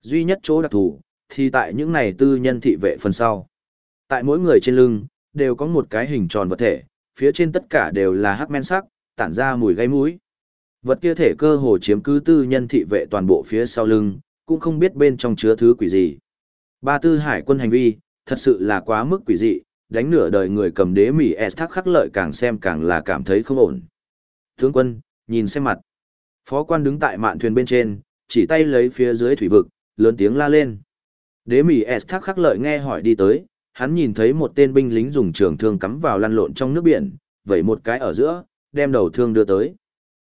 Duy nhất chỗ đặc thù, thì tại những này tư nhân thị vệ phần sau. Tại mỗi người trên lưng, đều có một cái hình tròn vật thể, phía trên tất cả đều là hắc men sắc, tản ra mùi gây mũi. Vật kia thể cơ hồ chiếm cứ tư nhân thị vệ toàn bộ phía sau lưng, cũng không biết bên trong chứa thứ quỷ gì. Ba tư hải quân hành vi, thật sự là quá mức quỷ dị, đánh nửa đời người cầm đế mỉ S thác khắc lợi càng xem càng là cảm thấy không ổn. Tướng quân, nhìn xem mặt. Phó quan đứng tại mạn thuyền bên trên, chỉ tay lấy phía dưới thủy vực, lớn tiếng la lên. Đế mỉ S thắc khắc lợi nghe hỏi đi tới, hắn nhìn thấy một tên binh lính dùng trường thương cắm vào lăn lộn trong nước biển, vẩy một cái ở giữa, đem đầu thương đưa tới.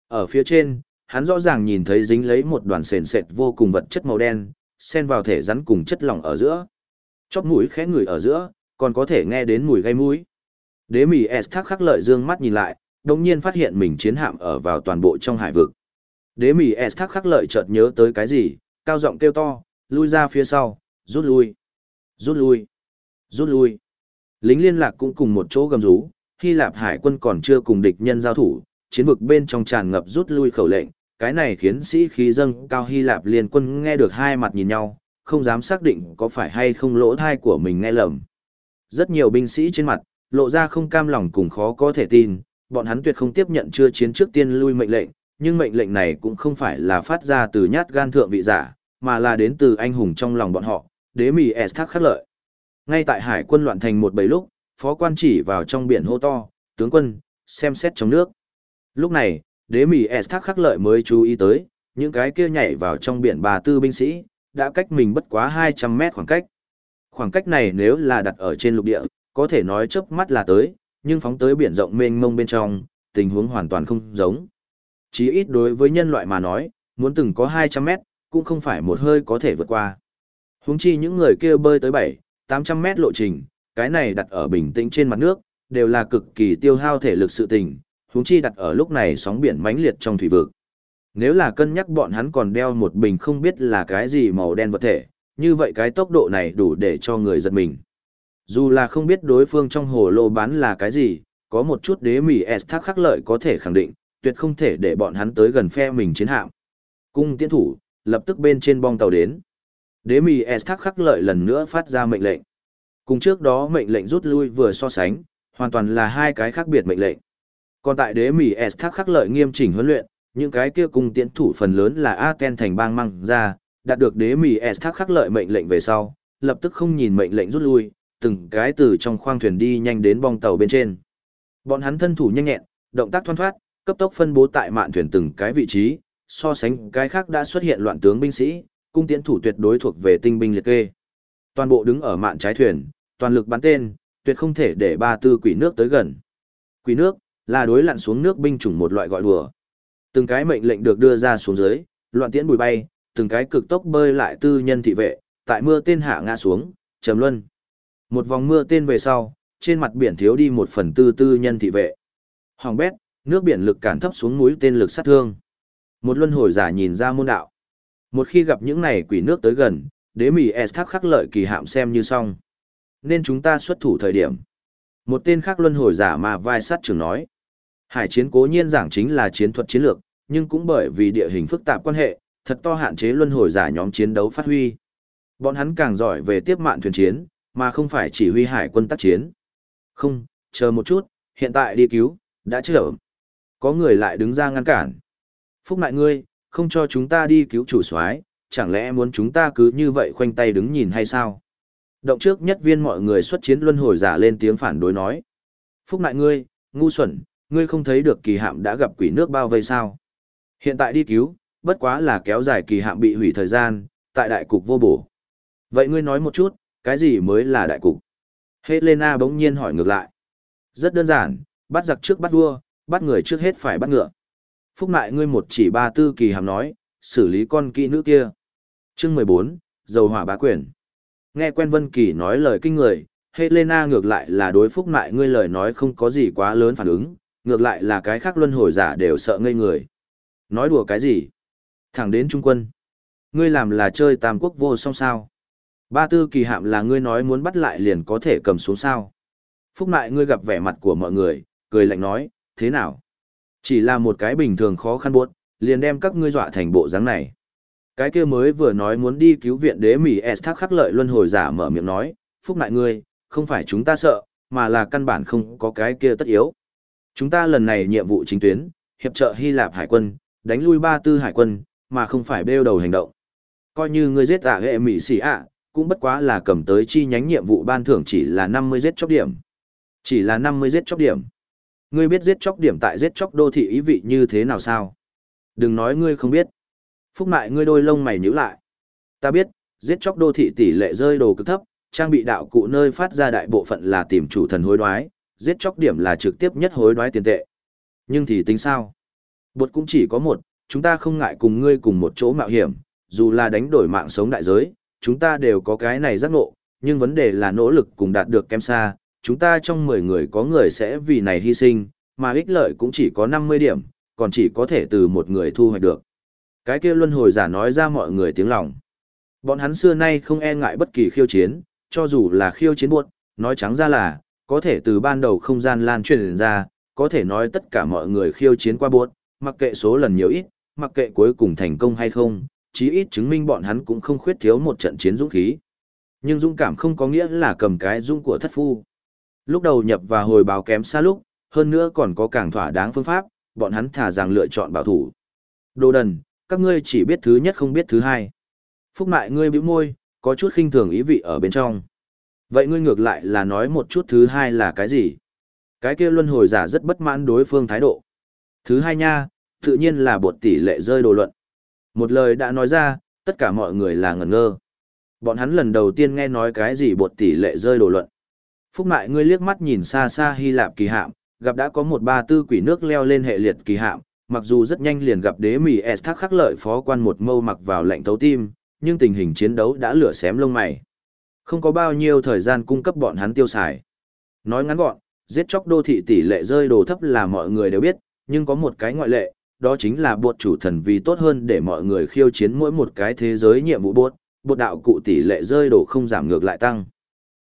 Ở phía trên, hắn rõ ràng nhìn thấy dính lấy một đoàn sền sệt vô cùng vật chất màu đen, xen vào thể rắn cùng chất lỏng ở giữa. Chóp mũi khẽ người ở giữa, còn có thể nghe đến mùi gây mũi. Đế mỉ S thắc khắc lợi dương mắt nhìn lại, đồng nhiên phát hiện mình chiến hạm ở vào toàn bộ trong hải vực. Đế mỉ S thắc khắc lợi chợt nhớ tới cái gì, cao giọng kêu to, lui ra phía sau, rút lui, rút lui, rút lui. Lính liên lạc cũng cùng một chỗ gầm rú, Hy Lạp hải quân còn chưa cùng địch nhân giao thủ, chiến vực bên trong tràn ngập rút lui khẩu lệnh, cái này khiến sĩ khí dâng cao Hy Lạp liên quân nghe được hai mặt nhìn nhau, không dám xác định có phải hay không lỗ thai của mình nghe lầm. Rất nhiều binh sĩ trên mặt, lộ ra không cam lòng cùng khó có thể tin, bọn hắn tuyệt không tiếp nhận chưa chiến trước tiên lui mệnh lệnh, nhưng mệnh lệnh này cũng không phải là phát ra từ nhát gan thượng vị giả, mà là đến từ anh hùng trong lòng bọn họ, đế mì S thác khắc lợi. Ngay tại hải quân loạn thành một bầy lúc, phó quan chỉ vào trong biển hô to, tướng quân, xem xét trong nước. Lúc này, đế mì S thác khắc lợi mới chú ý tới, những cái kia nhảy vào trong biển bà tư binh sĩ, đã cách mình bất quá 200 mét khoảng cách. Khoảng cách này nếu là đặt ở trên lục địa, có thể nói chớp mắt là tới, nhưng phóng tới biển rộng mênh mông bên trong, tình huống hoàn toàn không giống. Chí ít đối với nhân loại mà nói, muốn từng có 200 mét, cũng không phải một hơi có thể vượt qua. Huống chi những người kia bơi tới 7, 800 mét lộ trình, cái này đặt ở bình tĩnh trên mặt nước, đều là cực kỳ tiêu hao thể lực sự tình, huống chi đặt ở lúc này sóng biển mãnh liệt trong thủy vực. Nếu là cân nhắc bọn hắn còn đeo một bình không biết là cái gì màu đen vật thể, như vậy cái tốc độ này đủ để cho người giật mình. Dù là không biết đối phương trong hồ lô bán là cái gì, có một chút đế mỉ S thác khắc lợi có thể khẳng định, tuyệt không thể để bọn hắn tới gần phe mình chiến hạm. Cung tiến thủ, lập tức bên trên bong tàu đến. Đế mì S thác khắc lợi lần nữa phát ra mệnh lệnh. Cùng trước đó mệnh lệnh rút lui vừa so sánh, hoàn toàn là hai cái khác biệt mệnh lệnh. Còn tại đế mì S thác khắc lợi nghiêm chỉnh huấn luyện, những cái kia cùng tiến thủ phần lớn là Aken thành bang mang ra, đạt được đế mì S thác khắc lợi mệnh lệnh về sau, lập tức không nhìn mệnh lệnh rút lui, từng cái từ trong khoang thuyền đi nhanh đến bong tàu bên trên. Bọn hắn thân thủ nhanh nhẹn, động tác thoăn thoát, cấp tốc phân bố tại mạn thuyền từng cái vị trí, so sánh cái khác đã xuất hiện loạn tướng binh sĩ, cung tiến thủ tuyệt đối thuộc về tinh binh liệt kê. Toàn bộ đứng ở mạn trái thuyền, toàn lực bắn tên, tuyệt không thể để ba tư quỷ nước tới gần. Quỷ nước là đối lặn xuống nước binh chủng một loại gọi đùa. Từng cái mệnh lệnh được đưa ra xuống dưới, loạn tiễn bùi bay, từng cái cực tốc bơi lại tư nhân thị vệ, tại mưa tên hạ ngã xuống, trầm luân. Một vòng mưa tên về sau, trên mặt biển thiếu đi một phần tư tư nhân thị vệ. Hoàng bét, nước biển lực cản thấp xuống núi tên lực sát thương. Một luân hồi giả nhìn ra môn đạo. Một khi gặp những này quỷ nước tới gần, đế mỉ S thác khắc lợi kỳ hạm xem như xong. Nên chúng ta xuất thủ thời điểm. Một tên khác luân hồi giả mà vai sát trưởng nói. Hải chiến cố nhiên giảng chính là chiến thuật chiến lược, nhưng cũng bởi vì địa hình phức tạp quan hệ, thật to hạn chế luân hồi giả nhóm chiến đấu phát huy. Bọn hắn càng giỏi về tiếp mạn thuyền chiến, mà không phải chỉ huy hải quân tác chiến. Không, chờ một chút, hiện tại đi cứu, đã chưa Có người lại đứng ra ngăn cản. Phúc nại ngươi, không cho chúng ta đi cứu chủ soái, chẳng lẽ muốn chúng ta cứ như vậy khoanh tay đứng nhìn hay sao? Động trước nhất viên mọi người xuất chiến luân hồi giả lên tiếng phản đối nói. Phúc nại ngươi, ngu xuẩn, ngươi không thấy được kỳ hạm đã gặp quỷ nước bao vây sao? Hiện tại đi cứu, bất quá là kéo dài kỳ hạm bị hủy thời gian, tại đại cục vô bổ. Vậy ngươi nói một chút, cái gì mới là đại cục? Helena bỗng nhiên hỏi ngược lại. Rất đơn giản, bắt giặc trước bắt vua, bắt người trước hết phải bắt ngựa. Phúc nại ngươi một chỉ ba tư kỳ hàm nói, xử lý con kỹ nữ kia. Chương mười bốn, dầu hỏa bá quyền. Nghe quen Vân Kỳ nói lời kinh người, Helena ngược lại là đối phúc nại ngươi lời nói không có gì quá lớn phản ứng, ngược lại là cái khác luân hồi giả đều sợ ngây người. Nói đùa cái gì? Thẳng đến trung quân. Ngươi làm là chơi tam quốc vô song sao. Ba tư kỳ hạm là ngươi nói muốn bắt lại liền có thể cầm xuống sao. Phúc nại ngươi gặp vẻ mặt của mọi người, cười lạnh nói, thế nào? Chỉ là một cái bình thường khó khăn buốt, liền đem các ngươi dọa thành bộ dáng này. Cái kia mới vừa nói muốn đi cứu viện đế Mỹ S thác khắc lợi luân hồi giả mở miệng nói, phúc lại ngươi, không phải chúng ta sợ, mà là căn bản không có cái kia tất yếu. Chúng ta lần này nhiệm vụ chính tuyến, hiệp trợ Hy Lạp hải quân, đánh lui ba tư hải quân, mà không phải bêu đầu hành động. Coi như ngươi giết ả hệ Mỹ xỉ ạ, cũng bất quá là cầm tới chi nhánh nhiệm vụ ban thưởng chỉ là 50 giết chóc điểm. Chỉ là 50 giết chóc điểm. Ngươi biết giết chóc điểm tại giết chóc đô thị ý vị như thế nào sao? Đừng nói ngươi không biết. Phúc mại ngươi đôi lông mày nhíu lại. Ta biết, giết chóc đô thị tỷ lệ rơi đồ cực thấp, trang bị đạo cụ nơi phát ra đại bộ phận là tìm chủ thần hối đoái, giết chóc điểm là trực tiếp nhất hối đoái tiền tệ. Nhưng thì tính sao? Bột cũng chỉ có một, chúng ta không ngại cùng ngươi cùng một chỗ mạo hiểm, dù là đánh đổi mạng sống đại giới, chúng ta đều có cái này giác ngộ, nhưng vấn đề là nỗ lực cùng đạt được kém xa, chúng ta trong 10 người có người sẽ vì này hy sinh, mà ích lợi cũng chỉ có 50 điểm, còn chỉ có thể từ một người thu hoạch được. Cái kia luân hồi giả nói ra mọi người tiếng lòng. Bọn hắn xưa nay không e ngại bất kỳ khiêu chiến, cho dù là khiêu chiến buộc, nói trắng ra là, có thể từ ban đầu không gian lan truyền ra, có thể nói tất cả mọi người khiêu chiến qua buộc, mặc kệ số lần nhiều ít, mặc kệ cuối cùng thành công hay không, chí ít chứng minh bọn hắn cũng không khuyết thiếu một trận chiến dũng khí. Nhưng dũng cảm không có nghĩa là cầm cái dũng của thất phu. Lúc đầu nhập và hồi báo kém xa lúc, hơn nữa còn có càng thỏa đáng phương pháp, bọn hắn thả rằng lựa chọn bảo thủ. Đồ đần, các ngươi chỉ biết thứ nhất không biết thứ hai. Phúc mại ngươi bĩu môi, có chút khinh thường ý vị ở bên trong. Vậy ngươi ngược lại là nói một chút thứ hai là cái gì? Cái kia luân hồi giả rất bất mãn đối phương thái độ. Thứ hai nha, tự nhiên là bột tỷ lệ rơi đồ luận. Một lời đã nói ra, tất cả mọi người là ngẩn ngơ. Bọn hắn lần đầu tiên nghe nói cái gì bột tỷ lệ rơi đồ luận. Phúc mại ngươi liếc mắt nhìn xa xa Hy Lạp kỳ hạm, gặp đã có một ba tư quỷ nước leo lên hệ liệt kỳ hạm, mặc dù rất nhanh liền gặp đế mì S thác khắc lợi phó quan một mâu mặc vào lệnh thấu tim, nhưng tình hình chiến đấu đã lửa xém lông mày. Không có bao nhiêu thời gian cung cấp bọn hắn tiêu xài. Nói ngắn gọn, giết chóc đô thị tỷ lệ rơi đồ thấp là mọi người đều biết, nhưng có một cái ngoại lệ, đó chính là bột chủ thần vì tốt hơn để mọi người khiêu chiến mỗi một cái thế giới nhiệm vụ bột, bột đạo cụ tỷ lệ rơi đồ không giảm ngược lại tăng.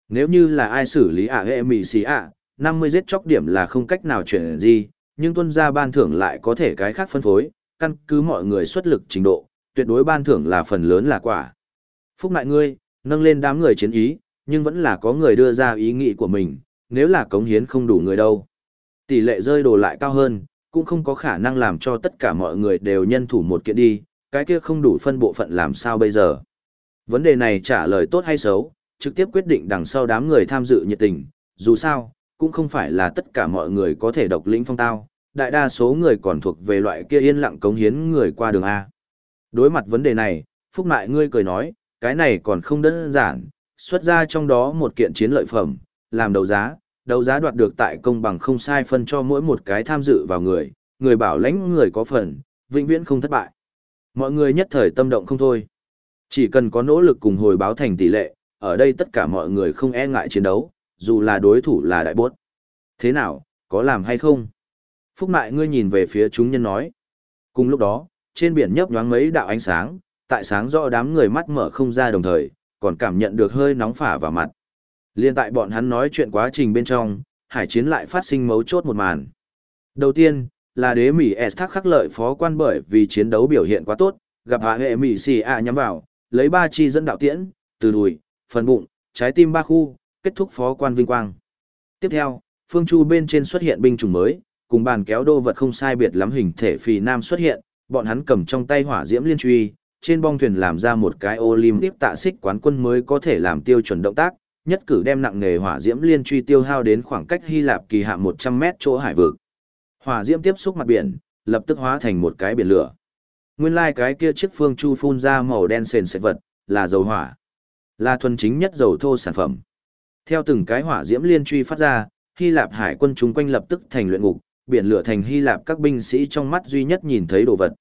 Nếu như là ai xử lý ả hệ mì xì ạ, 50 giết chóc điểm là không cách nào chuyển gì, nhưng tuân gia ban thưởng lại có thể cái khác phân phối, căn cứ mọi người xuất lực trình độ, tuyệt đối ban thưởng là phần lớn là quả. Phúc nại ngươi, nâng lên đám người chiến ý, nhưng vẫn là có người đưa ra ý nghĩ của mình, nếu là cống hiến không đủ người đâu. Tỷ lệ rơi đồ lại cao hơn, cũng không có khả năng làm cho tất cả mọi người đều nhân thủ một kiện đi, cái kia không đủ phân bộ phận làm sao bây giờ. Vấn đề này trả lời tốt hay xấu, trực tiếp quyết định đằng sau đám người tham dự nhiệt tình, dù sao, cũng không phải là tất cả mọi người có thể độc lĩnh phong tao, đại đa số người còn thuộc về loại kia yên lặng cống hiến người qua đường A. Đối mặt vấn đề này, Phúc Mại ngươi cười nói, cái này còn không đơn giản, xuất ra trong đó một kiện chiến lợi phẩm, làm đấu giá, đấu giá đoạt được tại công bằng không sai phân cho mỗi một cái tham dự vào người, người bảo lãnh người có phần, vĩnh viễn không thất bại. Mọi người nhất thời tâm động không thôi. Chỉ cần có nỗ lực cùng hồi báo thành tỷ lệ, ở đây tất cả mọi người không e ngại chiến đấu, dù là đối thủ là đại bốt. Thế nào, có làm hay không? Phúc Mại ngươi nhìn về phía chúng nhân nói. Cùng lúc đó, trên biển nhấp nhoáng mấy đạo ánh sáng, tại sáng rõ đám người mắt mở không ra đồng thời, còn cảm nhận được hơi nóng phả vào mặt. Liên tại bọn hắn nói chuyện quá trình bên trong, hải chiến lại phát sinh mấu chốt một màn. Đầu tiên, là đế Mỹ S thác khắc lợi phó quan bởi vì chiến đấu biểu hiện quá tốt, gặp hạ hệ Mỹ xì ạ nhắm vào, lấy ba chi dẫn đạo tiễn, từ đùi, phần bụng, trái tim ba khu, kết thúc phó quan vinh quang. Tiếp theo, phương chu bên trên xuất hiện binh chủng mới, cùng bàn kéo đô vật không sai biệt lắm hình thể phì nam xuất hiện, bọn hắn cầm trong tay hỏa diễm liên truy, trên bong thuyền làm ra một cái Olympic tạ xích quán quân mới có thể làm tiêu chuẩn động tác, nhất cử đem nặng nghề hỏa diễm liên truy tiêu hao đến khoảng cách Hy Lạp kỳ hạ 100 mét chỗ hải vực. Hỏa diễm tiếp xúc mặt biển, lập tức hóa thành một cái biển lửa. Nguyên lai like cái kia chiếc phương chu phun ra màu đen sền sệt vật, là dầu hỏa. Là thuần chính nhất dầu thô sản phẩm. Theo từng cái hỏa diễm liên truy phát ra, Hy Lạp hải quân chúng quanh lập tức thành luyện ngục, biển lửa thành Hy Lạp các binh sĩ trong mắt duy nhất nhìn thấy đồ vật.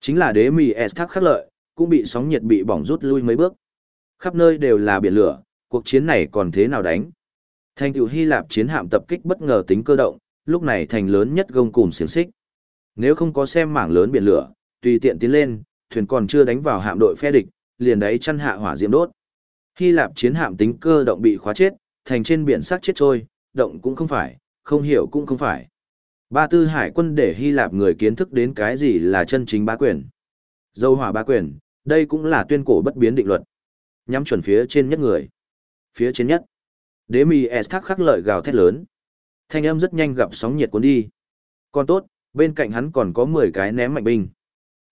Chính là đế mì S khắc lợi, cũng bị sóng nhiệt bị bỏng rút lui mấy bước. Khắp nơi đều là biển lửa, cuộc chiến này còn thế nào đánh? Thành tựu Hy Lạp chiến hạm tập kích bất ngờ tính cơ động, lúc này thành lớn nhất gông cùm xiềng xích. Nếu không có xem mảng lớn biển lửa, tùy tiện tiến lên, thuyền còn chưa đánh vào hạm đội phe địch, liền đấy chăn hạ hỏa diễm đốt. Hy Lạp chiến hạm tính cơ động bị khóa chết, thành trên biển sắc chết trôi, động cũng không phải, không hiểu cũng không phải. Ba tư hải quân để Hy Lạp người kiến thức đến cái gì là chân chính bá quyền. Dâu hỏa bá quyền, đây cũng là tuyên cổ bất biến định luật. Nhắm chuẩn phía trên nhất người. Phía trên nhất. Đế mì S thác khắc lợi gào thét lớn. Thanh âm rất nhanh gặp sóng nhiệt cuốn đi. Còn tốt, bên cạnh hắn còn có 10 cái ném mạnh binh.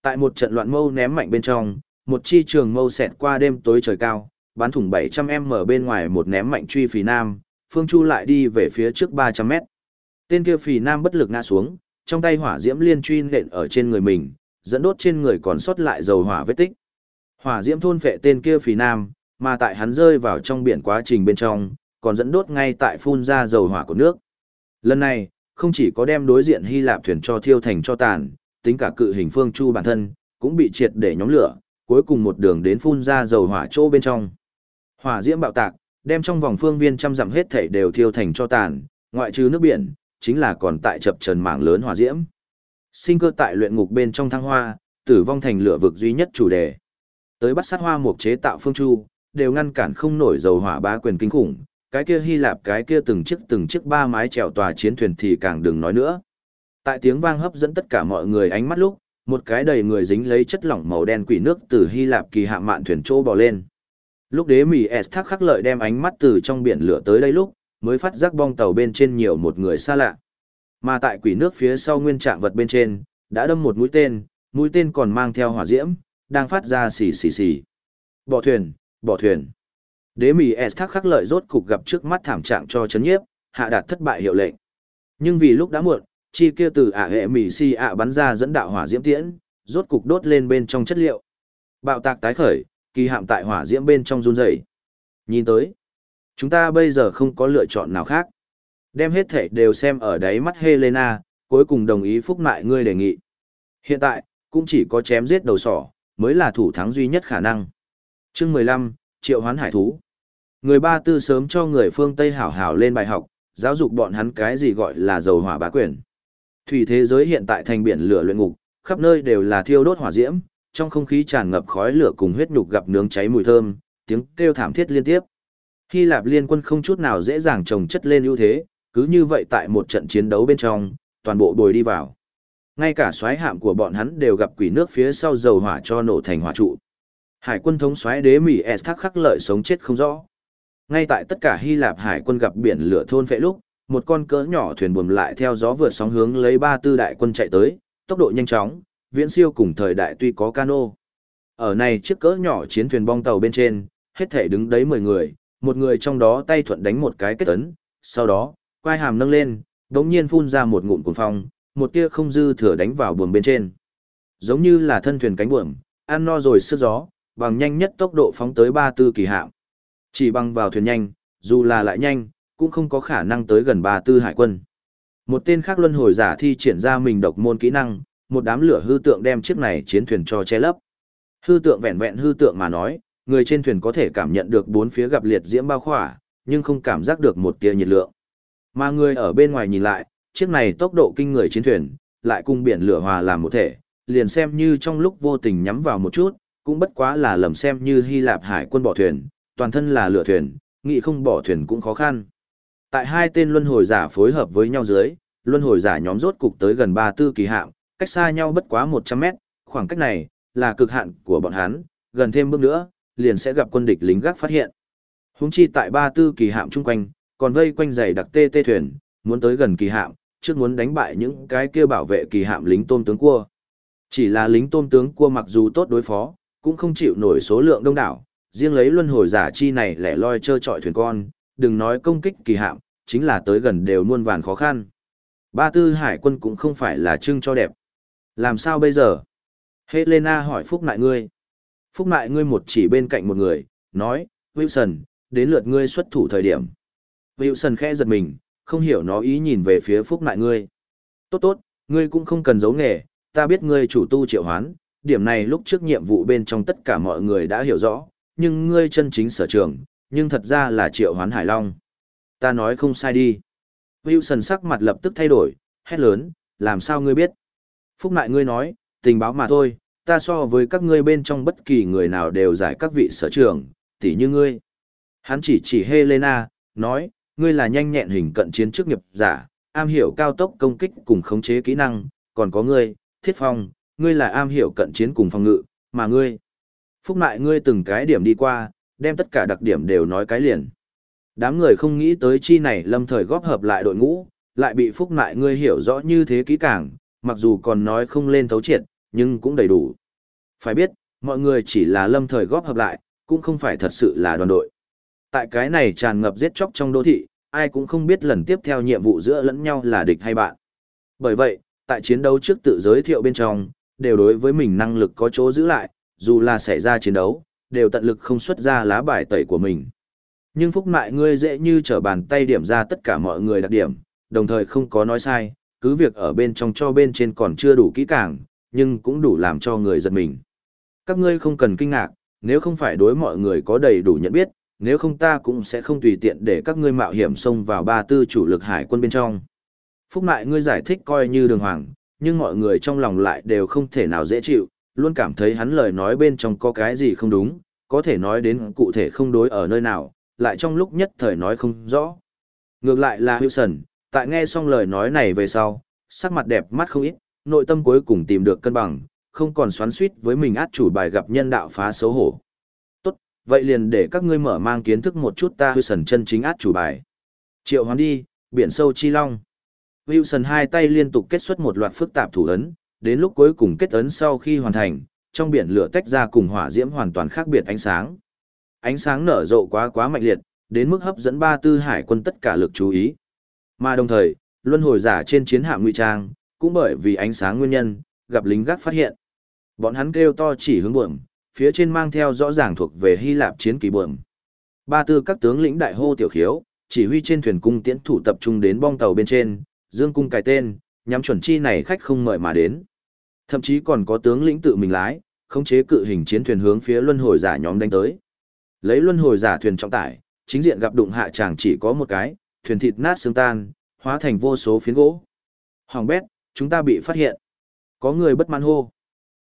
Tại một trận loạn mâu ném mạnh bên trong, một chi trường mâu xẹt qua đêm tối trời cao, bắn thủng 700m bên ngoài một ném mạnh truy phì nam, Phương Chu lại đi về phía trước 300 mét. Tên kia phì nam bất lực ngã xuống, trong tay hỏa diễm liên truy nện ở trên người mình, dẫn đốt trên người còn sót lại dầu hỏa vết tích. Hỏa diễm thôn phệ tên kia phì nam, mà tại hắn rơi vào trong biển quá trình bên trong, còn dẫn đốt ngay tại phun ra dầu hỏa của nước. Lần này, không chỉ có đem đối diện Hy Lạp thuyền cho thiêu thành cho tàn, tính cả cự hình phương chu bản thân, cũng bị triệt để nhóm lửa, cuối cùng một đường đến phun ra dầu hỏa chỗ bên trong. Hỏa diễm bạo tạc, đem trong vòng phương viên trăm dặm hết thảy đều thiêu thành cho tàn, ngoại trừ nước biển, chính là còn tại chập trần mảng lớn hỏa diễm. Sinh cơ tại luyện ngục bên trong thăng hoa, tử vong thành lửa vực duy nhất chủ đề. Tới bắt sát hoa mục chế tạo phương chu, đều ngăn cản không nổi dầu hỏa bá quyền kinh khủng, cái kia Hy Lạp cái kia từng chiếc từng chiếc ba mái chèo tòa chiến thuyền thì càng đừng nói nữa. Tại tiếng vang hấp dẫn tất cả mọi người ánh mắt lúc, một cái đầy người dính lấy chất lỏng màu đen quỷ nước từ Hy Lạp kỳ hạ mạn thuyền chỗ bò lên. Lúc đế mỉ S thác khắc lợi đem ánh mắt từ trong biển lửa tới đây lúc, mới phát giác bong tàu bên trên nhiều một người xa lạ. Mà tại quỷ nước phía sau nguyên trạng vật bên trên, đã đâm một mũi tên, mũi tên còn mang theo hỏa diễm, đang phát ra xì xì xì. Bỏ thuyền, bỏ thuyền. Đế mỉ S thác khắc lợi rốt cục gặp trước mắt thảm trạng cho chấn nhiếp, hạ đạt thất bại hiệu lệnh. Nhưng vì lúc đã muộn, chi kia từ ả hệ mỉ si ạ bắn ra dẫn đạo hỏa diễm tiễn, rốt cục đốt lên bên trong chất liệu. Bạo tạc tái khởi, kỳ hạm tại hỏa diễm bên trong run rẩy. Nhìn tới, chúng ta bây giờ không có lựa chọn nào khác. Đem hết thể đều xem ở đáy mắt Helena, cuối cùng đồng ý phúc mại ngươi đề nghị. Hiện tại, cũng chỉ có chém giết đầu sỏ, mới là thủ thắng duy nhất khả năng. Chương 15, Triệu Hoán Hải Thú. Người ba tư sớm cho người phương Tây hảo hảo lên bài học, giáo dục bọn hắn cái gì gọi là dầu hỏa bá quyền. Thủy thế giới hiện tại thành biển lửa luyện ngục, khắp nơi đều là thiêu đốt hỏa diễm, trong không khí tràn ngập khói lửa cùng huyết nhục gặp nướng cháy mùi thơm, tiếng kêu thảm thiết liên tiếp. Hy Lạp liên quân không chút nào dễ dàng trồng chất lên ưu thế, cứ như vậy tại một trận chiến đấu bên trong, toàn bộ bồi đi vào. Ngay cả xoáy hạm của bọn hắn đều gặp quỷ nước phía sau dầu hỏa cho nổ thành hỏa trụ. Hải quân thống xoáy đế Mỹ S thắc khắc lợi sống chết không rõ. Ngay tại tất cả Hy Lạp hải quân gặp biển lửa thôn phệ lúc, một con cỡ nhỏ thuyền buồm lại theo gió vượt sóng hướng lấy ba tư đại quân chạy tới, tốc độ nhanh chóng, viễn siêu cùng thời đại tuy có cano. Ở này chiếc cỡ nhỏ chiến thuyền bong tàu bên trên, hết thể đứng đấy 10 người, một người trong đó tay thuận đánh một cái kết ấn, sau đó, quai hàm nâng lên, đống nhiên phun ra một ngụm cuồng phong, một tia không dư thừa đánh vào buồm bên trên. Giống như là thân thuyền cánh buồm, ăn no rồi sức gió, bằng nhanh nhất tốc độ phóng tới ba tư kỳ hạm. Chỉ bằng vào thuyền nhanh, dù là lại nhanh, cũng không có khả năng tới gần ba tư hải quân. Một tên khác luân hồi giả thi triển ra mình độc môn kỹ năng, một đám lửa hư tượng đem chiếc này chiến thuyền cho che lấp. Hư tượng vẹn vẹn hư tượng mà nói, người trên thuyền có thể cảm nhận được bốn phía gặp liệt diễm bao khỏa, nhưng không cảm giác được một tia nhiệt lượng. Mà người ở bên ngoài nhìn lại, chiếc này tốc độ kinh người chiến thuyền, lại cùng biển lửa hòa làm một thể, liền xem như trong lúc vô tình nhắm vào một chút, cũng bất quá là lầm xem như Hy Lạp hải quân bỏ thuyền, toàn thân là lửa thuyền, nghĩ không bỏ thuyền cũng khó khăn. Tại hai tên luân hồi giả phối hợp với nhau dưới, luân hồi giả nhóm rốt cục tới gần ba tư kỳ hạm, cách xa nhau bất quá 100 mét, khoảng cách này là cực hạn của bọn hắn, gần thêm bước nữa, liền sẽ gặp quân địch lính gác phát hiện. Húng chi tại ba tư kỳ hạm chung quanh, còn vây quanh dày đặc tê tê thuyền, muốn tới gần kỳ hạm, trước muốn đánh bại những cái kia bảo vệ kỳ hạm lính tôm tướng cua. Chỉ là lính tôm tướng cua mặc dù tốt đối phó, cũng không chịu nổi số lượng đông đảo, riêng lấy luân hồi giả chi này lẻ loi trơ trọi thuyền con, đừng nói công kích kỳ hạm, chính là tới gần đều muôn vàn khó khăn. Ba tư hải quân cũng không phải là trưng cho đẹp. Làm sao bây giờ? Helena hỏi Phúc Nại ngươi. Phúc Nại ngươi một chỉ bên cạnh một người, nói, Wilson, đến lượt ngươi xuất thủ thời điểm. Wilson khẽ giật mình, không hiểu nó ý nhìn về phía Phúc Nại ngươi. Tốt tốt, ngươi cũng không cần giấu nghề, ta biết ngươi chủ tu triệu hoán, điểm này lúc trước nhiệm vụ bên trong tất cả mọi người đã hiểu rõ, nhưng ngươi chân chính sở trường, nhưng thật ra là triệu hoán hải long. Ta nói không sai đi. Wilson sắc mặt lập tức thay đổi, hét lớn, làm sao ngươi biết? Phúc nại ngươi nói, tình báo mà thôi, ta so với các ngươi bên trong bất kỳ người nào đều giải các vị sở trường, tỉ như ngươi. Hắn chỉ chỉ Helena, nói, ngươi là nhanh nhẹn hình cận chiến chức nghiệp giả, am hiểu cao tốc công kích cùng khống chế kỹ năng, còn có ngươi, thiết phong, ngươi là am hiểu cận chiến cùng phòng ngự, mà ngươi. Phúc Nại ngươi từng cái điểm đi qua, đem tất cả đặc điểm đều nói cái liền. Đám người không nghĩ tới chi này lâm thời góp hợp lại đội ngũ, lại bị Phúc Nại ngươi hiểu rõ như thế kỹ càng, mặc dù còn nói không lên thấu triệt, nhưng cũng đầy đủ. Phải biết, mọi người chỉ là lâm thời góp hợp lại, cũng không phải thật sự là đoàn đội. Tại cái này tràn ngập giết chóc trong đô thị, ai cũng không biết lần tiếp theo nhiệm vụ giữa lẫn nhau là địch hay bạn. Bởi vậy, tại chiến đấu trước tự giới thiệu bên trong, đều đối với mình năng lực có chỗ giữ lại, dù là xảy ra chiến đấu, đều tận lực không xuất ra lá bài tẩy của mình. Nhưng phúc mại ngươi dễ như trở bàn tay điểm ra tất cả mọi người đặc điểm, đồng thời không có nói sai, cứ việc ở bên trong cho bên trên còn chưa đủ kỹ càng, nhưng cũng đủ làm cho người giật mình. Các ngươi không cần kinh ngạc, nếu không phải đối mọi người có đầy đủ nhận biết, nếu không ta cũng sẽ không tùy tiện để các ngươi mạo hiểm xông vào ba tư chủ lực hải quân bên trong. Phúc mại ngươi giải thích coi như đường hoàng, nhưng mọi người trong lòng lại đều không thể nào dễ chịu, luôn cảm thấy hắn lời nói bên trong có cái gì không đúng, có thể nói đến cụ thể không đối ở nơi nào, lại trong lúc nhất thời nói không rõ. Ngược lại là Wilson, tại nghe xong lời nói này về sau, sắc mặt đẹp mắt không ít, nội tâm cuối cùng tìm được cân bằng, không còn xoắn suýt với mình át chủ bài gặp nhân đạo phá xấu hổ. Tốt, vậy liền để các ngươi mở mang kiến thức một chút ta Wilson chân chính át chủ bài. Triệu hoán đi, biển sâu chi long. Wilson hai tay liên tục kết xuất một loạt phức tạp thủ ấn, đến lúc cuối cùng kết ấn sau khi hoàn thành, trong biển lửa tách ra cùng hỏa diễm hoàn toàn khác biệt ánh sáng. Ánh sáng nở rộ quá quá mạnh liệt, đến mức hấp dẫn ba tư hải quân tất cả lực chú ý. Mà đồng thời, luân hồi giả trên chiến hạm ngụy trang, cũng bởi vì ánh sáng nguyên nhân, gặp lính gác phát hiện. Bọn hắn kêu to chỉ hướng buồm, phía trên mang theo rõ ràng thuộc về Hy Lạp chiến kỳ buồm. Ba tư các tướng lĩnh đại hô tiểu khiếu, chỉ huy trên thuyền cung tiễn thủ tập trung đến bong tàu bên trên, dương cung cài tên, nhắm chuẩn chi này khách không mời mà đến. Thậm chí còn có tướng lĩnh tự mình lái, khống chế cự hình chiến thuyền hướng phía luân hồi giả nhóm đánh tới. Lấy luân hồi giả thuyền trọng tải, chính diện gặp đụng hạ chàng chỉ có một cái, thuyền thịt nát xương tan, hóa thành vô số phiến gỗ. Hoàng bét, chúng ta bị phát hiện. Có người bất mãn hô.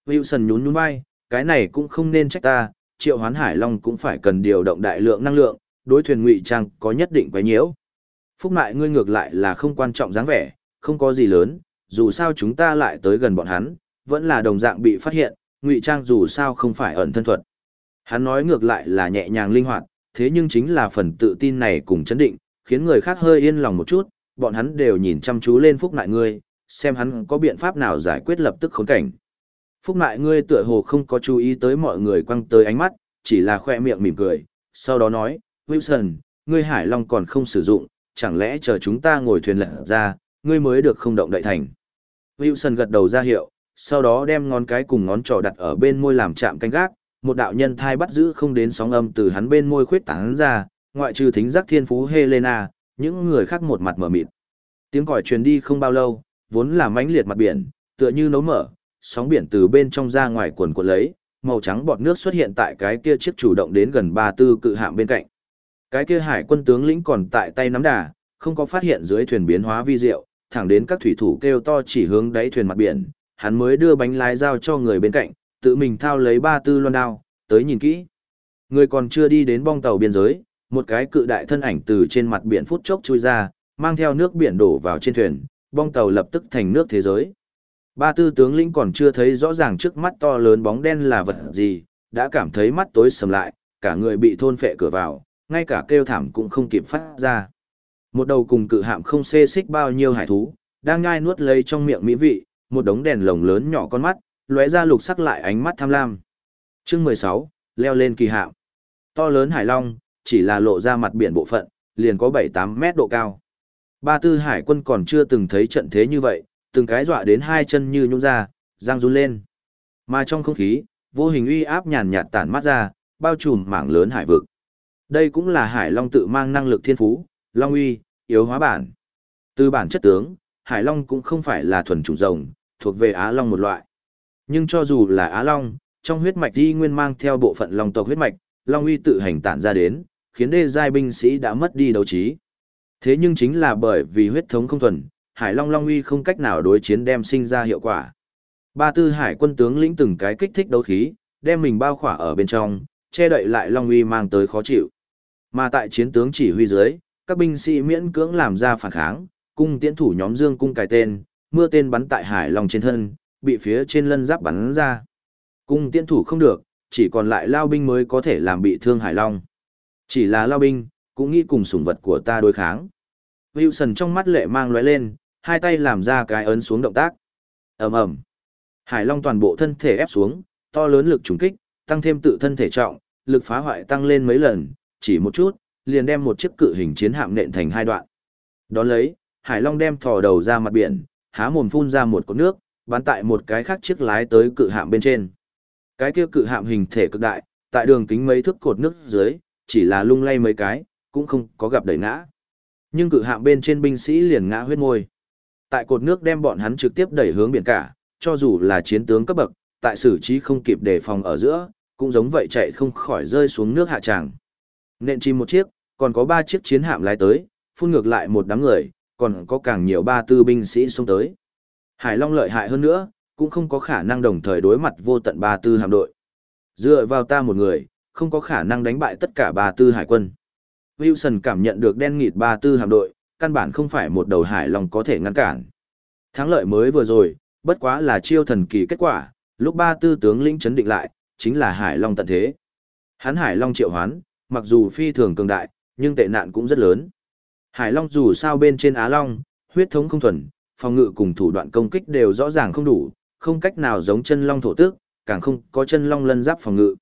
Wilson nhún nhún vai, cái này cũng không nên trách ta, triệu hoán hải long cũng phải cần điều động đại lượng năng lượng, đối thuyền ngụy trang có nhất định quấy nhiễu. Phúc mại ngươi ngược lại là không quan trọng dáng vẻ, không có gì lớn, dù sao chúng ta lại tới gần bọn hắn, vẫn là đồng dạng bị phát hiện, ngụy trang dù sao không phải ẩn thân thuật. Hắn nói ngược lại là nhẹ nhàng linh hoạt, thế nhưng chính là phần tự tin này cùng chấn định, khiến người khác hơi yên lòng một chút, bọn hắn đều nhìn chăm chú lên phúc nại ngươi, xem hắn có biện pháp nào giải quyết lập tức khốn cảnh. Phúc nại ngươi tựa hồ không có chú ý tới mọi người quăng tới ánh mắt, chỉ là khoe miệng mỉm cười, sau đó nói, Wilson, ngươi hải long còn không sử dụng, chẳng lẽ chờ chúng ta ngồi thuyền lật ra, ngươi mới được không động đại thành. Wilson gật đầu ra hiệu, sau đó đem ngón cái cùng ngón trỏ đặt ở bên môi làm chạm canh gác, một đạo nhân thai bắt giữ không đến sóng âm từ hắn bên môi khuyết tán ra, ngoại trừ thính giác thiên phú Helena, những người khác một mặt mở mịt. Tiếng còi truyền đi không bao lâu, vốn là mãnh liệt mặt biển, tựa như nấu mở, sóng biển từ bên trong ra ngoài quần cuộn lấy, màu trắng bọt nước xuất hiện tại cái kia chiếc chủ động đến gần ba tư cự hạm bên cạnh. Cái kia hải quân tướng lĩnh còn tại tay nắm đà, không có phát hiện dưới thuyền biến hóa vi diệu, thẳng đến các thủy thủ kêu to chỉ hướng đáy thuyền mặt biển, hắn mới đưa bánh lái giao cho người bên cạnh, tự mình thao lấy ba tư loan đao, tới nhìn kỹ. Người còn chưa đi đến bong tàu biên giới, một cái cự đại thân ảnh từ trên mặt biển phút chốc chui ra, mang theo nước biển đổ vào trên thuyền, bong tàu lập tức thành nước thế giới. Ba tư tướng lĩnh còn chưa thấy rõ ràng trước mắt to lớn bóng đen là vật gì, đã cảm thấy mắt tối sầm lại, cả người bị thôn phệ cửa vào, ngay cả kêu thảm cũng không kịp phát ra. Một đầu cùng cự hạm không xê xích bao nhiêu hải thú, đang ngai nuốt lấy trong miệng mỹ vị, một đống đèn lồng lớn nhỏ con mắt, lóe ra lục sắc lại ánh mắt tham lam. Chương mười sáu leo lên kỳ hạm. To lớn hải long, chỉ là lộ ra mặt biển bộ phận, liền có bảy tám mét độ cao. Ba tư hải quân còn chưa từng thấy trận thế như vậy, từng cái dọa đến hai chân như nhung ra, giang run lên. Mà trong không khí, vô hình uy áp nhàn nhạt tản mát ra, bao trùm mảng lớn hải vực. Đây cũng là hải long tự mang năng lực thiên phú, long uy, yếu hóa bản. Từ bản chất tướng, hải long cũng không phải là thuần chủng rồng, thuộc về Á Long một loại. Nhưng cho dù là Á Long, trong huyết mạch đi nguyên mang theo bộ phận Long tộc huyết mạch, Long uy tự hành tản ra đến, khiến đê giai binh sĩ đã mất đi đấu trí. Thế nhưng chính là bởi vì huyết thống không thuần, Hải Long Long uy không cách nào đối chiến đem sinh ra hiệu quả. Ba tư hải quân tướng lĩnh từng cái kích thích đấu khí, đem mình bao khỏa ở bên trong, che đậy lại Long uy mang tới khó chịu. Mà tại chiến tướng chỉ huy dưới, các binh sĩ miễn cưỡng làm ra phản kháng, cung tiễn thủ nhóm dương cung cài tên, mưa tên bắn tại hải long trên thân, bị phía trên lân giáp bắn ra. Cung tiễn thủ không được, chỉ còn lại lao binh mới có thể làm bị thương Hải Long. Chỉ là lao binh, cũng nghĩ cùng sủng vật của ta đối kháng. Wilson trong mắt lệ mang lóe lên, hai tay làm ra cái ấn xuống động tác. ầm ầm, Hải Long toàn bộ thân thể ép xuống, to lớn lực trùng kích, tăng thêm tự thân thể trọng, lực phá hoại tăng lên mấy lần, chỉ một chút, liền đem một chiếc cự hình chiến hạm nện thành hai đoạn. Đón lấy, Hải Long đem thò đầu ra mặt biển, há mồm phun ra một cột nước, bắn tại một cái khác chiếc lái tới cự hạm bên trên. Cái kia cự hạm hình thể cực đại, tại đường kính mấy thước cột nước dưới, chỉ là lung lay mấy cái, cũng không có gặp đẩy ngã. Nhưng cự hạm bên trên binh sĩ liền ngã huyết môi. Tại cột nước đem bọn hắn trực tiếp đẩy hướng biển cả, cho dù là chiến tướng cấp bậc, tại xử trí không kịp đề phòng ở giữa, cũng giống vậy chạy không khỏi rơi xuống nước hạ tràng. Nện chim một chiếc, còn có ba chiếc chiến hạm lái tới, phun ngược lại một đám người, còn có càng nhiều ba tư binh sĩ xông tới. Hải Long lợi hại hơn nữa, cũng không có khả năng đồng thời đối mặt vô tận ba tư hạm đội. Dựa vào ta một người, không có khả năng đánh bại tất cả ba tư hải quân. Wilson cảm nhận được đen nghịt ba tư hạm đội, căn bản không phải một đầu hải long có thể ngăn cản. Thắng lợi mới vừa rồi, bất quá là chiêu thần kỳ kết quả, lúc ba tư tướng lĩnh chấn định lại, chính là hải long tận thế. Hắn hải long triệu hoán, mặc dù phi thường cường đại, nhưng tệ nạn cũng rất lớn. Hải long dù sao bên trên Á Long, huyết thống không thuần, phòng ngự cùng thủ đoạn công kích đều rõ ràng không đủ, không cách nào giống chân long thổ tước, càng không có chân long lân giáp phòng ngự.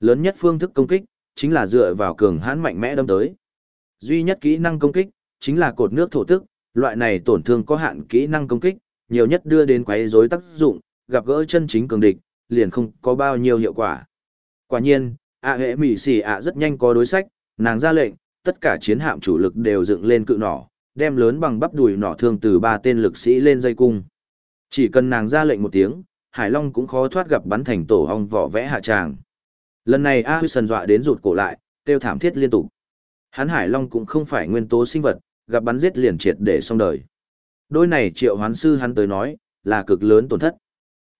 Lớn nhất phương thức công kích, chính là dựa vào cường hãn mạnh mẽ đâm tới. Duy nhất kỹ năng công kích, chính là cột nước thổ tức, loại này tổn thương có hạn kỹ năng công kích, nhiều nhất đưa đến quấy rối tác dụng, gặp gỡ chân chính cường địch, liền không có bao nhiêu hiệu quả. Quả nhiên, ạ hệ mỉ xì ạ rất nhanh có đối sách, nàng ra lệnh, tất cả chiến hạm chủ lực đều dựng lên cự nỏ, đem lớn bằng bắp đùi nỏ thương từ ba tên lực sĩ lên dây cung. Chỉ cần nàng ra lệnh một tiếng, Hải Long cũng khó thoát gặp bắn thành tổ hong vỏ vẽ hạ tràng. Lần này A Huy sần dọa đến rụt cổ lại, kêu thảm thiết liên tục. Hắn Hải Long cũng không phải nguyên tố sinh vật, gặp bắn giết liền triệt để xong đời. Đôi này triệu hoán sư hắn tới nói, là cực lớn tổn thất.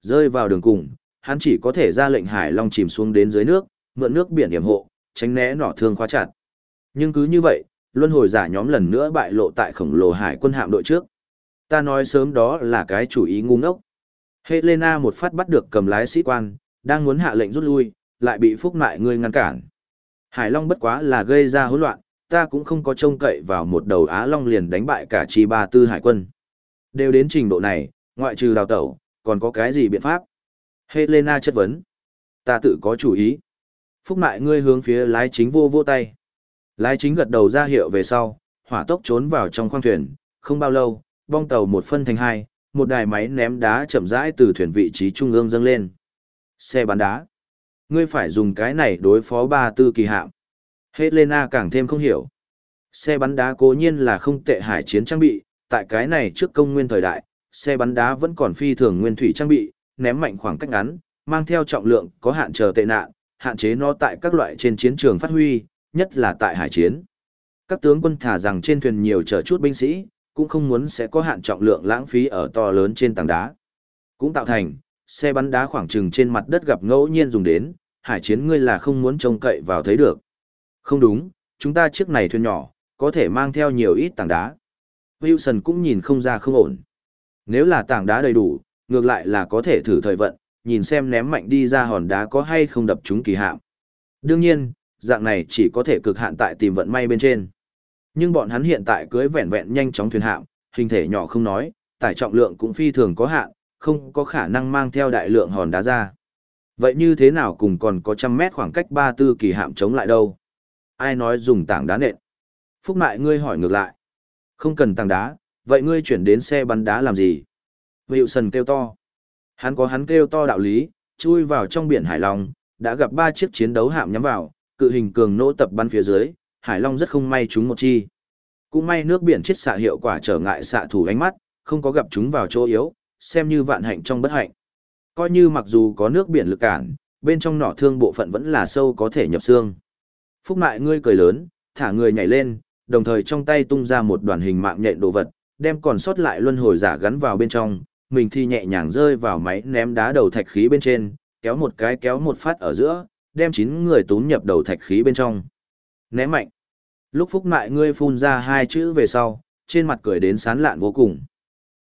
Rơi vào đường cùng, hắn chỉ có thể ra lệnh Hải Long chìm xuống đến dưới nước, mượn nước biển điểm hộ, tránh né nỏ thương khóa chặt. Nhưng cứ như vậy, luân hồi giả nhóm lần nữa bại lộ tại khổng lồ hải quân hạm đội trước. Ta nói sớm đó là cái chủ ý ngu ngốc. Helena một phát bắt được cầm lái sĩ quan, đang muốn hạ lệnh rút lui, lại bị phúc mại ngươi ngăn cản. Hải Long bất quá là gây ra hỗn loạn, ta cũng không có trông cậy vào một đầu Á Long liền đánh bại cả chi ba tư hải quân. Đều đến trình độ này, ngoại trừ đào tẩu, còn có cái gì biện pháp? Helena chất vấn. Ta tự có chủ ý. Phúc mại ngươi hướng phía lái chính vô vô tay. Lái chính gật đầu ra hiệu về sau, hỏa tốc trốn vào trong khoang thuyền, không bao lâu, bong tàu một phân thành hai, một đài máy ném đá chậm rãi từ thuyền vị trí trung ương dâng lên. Xe bắn đá. Ngươi phải dùng cái này đối phó ba tư kỳ hạm. Helena càng thêm không hiểu. Xe bắn đá cố nhiên là không tệ hải chiến trang bị, tại cái này trước công nguyên thời đại, xe bắn đá vẫn còn phi thường nguyên thủy trang bị, ném mạnh khoảng cách ngắn, mang theo trọng lượng có hạn chờ tệ nạn, hạn chế nó tại các loại trên chiến trường phát huy, nhất là tại hải chiến. Các tướng quân thả rằng trên thuyền nhiều chở chút binh sĩ, cũng không muốn sẽ có hạn trọng lượng lãng phí ở to lớn trên tảng đá. Cũng tạo thành, xe bắn đá khoảng trừng trên mặt đất gặp ngẫu nhiên dùng đến, hải chiến ngươi là không muốn trông cậy vào thấy được. Không đúng, chúng ta chiếc này thuyền nhỏ, có thể mang theo nhiều ít tảng đá. Wilson cũng nhìn không ra không ổn. Nếu là tảng đá đầy đủ, ngược lại là có thể thử thời vận, nhìn xem ném mạnh đi ra hòn đá có hay không đập chúng kỳ hạm. Đương nhiên, dạng này chỉ có thể cực hạn tại tìm vận may bên trên. Nhưng bọn hắn hiện tại cưới vẹn vẹn nhanh chóng thuyền hạm, hình thể nhỏ không nói, tải trọng lượng cũng phi thường có hạn, không có khả năng mang theo đại lượng hòn đá ra. Vậy như thế nào cùng còn có trăm mét khoảng cách ba tư kỳ hạm chống lại đâu? Ai nói dùng tảng đá nện? Phúc mại ngươi hỏi ngược lại. Không cần tảng đá, vậy ngươi chuyển đến xe bắn đá làm gì? Hiệu sần kêu to. Hắn có hắn kêu to đạo lý, chui vào trong biển Hải Long, đã gặp ba chiếc chiến đấu hạm nhắm vào, cự hình cường nỗ tập bắn phía dưới, Hải Long rất không may chúng một chi. Cũng may nước biển chết xạ hiệu quả trở ngại xạ thủ ánh mắt, không có gặp chúng vào chỗ yếu, xem như vạn hạnh trong bất hạnh. Coi như mặc dù có nước biển lực cản, bên trong nỏ thương bộ phận vẫn là sâu có thể nhập xương. Phúc mại ngươi cười lớn, thả người nhảy lên, đồng thời trong tay tung ra một đoàn hình mạng nhện đồ vật, đem còn sót lại luân hồi giả gắn vào bên trong, mình thì nhẹ nhàng rơi vào máy ném đá đầu thạch khí bên trên, kéo một cái kéo một phát ở giữa, đem chín người túm nhập đầu thạch khí bên trong. Ném mạnh. Lúc phúc mại ngươi phun ra hai chữ về sau, trên mặt cười đến sán lạn vô cùng.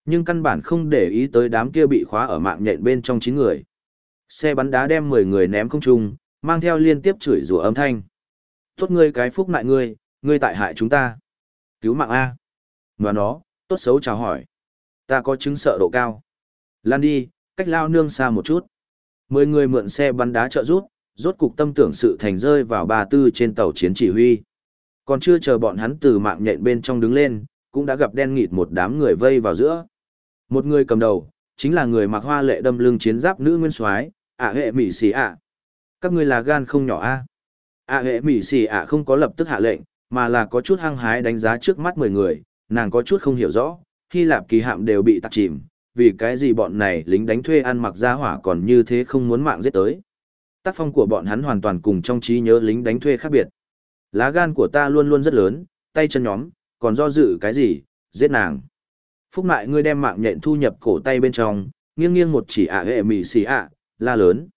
Nhưng căn bản không để ý tới đám kia bị khóa ở mạng nhện bên trong chín người. Xe bắn đá đem 10 người ném không trung, mang theo liên tiếp chửi rủa âm thanh. Tốt ngươi cái phúc nại ngươi, ngươi tại hại chúng ta. Cứu mạng A. ngoài nó, tốt xấu chào hỏi. Ta có chứng sợ độ cao. Lan đi, cách lao nương xa một chút. Mười người mượn xe bắn đá trợ rút, rốt cục tâm tưởng sự thành rơi vào ba tư trên tàu chiến chỉ huy. Còn chưa chờ bọn hắn từ mạng nhện bên trong đứng lên, cũng đã gặp đen nghịt một đám người vây vào giữa. Một người cầm đầu, chính là người mặc hoa lệ đâm lưng chiến giáp nữ nguyên soái, ạ hệ mỹ xì ạ. Các ngươi là gan không nhỏ a. ạ hệ mỹ xì ạ không có lập tức hạ lệnh, mà là có chút hăng hái đánh giá trước mắt mười người, nàng có chút không hiểu rõ, Hy Lạp kỳ hạm đều bị tạc chìm, vì cái gì bọn này lính đánh thuê ăn mặc ra hỏa còn như thế không muốn mạng giết tới. Tác phong của bọn hắn hoàn toàn cùng trong trí nhớ lính đánh thuê khác biệt. Lá gan của ta luôn luôn rất lớn, tay chân nhóm, còn do dự cái gì, giết nàng. Phúc mại ngươi đem mạng nhện thu nhập cổ tay bên trong, nghiêng nghiêng một chỉ ạ hệ mị xì ạ, la lớn.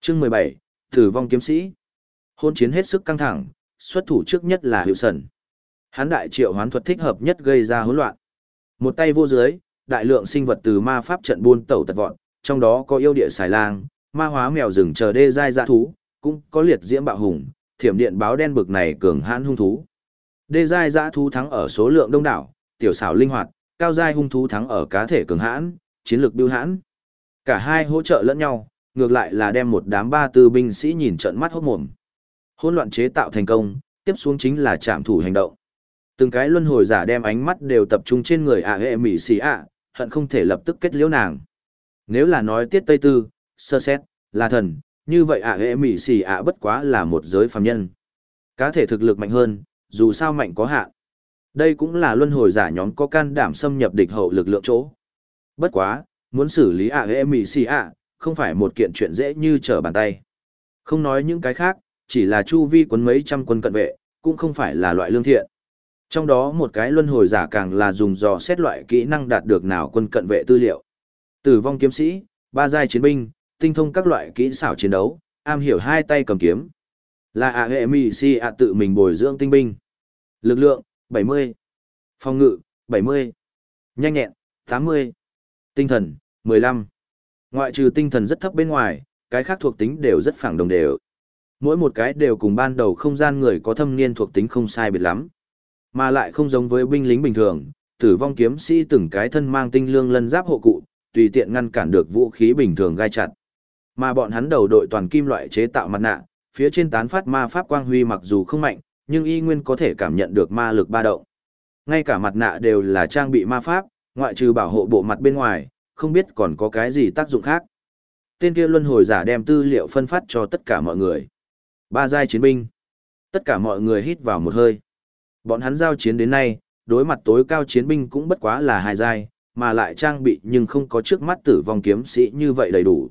Chương mười bảy Tử vong kiếm sĩ. Hôn chiến hết sức căng thẳng, xuất thủ trước nhất là hiệu sần. Hán đại triệu hoán thuật thích hợp nhất gây ra hỗn loạn. Một tay vô dưới, đại lượng sinh vật từ ma pháp trận buôn tẩu tật vọn, trong đó có yêu địa xài lang, ma hóa mèo rừng chờ đê giai dã thú, cũng có liệt diễm bạo hùng, thiểm điện báo đen bực này cường hãn hung thú. Đê giai dã thú thắng ở số lượng đông đảo, tiểu xảo linh hoạt, cao giai hung thú thắng ở cá thể cường hãn, chiến lược biêu hãn. Cả hai hỗ trợ lẫn nhau, ngược lại là đem một đám ba tư binh sĩ nhìn trận mắt hốt mồm. Hỗn loạn chế tạo thành công, tiếp xuống chính là trạm thủ hành động. Từng cái luân hồi giả đem ánh mắt đều tập trung trên người ạ hệ mỹ xì ạ, hận không thể lập tức kết liễu nàng. Nếu là nói tiết tây tư, sơ xét, là thần, như vậy ạ hệ mỹ xì ạ bất quá là một giới phàm nhân. Cá thể thực lực mạnh hơn, dù sao mạnh có hạn. Đây cũng là luân hồi giả nhóm có can đảm xâm nhập địch hậu lực lượng chỗ. Bất quá, muốn xử lý ạ hệ mỹ xì ạ, không phải một kiện chuyện dễ như trở bàn tay. Không nói những cái khác, chỉ là chu vi quấn mấy trăm quân cận vệ, cũng không phải là loại lương thiện. Trong đó một cái luân hồi giả càng là dùng dò xét loại kỹ năng đạt được nào quân cận vệ tư liệu. Tử vong kiếm sĩ, ba giai chiến binh, tinh thông các loại kỹ xảo chiến đấu, am hiểu hai tay cầm kiếm. Là ạ hệ mì si ạ tự mình bồi dưỡng tinh binh. Lực lượng, 70. Phòng ngự, 70. Nhanh nhẹn, 80. Tinh thần, 15. Ngoại trừ tinh thần rất thấp bên ngoài, cái khác thuộc tính đều rất phẳng đồng đều. Mỗi một cái đều cùng ban đầu không gian người có thâm niên thuộc tính không sai biệt lắm. Mà lại không giống với binh lính bình thường, tử vong kiếm sĩ từng cái thân mang tinh lương lân giáp hộ cụ, tùy tiện ngăn cản được vũ khí bình thường gai chặt. Mà bọn hắn đầu đội toàn kim loại chế tạo mặt nạ, phía trên tán phát ma pháp quang huy mặc dù không mạnh, nhưng y nguyên có thể cảm nhận được ma lực ba động. Ngay cả mặt nạ đều là trang bị ma pháp, ngoại trừ bảo hộ bộ mặt bên ngoài, không biết còn có cái gì tác dụng khác. Tên kia luân hồi giả đem tư liệu phân phát cho tất cả mọi người. Ba giai chiến binh. Tất cả mọi người hít vào một hơi. Bọn hắn giao chiến đến nay, đối mặt tối cao chiến binh cũng bất quá là hai giai, mà lại trang bị nhưng không có trước mắt tử vong kiếm sĩ như vậy đầy đủ.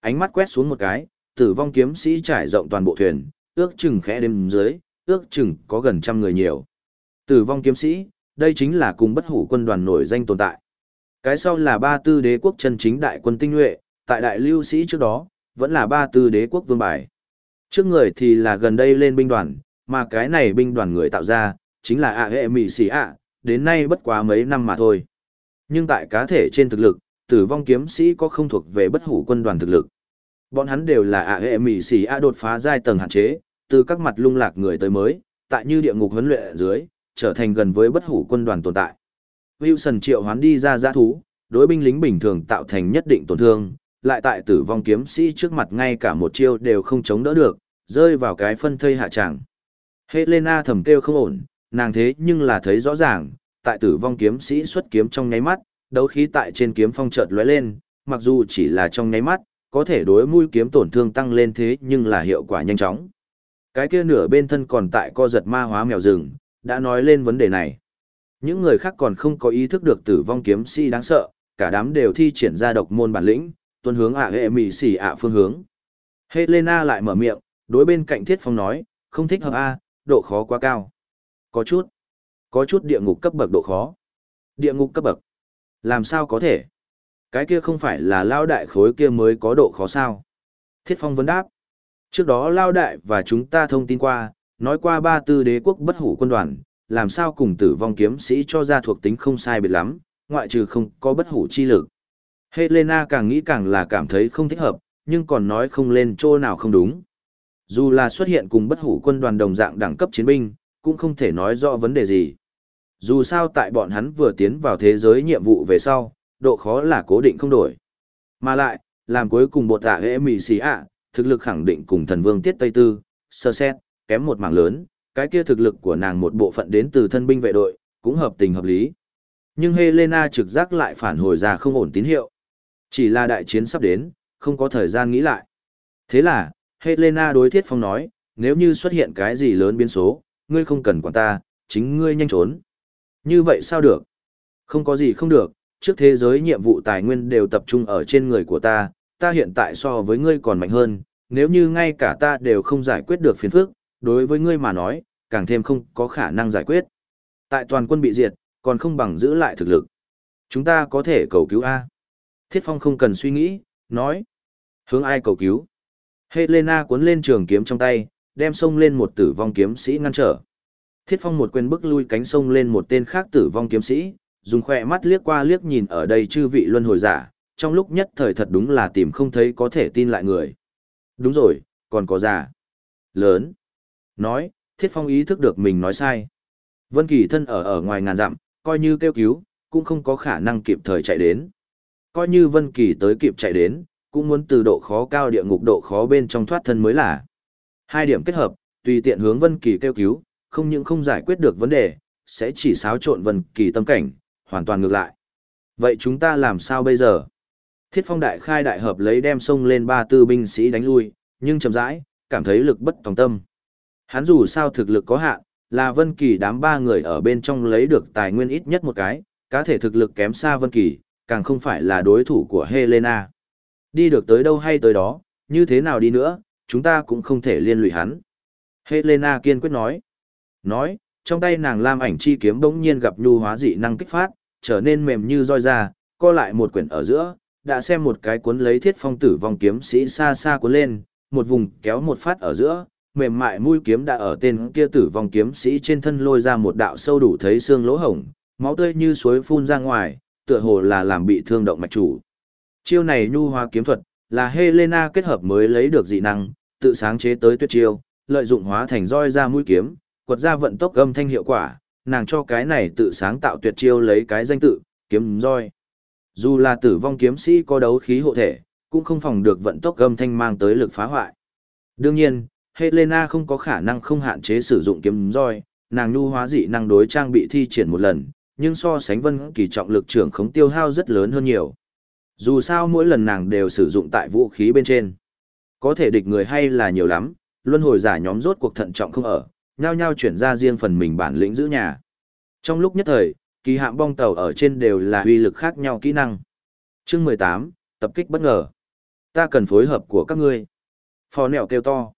Ánh mắt quét xuống một cái, tử vong kiếm sĩ trải rộng toàn bộ thuyền, ước chừng khẽ đêm dưới, ước chừng có gần trăm người nhiều. Tử vong kiếm sĩ, đây chính là cùng bất hủ quân đoàn nổi danh tồn tại. Cái sau là ba tư đế quốc chân chính đại quân tinh nhuệ, tại đại lưu sĩ trước đó, vẫn là ba tư đế quốc vương bài. Trước người thì là gần đây lên binh đoàn, mà cái này binh đoàn người tạo ra, chính là ạ hệ mị sĩ ạ, đến nay bất quá mấy năm mà thôi. Nhưng tại cá thể trên thực lực, tử vong kiếm sĩ có không thuộc về bất hủ quân đoàn thực lực. Bọn hắn đều là ạ hệ mị sĩ ạ đột phá giai tầng hạn chế, từ các mặt lung lạc người tới mới, tại như địa ngục huấn luyện ở dưới, trở thành gần với bất hủ quân đoàn tồn tại. Wilson triệu hoán đi ra giã thú, đối binh lính bình thường tạo thành nhất định tổn thương, lại tại tử vong kiếm sĩ trước mặt ngay cả một chiêu đều không chống đỡ được, rơi vào cái phân thây hạ tràng. Helena thầm kêu không ổn, nàng thế nhưng là thấy rõ ràng, tại tử vong kiếm sĩ xuất kiếm trong nháy mắt, đấu khí tại trên kiếm phong chợt lóe lên, mặc dù chỉ là trong nháy mắt, có thể đối mũi kiếm tổn thương tăng lên thế nhưng là hiệu quả nhanh chóng. Cái kia nửa bên thân còn tại co giật ma hóa mèo rừng, đã nói lên vấn đề này. Những người khác còn không có ý thức được tử vong kiếm sĩ đáng sợ, cả đám đều thi triển ra độc môn bản lĩnh, tuân hướng ạ hệ mị xỉ ạ phương hướng. Helena lại mở miệng, đối bên cạnh thiết phong nói, không thích hợp A, độ khó quá cao. Có chút. Có chút địa ngục cấp bậc độ khó. Địa ngục cấp bậc. Làm sao có thể? Cái kia không phải là lao đại khối kia mới có độ khó sao? Thiết phong vấn đáp. Trước đó lao đại và chúng ta thông tin qua, nói qua ba tư đế quốc bất hủ quân đoàn, làm sao cùng tử vong kiếm sĩ cho ra thuộc tính không sai biệt lắm, ngoại trừ không có bất hủ chi lực. Helena càng nghĩ càng là cảm thấy không thích hợp, nhưng còn nói không lên chỗ nào không đúng. Dù là xuất hiện cùng bất hủ quân đoàn đồng dạng đẳng cấp chiến binh, cũng không thể nói rõ vấn đề gì. Dù sao tại bọn hắn vừa tiến vào thế giới nhiệm vụ về sau, độ khó là cố định không đổi. Mà lại, làm cuối cùng bột tạ hệ mì xì ạ, thực lực khẳng định cùng thần vương tiết Tây Tư, sơ xét, kém một mảng lớn, cái kia thực lực của nàng một bộ phận đến từ thân binh vệ đội, cũng hợp tình hợp lý. Nhưng Helena trực giác lại phản hồi ra không ổn tín hiệu. Chỉ là đại chiến sắp đến, không có thời gian nghĩ lại. Thế là, Helena đối Thiết Phong nói, nếu như xuất hiện cái gì lớn biến số, ngươi không cần quản ta, chính ngươi nhanh trốn. Như vậy sao được? Không có gì không được, trước thế giới nhiệm vụ tài nguyên đều tập trung ở trên người của ta, ta hiện tại so với ngươi còn mạnh hơn, nếu như ngay cả ta đều không giải quyết được phiền phức, đối với ngươi mà nói, càng thêm không có khả năng giải quyết. Tại toàn quân bị diệt, còn không bằng giữ lại thực lực. Chúng ta có thể cầu cứu A. Thiết Phong không cần suy nghĩ, nói. Hướng ai cầu cứu? Helena cuốn lên trường kiếm trong tay, đem xông lên một tử vong kiếm sĩ ngăn trở. Thiết Phong một quyền bức lui cánh sông lên một tên khác tử vong kiếm sĩ, dùng khỏe mắt liếc qua liếc nhìn ở đây chư vị luân hồi giả, trong lúc nhất thời thật đúng là tìm không thấy có thể tin lại người. Đúng rồi, còn có già Lớn. Nói, Thiết Phong ý thức được mình nói sai. Vân Kỳ thân ở ở ngoài ngàn dặm, coi như kêu cứu, cũng không có khả năng kịp thời chạy đến. Coi như Vân Kỳ tới kịp chạy đến, cũng muốn từ độ khó cao địa ngục độ khó bên trong thoát thân mới là. Hai điểm kết hợp, tùy tiện hướng Vân Kỳ kêu cứu, không những không giải quyết được vấn đề, sẽ chỉ xáo trộn Vân Kỳ tâm cảnh, hoàn toàn ngược lại. Vậy chúng ta làm sao bây giờ? Thiết Phong đại khai đại hợp lấy đem sông lên ba tư binh sĩ đánh lui, nhưng chậm rãi, cảm thấy lực bất tòng tâm. Hắn dù sao thực lực có hạn, là Vân Kỳ đám ba người ở bên trong lấy được tài nguyên ít nhất một cái, cá thể thực lực kém xa Vân Kỳ, càng không phải là đối thủ của Helena. Đi được tới đâu hay tới đó, như thế nào đi nữa, chúng ta cũng không thể liên lụy hắn. Helena kiên quyết nói. Nói, trong tay nàng lam ảnh chi kiếm bỗng nhiên gặp nhu hóa dị năng kích phát, trở nên mềm như roi da, co lại một quyển ở giữa, đã xem một cái cuốn lấy thiết phong tử vong kiếm sĩ xa xa cuốn lên, một vùng kéo một phát ở giữa, mềm mại mũi kiếm đã ở tên kia tử vong kiếm sĩ trên thân lôi ra một đạo sâu đủ thấy xương lỗ hổng, máu tươi như suối phun ra ngoài, tựa hồ là làm bị thương động mạch chủ. Chiêu này nhu hóa kiếm thuật, là Helena kết hợp mới lấy được dị năng, tự sáng chế tới tuyệt chiêu, lợi dụng hóa thành roi ra mũi kiếm, quật ra vận tốc âm thanh hiệu quả, nàng cho cái này tự sáng tạo tuyệt chiêu lấy cái danh tự, kiếm roi. Dù là tử vong kiếm sĩ có đấu khí hộ thể, cũng không phòng được vận tốc âm thanh mang tới lực phá hoại. Đương nhiên, Helena không có khả năng không hạn chế sử dụng kiếm roi, nàng nhu hóa dị năng đối trang bị thi triển một lần, nhưng so sánh vân kỳ trọng lực trưởng khống tiêu hao rất lớn hơn nhiều. Dù sao mỗi lần nàng đều sử dụng tại vũ khí bên trên. Có thể địch người hay là nhiều lắm, luân hồi giả nhóm rốt cuộc thận trọng không ở, nhao nhao chuyển ra riêng phần mình bản lĩnh giữ nhà. Trong lúc nhất thời, kỳ hạm bong tàu ở trên đều là uy lực khác nhau kỹ năng. Chương 18, tập kích bất ngờ. Ta cần phối hợp của các ngươi. Phò nẹo kêu to.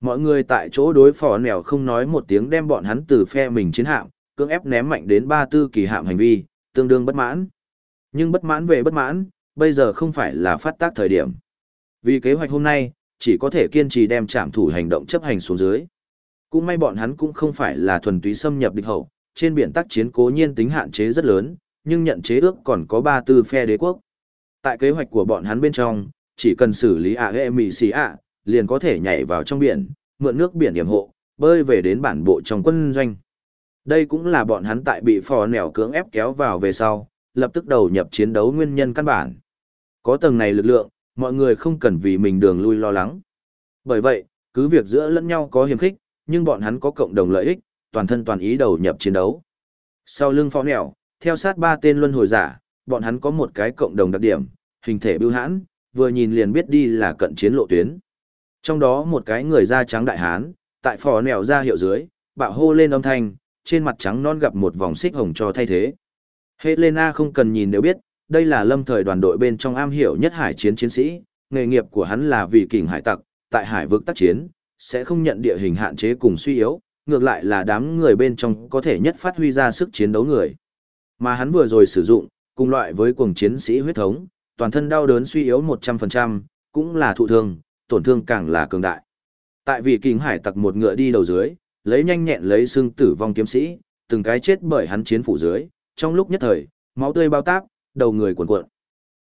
Mọi người tại chỗ đối phò nẹo không nói một tiếng đem bọn hắn từ phe mình chiến hạm, cưỡng ép ném mạnh đến ba tư kỳ hạm hành vi, tương đương bất mãn. Nhưng bất mãn về bất mãn, bây giờ không phải là phát tác thời điểm. Vì kế hoạch hôm nay, chỉ có thể kiên trì đem trạm thủ hành động chấp hành xuống dưới. Cũng may bọn hắn cũng không phải là thuần túy xâm nhập địch hậu, trên biển tác chiến cố nhiên tính hạn chế rất lớn, nhưng nhận chế ước còn có ba tư phe đế quốc. Tại kế hoạch của bọn hắn bên trong, chỉ cần xử lý ạ hệ mì xì ạ, liền có thể nhảy vào trong biển, mượn nước biển điểm hộ, bơi về đến bản bộ trong quân doanh. Đây cũng là bọn hắn tại bị phò nẻo cưỡng ép kéo vào về sau, lập tức đầu nhập chiến đấu nguyên nhân căn bản. Có tầng này lực lượng, mọi người không cần vì mình đường lui lo lắng. Bởi vậy, cứ việc giữa lẫn nhau có hiểm khích, nhưng bọn hắn có cộng đồng lợi ích, toàn thân toàn ý đầu nhập chiến đấu. Sau lưng phó nẻo, theo sát ba tên luân hồi giả, bọn hắn có một cái cộng đồng đặc điểm, hình thể bưu hãn, vừa nhìn liền biết đi là cận chiến lộ tuyến. Trong đó một cái người da trắng đại hán, tại phò nẻo ra hiệu dưới, bạo hô lên âm thanh, trên mặt trắng non gặp một vòng xích hồng cho thay thế. Helena không cần nhìn nếu biết, đây là lâm thời đoàn đội bên trong am hiểu nhất hải chiến chiến sĩ, nghề nghiệp của hắn là vì kình hải tặc, tại hải vực tác chiến, sẽ không nhận địa hình hạn chế cùng suy yếu, ngược lại là đám người bên trong có thể nhất phát huy ra sức chiến đấu người. Mà hắn vừa rồi sử dụng, cùng loại với cuồng chiến sĩ huyết thống, toàn thân đau đớn suy yếu 100%, cũng là thụ thương, tổn thương càng là cường đại. Tại vì kinh hải tặc một ngựa đi đầu dưới, lấy nhanh nhẹn lấy xương tử vong kiếm sĩ, từng cái chết bởi hắn chiến phủ dưới, trong lúc nhất thời, máu tươi bao táp, đầu người cuộn cuộn.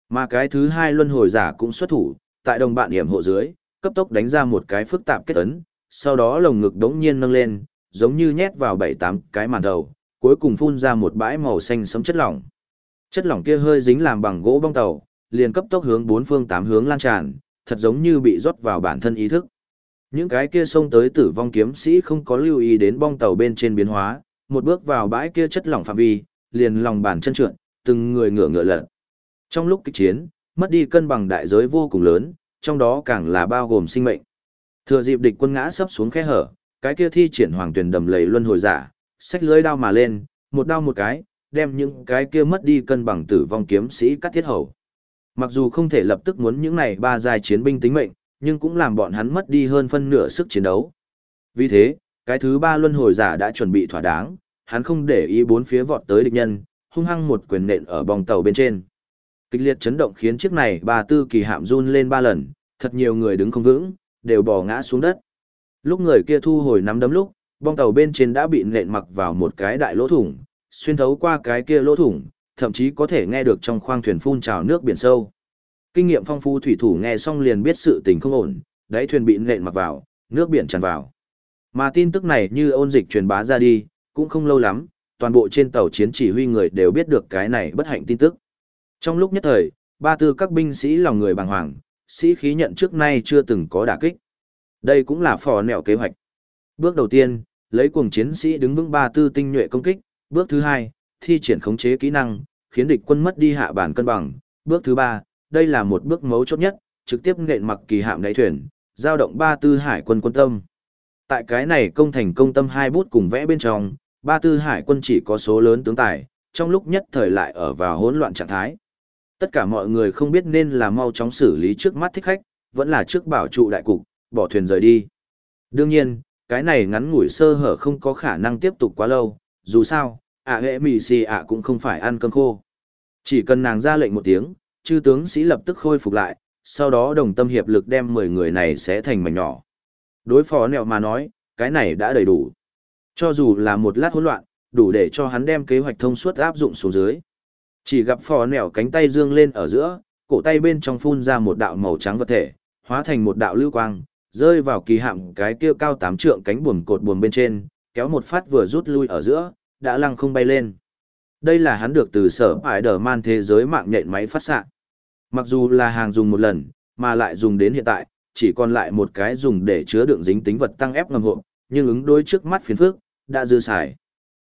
Mà cái thứ hai luân hồi giả cũng xuất thủ, tại đồng bạn hiểm hộ dưới, cấp tốc đánh ra một cái phức tạp kết ấn, sau đó lồng ngực đống nhiên nâng lên, giống như nhét vào bảy tám cái màn đầu, cuối cùng phun ra một bãi màu xanh sẫm chất lỏng. Chất lỏng kia hơi dính làm bằng gỗ bong tàu, liền cấp tốc hướng bốn phương tám hướng lan tràn, thật giống như bị rót vào bản thân ý thức. Những cái kia xông tới tử vong kiếm sĩ không có lưu ý đến bong tàu bên trên biến hóa, một bước vào bãi kia chất lỏng phạm vi, liền lòng bàn chân trượt, từng người ngửa ngựa lật. Trong lúc kịch chiến, mất đi cân bằng đại giới vô cùng lớn, trong đó càng là bao gồm sinh mệnh. Thừa dịp địch quân ngã sấp xuống khe hở, cái kia thi triển hoàng tuyển đầm lầy luân hồi giả, sách lưới đao mà lên, một đao một cái, đem những cái kia mất đi cân bằng tử vong kiếm sĩ cắt thiết hầu. Mặc dù không thể lập tức muốn những này ba giai chiến binh tính mệnh, nhưng cũng làm bọn hắn mất đi hơn phân nửa sức chiến đấu. Vì thế, cái thứ ba luân hồi giả đã chuẩn bị thỏa đáng, hắn không để ý bốn phía vọt tới địch nhân, hung hăng một quyền nện ở bong tàu bên trên. Kịch liệt chấn động khiến chiếc này ba tư kỳ hạm run lên ba lần, thật nhiều người đứng không vững, đều bò ngã xuống đất. Lúc người kia thu hồi nắm đấm lúc, bong tàu bên trên đã bị nện mặc vào một cái đại lỗ thủng, xuyên thấu qua cái kia lỗ thủng, thậm chí có thể nghe được trong khoang thuyền phun trào nước biển sâu. Kinh nghiệm phong phú thủy thủ nghe xong liền biết sự tình không ổn, đáy thuyền bị nện mặc vào, nước biển tràn vào. Mà tin tức này như ôn dịch truyền bá ra đi, cũng không lâu lắm, toàn bộ trên tàu chiến chỉ huy người đều biết được cái này bất hạnh tin tức. Trong lúc nhất thời, ba tư các binh sĩ lòng người bàng hoàng, sĩ khí nhận trước nay chưa từng có đả kích. Đây cũng là phò nẹo kế hoạch. Bước đầu tiên, lấy cuồng chiến sĩ đứng vững ba tư tinh nhuệ công kích. Bước thứ hai, thi triển khống chế kỹ năng, khiến địch quân mất đi hạ bản cân bằng. Bước thứ ba, đây là một bước mấu chốt nhất, trực tiếp nện mặc kỳ hạm đáy thuyền, giao động ba tư hải quân quân tâm. Tại cái này công thành công tâm hai bút cùng vẽ bên trong, ba tư hải quân chỉ có số lớn tướng tài, trong lúc nhất thời lại ở vào hỗn loạn trạng thái. Tất cả mọi người không biết nên là mau chóng xử lý trước mắt thích khách, vẫn là trước bảo trụ đại cục, bỏ thuyền rời đi. Đương nhiên, cái này ngắn ngủi sơ hở không có khả năng tiếp tục quá lâu, dù sao, ạ hệ mì xì ạ cũng không phải ăn cơm khô. Chỉ cần nàng ra lệnh một tiếng, chư tướng sĩ lập tức khôi phục lại, sau đó đồng tâm hiệp lực đem 10 người này sẽ thành mảnh nhỏ. Đối phó nẹo mà nói, cái này đã đầy đủ. Cho dù là một lát hỗn loạn, đủ để cho hắn đem kế hoạch thông suốt áp dụng xuống dưới. Chỉ gặp phò nẻo cánh tay dương lên ở giữa, cổ tay bên trong phun ra một đạo màu trắng vật thể, hóa thành một đạo lưu quang, rơi vào kỳ hạm cái kia cao tám trượng cánh buồm cột buồm bên trên, kéo một phát vừa rút lui ở giữa, đã lăng không bay lên. Đây là hắn được từ sở ải đờ man thế giới mạng nhện máy phát xạ. Mặc dù là hàng dùng một lần, mà lại dùng đến hiện tại, chỉ còn lại một cái dùng để chứa đựng dính tính vật tăng ép ngầm hộ, nhưng ứng đối trước mắt phiền phước, đã dư xài.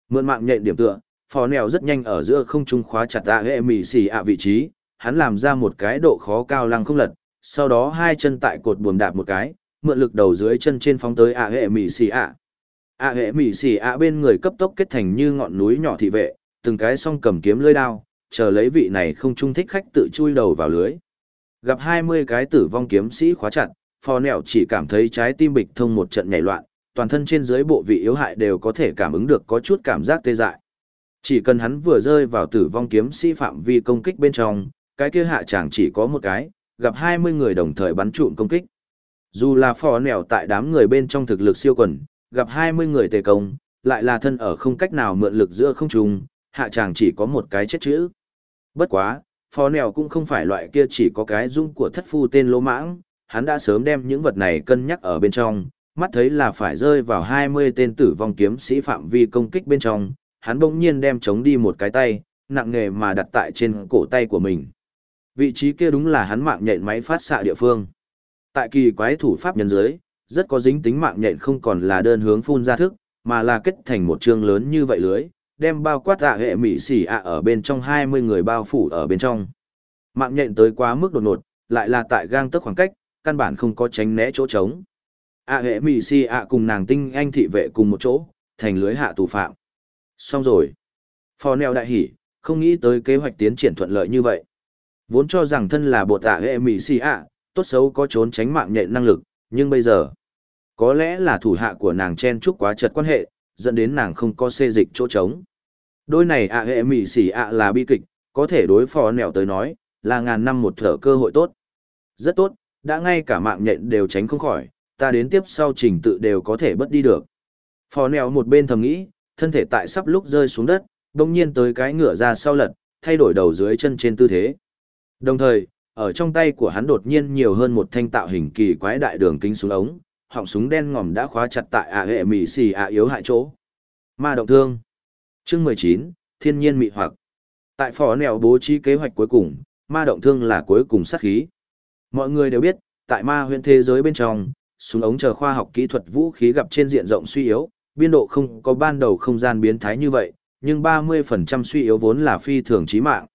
Mượn mạng nhện điểm tựa, phò nèo rất nhanh ở giữa không trung khóa chặt tạ hệ mì xì ạ vị trí, hắn làm ra một cái độ khó cao lăng không lật, sau đó hai chân tại cột buồm đạp một cái, mượn lực đầu dưới chân trên phóng tới ạ hệ mỹ xì ạ. ạ hệ mỹ xì ạ bên người cấp tốc kết thành như ngọn núi nhỏ thị vệ, từng cái song cầm kiếm lưỡi đao, chờ lấy vị này không trung thích khách tự chui đầu vào lưới. Gặp 20 cái tử vong kiếm sĩ khóa chặt, phò nẹo chỉ cảm thấy trái tim bịch thông một trận nhảy loạn, toàn thân trên dưới bộ vị yếu hại đều có thể cảm ứng được có chút cảm giác tê dại. Chỉ cần hắn vừa rơi vào tử vong kiếm sĩ phạm vi công kích bên trong, cái kia hạ chẳng chỉ có một cái, gặp 20 người đồng thời bắn trụm công kích. Dù là phò nẻo tại đám người bên trong thực lực siêu quần, gặp 20 người tề công, lại là thân ở không cách nào mượn lực giữa không trung, hạ chàng chỉ có một cái chết chữ. Bất quá, phò nẻo cũng không phải loại kia chỉ có cái dung của thất phu tên lỗ mãng, hắn đã sớm đem những vật này cân nhắc ở bên trong, mắt thấy là phải rơi vào 20 tên tử vong kiếm sĩ phạm vi công kích bên trong, hắn bỗng nhiên đem chống đi một cái tay, nặng nghề mà đặt tại trên cổ tay của mình. Vị trí kia đúng là hắn mạng nhện máy phát xạ địa phương. Tại kỳ quái thủ pháp nhân giới, rất có dính tính mạng nhện không còn là đơn hướng phun ra thức, mà là kết thành một trường lớn như vậy lưới, đem bao quát ạ hệ mỹ xỉ ạ ở bên trong 20 người bao phủ ở bên trong. Mạng nhện tới quá mức đột ngột, lại là tại gang tức khoảng cách, căn bản không có tránh né chỗ trống. ạ hệ mỹ xỉ ạ cùng nàng tinh anh thị vệ cùng một chỗ, thành lưới hạ tù phạm. Xong rồi. Phò neo đại hỉ, không nghĩ tới kế hoạch tiến triển thuận lợi như vậy. Vốn cho rằng thân là bột tạ hệ mỹ xỉ ạ, tốt xấu có trốn tránh mạng nhện năng lực, nhưng bây giờ, có lẽ là thủ hạ của nàng chen chúc quá chật quan hệ, dẫn đến nàng không có xê dịch chỗ trống. Đôi này ạ hệ mỉ xỉ ạ là bi kịch, có thể đối phó nẻo tới nói, là ngàn năm một thở cơ hội tốt. Rất tốt, đã ngay cả mạng nhện đều tránh không khỏi, ta đến tiếp sau trình tự đều có thể bất đi được. Phò nèo một bên thầm nghĩ, thân thể tại sắp lúc rơi xuống đất, đồng nhiên tới cái ngựa ra sau lật, thay đổi đầu dưới chân trên tư thế. Đồng thời, ở trong tay của hắn đột nhiên nhiều hơn một thanh tạo hình kỳ quái đại đường kính súng ống, họng súng đen ngòm đã khóa chặt tại ạ hệ mị xì ạ yếu hại chỗ. Ma động thương. Chương 19, Thiên nhiên mị hoặc. Tại phỏ nèo bố trí kế hoạch cuối cùng, ma động thương là cuối cùng sát khí. Mọi người đều biết, tại ma huyện thế giới bên trong, súng ống chờ khoa học kỹ thuật vũ khí gặp trên diện rộng suy yếu, biên độ không có ban đầu không gian biến thái như vậy, nhưng 30% suy yếu vốn là phi thường chí mạng.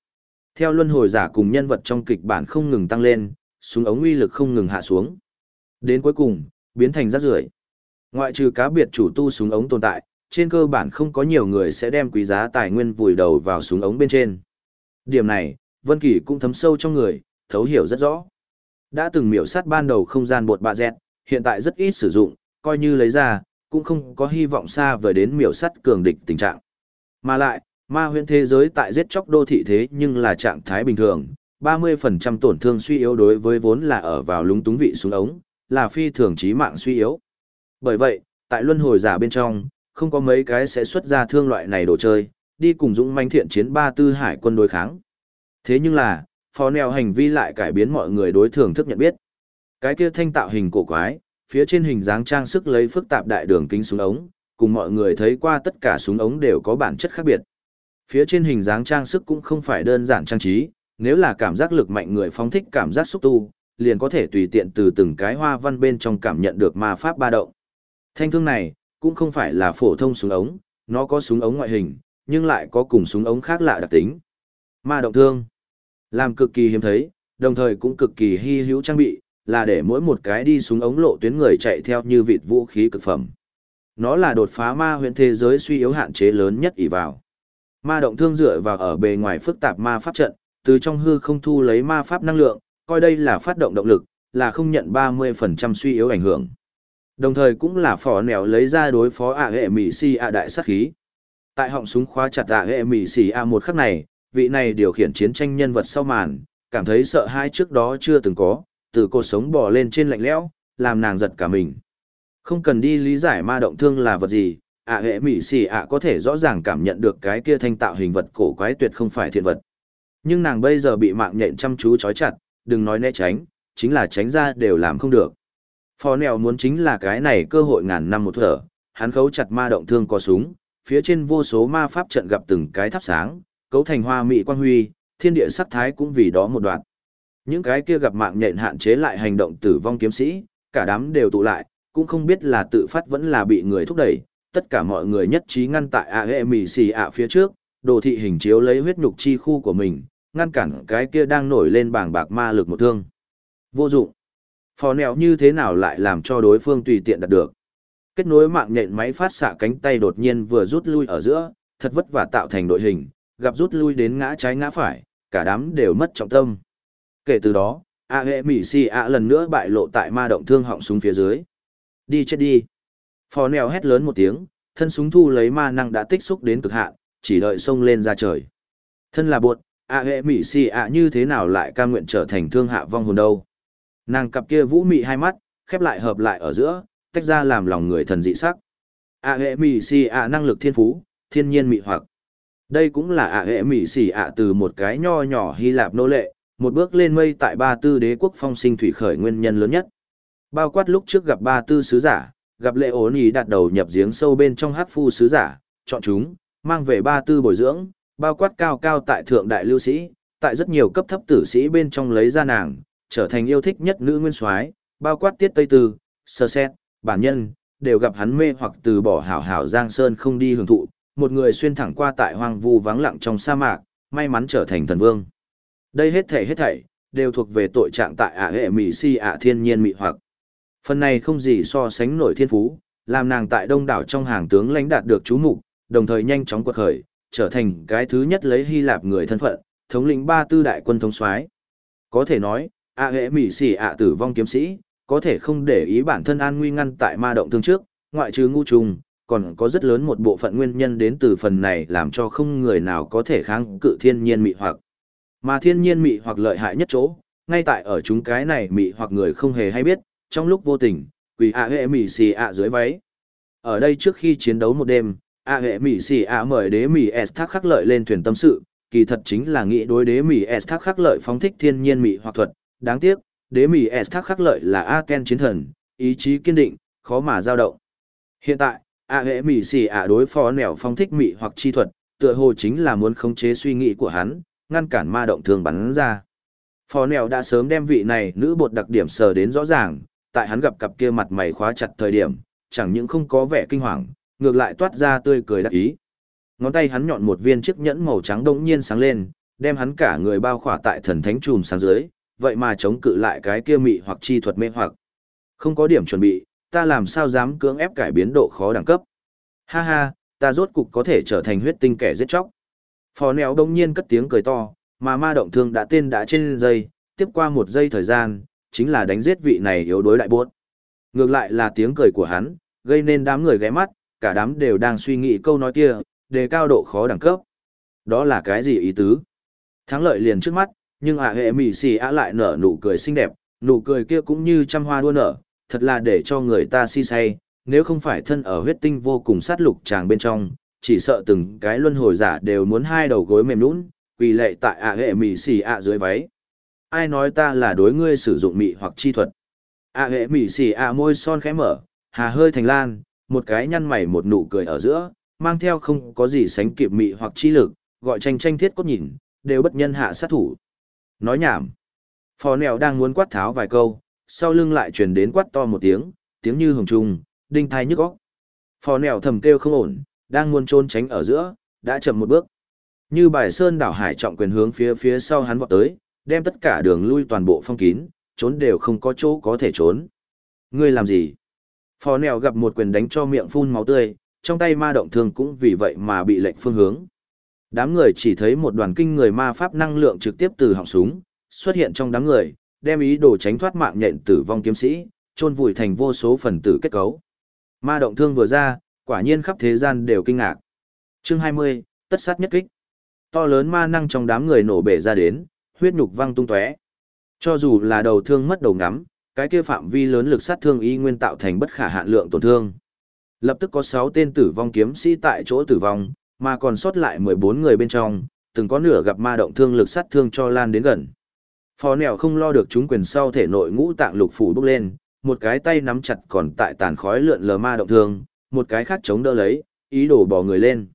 Theo luân hồi giả cùng nhân vật trong kịch bản không ngừng tăng lên, súng ống uy lực không ngừng hạ xuống. Đến cuối cùng, biến thành rác rưởi. Ngoại trừ cá biệt chủ tu súng ống tồn tại, trên cơ bản không có nhiều người sẽ đem quý giá tài nguyên vùi đầu vào súng ống bên trên. Điểm này, Vân Kỳ cũng thấm sâu trong người, thấu hiểu rất rõ. Đã từng miểu sát ban đầu không gian bột bạ dẹt, hiện tại rất ít sử dụng, coi như lấy ra, cũng không có hy vọng xa vời đến miểu sát cường địch tình trạng. Mà lại, ma huyễn thế giới tại giết chóc đô thị thế nhưng là trạng thái bình thường, 30% tổn thương suy yếu đối với vốn là ở vào lúng túng vị xuống ống, là phi thường chí mạng suy yếu. Bởi vậy, tại luân hồi giả bên trong, không có mấy cái sẽ xuất ra thương loại này đồ chơi, đi cùng dũng manh thiện chiến ba tư hải quân đối kháng. Thế nhưng là, phó nèo hành vi lại cải biến mọi người đối thường thức nhận biết. Cái kia thanh tạo hình cổ quái, phía trên hình dáng trang sức lấy phức tạp đại đường kính súng ống, cùng mọi người thấy qua tất cả súng ống đều có bản chất khác biệt. Phía trên hình dáng trang sức cũng không phải đơn giản trang trí, nếu là cảm giác lực mạnh người phóng thích cảm giác xúc tu, liền có thể tùy tiện từ từng cái hoa văn bên trong cảm nhận được ma pháp ba động. Thanh thương này, cũng không phải là phổ thông súng ống, nó có súng ống ngoại hình, nhưng lại có cùng súng ống khác lạ đặc tính. Ma động thương, làm cực kỳ hiếm thấy, đồng thời cũng cực kỳ hy hữu trang bị, là để mỗi một cái đi súng ống lộ tuyến người chạy theo như vịt vũ khí cực phẩm. Nó là đột phá ma huyện thế giới suy yếu hạn chế lớn nhất ỷ vào. Ma động thương dựa vào ở bề ngoài phức tạp ma pháp trận, từ trong hư không thu lấy ma pháp năng lượng, coi đây là phát động động lực, là không nhận 30% suy yếu ảnh hưởng. Đồng thời cũng là phỏ nẻo lấy ra đối phó ạ hệ mỹ si ạ đại sát khí. Tại họng súng khóa chặt ạ hệ mỹ si ạ một khắc này, vị này điều khiển chiến tranh nhân vật sau màn, cảm thấy sợ hãi trước đó chưa từng có, từ cột sống bò lên trên lạnh lẽo, làm nàng giật cả mình. Không cần đi lý giải ma động thương là vật gì, ạ hệ mỹ xì ạ có thể rõ ràng cảm nhận được cái kia thanh tạo hình vật cổ quái tuyệt không phải thiện vật. Nhưng nàng bây giờ bị mạng nhện chăm chú trói chặt, đừng nói né tránh, chính là tránh ra đều làm không được. Phò nèo muốn chính là cái này cơ hội ngàn năm một thở, hắn khấu chặt ma động thương có súng, phía trên vô số ma pháp trận gặp từng cái thắp sáng, cấu thành hoa mỹ quan huy, thiên địa sắc thái cũng vì đó một đoạn. Những cái kia gặp mạng nhện hạn chế lại hành động tử vong kiếm sĩ, cả đám đều tụ lại, cũng không biết là tự phát vẫn là bị người thúc đẩy, tất cả mọi người nhất trí ngăn tại ạ hệ mì xì ạ phía trước, đồ thị hình chiếu lấy huyết nhục chi khu của mình, ngăn cản cái kia đang nổi lên bảng bạc ma lực một thương. Vô dụng. Phò nẹo như thế nào lại làm cho đối phương tùy tiện đạt được. Kết nối mạng nhện máy phát xạ cánh tay đột nhiên vừa rút lui ở giữa, thật vất vả tạo thành đội hình, gặp rút lui đến ngã trái ngã phải, cả đám đều mất trọng tâm. Kể từ đó, A hệ Mỹ Si A lần nữa bại lộ tại ma động thương họng súng phía dưới. Đi chết đi. Phò nèo hét lớn một tiếng, thân súng thu lấy ma năng đã tích xúc đến cực hạn, chỉ đợi xông lên ra trời. Thân là buột, ạ hệ Mỹ xì A như thế nào lại ca nguyện trở thành thương hạ vong hồn đâu. Nàng cặp kia vũ mị hai mắt, khép lại hợp lại ở giữa, tách ra làm lòng người thần dị sắc. Ạ hệ Mỹ xì ạ năng lực thiên phú, thiên nhiên mị hoặc. Đây cũng là ạ hệ Mỹ xì ạ từ một cái nho nhỏ Hy Lạp nô lệ, một bước lên mây tại ba tư đế quốc phong sinh thủy khởi nguyên nhân lớn nhất. Bao quát lúc trước gặp ba tư sứ giả, gặp lệ ổn ý đặt đầu nhập giếng sâu bên trong hát phu sứ giả, chọn chúng, mang về ba tư bồi dưỡng, bao quát cao cao tại thượng đại lưu sĩ, tại rất nhiều cấp thấp tử sĩ bên trong lấy ra nàng, trở thành yêu thích nhất nữ nguyên soái, bao quát tiết tây tư, sơ xét, bản nhân, đều gặp hắn mê hoặc từ bỏ hảo hảo giang sơn không đi hưởng thụ, một người xuyên thẳng qua tại hoang vu vắng lặng trong sa mạc, may mắn trở thành thần vương. Đây hết thảy hết thảy, đều thuộc về tội trạng tại ả hệ mỹ si ả thiên nhiên mị hoặc. Phần này không gì so sánh nổi thiên phú, làm nàng tại đông đảo trong hàng tướng lãnh đạt được chú mục, đồng thời nhanh chóng quật khởi, trở thành cái thứ nhất lấy Hy Lạp người thân phận, thống lĩnh ba tư đại quân thống soái. Có thể nói, ả hệ mỹ si ả tử vong kiếm sĩ, có thể không để ý bản thân an nguy ngăn tại ma động thương trước, ngoại trừ ngu trùng, còn có rất lớn một bộ phận nguyên nhân đến từ phần này làm cho không người nào có thể kháng cự thiên nhiên mị hoặc. Mà thiên nhiên mị hoặc lợi hại nhất chỗ, ngay tại ở chúng cái này mị hoặc người không hề hay biết, trong lúc vô tình, quỷ ạ hệ mỉ xì ạ dưới váy. Ở đây trước khi chiến đấu một đêm, ạ hệ mỉ xì ạ mời đế mỉ S thác khắc lợi lên thuyền tâm sự, kỳ thật chính là nghĩ đối đế Mỹ S thác khắc lợi phóng thích thiên nhiên Mỹ hoặc thuật, đáng tiếc, đế Mỹ S thác khắc lợi là Aken chiến thần, ý chí kiên định, khó mà dao động. Hiện tại, A hệ Mỹ xì ạ đối phó nẻo phóng thích Mỹ hoặc chi thuật, tựa hồ chính là muốn khống chế suy nghĩ của hắn, ngăn cản ma động thường bắn ra. Phó nẻo đã sớm đem vị này nữ bột đặc điểm sờ đến rõ ràng, tại hắn gặp cặp kia mặt mày khóa chặt thời điểm, chẳng những không có vẻ kinh hoàng, ngược lại toát ra tươi cười đắc ý. Ngón tay hắn nhọn một viên chiếc nhẫn màu trắng đông nhiên sáng lên, đem hắn cả người bao khỏa tại thần thánh chùm sáng dưới, vậy mà chống cự lại cái kia mị hoặc chi thuật mê hoặc. Không có điểm chuẩn bị, ta làm sao dám cưỡng ép cải biến độ khó đẳng cấp. Ha ha, ta rốt cục có thể trở thành huyết tinh kẻ giết chóc. Phò nèo đông nhiên cất tiếng cười to, mà ma động thương đã tên đã trên dây, tiếp qua một giây thời gian, chính là đánh giết vị này yếu đối đại buốt. Ngược lại là tiếng cười của hắn, gây nên đám người ghé mắt, cả đám đều đang suy nghĩ câu nói kia, đề cao độ khó đẳng cấp. Đó là cái gì ý tứ? Thắng lợi liền trước mắt, nhưng ạ hệ mỉ xì ạ lại nở nụ cười xinh đẹp, nụ cười kia cũng như trăm hoa đua nở, thật là để cho người ta si say, nếu không phải thân ở huyết tinh vô cùng sát lục tràng bên trong, chỉ sợ từng cái luân hồi giả đều muốn hai đầu gối mềm nũng, quỳ lệ tại ạ hệ mỉ xì ạ dưới váy. Ai nói ta là đối ngươi sử dụng mị hoặc chi thuật? À hệ mỉ xì à môi son khẽ mở, hà hơi thành lan, một cái nhăn mày một nụ cười ở giữa, mang theo không có gì sánh kịp mị hoặc chi lực, gọi tranh tranh thiết cốt nhìn, đều bất nhân hạ sát thủ. Nói nhảm. Phò nèo đang muốn quát tháo vài câu, sau lưng lại truyền đến quát to một tiếng, tiếng như hồng trung, đinh thai nhức óc. Phò nèo thầm kêu không ổn, đang muốn trốn tránh ở giữa, đã chậm một bước. Như bài sơn đảo hải trọng quyền hướng phía phía sau hắn vọt tới, đem tất cả đường lui toàn bộ phong kín, trốn đều không có chỗ có thể trốn. Ngươi làm gì? Phò nèo gặp một quyền đánh cho miệng phun máu tươi, trong tay ma động thương cũng vì vậy mà bị lệnh phương hướng. Đám người chỉ thấy một đoàn kinh người ma pháp năng lượng trực tiếp từ họng súng, xuất hiện trong đám người, đem ý đồ tránh thoát mạng nhện tử vong kiếm sĩ, chôn vùi thành vô số phần tử kết cấu. Ma động thương vừa ra, quả nhiên khắp thế gian đều kinh ngạc. Chương 20, tất sát nhất kích. To lớn ma năng trong đám người nổ bể ra đến, huyết nhục văng tung tóe. Cho dù là đầu thương mất đầu ngắm, cái kia phạm vi lớn lực sát thương y nguyên tạo thành bất khả hạn lượng tổn thương. Lập tức có 6 tên tử vong kiếm sĩ tại chỗ tử vong, mà còn sót lại 14 người bên trong, từng có nửa gặp ma động thương lực sát thương cho lan đến gần. Phó nèo không lo được chúng quyền sau thể nội ngũ tạng lục phủ bốc lên, một cái tay nắm chặt còn tại tàn khói lượn lờ ma động thương, một cái khác chống đỡ lấy, ý đồ bỏ người lên.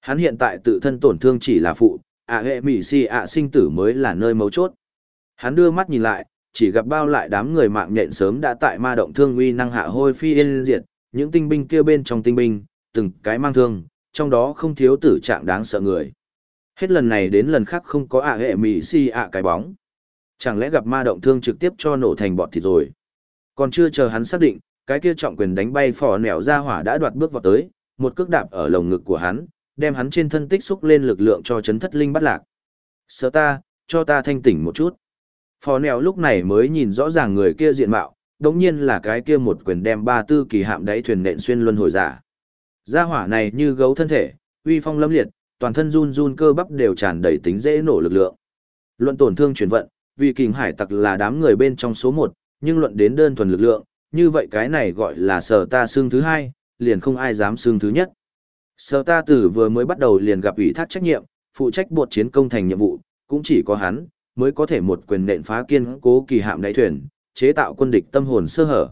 Hắn hiện tại tự thân tổn thương chỉ là phụ, ạ hệ mỹ xì ạ sinh tử mới là nơi mấu chốt. Hắn đưa mắt nhìn lại, chỉ gặp bao lại đám người mạng nhện sớm đã tại ma động thương uy năng hạ hôi phi yên diệt, những tinh binh kia bên trong tinh binh, từng cái mang thương, trong đó không thiếu tử trạng đáng sợ người. Hết lần này đến lần khác không có ạ hệ mỹ xì ạ cái bóng. Chẳng lẽ gặp ma động thương trực tiếp cho nổ thành bọt thịt rồi. Còn chưa chờ hắn xác định, cái kia trọng quyền đánh bay phò nẻo ra hỏa đã đoạt bước vào tới, một cước đạp ở lồng ngực của hắn, đem hắn trên thân tích xúc lên lực lượng cho chấn thất linh bắt lạc. Sợ ta, cho ta thanh tỉnh một chút. Phò Nèo lúc này mới nhìn rõ ràng người kia diện mạo, đống nhiên là cái kia một quyền đem ba tư kỳ hạm đáy thuyền nện xuyên luân hồi giả. Gia hỏa này như gấu thân thể, uy phong lâm liệt, toàn thân run run cơ bắp đều tràn đầy tính dễ nổ lực lượng. Luận tổn thương chuyển vận, vì kình hải tặc là đám người bên trong số một, nhưng luận đến đơn thuần lực lượng, như vậy cái này gọi là sở ta xương thứ hai, liền không ai dám xương thứ nhất. Sở ta tử vừa mới bắt đầu liền gặp ủy thác trách nhiệm, phụ trách bột chiến công thành nhiệm vụ, cũng chỉ có hắn, mới có thể một quyền nện phá kiên cố kỳ hạm đáy thuyền, chế tạo quân địch tâm hồn sơ hở.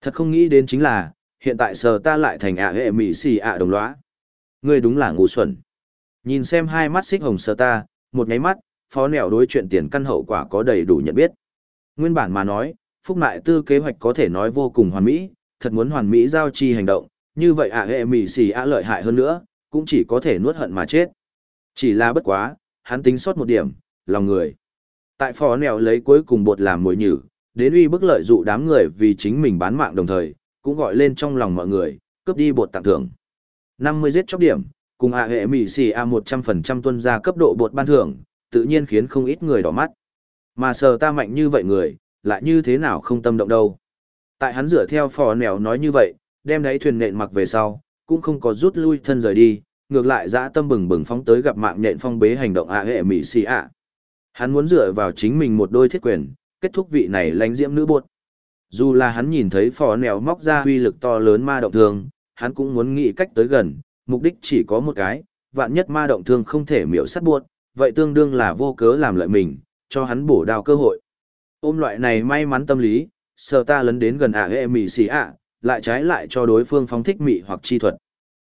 Thật không nghĩ đến chính là, hiện tại sở ta lại thành ạ hệ mỹ xì ạ đồng lõa. Ngươi đúng là ngu xuẩn. Nhìn xem hai mắt xích hồng sở ta, một nháy mắt, phó nẻo đối chuyện tiền căn hậu quả có đầy đủ nhận biết. Nguyên bản mà nói, phúc mại tư kế hoạch có thể nói vô cùng hoàn mỹ, thật muốn hoàn mỹ giao chi hành động, như vậy ạ hệ mỹ xì ạ lợi hại hơn nữa, cũng chỉ có thể nuốt hận mà chết. Chỉ là bất quá, hắn tính sót một điểm, lòng người. Tại phò nẻo lấy cuối cùng bột làm mồi nhử, đến uy bức lợi dụ đám người vì chính mình bán mạng đồng thời, cũng gọi lên trong lòng mọi người, cướp đi bột tặng thưởng. 50 giết chóc điểm, cùng hạ hệ mỹ xì A 100% tuân ra cấp độ bột ban thưởng, tự nhiên khiến không ít người đỏ mắt. Mà sờ ta mạnh như vậy người, lại như thế nào không tâm động đâu. Tại hắn dựa theo phò nèo nói như vậy, đem đáy thuyền nện mặc về sau, cũng không có rút lui thân rời đi, ngược lại dã tâm bừng bừng phóng tới gặp mạng nện phong bế hành động hạ hệ mỹ xì A. Hắn muốn dựa vào chính mình một đôi thiết quyền, kết thúc vị này lánh diễm nữ buột. Dù là hắn nhìn thấy phò nèo móc ra huy lực to lớn ma động thương, hắn cũng muốn nghĩ cách tới gần, mục đích chỉ có một cái, vạn nhất ma động thương không thể miểu sát buột, vậy tương đương là vô cớ làm lợi mình, cho hắn bổ đào cơ hội. Ôm loại này may mắn tâm lý, sờ ta lấn đến gần ả hệ mỹ xì ạ, lại trái lại cho đối phương phóng thích mị hoặc chi thuật.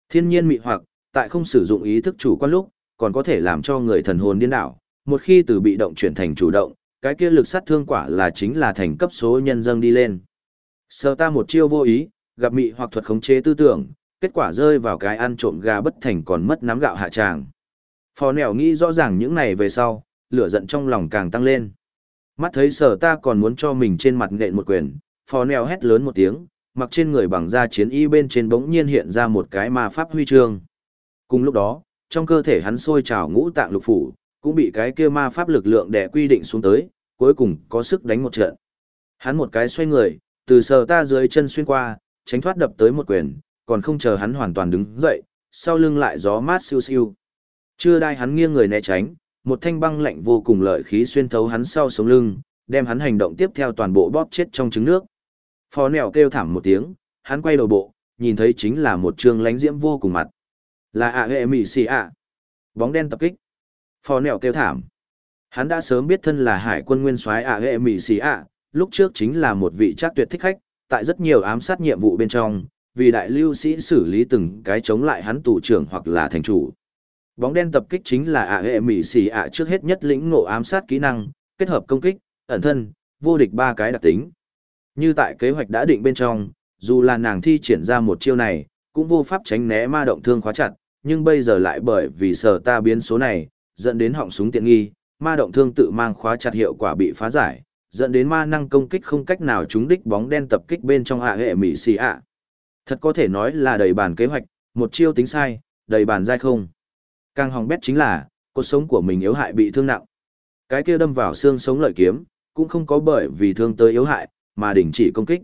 Thiên nhiên mị hoặc, tại không sử dụng ý thức chủ quan lúc, còn có thể làm cho người thần hồn điên đảo, một khi từ bị động chuyển thành chủ động, cái kia lực sát thương quả là chính là thành cấp số nhân dân đi lên. Sơ ta một chiêu vô ý, gặp mị hoặc thuật khống chế tư tưởng, kết quả rơi vào cái ăn trộm gà bất thành còn mất nắm gạo hạ tràng. Phò nẻo nghĩ rõ ràng những này về sau, lửa giận trong lòng càng tăng lên. Mắt thấy sở ta còn muốn cho mình trên mặt nện một quyền, phò nẻo hét lớn một tiếng, mặc trên người bằng da chiến y bên trên bỗng nhiên hiện ra một cái ma pháp huy chương. Cùng lúc đó, trong cơ thể hắn sôi trào ngũ tạng lục phủ, cũng bị cái kia ma pháp lực lượng đè quy định xuống tới, cuối cùng có sức đánh một trận. Hắn một cái xoay người, từ sờ ta dưới chân xuyên qua, tránh thoát đập tới một quyền, còn không chờ hắn hoàn toàn đứng dậy, sau lưng lại gió mát siêu siêu. Chưa đai hắn nghiêng người né tránh, một thanh băng lạnh vô cùng lợi khí xuyên thấu hắn sau sống lưng, đem hắn hành động tiếp theo toàn bộ bóp chết trong trứng nước. Phó nèo kêu thảm một tiếng, hắn quay đầu bộ, nhìn thấy chính là một trường lánh diễm vô cùng mặt. Là ạ hệ mị xì ạ. Bóng đen tập kích. Phò nèo kêu thảm. Hắn đã sớm biết thân là hải quân nguyên soái ạ hệ mị xì ạ, lúc trước chính là một vị trác tuyệt thích khách, tại rất nhiều ám sát nhiệm vụ bên trong, vì đại lưu sĩ xử lý từng cái chống lại hắn tù trưởng hoặc là thành chủ. Bóng đen tập kích chính là ạ hệ mị xì ạ trước hết nhất lĩnh ngộ ám sát kỹ năng, kết hợp công kích, ẩn thân, vô địch ba cái đặc tính. Như tại kế hoạch đã định bên trong, dù là nàng thi triển ra một chiêu này, cũng vô pháp tránh né ma động thương khóa chặt, nhưng bây giờ lại bởi vì sở ta biến số này, dẫn đến họng súng tiện nghi, ma động thương tự mang khóa chặt hiệu quả bị phá giải, dẫn đến ma năng công kích không cách nào trúng đích bóng đen tập kích bên trong hạ hệ mỹ xì ạ. Thật có thể nói là đầy bàn kế hoạch, một chiêu tính sai, đầy bàn dai không. Càng hỏng bét chính là, cuộc sống của mình yếu hại bị thương nặng. Cái kia đâm vào xương sống lợi kiếm, cũng không có bởi vì thương tới yếu hại, mà đình chỉ công kích.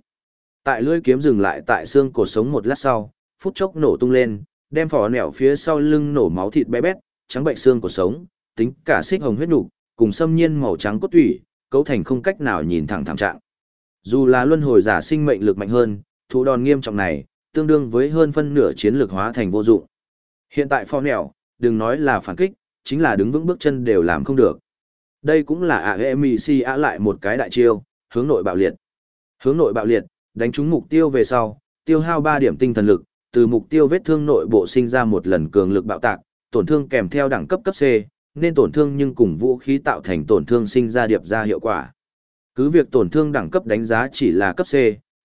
Tại lưỡi kiếm dừng lại tại xương cổ sống một lát sau, phút chốc nổ tung lên, đem phỏ nẻo phía sau lưng nổ máu thịt bé bét, trắng bệnh xương cổ sống, tính cả xích hồng huyết nục, cùng xâm nhiên màu trắng cốt tủy, cấu thành không cách nào nhìn thẳng thẳng trạng. Dù là luân hồi giả sinh mệnh lực mạnh hơn, thủ đòn nghiêm trọng này, tương đương với hơn phân nửa chiến lược hóa thành vô dụng. Hiện tại phò nẻo, đừng nói là phản kích, chính là đứng vững bước chân đều làm không được. Đây cũng là AEMC á lại một cái đại chiêu, hướng nội bạo liệt. Hướng nội bạo liệt, đánh trúng mục tiêu về sau, tiêu hao 3 điểm tinh thần lực, từ mục tiêu vết thương nội bộ sinh ra một lần cường lực bạo tạc, tổn thương kèm theo đẳng cấp cấp C, nên tổn thương nhưng cùng vũ khí tạo thành tổn thương sinh ra điệp ra hiệu quả. Cứ việc tổn thương đẳng cấp đánh giá chỉ là cấp C,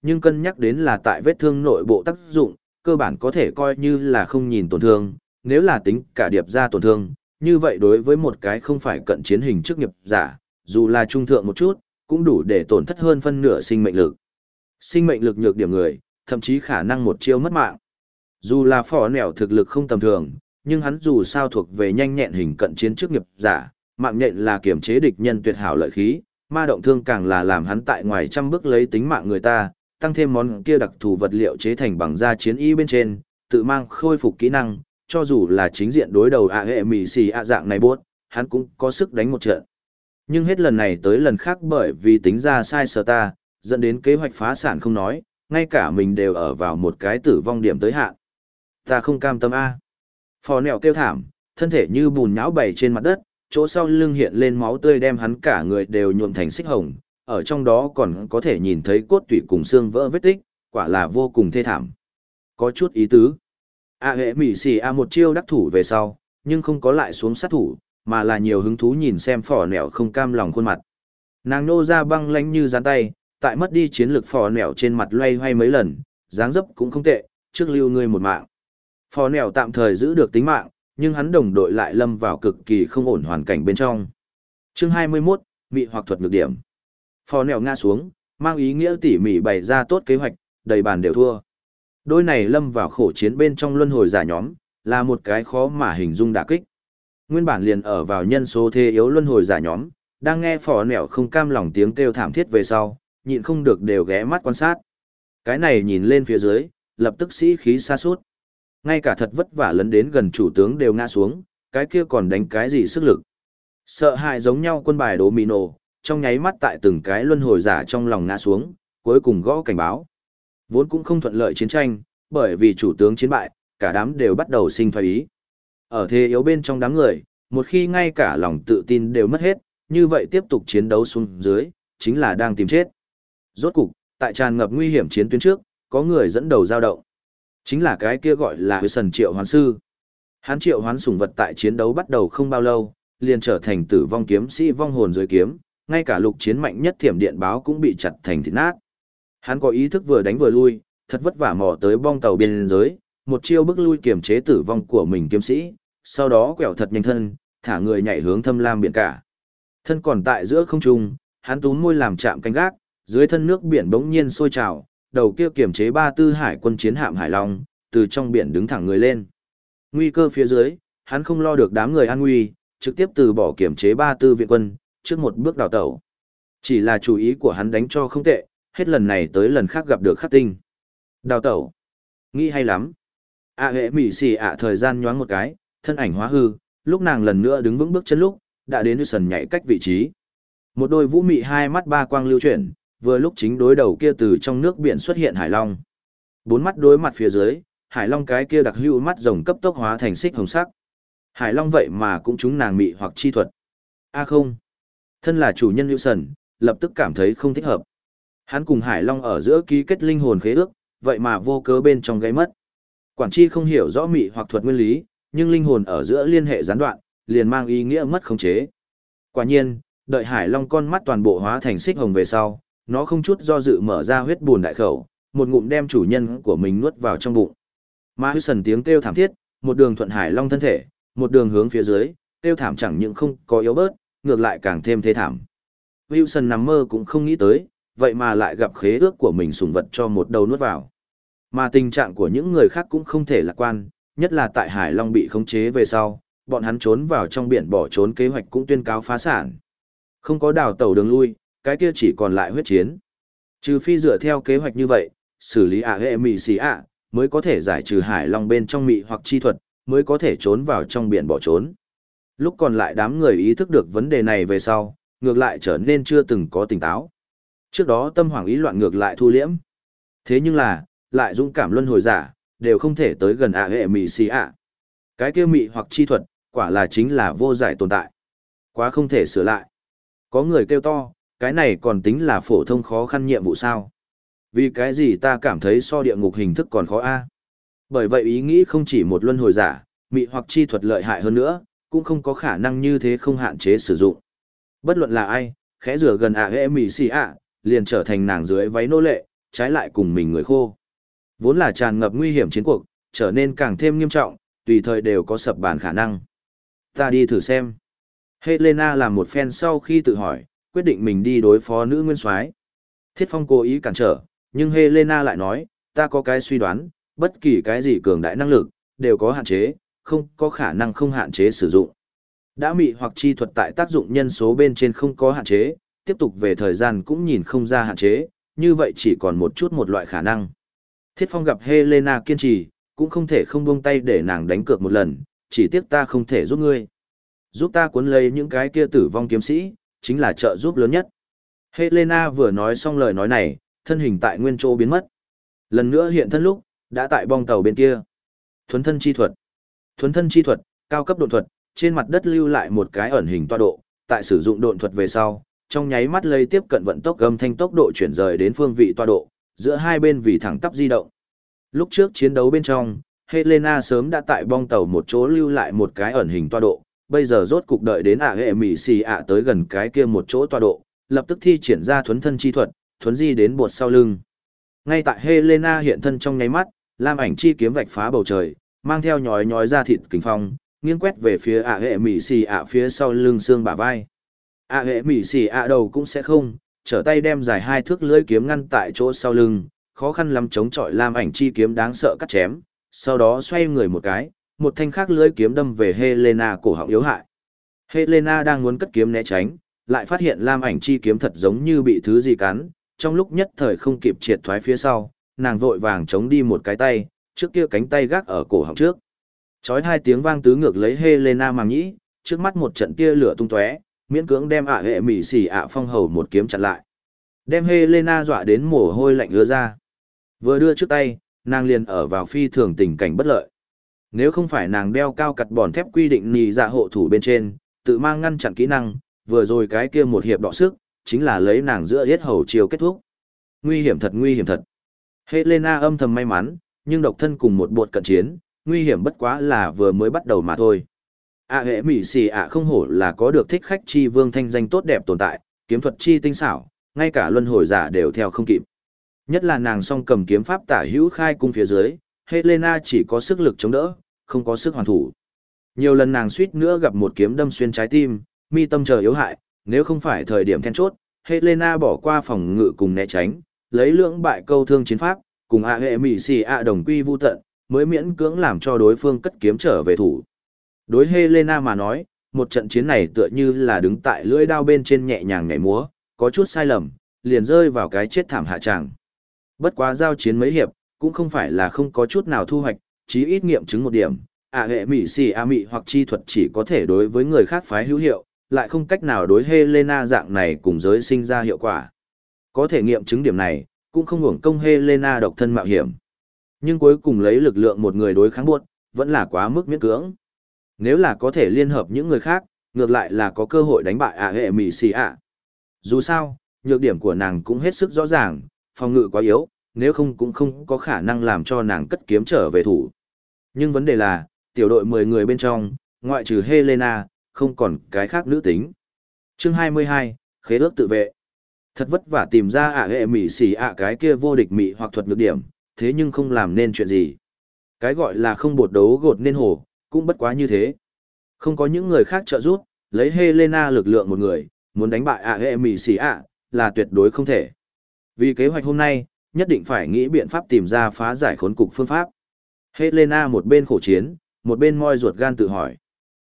nhưng cân nhắc đến là tại vết thương nội bộ tác dụng, cơ bản có thể coi như là không nhìn tổn thương, nếu là tính cả điệp ra tổn thương, như vậy đối với một cái không phải cận chiến hình chức nghiệp giả, dù là trung thượng một chút, cũng đủ để tổn thất hơn phân nửa sinh mệnh lực. Sinh mệnh lực nhược điểm người, thậm chí khả năng một chiêu mất mạng. Dù là phỏ nẻo thực lực không tầm thường, nhưng hắn dù sao thuộc về nhanh nhẹn hình cận chiến trước nghiệp giả, mạng nhện là kiểm chế địch nhân tuyệt hảo lợi khí, ma động thương càng là làm hắn tại ngoài trăm bước lấy tính mạng người ta, tăng thêm món kia đặc thù vật liệu chế thành bằng da chiến y bên trên, tự mang khôi phục kỹ năng, cho dù là chính diện đối đầu ạ hệ mì xì ạ dạng này buốt, hắn cũng có sức đánh một trận. Nhưng hết lần này tới lần khác bởi vì tính ra sai sở ta, dẫn đến kế hoạch phá sản không nói, ngay cả mình đều ở vào một cái tử vong điểm tới hạn. Ta không cam tâm A. Phò nẹo kêu thảm, thân thể như bùn nhão bày trên mặt đất, chỗ sau lưng hiện lên máu tươi đem hắn cả người đều nhuộm thành xích hồng, ở trong đó còn có thể nhìn thấy cốt tủy cùng xương vỡ vết tích, quả là vô cùng thê thảm. Có chút ý tứ. A hệ mỉ xì A một chiêu đắc thủ về sau, nhưng không có lại xuống sát thủ, mà là nhiều hứng thú nhìn xem phò nẹo không cam lòng khuôn mặt. Nàng nô ra băng lánh như gián tay, tại mất đi chiến lược phò nẹo trên mặt loay hoay mấy lần, dáng dấp cũng không tệ, trước lưu ngươi một mạng. Phò nẹo tạm thời giữ được tính mạng, nhưng hắn đồng đội lại lâm vào cực kỳ không ổn hoàn cảnh bên trong. Chương 21, Mị hoặc thuật nhược điểm. Phò nẹo ngã xuống, mang ý nghĩa tỉ mỉ bày ra tốt kế hoạch, đầy bàn đều thua. Đôi này lâm vào khổ chiến bên trong luân hồi giả nhóm, là một cái khó mà hình dung đả kích. Nguyên bản liền ở vào nhân số thế yếu luân hồi giả nhóm, đang nghe phò nẻo không cam lòng tiếng kêu thảm thiết về sau, nhịn không được đều ghé mắt quan sát. Cái này nhìn lên phía dưới, lập tức sĩ khí xa suốt. Ngay cả thật vất vả lấn đến gần chủ tướng đều ngã xuống, cái kia còn đánh cái gì sức lực. Sợ hãi giống nhau quân bài đố mì nổ, trong nháy mắt tại từng cái luân hồi giả trong lòng ngã xuống, cuối cùng gõ cảnh báo. Vốn cũng không thuận lợi chiến tranh, bởi vì chủ tướng chiến bại, cả đám đều bắt đầu sinh thoái ý. Ở thế yếu bên trong đám người, Một khi ngay cả lòng tự tin đều mất hết, như vậy tiếp tục chiến đấu xuống dưới, chính là đang tìm chết. Rốt cục, tại tràn ngập nguy hiểm chiến tuyến trước, có người dẫn đầu giao động. Chính là cái kia gọi là Huy Sần Triệu Hoán Sư. Hán triệu hoán sủng vật tại chiến đấu bắt đầu không bao lâu, liền trở thành tử vong kiếm sĩ vong hồn dưới kiếm, ngay cả lục chiến mạnh nhất thiểm điện báo cũng bị chặt thành thịt nát. Hắn có ý thức vừa đánh vừa lui, thật vất vả mò tới bong tàu biên giới, một chiêu bức lui kiềm chế tử vong của mình kiếm sĩ, sau đó quẹo thật nhanh thân, thả người nhảy hướng thâm lam biển cả. Thân còn tại giữa không trung, hắn túm môi làm chạm canh gác, dưới thân nước biển bỗng nhiên sôi trào, đầu kia kiểm chế ba tư hải quân chiến hạm Hải Long, từ trong biển đứng thẳng người lên. Nguy cơ phía dưới, hắn không lo được đám người an nguy, trực tiếp từ bỏ kiểm chế ba tư viện quân, trước một bước đào tẩu. Chỉ là chủ ý của hắn đánh cho không tệ, hết lần này tới lần khác gặp được khắc tinh. Đào tẩu. Nghĩ hay lắm. À hệ mỉ xì ạ thời gian nhoáng một cái, thân ảnh hóa hư, lúc nàng lần nữa đứng vững bước chân lúc, đã đến sần nhảy cách vị trí. Một đôi vũ mị hai mắt ba quang lưu chuyển, vừa lúc chính đối đầu kia từ trong nước biển xuất hiện hải long. Bốn mắt đối mặt phía dưới, hải long cái kia đặc hữu mắt rồng cấp tốc hóa thành xích hồng sắc. Hải long vậy mà cũng chúng nàng mị hoặc chi thuật. A không. Thân là chủ nhân hữu sần, lập tức cảm thấy không thích hợp. Hắn cùng hải long ở giữa ký kết linh hồn khế ước, vậy mà vô cớ bên trong gáy mất. Quản chi không hiểu rõ mị hoặc thuật nguyên lý, nhưng linh hồn ở giữa liên hệ gián đoạn, liền mang ý nghĩa mất khống chế. Quả nhiên, đợi hải long con mắt toàn bộ hóa thành xích hồng về sau, nó không chút do dự mở ra huyết buồn đại khẩu, một ngụm đem chủ nhân của mình nuốt vào trong bụng. Ma hư sần tiếng kêu thảm thiết, một đường thuận hải long thân thể, một đường hướng phía dưới, kêu thảm chẳng những không có yếu bớt, ngược lại càng thêm thế thảm. Wilson nằm mơ cũng không nghĩ tới, vậy mà lại gặp khế ước của mình sùng vật cho một đầu nuốt vào. Mà tình trạng của những người khác cũng không thể lạc quan, nhất là tại Hải Long bị khống chế về sau, bọn hắn trốn vào trong biển bỏ trốn kế hoạch cũng tuyên cáo phá sản. Không có đào tàu đường lui, cái kia chỉ còn lại huyết chiến. Trừ phi dựa theo kế hoạch như vậy, xử lý ả hệ mị xì ạ, mới có thể giải trừ hải long bên trong mị hoặc chi thuật, mới có thể trốn vào trong biển bỏ trốn. Lúc còn lại đám người ý thức được vấn đề này về sau, ngược lại trở nên chưa từng có tỉnh táo. Trước đó tâm hoàng ý loạn ngược lại thu liễm. Thế nhưng là, lại dũng cảm luân hồi giả, đều không thể tới gần ạ hệ mị xì ạ. Cái kia mị hoặc chi thuật, quả là chính là vô giải tồn tại. Quá không thể sửa lại. Có người kêu to, cái này còn tính là phổ thông khó khăn nhiệm vụ sao? Vì cái gì ta cảm thấy so địa ngục hình thức còn khó a? Bởi vậy ý nghĩ không chỉ một luân hồi giả, mị hoặc chi thuật lợi hại hơn nữa, cũng không có khả năng như thế không hạn chế sử dụng. Bất luận là ai, khẽ rửa gần ạ hệ mị xì ạ, liền trở thành nàng dưới váy nô lệ, trái lại cùng mình người khô. Vốn là tràn ngập nguy hiểm chiến cuộc, trở nên càng thêm nghiêm trọng, tùy thời đều có sập bàn khả năng. Ta đi thử xem. Helena làm một phen sau khi tự hỏi, quyết định mình đi đối phó nữ nguyên soái. Thiết Phong cố ý cản trở, nhưng Helena lại nói, ta có cái suy đoán, bất kỳ cái gì cường đại năng lực, đều có hạn chế, không có khả năng không hạn chế sử dụng. Đã mị hoặc chi thuật tại tác dụng nhân số bên trên không có hạn chế, tiếp tục về thời gian cũng nhìn không ra hạn chế, như vậy chỉ còn một chút một loại khả năng. Thiết Phong gặp Helena kiên trì, cũng không thể không buông tay để nàng đánh cược một lần, chỉ tiếc ta không thể giúp ngươi. Giúp ta cuốn lấy những cái kia tử vong kiếm sĩ, chính là trợ giúp lớn nhất. Helena vừa nói xong lời nói này, thân hình tại nguyên chỗ biến mất. Lần nữa hiện thân lúc, đã tại bong tàu bên kia. Thuấn thân chi thuật. Thuấn thân chi thuật, cao cấp độn thuật, trên mặt đất lưu lại một cái ẩn hình toa độ, tại sử dụng độn thuật về sau, trong nháy mắt lây tiếp cận vận tốc gầm thanh tốc độ chuyển rời đến phương vị toa độ, giữa hai bên vì thẳng tắp di động. Lúc trước chiến đấu bên trong, Helena sớm đã tại bong tàu một chỗ lưu lại một cái ẩn hình toa độ, bây giờ rốt cục đợi đến ả hệ mỉ xì ạ tới gần cái kia một chỗ toa độ, lập tức thi triển ra thuấn thân chi thuật, thuấn di đến bột sau lưng. Ngay tại Helena hiện thân trong nháy mắt, lam ảnh chi kiếm vạch phá bầu trời, mang theo nhói nhói ra thịt kình phong, nghiêng quét về phía ả hệ mỉ xì ạ phía sau lưng xương bả vai. ả hệ mỉ xì ạ đầu cũng sẽ không, trở tay đem dài hai thước lưỡi kiếm ngăn tại chỗ sau lưng, khó khăn lắm chống chọi lam ảnh chi kiếm đáng sợ cắt chém, sau đó xoay người một cái, một thanh khác lưỡi kiếm đâm về Helena cổ họng yếu hại. Helena đang muốn cất kiếm né tránh, lại phát hiện lam ảnh chi kiếm thật giống như bị thứ gì cắn, trong lúc nhất thời không kịp triệt thoái phía sau, nàng vội vàng chống đi một cái tay, trước kia cánh tay gác ở cổ họng trước. Chói hai tiếng vang tứ ngược lấy Helena màng nhĩ, trước mắt một trận tia lửa tung tóe, miễn cưỡng đem ạ hệ mỉ xỉ ạ phong hầu một kiếm chặn lại. Đem Helena dọa đến mồ hôi lạnh ứa ra. Vừa đưa trước tay, nàng liền ở vào phi thường tình cảnh bất lợi. Nếu không phải nàng đeo cao cặt bòn thép quy định nì dạ hộ thủ bên trên, tự mang ngăn chặn kỹ năng, vừa rồi cái kia một hiệp đọ sức, chính là lấy nàng giữa hết hầu chiều kết thúc. Nguy hiểm thật nguy hiểm thật. Helena âm thầm may mắn, nhưng độc thân cùng một bột cận chiến, nguy hiểm bất quá là vừa mới bắt đầu mà thôi. A hệ mỹ xì ạ không hổ là có được thích khách chi vương thanh danh tốt đẹp tồn tại, kiếm thuật chi tinh xảo, ngay cả luân hồi giả đều theo không kịp. Nhất là nàng song cầm kiếm pháp tả hữu khai cung phía dưới, Helena chỉ có sức lực chống đỡ, không có sức hoàn thủ. Nhiều lần nàng suýt nữa gặp một kiếm đâm xuyên trái tim, mi tâm chờ yếu hại, nếu không phải thời điểm then chốt, Helena bỏ qua phòng ngự cùng né tránh, lấy lưỡng bại câu thương chiến pháp, cùng A hệ mỹ xì ạ đồng quy vu tận, mới miễn cưỡng làm cho đối phương cất kiếm trở về thủ. Đối Helena mà nói, một trận chiến này tựa như là đứng tại lưỡi đao bên trên nhẹ nhàng nhảy múa, có chút sai lầm, liền rơi vào cái chết thảm hạ tràng. Bất quá giao chiến mấy hiệp, cũng không phải là không có chút nào thu hoạch, chí ít nghiệm chứng một điểm, ạ hệ mỹ xì a mị hoặc chi thuật chỉ có thể đối với người khác phái hữu hiệu, lại không cách nào đối Helena dạng này cùng giới sinh ra hiệu quả. Có thể nghiệm chứng điểm này, cũng không hưởng công Helena độc thân mạo hiểm. Nhưng cuối cùng lấy lực lượng một người đối kháng buộc, vẫn là quá mức miễn cưỡng. Nếu là có thể liên hợp những người khác, ngược lại là có cơ hội đánh bại ạ hệ mỹ xì ạ. Dù sao, nhược điểm của nàng cũng hết sức rõ ràng, phòng ngự quá yếu, nếu không cũng không có khả năng làm cho nàng cất kiếm trở về thủ. Nhưng vấn đề là, tiểu đội 10 người bên trong, ngoại trừ Helena, không còn cái khác nữ tính. Chương 22, khế ước tự vệ. Thật vất vả tìm ra ạ hệ mỉ xỉ ạ cái kia vô địch mị hoặc thuật nhược điểm, thế nhưng không làm nên chuyện gì. Cái gọi là không bột đấu gột nên hổ, cũng bất quá như thế. Không có những người khác trợ giúp, lấy Helena lực lượng một người, muốn đánh bại ạ hệ mỉ xỉ ạ, là tuyệt đối không thể. Vì kế hoạch hôm nay, nhất định phải nghĩ biện pháp tìm ra phá giải khốn cục phương pháp. Helena một bên khổ chiến, một bên moi ruột gan tự hỏi.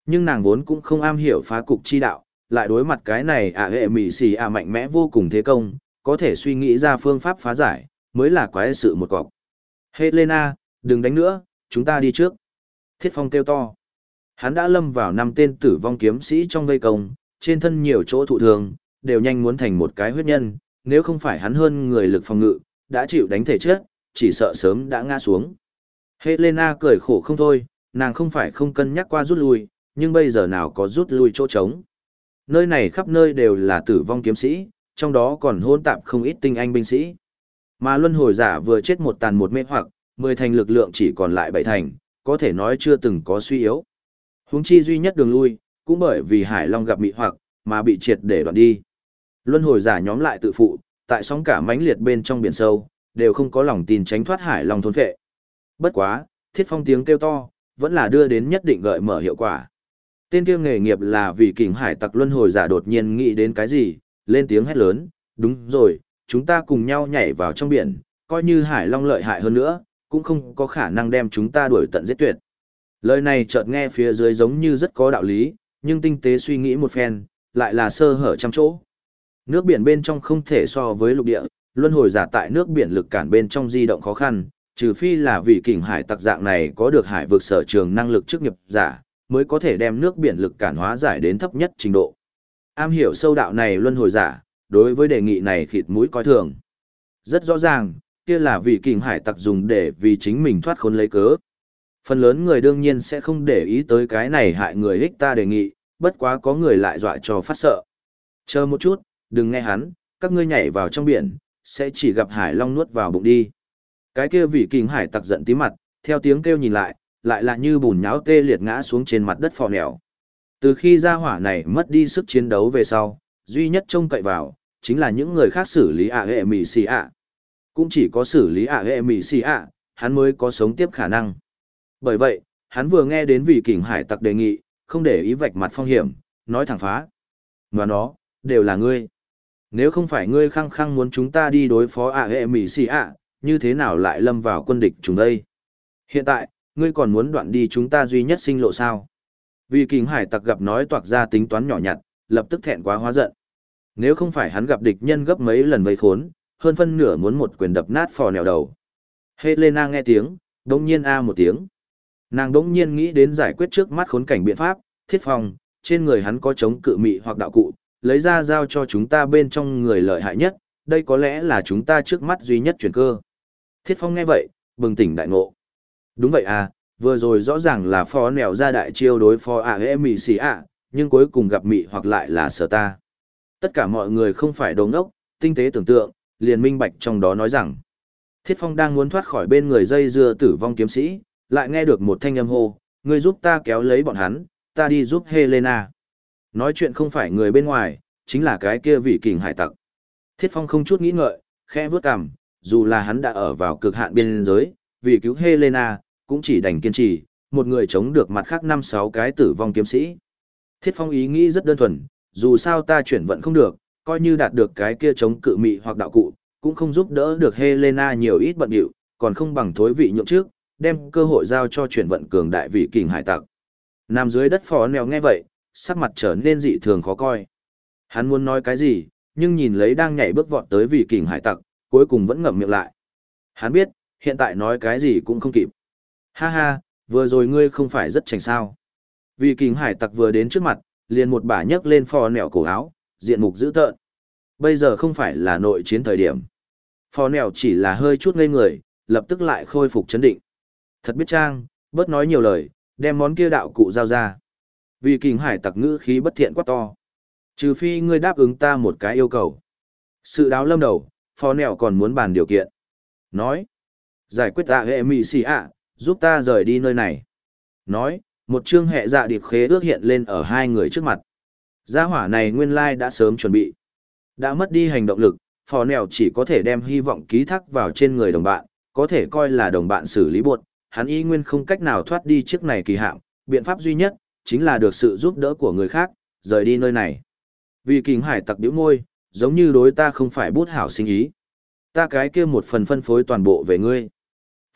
Nhưng nàng vốn cũng không am hiểu phá cục chi đạo, lại đối mặt cái này ạ hệ mị xì ạ mạnh mẽ vô cùng thế công, có thể suy nghĩ ra phương pháp phá giải, mới là quái sự một cọc. Helena, đừng đánh nữa, chúng ta đi trước. Thiết phong kêu to. Hắn đã lâm vào năm tên tử vong kiếm sĩ trong vây công, trên thân nhiều chỗ thụ thường, đều nhanh muốn thành một cái huyết nhân, nếu không phải hắn hơn người lực phòng ngự, đã chịu đánh thể chết, chỉ sợ sớm đã ngã xuống. Helena cười khổ không thôi, nàng không phải không cân nhắc qua rút lui, nhưng bây giờ nào có rút lui chỗ trống. Nơi này khắp nơi đều là tử vong kiếm sĩ, trong đó còn hôn tạp không ít tinh anh binh sĩ. Mà luân hồi giả vừa chết một tàn một mê hoặc, mười thành lực lượng chỉ còn lại bảy thành, có thể nói chưa từng có suy yếu. Huống chi duy nhất đường lui, cũng bởi vì Hải Long gặp mị hoặc, mà bị triệt để đoạn đi. Luân hồi giả nhóm lại tự phụ, tại sóng cả mãnh liệt bên trong biển sâu, đều không có lòng tin tránh thoát Hải Long thôn phệ. Bất quá, thiết phong tiếng kêu to, vẫn là đưa đến nhất định gợi mở hiệu quả. Tên kia nghề nghiệp là vì kình hải tặc luân hồi giả đột nhiên nghĩ đến cái gì, lên tiếng hét lớn, đúng rồi, chúng ta cùng nhau nhảy vào trong biển, coi như hải long lợi hại hơn nữa, cũng không có khả năng đem chúng ta đuổi tận giết tuyệt. Lời này chợt nghe phía dưới giống như rất có đạo lý, nhưng tinh tế suy nghĩ một phen, lại là sơ hở trăm chỗ. Nước biển bên trong không thể so với lục địa, luân hồi giả tại nước biển lực cản bên trong di động khó khăn, trừ phi là vì kình hải tặc dạng này có được hải vực sở trường năng lực chức nghiệp giả, mới có thể đem nước biển lực cản hóa giải đến thấp nhất trình độ. Am hiểu sâu đạo này luân hồi giả, đối với đề nghị này khịt mũi coi thường. Rất rõ ràng, kia là vì kình hải tặc dùng để vì chính mình thoát khốn lấy cớ. Phần lớn người đương nhiên sẽ không để ý tới cái này hại người ích ta đề nghị, bất quá có người lại dọa cho phát sợ. Chờ một chút, đừng nghe hắn, các ngươi nhảy vào trong biển, sẽ chỉ gặp hải long nuốt vào bụng đi. Cái kia vị kình hải tặc giận tí mặt, theo tiếng kêu nhìn lại, lại là như bùn nháo tê liệt ngã xuống trên mặt đất phò nẻo. Từ khi gia hỏa này mất đi sức chiến đấu về sau, duy nhất trông cậy vào, chính là những người khác xử lý ạ hệ mì xì ạ. Cũng chỉ có xử lý ạ hệ mì xì ạ, hắn mới có sống tiếp khả năng. Bởi vậy, hắn vừa nghe đến vị kình hải tặc đề nghị, không để ý vạch mặt phong hiểm, nói thẳng phá. Và nó, đều là ngươi. Nếu không phải ngươi khăng khăng muốn chúng ta đi đối phó ạ hệ mì xì ạ, như thế nào lại lâm vào quân địch chúng đây? Hiện tại, ngươi còn muốn đoạn đi chúng ta duy nhất sinh lộ sao? Vì kình hải tặc gặp nói toạc ra tính toán nhỏ nhặt, lập tức thẹn quá hóa giận. Nếu không phải hắn gặp địch nhân gấp mấy lần vây khốn, hơn phân nửa muốn một quyền đập nát phò nèo đầu. Helena nghe tiếng, đông nhiên a một tiếng. Nàng đông nhiên nghĩ đến giải quyết trước mắt khốn cảnh biện pháp, thiết phòng, trên người hắn có chống cự mị hoặc đạo cụ, lấy ra giao cho chúng ta bên trong người lợi hại nhất, đây có lẽ là chúng ta trước mắt duy nhất chuyển cơ. Thiết phong nghe vậy, bừng tỉnh đại ngộ. Đúng vậy à, Vừa rồi rõ ràng là phó nèo ra đại chiêu đối phó ạ hệ mị xì ạ, nhưng cuối cùng gặp mị hoặc lại là sở ta. Tất cả mọi người không phải đồ ngốc, tinh tế tưởng tượng, liền minh bạch trong đó nói rằng. Thiết Phong đang muốn thoát khỏi bên người dây dưa tử vong kiếm sĩ, lại nghe được một thanh âm hô, người giúp ta kéo lấy bọn hắn, ta đi giúp Helena. Nói chuyện không phải người bên ngoài, chính là cái kia vị kình hải tặc. Thiết Phong không chút nghĩ ngợi, khẽ vướt cằm, dù là hắn đã ở vào cực hạn biên giới, vì cứu Helena, cũng chỉ đành kiên trì, một người chống được mặt khác năm sáu cái tử vong kiếm sĩ. Thiết Phong ý nghĩ rất đơn thuần, dù sao ta chuyển vận không được, coi như đạt được cái kia chống cự mị hoặc đạo cụ, cũng không giúp đỡ được Helena nhiều ít bận điệu, còn không bằng thối vị nhượng trước, đem cơ hội giao cho chuyển vận cường đại vị kình hải tặc. Nam dưới đất phó nèo nghe vậy, sắc mặt trở nên dị thường khó coi. Hắn muốn nói cái gì, nhưng nhìn lấy đang nhảy bước vọt tới vị kình hải tặc, cuối cùng vẫn ngậm miệng lại. Hắn biết, hiện tại nói cái gì cũng không kịp. Ha ha, vừa rồi ngươi không phải rất chảnh sao. Vị kình hải tặc vừa đến trước mặt, liền một bà nhấc lên phò nẹo cổ áo, diện mục dữ tợn. Bây giờ không phải là nội chiến thời điểm. Phò Nèo chỉ là hơi chút ngây người, lập tức lại khôi phục chấn định. Thật biết trang, bớt nói nhiều lời, đem món kia đạo cụ giao ra. Vì kình hải tặc ngữ khí bất thiện quá to. Trừ phi ngươi đáp ứng ta một cái yêu cầu. Sự đáo lâm đầu, phò Nèo còn muốn bàn điều kiện. Nói, giải quyết tạ hệ mị xì ạ, giúp ta rời đi nơi này. Nói, một chương hệ dạ điệp khế ước hiện lên ở hai người trước mặt. Gia hỏa này nguyên lai đã sớm chuẩn bị. Đã mất đi hành động lực, phò nèo chỉ có thể đem hy vọng ký thác vào trên người đồng bạn, có thể coi là đồng bạn xử lý buộc, hắn y nguyên không cách nào thoát đi chiếc này kỳ hạm, biện pháp duy nhất, chính là được sự giúp đỡ của người khác, rời đi nơi này. Vì kính hải tặc biểu môi, giống như đối ta không phải bút hảo sinh ý. Ta cái kia một phần phân phối toàn bộ về ngươi.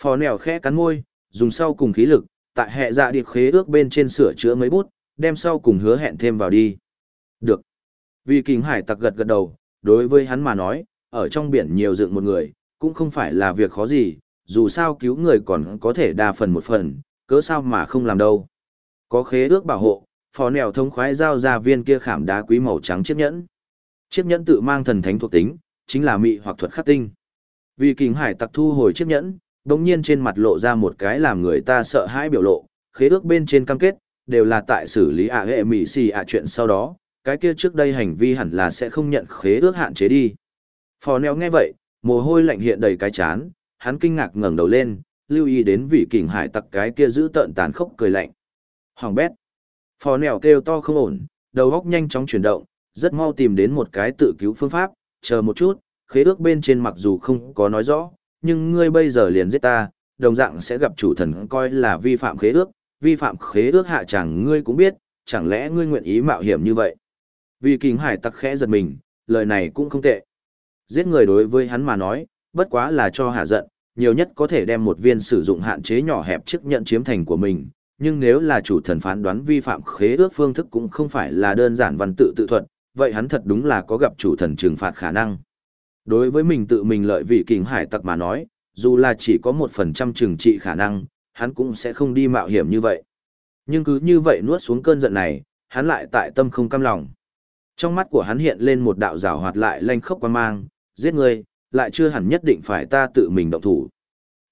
Phò nèo khẽ cắn môi, dùng sau cùng khí lực, tại hệ dạ điệp khế ước bên trên sửa chữa mấy bút, đem sau cùng hứa hẹn thêm vào đi. Được. Vì kính hải tặc gật gật đầu, đối với hắn mà nói, ở trong biển nhiều dựng một người, cũng không phải là việc khó gì, dù sao cứu người còn có thể đa phần một phần, cớ sao mà không làm đâu. Có khế ước bảo hộ, phò nèo thông khoái giao ra viên kia khảm đá quý màu trắng chiếc nhẫn. Chiếc nhẫn tự mang thần thánh thuộc tính, chính là mị hoặc thuật khắc tinh. Vì kính hải tặc thu hồi chiếc nhẫn, đồng nhiên trên mặt lộ ra một cái làm người ta sợ hãi biểu lộ, khế ước bên trên cam kết, đều là tại xử lý ạ hệ mị xì ạ chuyện sau đó, cái kia trước đây hành vi hẳn là sẽ không nhận khế ước hạn chế đi. Phò neo nghe vậy, mồ hôi lạnh hiện đầy cái chán, hắn kinh ngạc ngẩng đầu lên, lưu ý đến vị kình hải tặc cái kia giữ tợn tàn khốc cười lạnh. Hoàng bét. Phò nèo kêu to không ổn, đầu óc nhanh chóng chuyển động, rất mau tìm đến một cái tự cứu phương pháp, chờ một chút, khế ước bên trên mặc dù không có nói rõ, nhưng ngươi bây giờ liền giết ta, đồng dạng sẽ gặp chủ thần coi là vi phạm khế ước, vi phạm khế ước hạ chẳng ngươi cũng biết, chẳng lẽ ngươi nguyện ý mạo hiểm như vậy. Vì kính hải tặc khẽ giật mình, lời này cũng không tệ. Giết người đối với hắn mà nói, bất quá là cho hạ giận, nhiều nhất có thể đem một viên sử dụng hạn chế nhỏ hẹp chức nhận chiếm thành của mình. Nhưng nếu là chủ thần phán đoán vi phạm khế ước phương thức cũng không phải là đơn giản văn tự tự thuật, vậy hắn thật đúng là có gặp chủ thần trừng phạt khả năng. Đối với mình tự mình lợi vị kính hải tặc mà nói, dù là chỉ có một phần trăm trừng trị khả năng, hắn cũng sẽ không đi mạo hiểm như vậy. Nhưng cứ như vậy nuốt xuống cơn giận này, hắn lại tại tâm không cam lòng. Trong mắt của hắn hiện lên một đạo rào hoạt lại lanh khốc quan mang, giết người, lại chưa hẳn nhất định phải ta tự mình động thủ.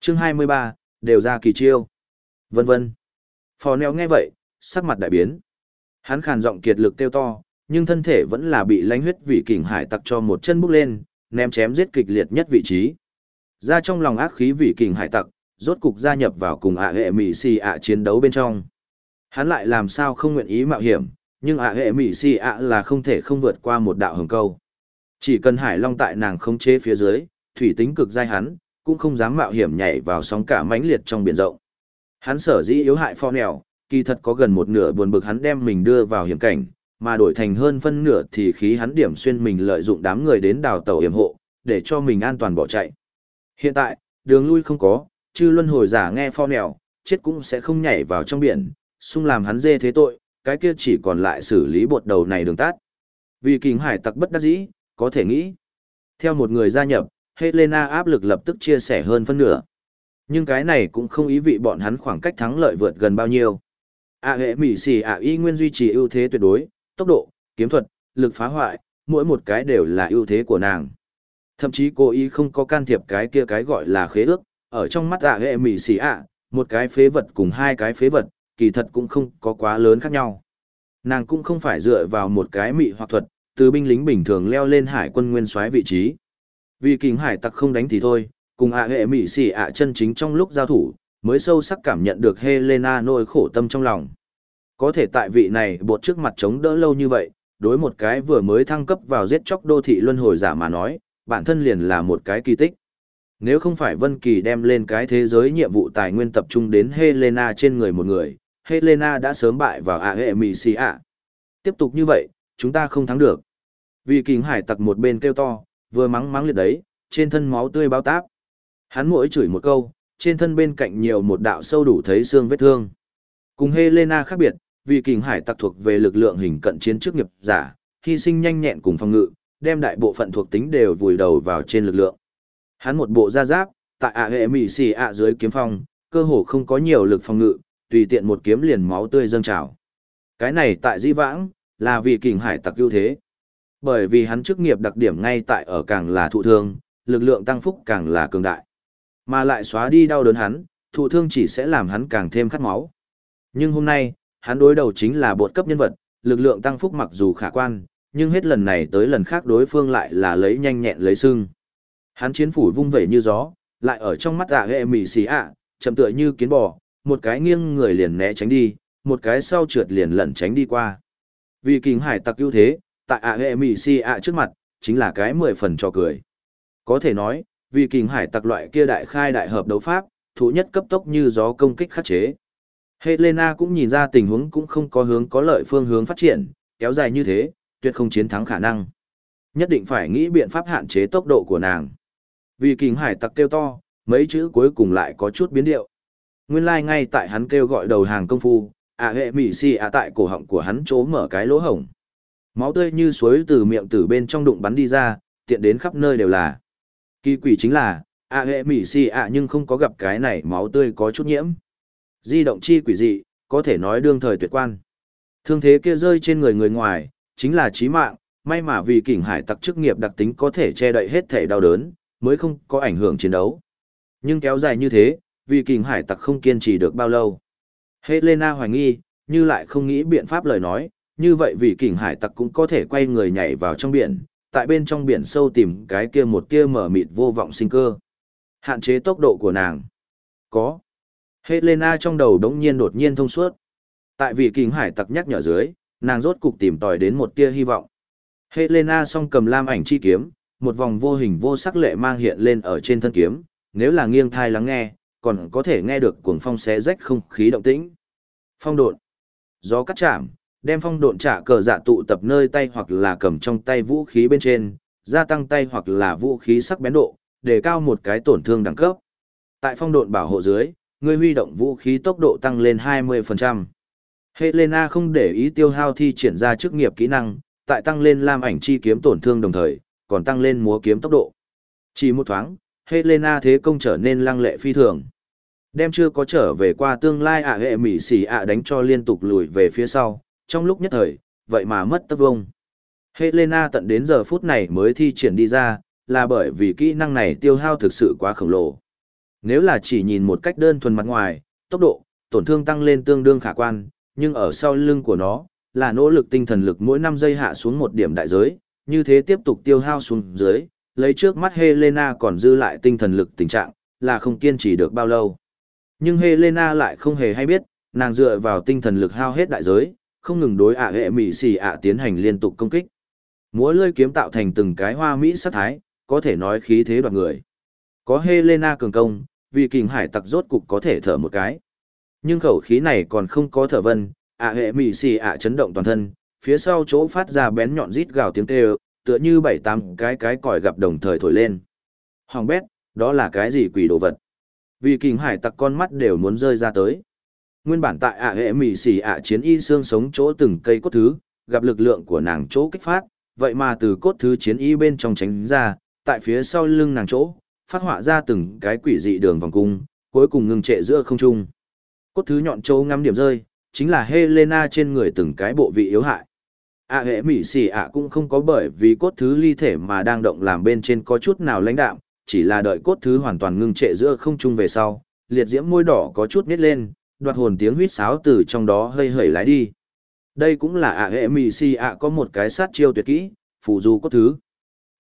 Chương 23, đều ra kỳ chiêu. Vân vân. Phò neo nghe vậy, sắc mặt đại biến. Hắn khàn giọng kiệt lực kêu to, nhưng thân thể vẫn là bị lánh huyết vị kình hải tặc cho một chân bước lên, ném chém giết kịch liệt nhất vị trí. Ra trong lòng ác khí vị kình hải tặc, rốt cục gia nhập vào cùng ạ hệ mỹ xì ạ chiến đấu bên trong. Hắn lại làm sao không nguyện ý mạo hiểm, nhưng ạ hệ mỹ xì ạ là không thể không vượt qua một đạo hồng câu. Chỉ cần hải long tại nàng không chế phía dưới, thủy tính cực dai hắn, cũng không dám mạo hiểm nhảy vào sóng cả mãnh liệt trong biển rộng. Hắn sở dĩ yếu hại pho nèo, kỳ thật có gần một nửa buồn bực hắn đem mình đưa vào hiểm cảnh, mà đổi thành hơn phân nửa thì khí hắn điểm xuyên mình lợi dụng đám người đến đào tàu hiểm hộ, để cho mình an toàn bỏ chạy. Hiện tại, đường lui không có, chứ luân hồi giả nghe pho nèo, chết cũng sẽ không nhảy vào trong biển, xung làm hắn dê thế tội, cái kia chỉ còn lại xử lý bột đầu này đường tát. Vì kính hải tặc bất đắc dĩ, có thể nghĩ. Theo một người gia nhập, Helena áp lực lập tức chia sẻ hơn phân nửa. Nhưng cái này cũng không ý vị bọn hắn khoảng cách thắng lợi vượt gần bao nhiêu. A hệ mỉ xì ạ y nguyên duy trì ưu thế tuyệt đối, tốc độ, kiếm thuật, lực phá hoại, mỗi một cái đều là ưu thế của nàng. Thậm chí cô ý không có can thiệp cái kia cái gọi là khế ước, ở trong mắt ạ hệ mỉ xì ạ, Một cái phế vật cùng hai cái phế vật, kỳ thật cũng không có quá lớn khác nhau. Nàng cũng không phải dựa vào một cái mị hoặc thuật, từ binh lính bình thường leo lên hải quân nguyên soái vị trí. Vì kính hải tặc không đánh thì thôi, cùng ạ hệ mị xỉ ạ chân chính trong lúc giao thủ, mới sâu sắc cảm nhận được Helena nỗi khổ tâm trong lòng. Có thể tại vị này bột trước mặt chống đỡ lâu như vậy, đối một cái vừa mới thăng cấp vào giết chóc đô thị luân hồi giả mà nói, bản thân liền là một cái kỳ tích. Nếu không phải Vân Kỳ đem lên cái thế giới nhiệm vụ tài nguyên tập trung đến Helena trên người một người, Helena đã sớm bại vào ạ hệ mì xì ạ. Tiếp tục như vậy, chúng ta không thắng được. Vì kính hải tặc một bên kêu to, vừa mắng mắng liệt đấy, trên thân máu tươi bao táp. Hắn mỗi chửi một câu, trên thân bên cạnh nhiều một đạo sâu đủ thấy xương vết thương. Cùng Helena khác biệt, vì kính hải tặc thuộc về lực lượng hình cận chiến trước nghiệp giả, hy sinh nhanh nhẹn cùng phòng ngự, đem đại bộ phận thuộc tính đều vùi đầu vào trên lực lượng. Hắn một bộ da giáp, tại ạ hệ mì xì ạ dưới kiếm phong, cơ hồ không có nhiều lực phòng ngự, tùy tiện một kiếm liền máu tươi dâng trào. Cái này tại di vãng, là vì kình hải tặc ưu thế. Bởi vì hắn chức nghiệp đặc điểm ngay tại ở càng là thụ thương, lực lượng tăng phúc càng là cường đại. Mà lại xóa đi đau đớn hắn, thụ thương chỉ sẽ làm hắn càng thêm khát máu. Nhưng hôm nay, hắn đối đầu chính là bột cấp nhân vật, lực lượng tăng phúc mặc dù khả quan, nhưng hết lần này tới lần khác đối phương lại là lấy nhanh nhẹn lấy sưng. Hắn chiến phủ vung vẩy như gió, lại ở trong mắt ạ hệ mỉ xì ạ, chậm tựa như kiến bò, một cái nghiêng người liền né tránh đi, một cái sau trượt liền lẩn tránh đi qua. Vì kính hải tặc ưu thế, tại ạ hệ mỉ Si ạ trước mặt, chính là cái mười phần cho cười. Có thể nói, vì kính hải tặc loại kia đại khai đại hợp đấu pháp, thủ nhất cấp tốc như gió công kích khắc chế. Helena cũng nhìn ra tình huống cũng không có hướng có lợi phương hướng phát triển, kéo dài như thế, tuyệt không chiến thắng khả năng. Nhất định phải nghĩ biện pháp hạn chế tốc độ của nàng. Vì kính hải tặc kêu to, mấy chữ cuối cùng lại có chút biến điệu. Nguyên lai like ngay tại hắn kêu gọi đầu hàng công phu, ạ hệ mỉ xì ạ tại cổ họng của hắn chỗ mở cái lỗ hổng. Máu tươi như suối từ miệng tử bên trong đụng bắn đi ra, tiện đến khắp nơi đều là. Kỳ quỷ chính là, ạ hệ mỉ xì ạ nhưng không có gặp cái này máu tươi có chút nhiễm. Di động chi quỷ dị, có thể nói đương thời tuyệt quan. Thương thế kia rơi trên người người ngoài, chính là chí mạng, may mà vì kỉnh hải tặc chức nghiệp đặc tính có thể che đậy hết thể đau đớn, mới không có ảnh hưởng chiến đấu. Nhưng kéo dài như thế, vì kình hải tặc không kiên trì được bao lâu. Helena hoài nghi, như lại không nghĩ biện pháp lời nói, như vậy vì kình hải tặc cũng có thể quay người nhảy vào trong biển, tại bên trong biển sâu tìm cái kia một kia mở mịt vô vọng sinh cơ. Hạn chế tốc độ của nàng. Có. Helena trong đầu đống nhiên đột nhiên thông suốt. Tại vì kình hải tặc nhắc nhở dưới, nàng rốt cục tìm tòi đến một tia hy vọng. Helena song cầm lam ảnh chi kiếm, một vòng vô hình vô sắc lệ mang hiện lên ở trên thân kiếm, nếu là nghiêng thai lắng nghe, còn có thể nghe được cuồng phong xé rách không khí động tĩnh. Phong độn. Gió cắt chạm, đem phong độn trả cờ dạ tụ tập nơi tay hoặc là cầm trong tay vũ khí bên trên, gia tăng tay hoặc là vũ khí sắc bén độ, để cao một cái tổn thương đẳng cấp. Tại phong độn bảo hộ dưới, người huy động vũ khí tốc độ tăng lên 20%. Helena không để ý tiêu hao thi triển ra chức nghiệp kỹ năng, tại tăng lên lam ảnh chi kiếm tổn thương đồng thời, còn tăng lên múa kiếm tốc độ. Chỉ một thoáng, Helena thế công trở nên lăng lệ phi thường. Đem chưa có trở về qua tương lai ạ hệ mỉ xỉ ạ đánh cho liên tục lùi về phía sau, trong lúc nhất thời, vậy mà mất tất vông. Helena tận đến giờ phút này mới thi triển đi ra, là bởi vì kỹ năng này tiêu hao thực sự quá khổng lồ. Nếu là chỉ nhìn một cách đơn thuần mặt ngoài, tốc độ, tổn thương tăng lên tương đương khả quan, nhưng ở sau lưng của nó, là nỗ lực tinh thần lực mỗi năm giây hạ xuống một điểm đại giới, như thế tiếp tục tiêu hao xuống dưới, lấy trước mắt Helena còn dư lại tinh thần lực tình trạng, là không kiên trì được bao lâu. Nhưng Helena lại không hề hay biết, nàng dựa vào tinh thần lực hao hết đại giới, không ngừng đối ạ hệ mỹ xì ạ tiến hành liên tục công kích. Múa lơi kiếm tạo thành từng cái hoa mỹ sát thái, có thể nói khí thế đoạt người. Có Helena cường công, vì kình hải tặc rốt cục có thể thở một cái. Nhưng khẩu khí này còn không có thở vân, ạ hệ mỹ xì ạ chấn động toàn thân, phía sau chỗ phát ra bén nhọn rít gào tiếng kêu, tựa như bảy tám cái cái còi gặp đồng thời thổi lên. Hoàng bét, đó là cái gì quỷ đồ vật? Vì kình hải tặc con mắt đều muốn rơi ra tới. Nguyên bản tại ạ hệ mỉ xỉ ạ chiến y xương sống chỗ từng cây cốt thứ, gặp lực lượng của nàng chỗ kích phát, vậy mà từ cốt thứ chiến y bên trong tránh ra, tại phía sau lưng nàng chỗ, phát họa ra từng cái quỷ dị đường vòng cung, cuối cùng ngừng trệ giữa không trung. Cốt thứ nhọn châu ngắm điểm rơi, chính là Helena trên người từng cái bộ vị yếu hại ạ hệ mỹ xì ạ cũng không có bởi vì cốt thứ ly thể mà đang động làm bên trên có chút nào lãnh đạm chỉ là đợi cốt thứ hoàn toàn ngưng trệ giữa không trung về sau liệt diễm môi đỏ có chút nít lên, đoạt hồn tiếng huýt sáo từ trong đó hơi hởi lái đi. Đây cũng là ạ hệ mì si ạ có một cái sát chiêu tuyệt kỹ, phù du cốt thứ.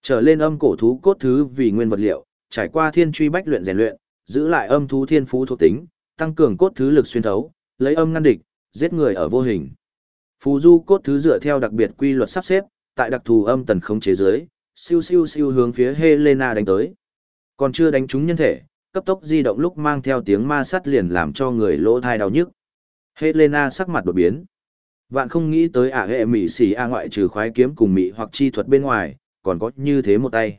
Trở lên âm cổ thú cốt thứ vì nguyên vật liệu, trải qua thiên truy bách luyện rèn luyện, giữ lại âm thú thiên phú thuộc tính, tăng cường cốt thứ lực xuyên thấu, lấy âm ngăn địch, giết người ở vô hình. Phù du cốt thứ dựa theo đặc biệt quy luật sắp xếp, tại đặc thù âm tần khống chế dưới, siêu siêu siêu hướng phía Helena đánh tới. Còn chưa đánh trúng nhân thể, cấp tốc di động lúc mang theo tiếng ma sắt liền làm cho người lỗ thai đau nhức. Helena sắc mặt đột biến. Vạn không nghĩ tới ả hệ mỹ xì a ngoại trừ khoái kiếm cùng mỹ hoặc chi thuật bên ngoài, còn có như thế một tay.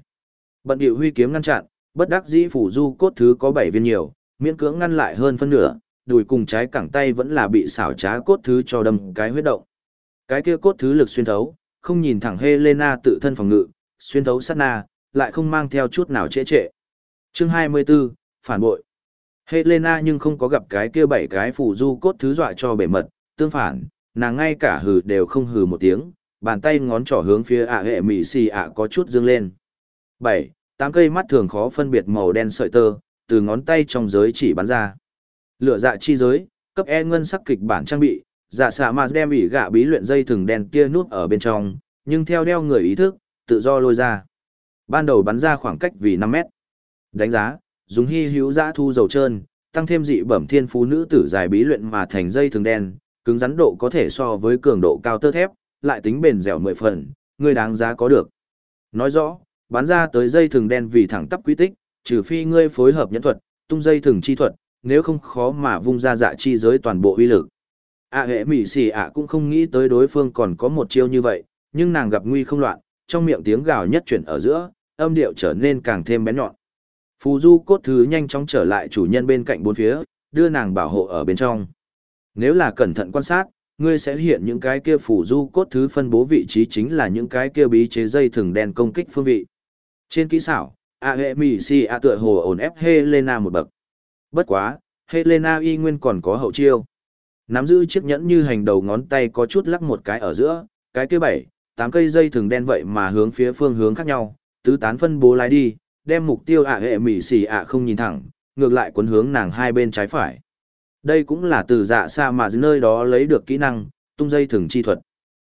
Bận điệu huy kiếm ngăn chặn, bất đắc dĩ phủ du cốt thứ có 7 viên nhiều, miễn cưỡng ngăn lại hơn phân nửa, đùi cùng trái cẳng tay vẫn là bị xảo trá cốt thứ cho đâm cái huyết động. Cái kia cốt thứ lực xuyên thấu, không nhìn thẳng Helena tự thân phòng ngự, xuyên thấu sát na, lại không mang theo chút nào trễ trệ. Chương 24, phản bội. Helena nhưng không có gặp cái kia bảy cái phù du cốt thứ dọa cho bể mật, tương phản, nàng ngay cả hừ đều không hừ một tiếng, bàn tay ngón trỏ hướng phía ạ hệ mị xì ạ có chút dương lên. 7. Tám cây mắt thường khó phân biệt màu đen sợi tơ, từ ngón tay trong giới chỉ bắn ra. Lửa dạ chi giới, cấp E ngân sắc kịch bản trang bị, dạ xạ mà đem bị gạ bí luyện dây thừng đen kia nút ở bên trong, nhưng theo đeo người ý thức, tự do lôi ra. Ban đầu bắn ra khoảng cách vì 5 mét. Đánh giá, dùng hy hữu dã thu dầu trơn, tăng thêm dị bẩm thiên phú nữ tử dài bí luyện mà thành dây thường đen, cứng rắn độ có thể so với cường độ cao tơ thép, lại tính bền dẻo mười phần, ngươi đáng giá có được. Nói rõ, bán ra tới dây thường đen vì thẳng tắp quy tích, trừ phi ngươi phối hợp nhẫn thuật, tung dây thường chi thuật, nếu không khó mà vung ra dạ chi giới toàn bộ uy lực. À hệ mỉ xì ạ cũng không nghĩ tới đối phương còn có một chiêu như vậy, nhưng nàng gặp nguy không loạn, trong miệng tiếng gào nhất chuyển ở giữa, âm điệu trở nên càng thêm bén nhọn. Phù du cốt thứ nhanh chóng trở lại chủ nhân bên cạnh bốn phía, đưa nàng bảo hộ ở bên trong. Nếu là cẩn thận quan sát, ngươi sẽ hiện những cái kia phù du cốt thứ phân bố vị trí chính là những cái kia bí chế dây thừng đen công kích phương vị. Trên kỹ xảo, a hệ mì si a tựa hồ ổn ép Helena một bậc. Bất quá, Helena y nguyên còn có hậu chiêu. Nắm giữ chiếc nhẫn như hành đầu ngón tay có chút lắc một cái ở giữa, cái kia bảy, tám cây dây thừng đen vậy mà hướng phía phương hướng khác nhau, tứ tán phân bố lái đi, đem mục tiêu ạ hệ mỉ xì ạ không nhìn thẳng, ngược lại cuốn hướng nàng hai bên trái phải. Đây cũng là từ dạ xa mà nơi đó lấy được kỹ năng, tung dây thừng chi thuật.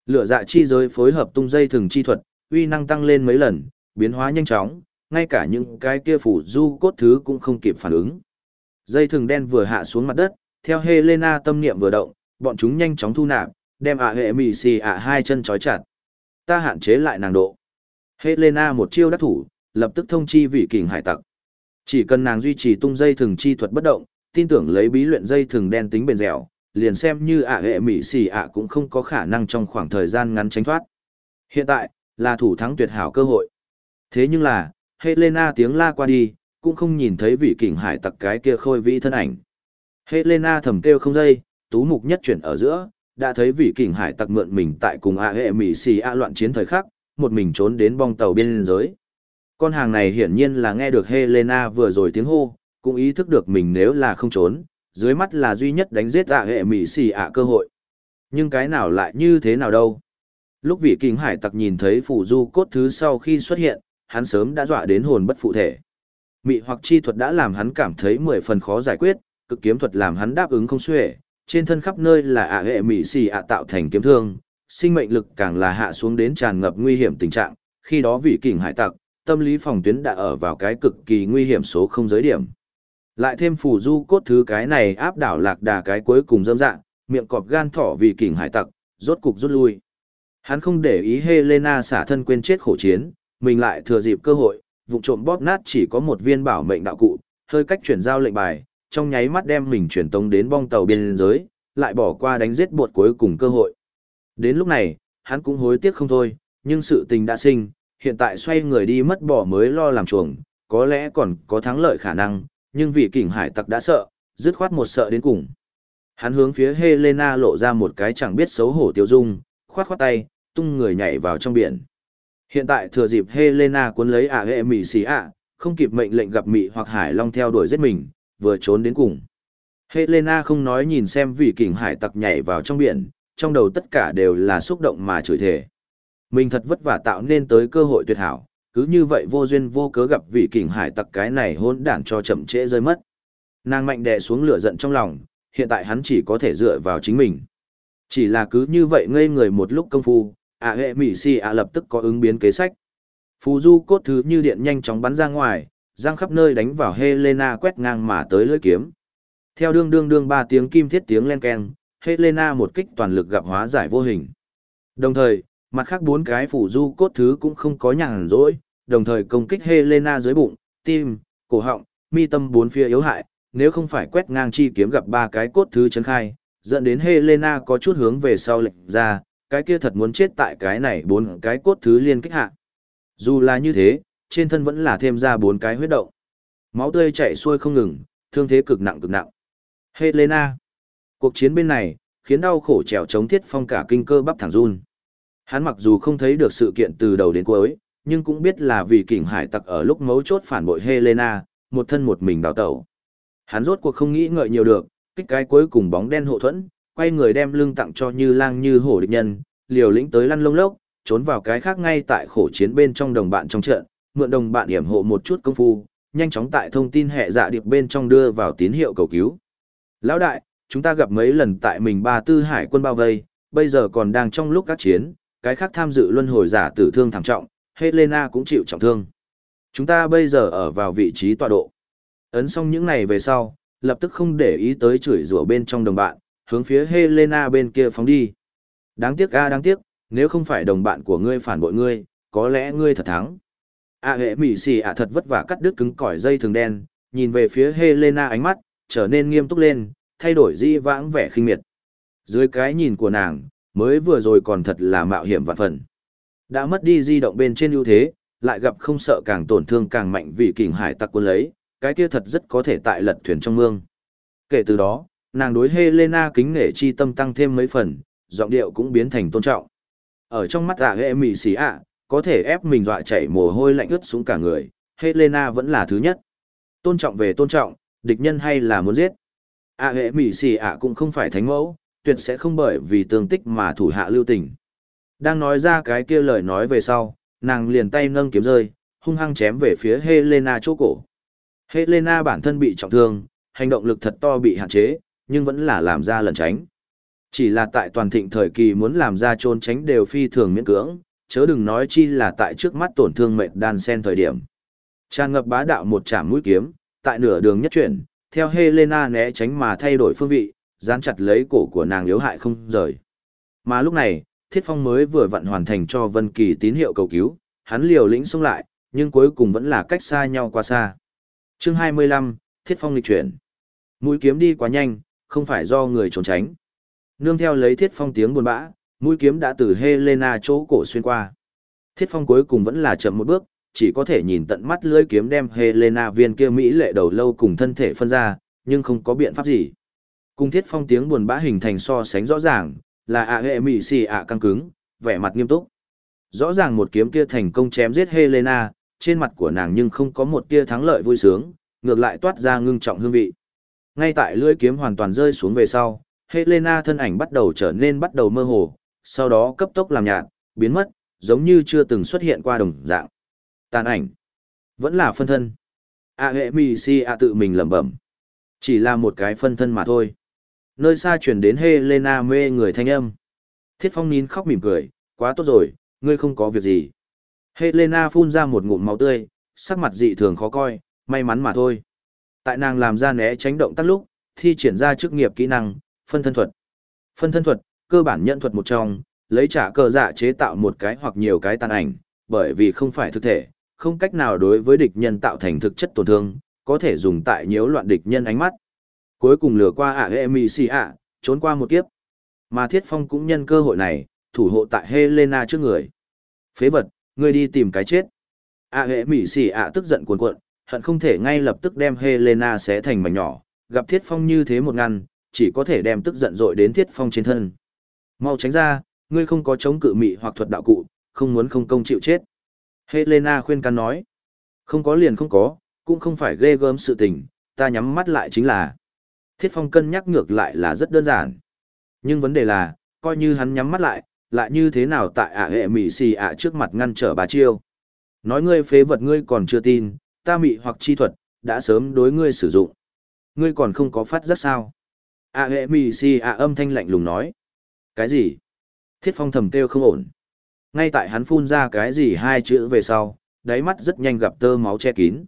Lửa dạ chi giới phối hợp tung dây thừng chi thuật, uy năng tăng lên mấy lần, biến hóa nhanh chóng, ngay cả những cái kia phủ du cốt thứ cũng không kịp phản ứng. Dây thừng đen vừa hạ xuống mặt đất, theo Helena tâm niệm vừa động, bọn chúng nhanh chóng thu nạp, đem ạ hệ mì xì ạ hai chân trói chặt. Ta hạn chế lại nàng độ. Helena một chiêu đắc thủ, lập tức thông chi vị kình hải tặc. Chỉ cần nàng duy trì tung dây thường chi thuật bất động, tin tưởng lấy bí luyện dây thường đen tính bền dẻo, liền xem như ạ hệ mỹ xì ạ cũng không có khả năng trong khoảng thời gian ngắn tránh thoát. Hiện tại, là thủ thắng tuyệt hảo cơ hội. Thế nhưng là, Helena tiếng la qua đi, cũng không nhìn thấy vị kình hải tặc cái kia khôi vĩ thân ảnh. Helena thầm kêu không dây, tú mục nhất chuyển ở giữa, đã thấy vị kình hải tặc mượn mình tại cùng ạ hệ mỹ xì ạ loạn chiến thời khắc, một mình trốn đến bong tàu biên giới. Con hàng này hiển nhiên là nghe được Helena vừa rồi tiếng hô, cũng ý thức được mình nếu là không trốn, dưới mắt là duy nhất đánh giết ạ hệ mỹ xì ạ cơ hội. Nhưng cái nào lại như thế nào đâu? Lúc vị kinh hải tặc nhìn thấy phủ du cốt thứ sau khi xuất hiện, hắn sớm đã dọa đến hồn bất phụ thể. Mị hoặc chi thuật đã làm hắn cảm thấy mười phần khó giải quyết, cực kiếm thuật làm hắn đáp ứng không xuể, trên thân khắp nơi là ạ hệ mỹ xì ạ tạo thành kiếm thương, sinh mệnh lực càng là hạ xuống đến tràn ngập nguy hiểm tình trạng, khi đó vị kình hải tặc, tâm lý phòng tuyến đã ở vào cái cực kỳ nguy hiểm số không giới điểm. Lại thêm phù du cốt thứ cái này áp đảo lạc đà cái cuối cùng dâm dạng, miệng cọp gan thỏ vì kỉnh hải tặc, rốt cục rút lui. Hắn không để ý Helena xả thân quên chết khổ chiến, mình lại thừa dịp cơ hội, vụ trộm bóp nát chỉ có một viên bảo mệnh đạo cụ, hơi cách chuyển giao lệnh bài, trong nháy mắt đem mình chuyển tống đến bong tàu biên giới, lại bỏ qua đánh giết buột cuối cùng cơ hội. Đến lúc này, hắn cũng hối tiếc không thôi, nhưng sự tình đã sinh, hiện tại xoay người đi mất bỏ mới lo làm chuồng, có lẽ còn có thắng lợi khả năng, nhưng vì kình hải tặc đã sợ, dứt khoát một sợ đến cùng. Hắn hướng phía Helena lộ ra một cái chẳng biết xấu hổ tiêu dung, khoát khoát tay, tung người nhảy vào trong biển. Hiện tại thừa dịp Helena cuốn lấy ả hệ mị xì ạ, không kịp mệnh lệnh gặp mị hoặc hải long theo đuổi giết mình, vừa trốn đến cùng. Helena không nói nhìn xem vị kình hải tặc nhảy vào trong biển, trong đầu tất cả đều là xúc động mà chửi thề. Mình thật vất vả tạo nên tới cơ hội tuyệt hảo, cứ như vậy vô duyên vô cớ gặp vị kình hải tặc cái này hôn đản cho chậm trễ rơi mất. Nàng mạnh đè xuống lửa giận trong lòng, hiện tại hắn chỉ có thể dựa vào chính mình. Chỉ là cứ như vậy ngây người một lúc công phu, ạ hệ mỹ si ạ lập tức có ứng biến kế sách. Phù du cốt thứ như điện nhanh chóng bắn ra ngoài, giang khắp nơi đánh vào Helena quét ngang mà tới lưỡi kiếm. Theo đương đương đương ba tiếng kim thiết tiếng len keng, Helena một kích toàn lực gặp hóa giải vô hình. Đồng thời, mặt khác bốn cái phủ du cốt thứ cũng không có nhàn rỗi, đồng thời công kích Helena dưới bụng, tim, cổ họng, mi tâm bốn phía yếu hại, nếu không phải quét ngang chi kiếm gặp ba cái cốt thứ chấn khai, dẫn đến Helena có chút hướng về sau lệnh ra, cái kia thật muốn chết tại cái này bốn cái cốt thứ liên kích hạ. Dù là như thế, trên thân vẫn là thêm ra bốn cái huyết động. Máu tươi chảy xuôi không ngừng, thương thế cực nặng cực nặng. Helena. Cuộc chiến bên này, khiến đau khổ trèo chống thiết phong cả kinh cơ bắp thẳng run. Hắn mặc dù không thấy được sự kiện từ đầu đến cuối, nhưng cũng biết là vì kình hải tặc ở lúc mấu chốt phản bội Helena, một thân một mình đào tẩu. Hắn rốt cuộc không nghĩ ngợi nhiều được, kích cái cuối cùng bóng đen hộ thuẫn, quay người đem lưng tặng cho như lang như hổ địch nhân, liều lĩnh tới lăn lông lốc, trốn vào cái khác ngay tại khổ chiến bên trong đồng bạn trong trận, mượn đồng bạn hiểm hộ một chút công phu, nhanh chóng tại thông tin hệ dạ điệp bên trong đưa vào tín hiệu cầu cứu. Lão đại, chúng ta gặp mấy lần tại mình ba tư hải quân bao vây, bây giờ còn đang trong lúc các chiến, cái khác tham dự luân hồi giả tử thương thảm trọng, Helena cũng chịu trọng thương. Chúng ta bây giờ ở vào vị trí tọa độ. Ấn xong những này về sau, lập tức không để ý tới chửi rủa bên trong đồng bạn, hướng phía Helena bên kia phóng đi. Đáng tiếc a đáng tiếc, nếu không phải đồng bạn của ngươi phản bội ngươi, có lẽ ngươi thật thắng. A hệ mỉ xì ạ thật vất vả cắt đứt cứng cỏi dây thường đen, nhìn về phía Helena ánh mắt, trở nên nghiêm túc lên, thay đổi di vãng vẻ khinh miệt. Dưới cái nhìn của nàng, mới vừa rồi còn thật là mạo hiểm vạn phần. Đã mất đi di động bên trên ưu thế, lại gặp không sợ càng tổn thương càng mạnh vì kình hải tặc quân lấy, cái kia thật rất có thể tại lật thuyền trong mương. Kể từ đó, nàng đối Helena kính nể chi tâm tăng thêm mấy phần, giọng điệu cũng biến thành tôn trọng. Ở trong mắt ả hệ mị xì ạ, có thể ép mình dọa chảy mồ hôi lạnh ướt xuống cả người, Helena vẫn là thứ nhất. Tôn trọng về tôn trọng, địch nhân hay là muốn giết. ả hệ mị xì ạ cũng không phải thánh mẫu, tuyệt sẽ không bởi vì tương tích mà thủ hạ lưu tình. Đang nói ra cái kia lời nói về sau, nàng liền tay nâng kiếm rơi, hung hăng chém về phía Helena chỗ cổ. Helena bản thân bị trọng thương, hành động lực thật to bị hạn chế, nhưng vẫn là làm ra lần tránh. Chỉ là tại toàn thịnh thời kỳ muốn làm ra trốn tránh đều phi thường miễn cưỡng, chớ đừng nói chi là tại trước mắt tổn thương mệt đan sen thời điểm. Tràn ngập bá đạo một chạm mũi kiếm, tại nửa đường nhất chuyển, theo Helena né tránh mà thay đổi phương vị, dán chặt lấy cổ của nàng yếu hại không rời. Mà lúc này, Thiết Phong mới vừa vặn hoàn thành cho Vân Kỳ tín hiệu cầu cứu, hắn liều lĩnh xông lại, nhưng cuối cùng vẫn là cách xa nhau quá xa. Chương 25, Thiết Phong lịch chuyển. Mũi kiếm đi quá nhanh, không phải do người trốn tránh. Nương theo lấy Thiết Phong tiếng buồn bã, mũi kiếm đã từ Helena chỗ cổ xuyên qua. Thiết Phong cuối cùng vẫn là chậm một bước, chỉ có thể nhìn tận mắt lưỡi kiếm đem Helena viên kia mỹ lệ đầu lâu cùng thân thể phân ra, nhưng không có biện pháp gì. Cùng Thiết Phong tiếng buồn bã hình thành so sánh rõ ràng, là ạ hệ mị xì ạ căng cứng, vẻ mặt nghiêm túc. Rõ ràng một kiếm kia thành công chém giết Helena, trên mặt của nàng nhưng không có một tia thắng lợi vui sướng, ngược lại toát ra ngưng trọng hương vị. Ngay tại lưỡi kiếm hoàn toàn rơi xuống về sau, Helena thân ảnh bắt đầu trở nên bắt đầu mơ hồ, sau đó cấp tốc làm nhạt, biến mất, giống như chưa từng xuất hiện qua đồng dạng. Tàn ảnh. Vẫn là phân thân. A hệ mì si a tự mình lẩm bẩm. Chỉ là một cái phân thân mà thôi. Nơi xa chuyển đến Helena mê người thanh âm. Thiết phong nín khóc mỉm cười, quá tốt rồi, ngươi không có việc gì. Helena phun ra một ngụm máu tươi, sắc mặt dị thường khó coi, may mắn mà thôi. Tại nàng làm ra né tránh động tác lúc, thi triển ra chức nghiệp kỹ năng, phân thân thuật. Phân thân thuật, cơ bản nhận thuật một trong, lấy trả cờ dạ chế tạo một cái hoặc nhiều cái tàn ảnh, bởi vì không phải thực thể, không cách nào đối với địch nhân tạo thành thực chất tổn thương, có thể dùng tại nhiễu loạn địch nhân ánh mắt. Cuối cùng lừa qua ạ Emi xì ạ, trốn qua một kiếp. Mà Thiết Phong cũng nhân cơ hội này, thủ hộ tại Helena trước người. Phế vật, ngươi đi tìm cái chết. ạ hệ mỹ xì ạ tức giận cuồn cuộn, hận không thể ngay lập tức đem Helena xé thành mảnh nhỏ, gặp Thiết Phong như thế một ngăn, chỉ có thể đem tức giận dội đến Thiết Phong trên thân. Mau tránh ra, ngươi không có chống cự mị hoặc thuật đạo cụ, không muốn không công chịu chết. Helena khuyên can nói, không có liền không có, cũng không phải ghê gớm sự tình, ta nhắm mắt lại chính là. Thiết Phong cân nhắc ngược lại là rất đơn giản. Nhưng vấn đề là, coi như hắn nhắm mắt lại, lại như thế nào tại ả hệ mị xì ả trước mặt ngăn trở bà chiêu. Nói ngươi phế vật ngươi còn chưa tin, ta mị hoặc chi thuật, đã sớm đối ngươi sử dụng. Ngươi còn không có phát giác sao? A hệ mị xì ạ âm thanh lạnh lùng nói. Cái gì? Thiết phong thầm kêu không ổn. Ngay tại hắn phun ra cái gì hai chữ về sau, đáy mắt rất nhanh gặp tơ máu che kín.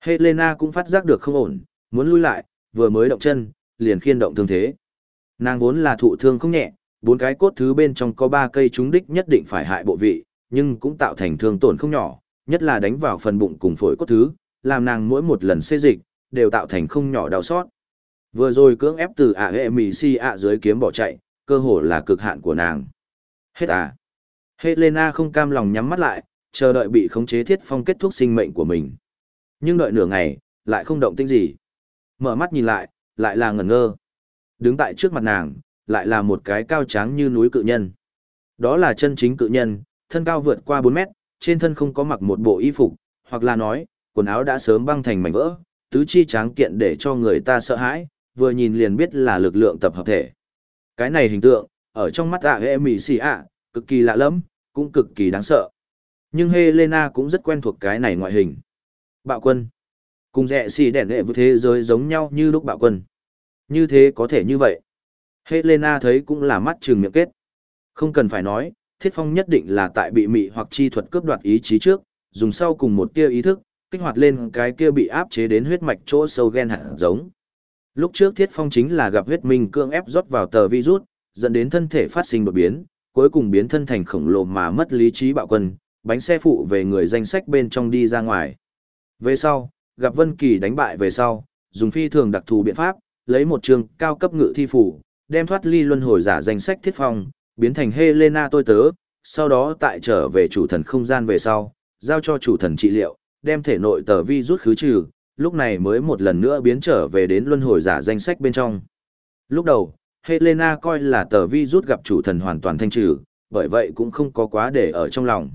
Helena cũng phát giác được không ổn, muốn lui lại, vừa mới động chân, liền khiên động thương thế. Nàng vốn là thụ thương không nhẹ, bốn cái cốt thứ bên trong có ba cây trúng đích nhất định phải hại bộ vị, nhưng cũng tạo thành thương tổn không nhỏ, nhất là đánh vào phần bụng cùng phổi cốt thứ, làm nàng mỗi một lần xê dịch, đều tạo thành không nhỏ đau xót. Vừa rồi cưỡng ép từ ạ hệ mì si ạ dưới kiếm bỏ chạy, cơ hồ là cực hạn của nàng. Hết à? Helena không cam lòng nhắm mắt lại, chờ đợi bị khống chế thiết phong kết thúc sinh mệnh của mình. Nhưng đợi nửa ngày, lại không động tĩnh gì. Mở mắt nhìn lại, lại là ngẩn ngơ. Đứng tại trước mặt nàng, lại là một cái cao tráng như núi cự nhân. Đó là chân chính cự nhân, thân cao vượt qua 4 mét, trên thân không có mặc một bộ y phục, hoặc là nói, quần áo đã sớm băng thành mảnh vỡ, tứ chi tráng kiện để cho người ta sợ hãi, vừa nhìn liền biết là lực lượng tập hợp thể. Cái này hình tượng, ở trong mắt ạ hệ mì xì ạ, cực kỳ lạ lẫm, cũng cực kỳ đáng sợ. Nhưng Helena cũng rất quen thuộc cái này ngoại hình. Bạo quân. Cùng rẻ xì đèn đệ với thế giới giống nhau như lúc bạo quân. Như thế có thể như vậy. Helena thấy cũng là mắt chừng miệng kết. Không cần phải nói, Thiết Phong nhất định là tại bị mị hoặc chi thuật cướp đoạt ý chí trước, dùng sau cùng một tia ý thức, kích hoạt lên cái kia bị áp chế đến huyết mạch chỗ sâu gen hạt giống. Lúc trước Thiết Phong chính là gặp huyết minh cương ép rót vào tờ virus, dẫn đến thân thể phát sinh đột biến, cuối cùng biến thân thành khổng lồ mà mất lý trí bạo quân, bánh xe phụ về người danh sách bên trong đi ra ngoài. Về sau, gặp Vân Kỳ đánh bại về sau, dùng phi thường đặc thù biện pháp, lấy một trường cao cấp ngự thi phủ, đem thoát ly luân hồi giả danh sách thiết phong, biến thành Helena tôi tớ, sau đó tại trở về chủ thần không gian về sau, giao cho chủ thần trị liệu, đem thể nội tờ vi rút khứ trừ, lúc này mới một lần nữa biến trở về đến luân hồi giả danh sách bên trong. Lúc đầu, Helena coi là tờ vi rút gặp chủ thần hoàn toàn thanh trừ, bởi vậy cũng không có quá để ở trong lòng.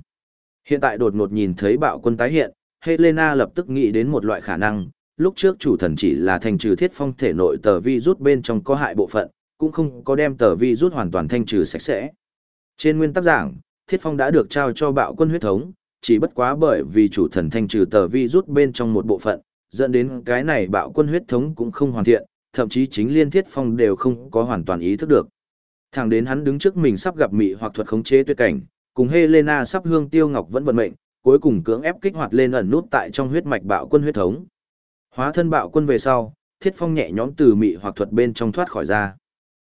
Hiện tại đột ngột nhìn thấy bạo quân tái hiện, Helena lập tức nghĩ đến một loại khả năng, lúc trước chủ thần chỉ là thanh trừ thiết phong thể nội tờ vi rút bên trong có hại bộ phận, cũng không có đem tờ vi rút hoàn toàn thanh trừ sạch sẽ. Trên nguyên tắc giảng, thiết phong đã được trao cho bạo quân huyết thống, chỉ bất quá bởi vì chủ thần thanh trừ tờ vi rút bên trong một bộ phận, dẫn đến cái này bạo quân huyết thống cũng không hoàn thiện, thậm chí chính liên thiết phong đều không có hoàn toàn ý thức được. Thẳng đến hắn đứng trước mình sắp gặp mị hoặc thuật khống chế tuyệt cảnh, cùng Helena sắp hương tiêu ngọc vẫn vận mệnh, cuối cùng cưỡng ép kích hoạt lên ẩn nút tại trong huyết mạch bạo quân huyết thống. Hóa thân bạo quân về sau, Thiết Phong nhẹ nhõm từ mị hoặc thuật bên trong thoát khỏi ra.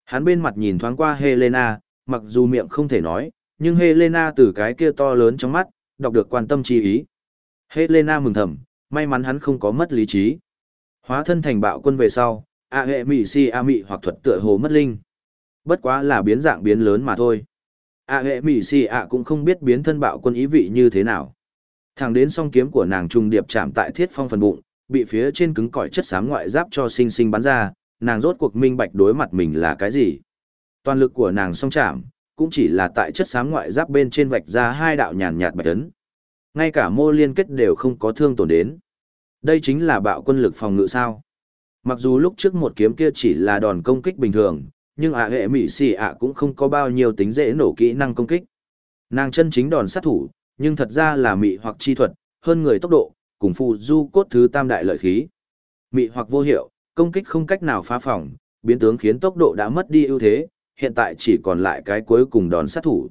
Hắn bên mặt nhìn thoáng qua Helena, mặc dù miệng không thể nói, nhưng Helena từ cái kia to lớn trong mắt, đọc được quan tâm chi ý. Helena mừng thầm, may mắn hắn không có mất lý trí. Hóa thân thành bạo quân về sau, a hệ mị si a mị hoặc thuật tựa hồ mất linh. Bất quá là biến dạng biến lớn mà thôi. A hệ mị si a cũng không biết biến thân bạo quân ý vị như thế nào. Thẳng đến song kiếm của nàng trùng điệp chạm tại thiết phong phần bụng, bị phía trên cứng cỏi chất xám ngoại giáp cho sinh sinh bắn ra, nàng rốt cuộc minh bạch đối mặt mình là cái gì. Toàn lực của nàng song chạm, cũng chỉ là tại chất xám ngoại giáp bên trên vạch ra hai đạo nhàn nhạt bạch tấn. Ngay cả mô liên kết đều không có thương tổn đến. Đây chính là bạo quân lực phòng ngự sao. Mặc dù lúc trước một kiếm kia chỉ là đòn công kích bình thường, nhưng ạ hệ mỹ xì ạ cũng không có bao nhiêu tính dễ nổ kỹ năng công kích. Nàng chân chính đòn sát thủ, nhưng thật ra là mị hoặc chi thuật, hơn người tốc độ, cùng phù du cốt thứ tam đại lợi khí. Mị hoặc vô hiệu, công kích không cách nào phá phòng, biến tướng khiến tốc độ đã mất đi ưu thế, hiện tại chỉ còn lại cái cuối cùng đòn sát thủ.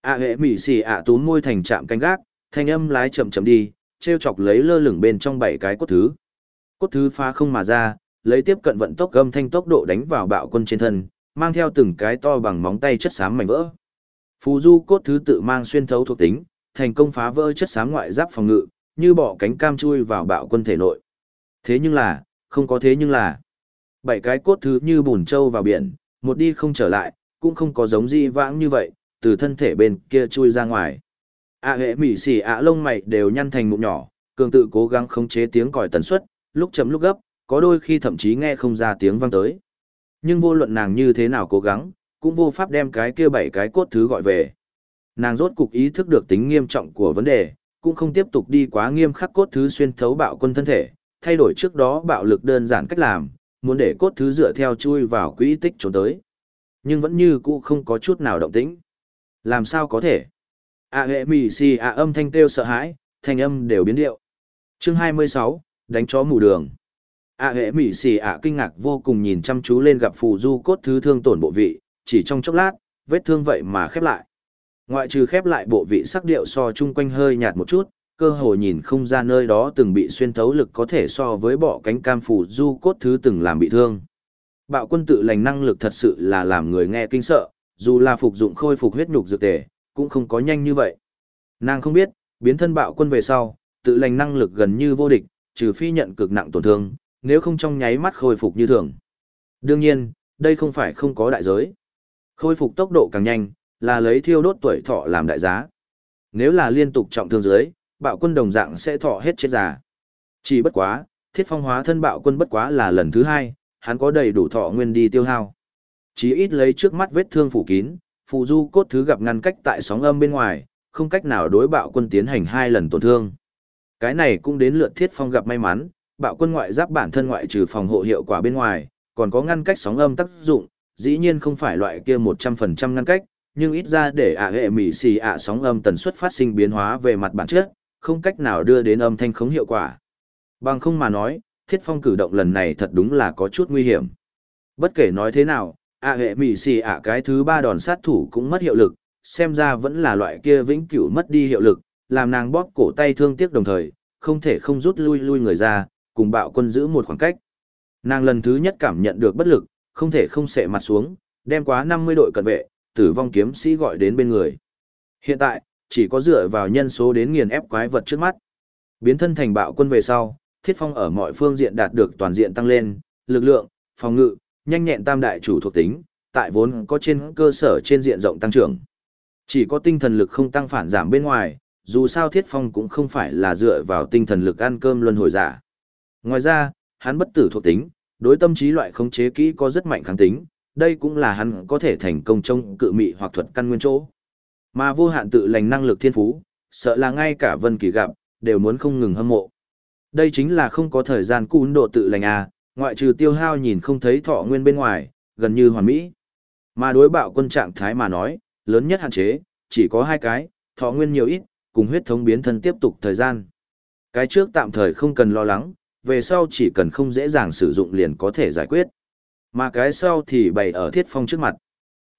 A hệ mị xì ạ tún môi thành chạm canh gác, thanh âm lái chậm chậm đi, treo chọc lấy lơ lửng bên trong bảy cái cốt thứ. Cốt thứ phá không mà ra, lấy tiếp cận vận tốc gầm thanh tốc độ đánh vào bạo quân trên thân, mang theo từng cái to bằng móng tay chất xám mảnh vỡ. Phù du cốt thứ tự mang xuyên thấu thuộc tính, thành công phá vỡ chất xám ngoại giáp phòng ngự, như bỏ cánh cam chui vào bạo quân thể nội. Thế nhưng là, không có thế nhưng là, bảy cái cốt thứ như bùn trâu vào biển, một đi không trở lại, cũng không có giống di vãng như vậy, từ thân thể bên kia chui ra ngoài. ạ hệ mỉ xỉ ạ lông mày đều nhăn thành mụn nhỏ, cường tự cố gắng khống chế tiếng còi tần suất, lúc chậm lúc gấp, có đôi khi thậm chí nghe không ra tiếng vang tới. Nhưng vô luận nàng như thế nào cố gắng, cũng vô pháp đem cái kia bảy cái cốt thứ gọi về. Nàng rốt cục ý thức được tính nghiêm trọng của vấn đề, cũng không tiếp tục đi quá nghiêm khắc cốt thứ xuyên thấu bạo quân thân thể, thay đổi trước đó bạo lực đơn giản cách làm, muốn để cốt thứ dựa theo chui vào quỹ tích trốn tới. Nhưng vẫn như cũ không có chút nào động tĩnh. Làm sao có thể? A hệ mì xì a âm thanh kêu sợ hãi, thanh âm đều biến điệu. Chương 26, đánh chó mù đường. A hệ mỉ xì ạ kinh ngạc vô cùng nhìn chăm chú lên gặp phù du cốt thứ thương tổn bộ vị, chỉ trong chốc lát, vết thương vậy mà khép lại. Ngoại trừ khép lại bộ vị sắc điệu so chung quanh hơi nhạt một chút, cơ hồ nhìn không ra nơi đó từng bị xuyên thấu lực có thể so với bọ cánh cam phủ du cốt thứ từng làm bị thương. Bạo quân tự lành năng lực thật sự là làm người nghe kinh sợ, dù là phục dụng khôi phục huyết nhục dược tề, cũng không có nhanh như vậy. Nàng không biết, biến thân bạo quân về sau, tự lành năng lực gần như vô địch, trừ phi nhận cực nặng tổn thương, nếu không trong nháy mắt khôi phục như thường. Đương nhiên, đây không phải không có đại giới. Khôi phục tốc độ càng nhanh, là lấy thiêu đốt tuổi thọ làm đại giá. Nếu là liên tục trọng thương dưới, bạo quân đồng dạng sẽ thọ hết chết già. Chỉ bất quá, thiết phong hóa thân bạo quân bất quá là lần thứ hai, hắn có đầy đủ thọ nguyên đi tiêu hao. Chỉ ít lấy trước mắt vết thương phủ kín, phù du cốt thứ gặp ngăn cách tại sóng âm bên ngoài, không cách nào đối bạo quân tiến hành hai lần tổn thương. Cái này cũng đến lượt thiết phong gặp may mắn, bạo quân ngoại giáp bản thân ngoại trừ phòng hộ hiệu quả bên ngoài, còn có ngăn cách sóng âm tác dụng, dĩ nhiên không phải loại kia 100% ngăn cách, nhưng ít ra để ạ hệ mỉ xì ạ sóng âm tần suất phát sinh biến hóa về mặt bản chất, không cách nào đưa đến âm thanh khống hiệu quả. Bằng không mà nói, thiết phong cử động lần này thật đúng là có chút nguy hiểm. Bất kể nói thế nào, ạ hệ mỉ xì ạ cái thứ ba đòn sát thủ cũng mất hiệu lực, xem ra vẫn là loại kia vĩnh cửu mất đi hiệu lực, làm nàng bóp cổ tay thương tiếc đồng thời, không thể không rút lui lui người ra, cùng bạo quân giữ một khoảng cách. Nàng lần thứ nhất cảm nhận được bất lực, không thể không sệ mặt xuống, đem quá 50 đội cận vệ, tử vong kiếm sĩ gọi đến bên người. Hiện tại, chỉ có dựa vào nhân số đến nghiền ép quái vật trước mắt. Biến thân thành bạo quân về sau, thiết phong ở mọi phương diện đạt được toàn diện tăng lên, lực lượng, phòng ngự, nhanh nhẹn tam đại chủ thuộc tính, tại vốn có trên cơ sở trên diện rộng tăng trưởng. Chỉ có tinh thần lực không tăng phản giảm bên ngoài, dù sao thiết phong cũng không phải là dựa vào tinh thần lực ăn cơm luân hồi giả. Ngoài ra, hắn bất tử thuộc tính, đối tâm trí loại khống chế kỹ có rất mạnh kháng tính, đây cũng là hắn có thể thành công trong cự mị hoặc thuật căn nguyên chỗ. Mà vô hạn tự lành năng lực thiên phú, sợ là ngay cả Vân Kỳ gặp, đều muốn không ngừng hâm mộ. Đây chính là không có thời gian cún độ tự lành à, ngoại trừ tiêu hao nhìn không thấy thọ nguyên bên ngoài, gần như hoàn mỹ. Mà đối bạo quân trạng thái mà nói, lớn nhất hạn chế, chỉ có hai cái, thọ nguyên nhiều ít, cùng huyết thống biến thân tiếp tục thời gian. Cái trước tạm thời không cần lo lắng, về sau chỉ cần không dễ dàng sử dụng liền có thể giải quyết. Mà cái sau thì bày ở thiết phong trước mặt.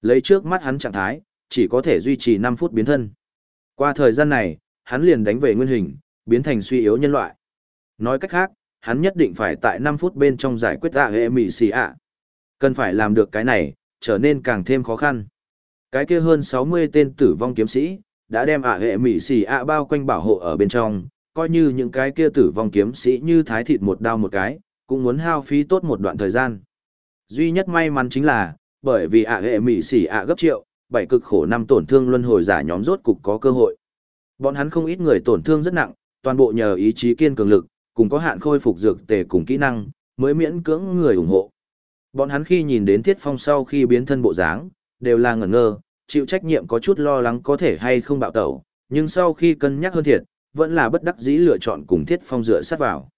Lấy trước mắt hắn trạng thái, chỉ có thể duy trì 5 phút biến thân. Qua thời gian này, hắn liền đánh về nguyên hình, biến thành suy yếu nhân loại. Nói cách khác, hắn nhất định phải tại 5 phút bên trong giải quyết ạ hệ mì xì ạ. Cần phải làm được cái này, trở nên càng thêm khó khăn. Cái kia hơn 60 tên tử vong kiếm sĩ, đã đem ạ hệ mì xì ạ bao quanh bảo hộ ở bên trong, coi như những cái kia tử vong kiếm sĩ như thái thịt một đao một cái, cũng muốn hao phí tốt một đoạn thời gian. Duy nhất may mắn chính là, bởi vì ạ hệ mỉ xỉ ạ gấp triệu, bảy cực khổ năm tổn thương luân hồi giả nhóm rốt cục có cơ hội. Bọn hắn không ít người tổn thương rất nặng, toàn bộ nhờ ý chí kiên cường lực, cùng có hạn khôi phục dược tề cùng kỹ năng, mới miễn cưỡng người ủng hộ. Bọn hắn khi nhìn đến Thiết Phong sau khi biến thân bộ dáng, đều là ngẩn ngơ, chịu trách nhiệm có chút lo lắng có thể hay không bạo tẩu, nhưng sau khi cân nhắc hơn thiệt, vẫn là bất đắc dĩ lựa chọn cùng Thiết Phong dựa sát vào.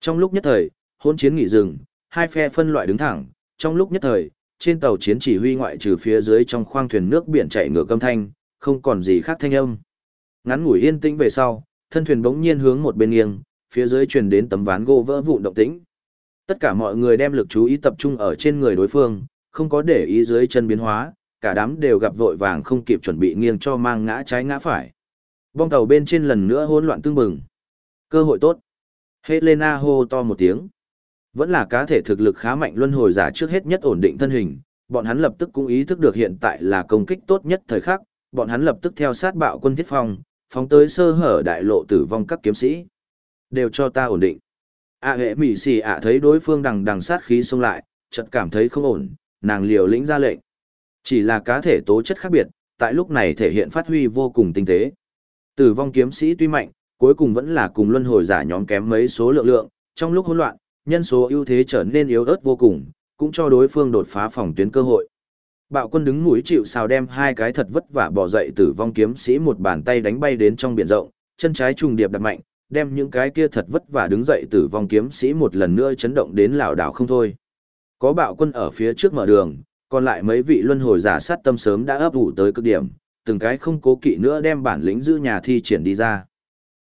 Trong lúc nhất thời, hôn chiến nghỉ dừng, hai phe phân loại đứng thẳng, trong lúc nhất thời, trên tàu chiến chỉ huy ngoại trừ phía dưới trong khoang thuyền nước biển chạy ngược âm thanh, không còn gì khác thanh âm. Ngắn ngủi yên tĩnh về sau, thân thuyền bỗng nhiên hướng một bên nghiêng, phía dưới truyền đến tấm ván gỗ vỡ vụn động tĩnh. Tất cả mọi người đem lực chú ý tập trung ở trên người đối phương, không có để ý dưới chân biến hóa, cả đám đều gặp vội vàng không kịp chuẩn bị nghiêng cho mang ngã trái ngã phải. Bong tàu bên trên lần nữa hỗn loạn tương bừng. Cơ hội tốt. Helena hô to một tiếng. Vẫn là cá thể thực lực khá mạnh luân hồi giả trước hết nhất ổn định thân hình, bọn hắn lập tức cũng ý thức được hiện tại là công kích tốt nhất thời khắc, bọn hắn lập tức theo sát bạo quân thiết phong, phóng tới sơ hở đại lộ tử vong các kiếm sĩ. Đều cho ta ổn định. A hệ mỉ xì ạ thấy đối phương đằng đằng sát khí xông lại, chợt cảm thấy không ổn, nàng liều lĩnh ra lệnh. Chỉ là cá thể tố chất khác biệt, tại lúc này thể hiện phát huy vô cùng tinh tế. Tử vong kiếm sĩ tuy mạnh, cuối cùng vẫn là cùng luân hồi giả nhóm kém mấy số lượng lượng, trong lúc hỗn loạn, nhân số ưu thế trở nên yếu ớt vô cùng, cũng cho đối phương đột phá phòng tuyến cơ hội. Bạo quân đứng mũi chịu sào đem hai cái thật vất vả bỏ dậy tử vong kiếm sĩ một bàn tay đánh bay đến trong biển rộng, chân trái trùng điệp đặt mạnh, đem những cái kia thật vất vả đứng dậy tử vong kiếm sĩ một lần nữa chấn động đến lảo đảo không thôi. Có bạo quân ở phía trước mở đường, còn lại mấy vị luân hồi giả sát tâm sớm đã ấp ủ tới cực điểm, từng cái không cố kỵ nữa đem bản lĩnh giữ nhà thi triển đi ra.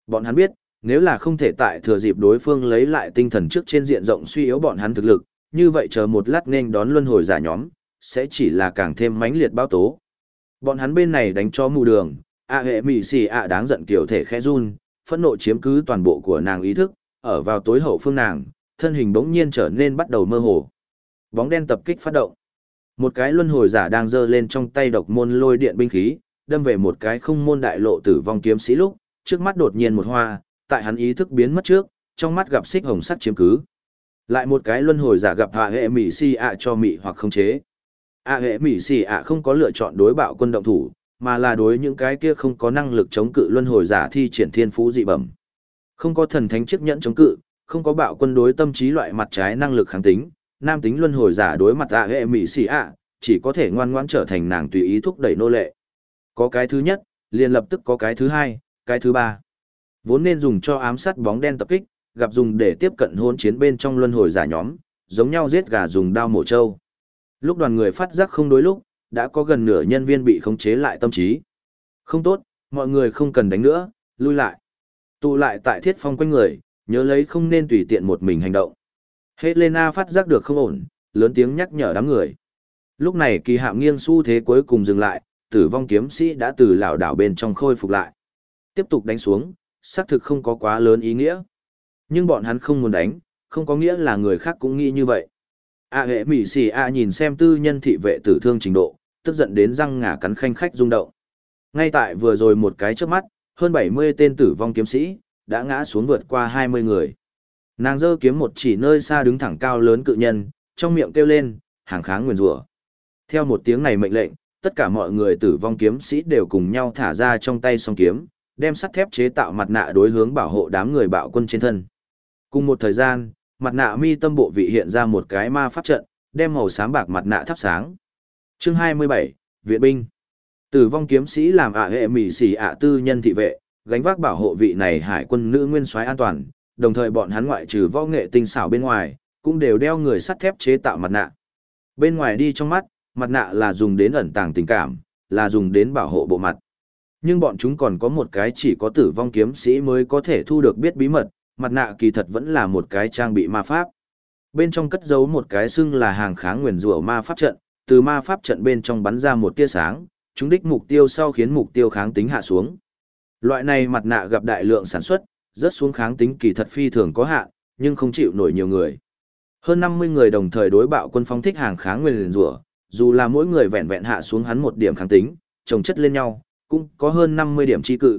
Bọn hắn biết, nếu là không thể tại thừa dịp đối phương lấy lại tinh thần trước trên diện rộng suy yếu bọn hắn thực lực, như vậy chờ một lát nên đón luân hồi giả nhóm, sẽ chỉ là càng thêm mãnh liệt báo tố. Bọn hắn bên này đánh cho mù đường, a hệ mị xì ạ đáng giận kiểu thể khẽ run, phẫn nộ chiếm cứ toàn bộ của nàng ý thức, ở vào tối hậu phương nàng, thân hình bỗng nhiên trở nên bắt đầu mơ hồ. Bóng đen tập kích phát động. Một cái luân hồi giả đang giơ lên trong tay độc môn lôi điện binh khí, đâm về một cái không môn đại lộ tử vong kiếm sĩ lúc, trước mắt đột nhiên một hoa, tại hắn ý thức biến mất trước, trong mắt gặp xích hồng sắt chiếm cứ. Lại một cái luân hồi giả gặp hạ hệ mỹ si ạ cho mị hoặc không chế. ạ hệ mỹ si ạ không có lựa chọn đối bạo quân động thủ, mà là đối những cái kia không có năng lực chống cự luân hồi giả thi triển thiên phú dị bẩm. Không có thần thánh chiếc nhẫn chống cự, không có bạo quân đối tâm trí loại mặt trái năng lực kháng tính, nam tính luân hồi giả đối mặt ạ hệ mỹ si ạ, chỉ có thể ngoan ngoãn trở thành nàng tùy ý thúc đẩy nô lệ. Có cái thứ nhất, liền lập tức có cái thứ hai, cái thứ ba. Vốn nên dùng cho ám sát bóng đen tập kích, gặp dùng để tiếp cận hôn chiến bên trong luân hồi giả nhóm, giống nhau giết gà dùng đao mổ trâu. Lúc đoàn người phát giác không đối lúc, đã có gần nửa nhân viên bị khống chế lại tâm trí. Không tốt, mọi người không cần đánh nữa, lui lại. Tụ lại tại thiết phong quanh người, nhớ lấy không nên tùy tiện một mình hành động. Helena phát giác được không ổn, lớn tiếng nhắc nhở đám người. Lúc này kỳ hạm nghiêng xu thế cuối cùng dừng lại, tử vong kiếm sĩ đã từ lảo đảo bên trong khôi phục lại. Tiếp tục đánh xuống, xác thực không có quá lớn ý nghĩa. Nhưng bọn hắn không muốn đánh, không có nghĩa là người khác cũng nghĩ như vậy. A hệ mỉ xì A nhìn xem tư nhân thị vệ tử thương trình độ, tức giận đến răng ngả cắn khanh khách rung động. Ngay tại vừa rồi một cái trước mắt, hơn 70 tên tử vong kiếm sĩ, đã ngã xuống vượt qua 20 người. Nàng dơ kiếm một chỉ nơi xa đứng thẳng cao lớn cự nhân, trong miệng kêu lên, hàng kháng nguyền rủa. Theo một tiếng này mệnh lệnh, tất cả mọi người tử vong kiếm sĩ đều cùng nhau thả ra trong tay song kiếm, đem sắt thép chế tạo mặt nạ đối hướng bảo hộ đám người bạo quân trên thân. Cùng một thời gian, mặt nạ mi tâm bộ vị hiện ra một cái ma pháp trận, đem màu xám bạc mặt nạ thắp sáng. Chương 27, Viện binh. Tử vong kiếm sĩ làm ạ hệ mỉ xỉ ạ tư nhân thị vệ, gánh vác bảo hộ vị này hải quân nữ nguyên soái an toàn, đồng thời bọn hắn ngoại trừ võ nghệ tinh xảo bên ngoài, cũng đều đeo người sắt thép chế tạo mặt nạ. Bên ngoài đi trong mắt, mặt nạ là dùng đến ẩn tàng tình cảm, là dùng đến bảo hộ bộ mặt. Nhưng bọn chúng còn có một cái chỉ có tử vong kiếm sĩ mới có thể thu được biết bí mật, mặt nạ kỳ thật vẫn là một cái trang bị ma pháp. Bên trong cất giấu một cái xưng là hàng kháng nguyền rủa ma pháp trận, từ ma pháp trận bên trong bắn ra một tia sáng, chúng đích mục tiêu sau khiến mục tiêu kháng tính hạ xuống. Loại này mặt nạ gặp đại lượng sản xuất, rất xuống kháng tính kỳ thật phi thường có hạn, nhưng không chịu nổi nhiều người. Hơn 50 người đồng thời đối bạo quân phong thích hàng kháng nguyền rủa, dù là mỗi người vẹn vẹn hạ xuống hắn một điểm kháng tính, chồng chất lên nhau, cũng có hơn 50 điểm chi cự.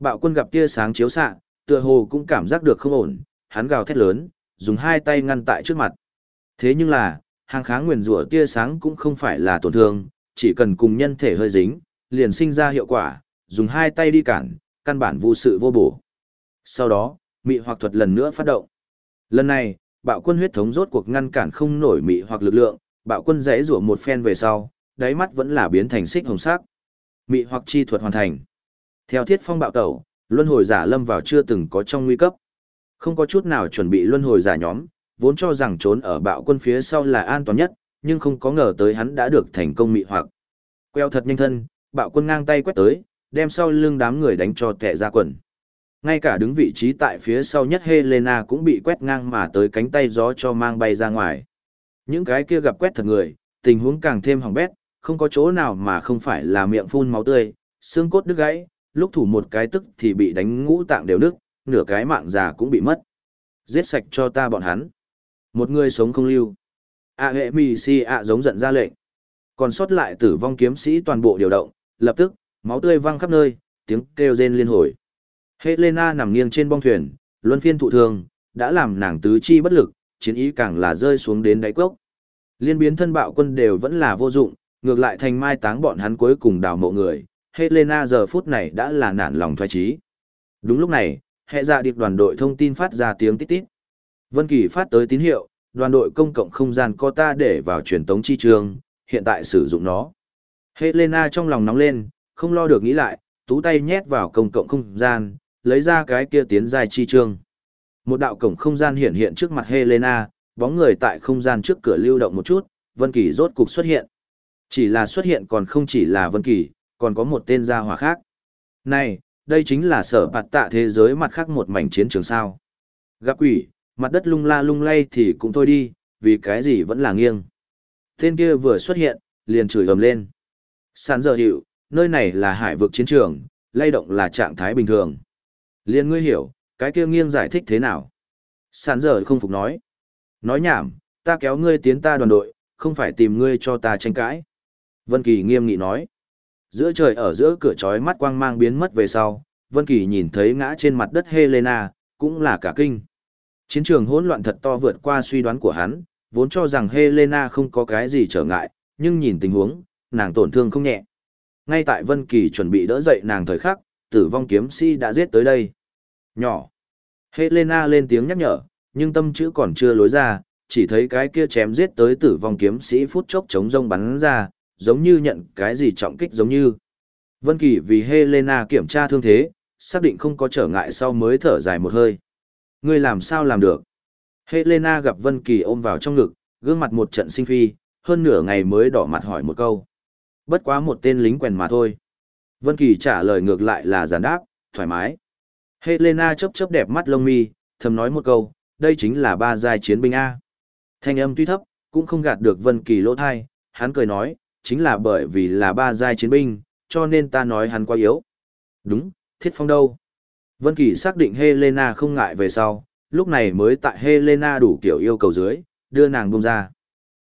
Bạo quân gặp tia sáng chiếu xạ, tựa hồ cũng cảm giác được không ổn, hắn gào thét lớn, dùng hai tay ngăn tại trước mặt. Thế nhưng là, hàng kháng nguyền rủa tia sáng cũng không phải là tổn thương, chỉ cần cùng nhân thể hơi dính, liền sinh ra hiệu quả, dùng hai tay đi cản, căn bản vô sự vô bổ. Sau đó, mị hoặc thuật lần nữa phát động. Lần này, bạo quân huyết thống rốt cuộc ngăn cản không nổi mị hoặc lực lượng, bạo quân rẽ rủa một phen về sau, đáy mắt vẫn là biến thành xích hồng sắc. Mị hoặc chi thuật hoàn thành. Theo thiết phong bạo tẩu, luân hồi giả lâm vào chưa từng có trong nguy cấp. Không có chút nào chuẩn bị luân hồi giả nhóm, vốn cho rằng trốn ở bạo quân phía sau là an toàn nhất, nhưng không có ngờ tới hắn đã được thành công mị hoặc. Queo thật nhanh thân, bạo quân ngang tay quét tới, đem sau lưng đám người đánh cho tệ ra quần. Ngay cả đứng vị trí tại phía sau nhất Helena cũng bị quét ngang mà tới cánh tay gió cho mang bay ra ngoài. Những cái kia gặp quét thật người, tình huống càng thêm hỏng bét, không có chỗ nào mà không phải là miệng phun máu tươi, xương cốt đứt gãy, lúc thủ một cái tức thì bị đánh ngũ tạng đều nứt, nửa cái mạng già cũng bị mất. Giết sạch cho ta bọn hắn. Một người sống không lưu. A hệ mì si ạ giống giận ra lệnh. Còn sót lại tử vong kiếm sĩ toàn bộ điều động, lập tức, máu tươi văng khắp nơi, tiếng kêu rên liên hồi. Helena nằm nghiêng trên bong thuyền, luân phiên thụ thương, đã làm nàng tứ chi bất lực, chiến ý càng là rơi xuống đến đáy cốc. Liên biến thân bạo quân đều vẫn là vô dụng, ngược lại thành mai táng bọn hắn cuối cùng đào mộ người. Helena giờ phút này đã là nản lòng thoái trí. Đúng lúc này, hệ dạ điệp đoàn đội thông tin phát ra tiếng tít tít. Vân Kỳ phát tới tín hiệu, đoàn đội công cộng không gian có ta để vào truyền tống chi trường, hiện tại sử dụng nó. Helena trong lòng nóng lên, không lo được nghĩ lại, tú tay nhét vào công cộng không gian, lấy ra cái kia tiến dài chi trường Một đạo cổng không gian hiện hiện trước mặt Helena, bóng người tại không gian trước cửa lưu động một chút, Vân Kỳ rốt cục xuất hiện. Chỉ là xuất hiện còn không chỉ là Vân Kỳ, còn có một tên gia hỏa khác. Này, đây chính là sở bạt tạ thế giới mặt khác một mảnh chiến trường sao. Gặp quỷ, mặt đất lung la lung lay thì cũng thôi đi, vì cái gì vẫn là nghiêng. Tên kia vừa xuất hiện, liền chửi ầm lên. Sàn giờ hiệu, nơi này là hải vực chiến trường, lay động là trạng thái bình thường. Liên ngươi hiểu, cái kia nghiêng giải thích thế nào? Sàn giờ không phục nói. Nói nhảm, ta kéo ngươi tiến ta đoàn đội, không phải tìm ngươi cho ta tranh cãi. Vân Kỳ nghiêm nghị nói. Giữa trời ở giữa cửa chói mắt quang mang biến mất về sau, Vân Kỳ nhìn thấy ngã trên mặt đất Helena, cũng là cả kinh. Chiến trường hỗn loạn thật to vượt qua suy đoán của hắn, vốn cho rằng Helena không có cái gì trở ngại, nhưng nhìn tình huống, nàng tổn thương không nhẹ. Ngay tại Vân Kỳ chuẩn bị đỡ dậy nàng thời khắc, tử vong kiếm sĩ đã giết tới đây. Nhỏ. Helena lên tiếng nhắc nhở, nhưng tâm chữ còn chưa lối ra, chỉ thấy cái kia chém giết tới tử vong kiếm sĩ phút chốc chống rông bắn ra, giống như nhận cái gì trọng kích giống như. Vân Kỳ vì Helena kiểm tra thương thế, xác định không có trở ngại sau mới thở dài một hơi. Ngươi làm sao làm được? Helena gặp Vân Kỳ ôm vào trong ngực, gương mặt một trận sinh phi, hơn nửa ngày mới đỏ mặt hỏi một câu. Bất quá một tên lính quèn mà thôi. Vân Kỳ trả lời ngược lại là giản đáp, thoải mái. Helena chớp chớp đẹp mắt lông mi, thầm nói một câu, đây chính là ba giai chiến binh A. Thanh âm tuy thấp, cũng không gạt được Vân Kỳ lỗ tai, hắn cười nói, chính là bởi vì là ba giai chiến binh, cho nên ta nói hắn quá yếu. Đúng, thiết phong đâu? Vân Kỳ xác định Helena không ngại về sau, lúc này mới tại Helena đủ kiểu yêu cầu dưới, đưa nàng buông ra.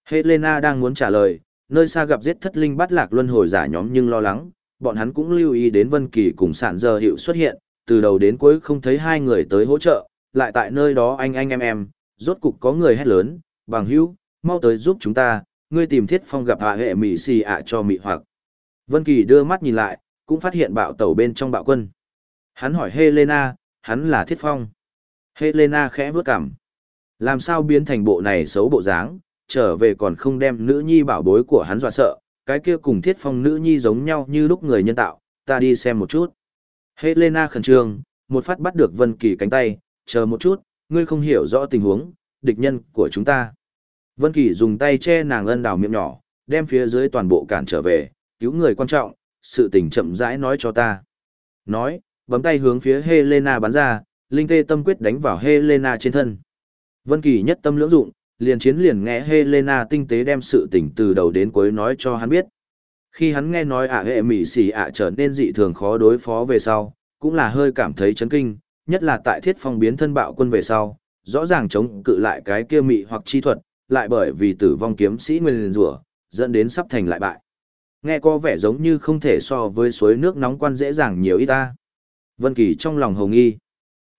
Helena đang muốn trả lời, nơi xa gặp giết thất linh bắt lạc luân hồi giả nhóm nhưng lo lắng, bọn hắn cũng lưu ý đến Vân Kỳ cùng sản giờ hiệu xuất hiện, từ đầu đến cuối không thấy hai người tới hỗ trợ, lại tại nơi đó anh anh em em, rốt cục có người hét lớn, bằng hữu, mau tới giúp chúng ta, ngươi tìm thiết phong gặp hạ hệ mị xì ạ cho mị hoặc. Vân Kỳ đưa mắt nhìn lại, cũng phát hiện bạo tẩu bên trong bạo quân. Hắn hỏi Helena, hắn là thiết phong. Helena khẽ vướt cằm. Làm sao biến thành bộ này xấu bộ dáng, trở về còn không đem nữ nhi bảo bối của hắn dọa sợ, cái kia cùng thiết phong nữ nhi giống nhau như lúc người nhân tạo, ta đi xem một chút. Helena khẩn trương, một phát bắt được Vân Kỳ cánh tay, chờ một chút, ngươi không hiểu rõ tình huống, địch nhân của chúng ta. Vân Kỳ dùng tay che nàng ân đào miệng nhỏ, đem phía dưới toàn bộ cản trở về, cứu người quan trọng, sự tình chậm rãi nói cho ta. Nói, bấm tay hướng phía Helena bắn ra, linh tê tâm quyết đánh vào Helena trên thân. Vân Kỳ nhất tâm lưỡng dụng, liền chiến liền nghe Helena tinh tế đem sự tình từ đầu đến cuối nói cho hắn biết. Khi hắn nghe nói ả hệ mỉ xỉ ạ trở nên dị thường khó đối phó về sau, cũng là hơi cảm thấy chấn kinh, nhất là tại thiết phong biến thân bạo quân về sau, rõ ràng chống cự lại cái kia mị hoặc chi thuật, lại bởi vì tử vong kiếm sĩ nguyên rủa dẫn đến sắp thành lại bại. Nghe có vẻ giống như không thể so với suối nước nóng quan dễ dàng nhiều ít ta. Vân Kỳ trong lòng hồng nghi.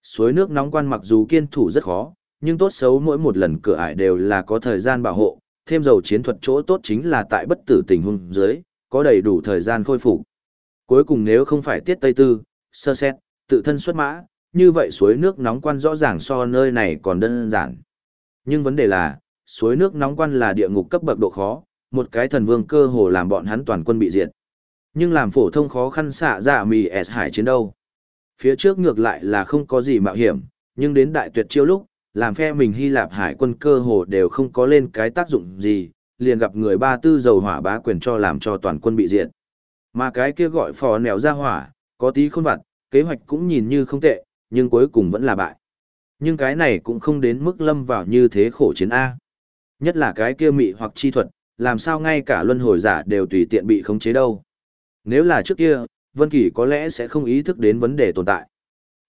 Suối nước nóng quan mặc dù kiên thủ rất khó, nhưng tốt xấu mỗi một lần cửa ải đều là có thời gian bảo hộ, thêm dầu chiến thuật chỗ tốt chính là tại bất tử tình huống dưới, có đầy đủ thời gian khôi phục. Cuối cùng nếu không phải tiết Tây Tư, sơ xét, tự thân xuất mã, như vậy suối nước nóng quan rõ ràng so nơi này còn đơn giản. Nhưng vấn đề là, suối nước nóng quan là địa ngục cấp bậc độ khó, một cái thần vương cơ hồ làm bọn hắn toàn quân bị diệt. Nhưng làm phổ thông khó khăn xạ dạ mì S hải chiến đâu. Phía trước ngược lại là không có gì mạo hiểm, nhưng đến đại tuyệt chiêu lúc, làm phe mình Hy Lạp hải quân cơ hồ đều không có lên cái tác dụng gì, liền gặp người ba tư dầu hỏa bá quyền cho làm cho toàn quân bị diệt. Mà cái kia gọi phò nèo ra hỏa, có tí khôn vặt, kế hoạch cũng nhìn như không tệ, nhưng cuối cùng vẫn là bại. Nhưng cái này cũng không đến mức lâm vào như thế khổ chiến A. Nhất là cái kia mị hoặc chi thuật, làm sao ngay cả luân hồi giả đều tùy tiện bị khống chế đâu. Nếu là trước kia, Vân Kỳ có lẽ sẽ không ý thức đến vấn đề tồn tại.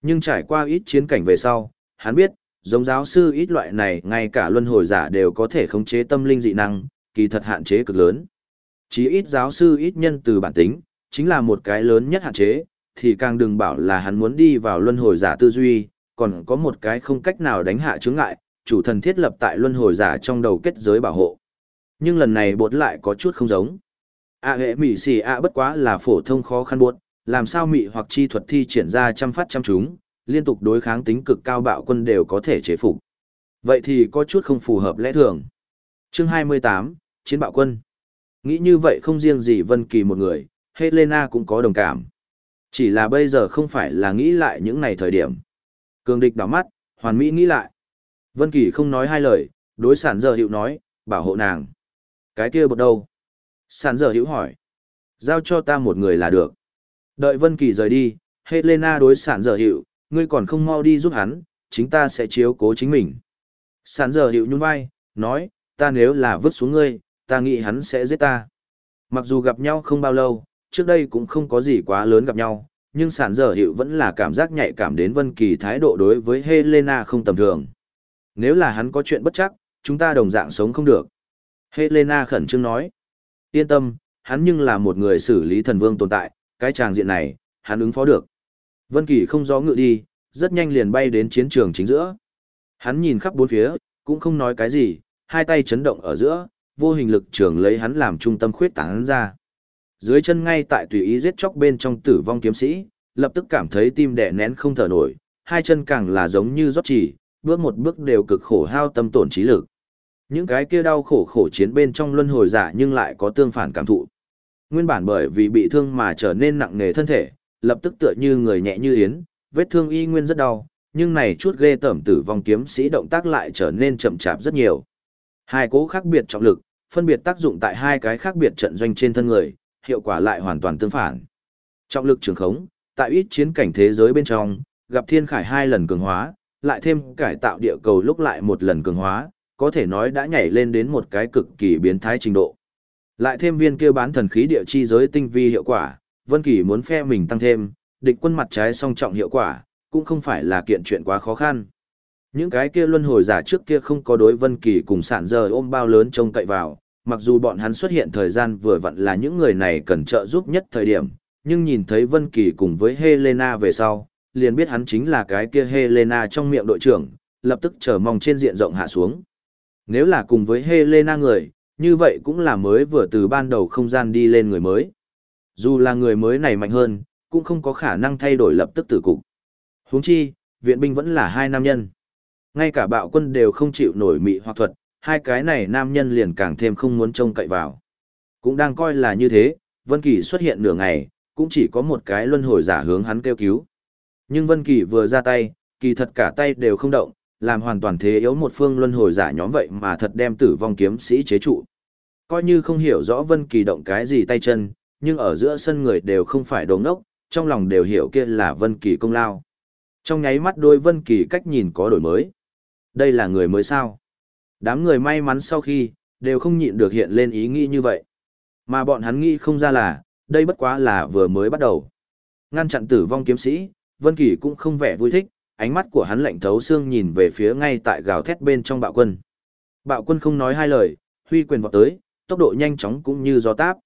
Nhưng trải qua ít chiến cảnh về sau, hắn biết, giống giáo sư ít loại này ngay cả luân hồi giả đều có thể khống chế tâm linh dị năng, kỳ thật hạn chế cực lớn. Chí ít giáo sư ít nhân từ bản tính, chính là một cái lớn nhất hạn chế, thì càng đừng bảo là hắn muốn đi vào luân hồi giả tư duy, còn có một cái không cách nào đánh hạ chướng ngại, chủ thần thiết lập tại luân hồi giả trong đầu kết giới bảo hộ. Nhưng lần này bột lại có chút không giống. A hệ mị xì a bất quá là phổ thông khó khăn bột, làm sao mị hoặc chi thuật thi triển ra trăm phát trăm chúng, liên tục đối kháng tính cực cao bạo quân đều có thể chế phục. Vậy thì có chút không phù hợp lẽ thường. Chương 28, Chiến bạo quân. Nghĩ như vậy không riêng gì Vân Kỳ một người, Helena cũng có đồng cảm. Chỉ là bây giờ không phải là nghĩ lại những này thời điểm. Cường địch đảo mắt, hoàn mỹ nghĩ lại. Vân Kỳ không nói hai lời, đối sản giờ hiệu nói, bảo hộ nàng. Cái kia bột đâu? Sản giờ hiệu hỏi. Giao cho ta một người là được. Đợi Vân Kỳ rời đi, Helena đối sản giờ hiệu, ngươi còn không mau đi giúp hắn, chính ta sẽ chiếu cố chính mình. Sản giờ hiệu nhún vai, nói, ta nếu là vứt xuống ngươi, ta nghĩ hắn sẽ giết ta. Mặc dù gặp nhau không bao lâu, trước đây cũng không có gì quá lớn gặp nhau, nhưng sản giờ hiệu vẫn là cảm giác nhạy cảm đến Vân Kỳ thái độ đối với Helena không tầm thường. Nếu là hắn có chuyện bất chắc, chúng ta đồng dạng sống không được. Helena khẩn trương nói. Yên tâm, hắn nhưng là một người xử lý thần vương tồn tại, cái tràng diện này, hắn ứng phó được. Vân Kỳ không gió ngự đi, rất nhanh liền bay đến chiến trường chính giữa. Hắn nhìn khắp bốn phía, cũng không nói cái gì, hai tay chấn động ở giữa, vô hình lực trường lấy hắn làm trung tâm khuyết tán ra. Dưới chân ngay tại tùy ý giết chóc bên trong tử vong kiếm sĩ, lập tức cảm thấy tim đè nén không thở nổi, hai chân càng là giống như rót chỉ, bước một bước đều cực khổ hao tâm tổn trí lực. Những cái kia đau khổ khổ chiến bên trong luân hồi giả nhưng lại có tương phản cảm thụ. Nguyên bản bởi vì bị thương mà trở nên nặng nề thân thể, lập tức tựa như người nhẹ như yến, vết thương y nguyên rất đau, nhưng này chút ghê tởm tử vong kiếm sĩ động tác lại trở nên chậm chạp rất nhiều. Hai cố khác biệt trọng lực, phân biệt tác dụng tại hai cái khác biệt trận doanh trên thân người, hiệu quả lại hoàn toàn tương phản. Trọng lực trường khống, tại ít chiến cảnh thế giới bên trong, gặp thiên khải hai lần cường hóa, lại thêm cải tạo địa cầu lúc lại một lần cường hóa, có thể nói đã nhảy lên đến một cái cực kỳ biến thái trình độ. Lại thêm viên kia bán thần khí địa chi giới tinh vi hiệu quả, Vân Kỳ muốn phe mình tăng thêm, địch quân mặt trái song trọng hiệu quả, cũng không phải là kiện chuyện quá khó khăn. Những cái kia luân hồi giả trước kia không có đối Vân Kỳ cùng sạn giờ ôm bao lớn trông cậy vào, mặc dù bọn hắn xuất hiện thời gian vừa vặn là những người này cần trợ giúp nhất thời điểm, nhưng nhìn thấy Vân Kỳ cùng với Helena về sau, liền biết hắn chính là cái kia Helena trong miệng đội trưởng, lập tức chờ mong trên diện rộng hạ xuống. Nếu là cùng với Helena người, như vậy cũng là mới vừa từ ban đầu không gian đi lên người mới. Dù là người mới này mạnh hơn, cũng không có khả năng thay đổi lập tức tử cục. Huống chi, viện binh vẫn là hai nam nhân. Ngay cả bạo quân đều không chịu nổi mị hoặc thuật, hai cái này nam nhân liền càng thêm không muốn trông cậy vào. Cũng đang coi là như thế, Vân Kỳ xuất hiện nửa ngày, cũng chỉ có một cái luân hồi giả hướng hắn kêu cứu. Nhưng Vân Kỳ vừa ra tay, kỳ thật cả tay đều không động, làm hoàn toàn thế yếu một phương luân hồi giả nhóm vậy mà thật đem tử vong kiếm sĩ chế trụ. Coi như không hiểu rõ Vân Kỳ động cái gì tay chân, nhưng ở giữa sân người đều không phải đồ ngốc, trong lòng đều hiểu kia là Vân Kỳ công lao. Trong nháy mắt đôi Vân Kỳ cách nhìn có đổi mới. Đây là người mới sao? Đám người may mắn sau khi, đều không nhịn được hiện lên ý nghĩ như vậy. Mà bọn hắn nghĩ không ra là, đây bất quá là vừa mới bắt đầu. Ngăn chặn tử vong kiếm sĩ, Vân Kỳ cũng không vẻ vui thích, ánh mắt của hắn lạnh thấu xương nhìn về phía ngay tại gào thét bên trong bạo quân. Bạo quân không nói hai lời, huy quyền vọt tới, tốc độ nhanh chóng cũng như gió táp.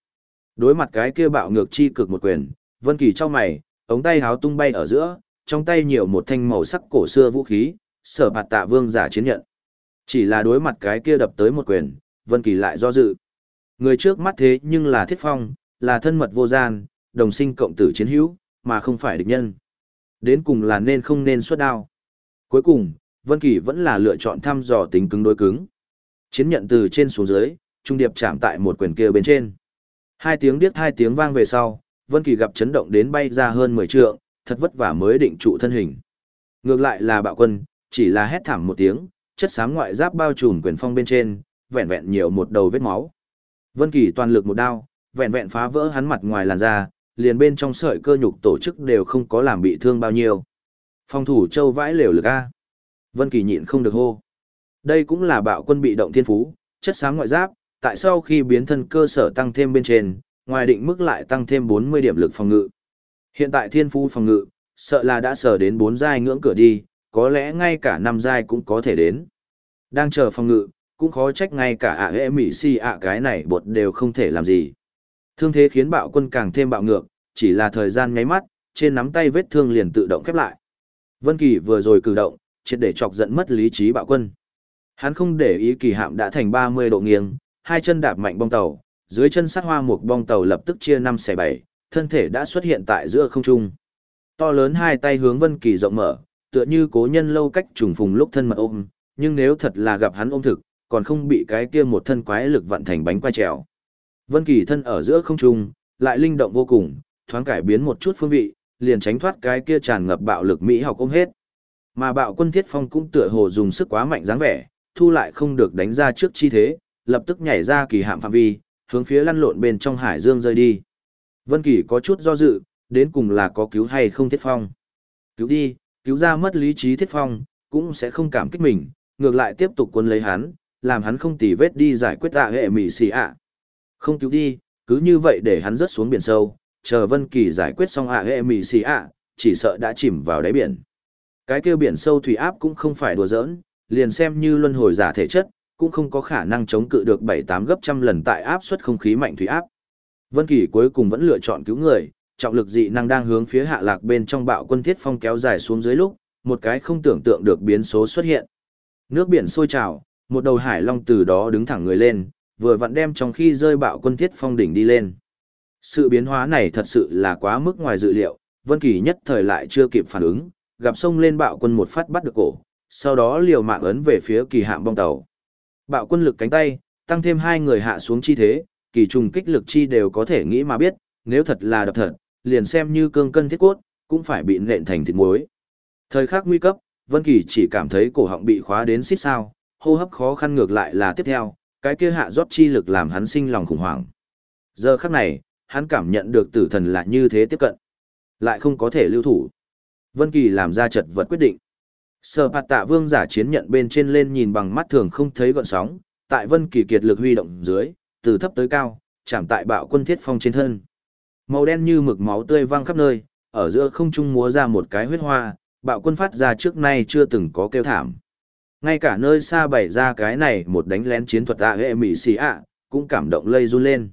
Đối mặt cái kia bạo ngược chi cực một quyền, Vân Kỳ chau mày, ống tay háo tung bay ở giữa, trong tay nhiều một thanh màu sắc cổ xưa vũ khí, sở bạt tạ vương giả chiến nhận. Chỉ là đối mặt cái kia đập tới một quyền, Vân Kỳ lại do dự. Người trước mắt thế nhưng là Thiết Phong, là thân mật vô gian, đồng sinh cộng tử chiến hữu, mà không phải địch nhân. Đến cùng là nên không nên xuất đao. Cuối cùng, Vân Kỳ vẫn là lựa chọn thăm dò tính cứng đối cứng. Chiến nhận từ trên xuống dưới, trung điệp chạm tại một quyền kia bên trên. Hai tiếng điếc hai tiếng vang về sau, Vân Kỳ gặp chấn động đến bay ra hơn 10 trượng, thật vất vả mới định trụ thân hình. Ngược lại là Bạo Quân, chỉ là hét thảm một tiếng, chất xám ngoại giáp bao trùm quyền phong bên trên, vẹn vẹn nhiều một đầu vết máu. Vân Kỳ toàn lực một đao, vẹn vẹn phá vỡ hắn mặt ngoài làn da, liền bên trong sợi cơ nhục tổ chức đều không có làm bị thương bao nhiêu. Phong thủ châu vãi lều lực a. Vân Kỳ nhịn không được hô. Đây cũng là bạo quân bị động thiên phú, chất sáng ngoại giáp, tại sau khi biến thân cơ sở tăng thêm bên trên, ngoài định mức lại tăng thêm 40 điểm lực phòng ngự. Hiện tại thiên phú phòng ngự, sợ là đã sở đến 4 giai ngưỡng cửa đi, có lẽ ngay cả 5 giai cũng có thể đến. Đang chờ phòng ngự, cũng khó trách ngay cả ạ hệ mỹ si ạ cái này bột đều không thể làm gì. Thương thế khiến bạo quân càng thêm bạo ngược, chỉ là thời gian nháy mắt, trên nắm tay vết thương liền tự động khép lại. Vân Kỳ vừa rồi cử động, triệt để chọc giận mất lý trí bạo quân. Hắn không để ý kỳ hạm đã thành 30 độ nghiêng, hai chân đạp mạnh bong tàu, dưới chân sát hoa một bong tàu lập tức chia năm xẻ bảy, thân thể đã xuất hiện tại giữa không trung. To lớn hai tay hướng Vân Kỳ rộng mở, tựa như cố nhân lâu cách trùng phùng lúc thân mật ôm, nhưng nếu thật là gặp hắn ôm thực, còn không bị cái kia một thân quái lực vận thành bánh quay trèo. Vân Kỳ thân ở giữa không trung, lại linh động vô cùng, thoáng cải biến một chút phương vị, liền tránh thoát cái kia tràn ngập bạo lực mỹ học ôm hết. Mà bạo quân thiết phong cũng tựa hồ dùng sức quá mạnh dáng vẻ, thu lại không được đánh ra trước chi thế, lập tức nhảy ra kỳ hạm phạm vi, hướng phía lăn lộn bên trong hải dương rơi đi. Vân Kỳ có chút do dự, đến cùng là có cứu hay không Thiết Phong. Cứu đi, cứu ra mất lý trí Thiết Phong, cũng sẽ không cảm kích mình, ngược lại tiếp tục quân lấy hắn, làm hắn không tì vết đi giải quyết tạ hệ mỹ xì ạ. Không cứu đi, cứ như vậy để hắn rớt xuống biển sâu, chờ Vân Kỳ giải quyết xong ạ hệ mì xì ạ, chỉ sợ đã chìm vào đáy biển. Cái kia biển sâu thủy áp cũng không phải đùa giỡn, liền xem như luân hồi giả thể chất, cũng không có khả năng chống cự được 7-8 gấp trăm lần tại áp suất không khí mạnh thủy áp. Vân Kỳ cuối cùng vẫn lựa chọn cứu người, trọng lực dị năng đang hướng phía hạ lạc bên trong bạo quân thiết phong kéo dài xuống dưới lúc, một cái không tưởng tượng được biến số xuất hiện. Nước biển sôi trào, một đầu hải long từ đó đứng thẳng người lên, vừa vặn đem trong khi rơi bạo quân thiết phong đỉnh đi lên. Sự biến hóa này thật sự là quá mức ngoài dự liệu, Vân Kỳ nhất thời lại chưa kịp phản ứng, gặp sông lên bạo quân một phát bắt được cổ, sau đó liều mạng ấn về phía kỳ hạm bong tàu. Bạo quân lực cánh tay, tăng thêm hai người hạ xuống chi thế, kỳ trùng kích lực chi đều có thể nghĩ mà biết, nếu thật là đập thật, liền xem như cương cân thiết cốt, cũng phải bị nện thành thịt muối. Thời khắc nguy cấp, Vân Kỳ chỉ cảm thấy cổ họng bị khóa đến xít sao, hô hấp khó khăn ngược lại là tiếp theo, cái kia hạ rót chi lực làm hắn sinh lòng khủng hoảng. Giờ khắc này, hắn cảm nhận được tử thần là như thế tiếp cận, lại không có thể lưu thủ. Vân Kỳ làm ra chật vật quyết định. Sở Bạt Tạ Vương giả chiến nhận bên trên lên nhìn bằng mắt thường không thấy gợn sóng, tại Vân Kỳ kiệt lực huy động dưới, từ thấp tới cao, chạm tại bạo quân thiết phong trên thân. Màu đen như mực máu tươi văng khắp nơi, ở giữa không trung múa ra một cái huyết hoa, bạo quân phát ra trước nay chưa từng có kêu thảm. Ngay cả nơi xa bày ra cái này một đánh lén chiến thuật ạ hệ mỹ xì ạ, cũng cảm động lây run lên.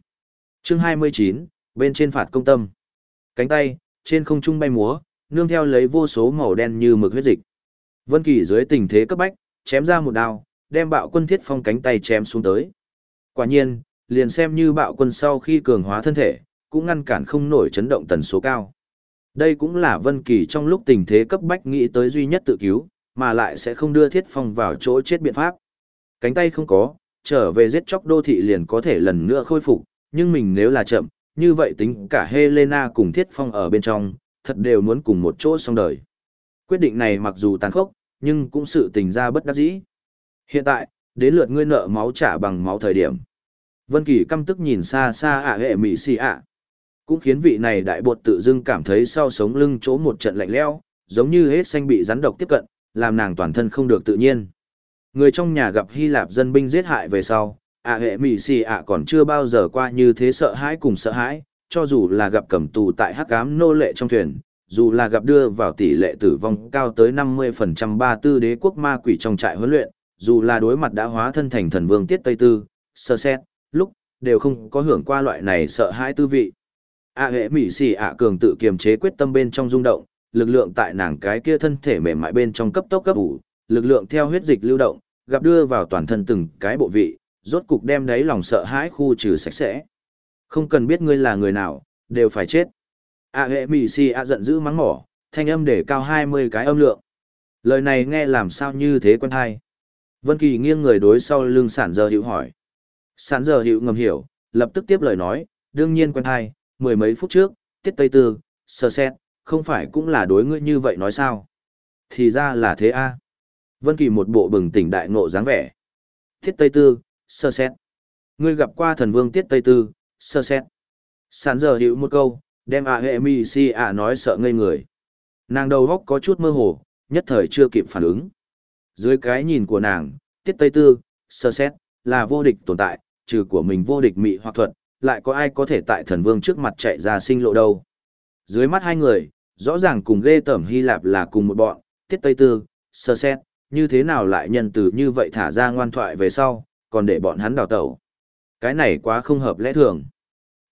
Chương 29, bên trên phạt công tâm. Cánh tay, trên không trung bay múa, nương theo lấy vô số màu đen như mực huyết dịch. Vân Kỳ dưới tình thế cấp bách, chém ra một đao, đem bạo quân thiết phong cánh tay chém xuống tới. Quả nhiên, liền xem như bạo quân sau khi cường hóa thân thể, cũng ngăn cản không nổi chấn động tần số cao. Đây cũng là Vân Kỳ trong lúc tình thế cấp bách nghĩ tới duy nhất tự cứu, mà lại sẽ không đưa thiết phong vào chỗ chết biện pháp. Cánh tay không có, trở về giết chóc đô thị liền có thể lần nữa khôi phục, nhưng mình nếu là chậm, như vậy tính cả Helena cùng thiết phong ở bên trong, thật đều muốn cùng một chỗ xong đời. Quyết định này mặc dù tàn khốc, nhưng cũng sự tình ra bất đắc dĩ. Hiện tại, đến lượt ngươi nợ máu trả bằng máu thời điểm. Vân Kỳ căm tức nhìn xa xa ạ hệ mỹ xì ạ. Cũng khiến vị này đại bột tự dưng cảm thấy sau sống lưng chỗ một trận lạnh lẽo, giống như hết xanh bị rắn độc tiếp cận, làm nàng toàn thân không được tự nhiên. Người trong nhà gặp Hy Lạp dân binh giết hại về sau, ạ hệ mỹ xì ạ còn chưa bao giờ qua như thế sợ hãi cùng sợ hãi, cho dù là gặp cầm tù tại hắc ám nô lệ trong thuyền, dù là gặp đưa vào tỷ lệ tử vong cao tới 50% ba tư đế quốc ma quỷ trong trại huấn luyện, dù là đối mặt đã hóa thân thành thần vương tiết Tây Tư, sơ xét, lúc, đều không có hưởng qua loại này sợ hãi tư vị. A hệ mỹ xì ạ cường tự kiềm chế quyết tâm bên trong rung động, lực lượng tại nàng cái kia thân thể mềm mại bên trong cấp tốc cấp ủ, lực lượng theo huyết dịch lưu động, gặp đưa vào toàn thân từng cái bộ vị, rốt cục đem đấy lòng sợ hãi khu trừ sạch sẽ. Không cần biết ngươi là người nào, đều phải chết. A hệ mì si a giận dữ mắng mỏ, thanh âm để cao 20 cái âm lượng. Lời này nghe làm sao như thế quen hay. Vân Kỳ nghiêng người đối sau lưng sản giờ hiệu hỏi. Sản giờ hiệu ngầm hiểu, lập tức tiếp lời nói, đương nhiên quen hay, mười mấy phút trước, tiết tây tư, sơ xét, không phải cũng là đối ngươi như vậy nói sao? Thì ra là thế a. Vân Kỳ một bộ bừng tỉnh đại ngộ dáng vẻ. Tiết tây tư, sơ xét. Ngươi gặp qua thần vương tiết tây tư, sơ xét. Sản giờ hiểu một câu, đem à hệ mi si à nói sợ ngây người. Nàng đầu góc có chút mơ hồ, nhất thời chưa kịp phản ứng. Dưới cái nhìn của nàng, tiết tây tư, sơ xét, là vô địch tồn tại, trừ của mình vô địch mị hoặc thuật, lại có ai có thể tại thần vương trước mặt chạy ra sinh lộ đâu. Dưới mắt hai người, rõ ràng cùng ghê tẩm Hy Lạp là cùng một bọn, tiết tây tư, sơ xét, như thế nào lại nhân từ như vậy thả ra ngoan thoại về sau, còn để bọn hắn đào tẩu. Cái này quá không hợp lẽ thường.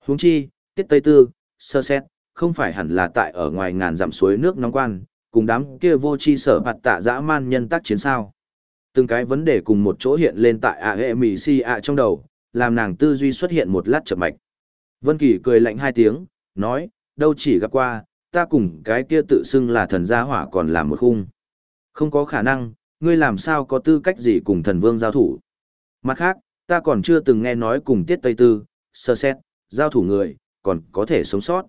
huống chi, tiết tây tư, sơ xét, không phải hẳn là tại ở ngoài ngàn dặm suối nước nóng quan, cùng đám kia vô chi sở bạt tạ dã man nhân tác chiến sao. Từng cái vấn đề cùng một chỗ hiện lên tại ạ hệ mì si ạ trong đầu, làm nàng tư duy xuất hiện một lát chậm mạch. Vân Kỳ cười lạnh hai tiếng, nói, đâu chỉ gặp qua, ta cùng cái kia tự xưng là thần gia hỏa còn làm một khung. Không có khả năng, ngươi làm sao có tư cách gì cùng thần vương giao thủ. Mặt khác, ta còn chưa từng nghe nói cùng tiết tây tư, sơ xét, giao thủ người, còn có thể sống sót.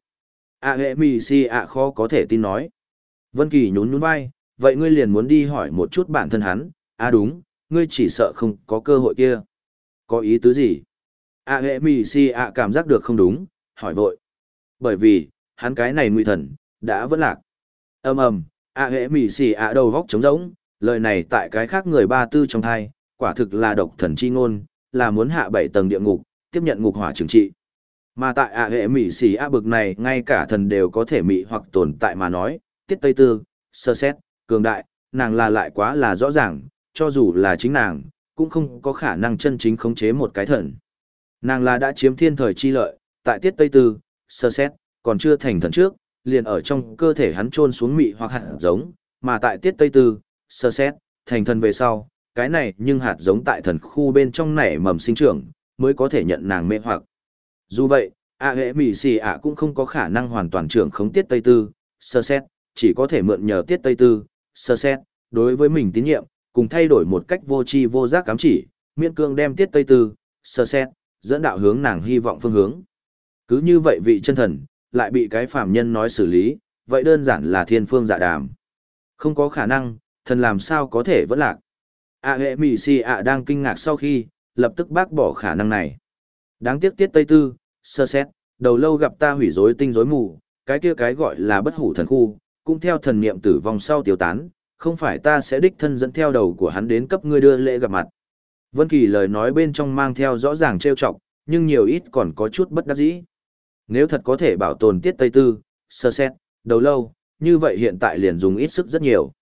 A hệ mì si ạ khó có thể tin nói. Vân Kỳ nhún nhún vai, vậy ngươi liền muốn đi hỏi một chút bản thân hắn, à đúng, ngươi chỉ sợ không có cơ hội kia. Có ý tứ gì? A hệ mì si ạ cảm giác được không đúng, hỏi vội. Bởi vì, hắn cái này nguy thần, đã vẫn lạc. ầm ầm, ạ hệ mỉ xì ạ đầu vóc trống rỗng, lời này tại cái khác người ba tư trong thai, quả thực là độc thần chi ngôn, là muốn hạ bảy tầng địa ngục, tiếp nhận ngục hỏa trừng trị. Mà tại ạ hệ mỉ xì ạ bực này, ngay cả thần đều có thể mị hoặc tồn tại mà nói, tiết tây tư, sơ xét, cường đại, nàng là lại quá là rõ ràng, cho dù là chính nàng, cũng không có khả năng chân chính khống chế một cái thần. Nàng là đã chiếm thiên thời chi lợi, tại tiết tây tư, sơ xét, còn chưa thành thần trước, liền ở trong cơ thể hắn trôn xuống mị hoặc hạt giống, mà tại tiết tây tư, sơ xét, thành thần về sau, cái này nhưng hạt giống tại thần khu bên trong nảy mầm sinh trưởng, mới có thể nhận nàng mê hoặc. Dù vậy, ạ hệ mị xì ạ cũng không có khả năng hoàn toàn trưởng khống tiết tây tư, sơ xét, chỉ có thể mượn nhờ tiết tây tư, sơ xét, đối với mình tín nhiệm, cùng thay đổi một cách vô tri vô giác cám chỉ, miễn cương đem tiết tây tư, sơ xét, dẫn đạo hướng nàng hy vọng phương hướng. Cứ như vậy vị chân thần, lại bị cái phàm nhân nói xử lý, vậy đơn giản là thiên phương dạ đàm. Không có khả năng, thần làm sao có thể vẫn lạc. À hệ mì si ạ đang kinh ngạc sau khi, lập tức bác bỏ khả năng này. Đáng tiếc tiết tây tư, sơ xét, đầu lâu gặp ta hủy rối tinh rối mù, cái kia cái gọi là bất hủ thần khu, cũng theo thần niệm tử vong sau tiêu tán, không phải ta sẽ đích thân dẫn theo đầu của hắn đến cấp ngươi đưa lễ gặp mặt. Vân Kỳ lời nói bên trong mang theo rõ ràng trêu chọc, nhưng nhiều ít còn có chút bất đắc dĩ. Nếu thật có thể bảo tồn tiết tây tư, sơ xét, đầu lâu, như vậy hiện tại liền dùng ít sức rất nhiều.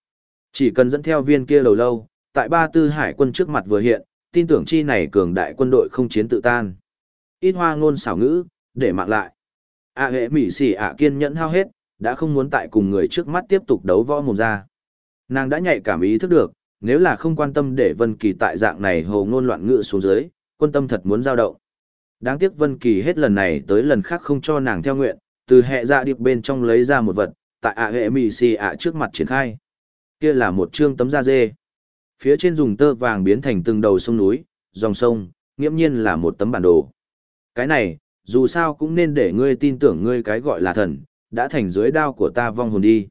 Chỉ cần dẫn theo viên kia đầu lâu, tại ba tư hải quân trước mặt vừa hiện, tin tưởng chi này cường đại quân đội không chiến tự tan. Ít hoa ngôn xảo ngữ, để mạng lại. A hệ mỉ xỉ ạ kiên nhẫn hao hết, đã không muốn tại cùng người trước mắt tiếp tục đấu võ mồm ra. Nàng đã nhạy cảm ý thức được, nếu là không quan tâm để Vân Kỳ tại dạng này hồ ngôn loạn ngữ xuống dưới, quân tâm thật muốn dao động. Đáng tiếc Vân Kỳ hết lần này tới lần khác không cho nàng theo nguyện, từ hệ dạ điệp bên trong lấy ra một vật, tại ạ hệ mì xì ạ trước mặt triển khai. Kia là một trương tấm da dê. Phía trên dùng tơ vàng biến thành từng đầu sông núi, dòng sông, nghiễm nhiên là một tấm bản đồ. Cái này, dù sao cũng nên để ngươi tin tưởng ngươi cái gọi là thần, đã thành dưới đao của ta vong hồn đi.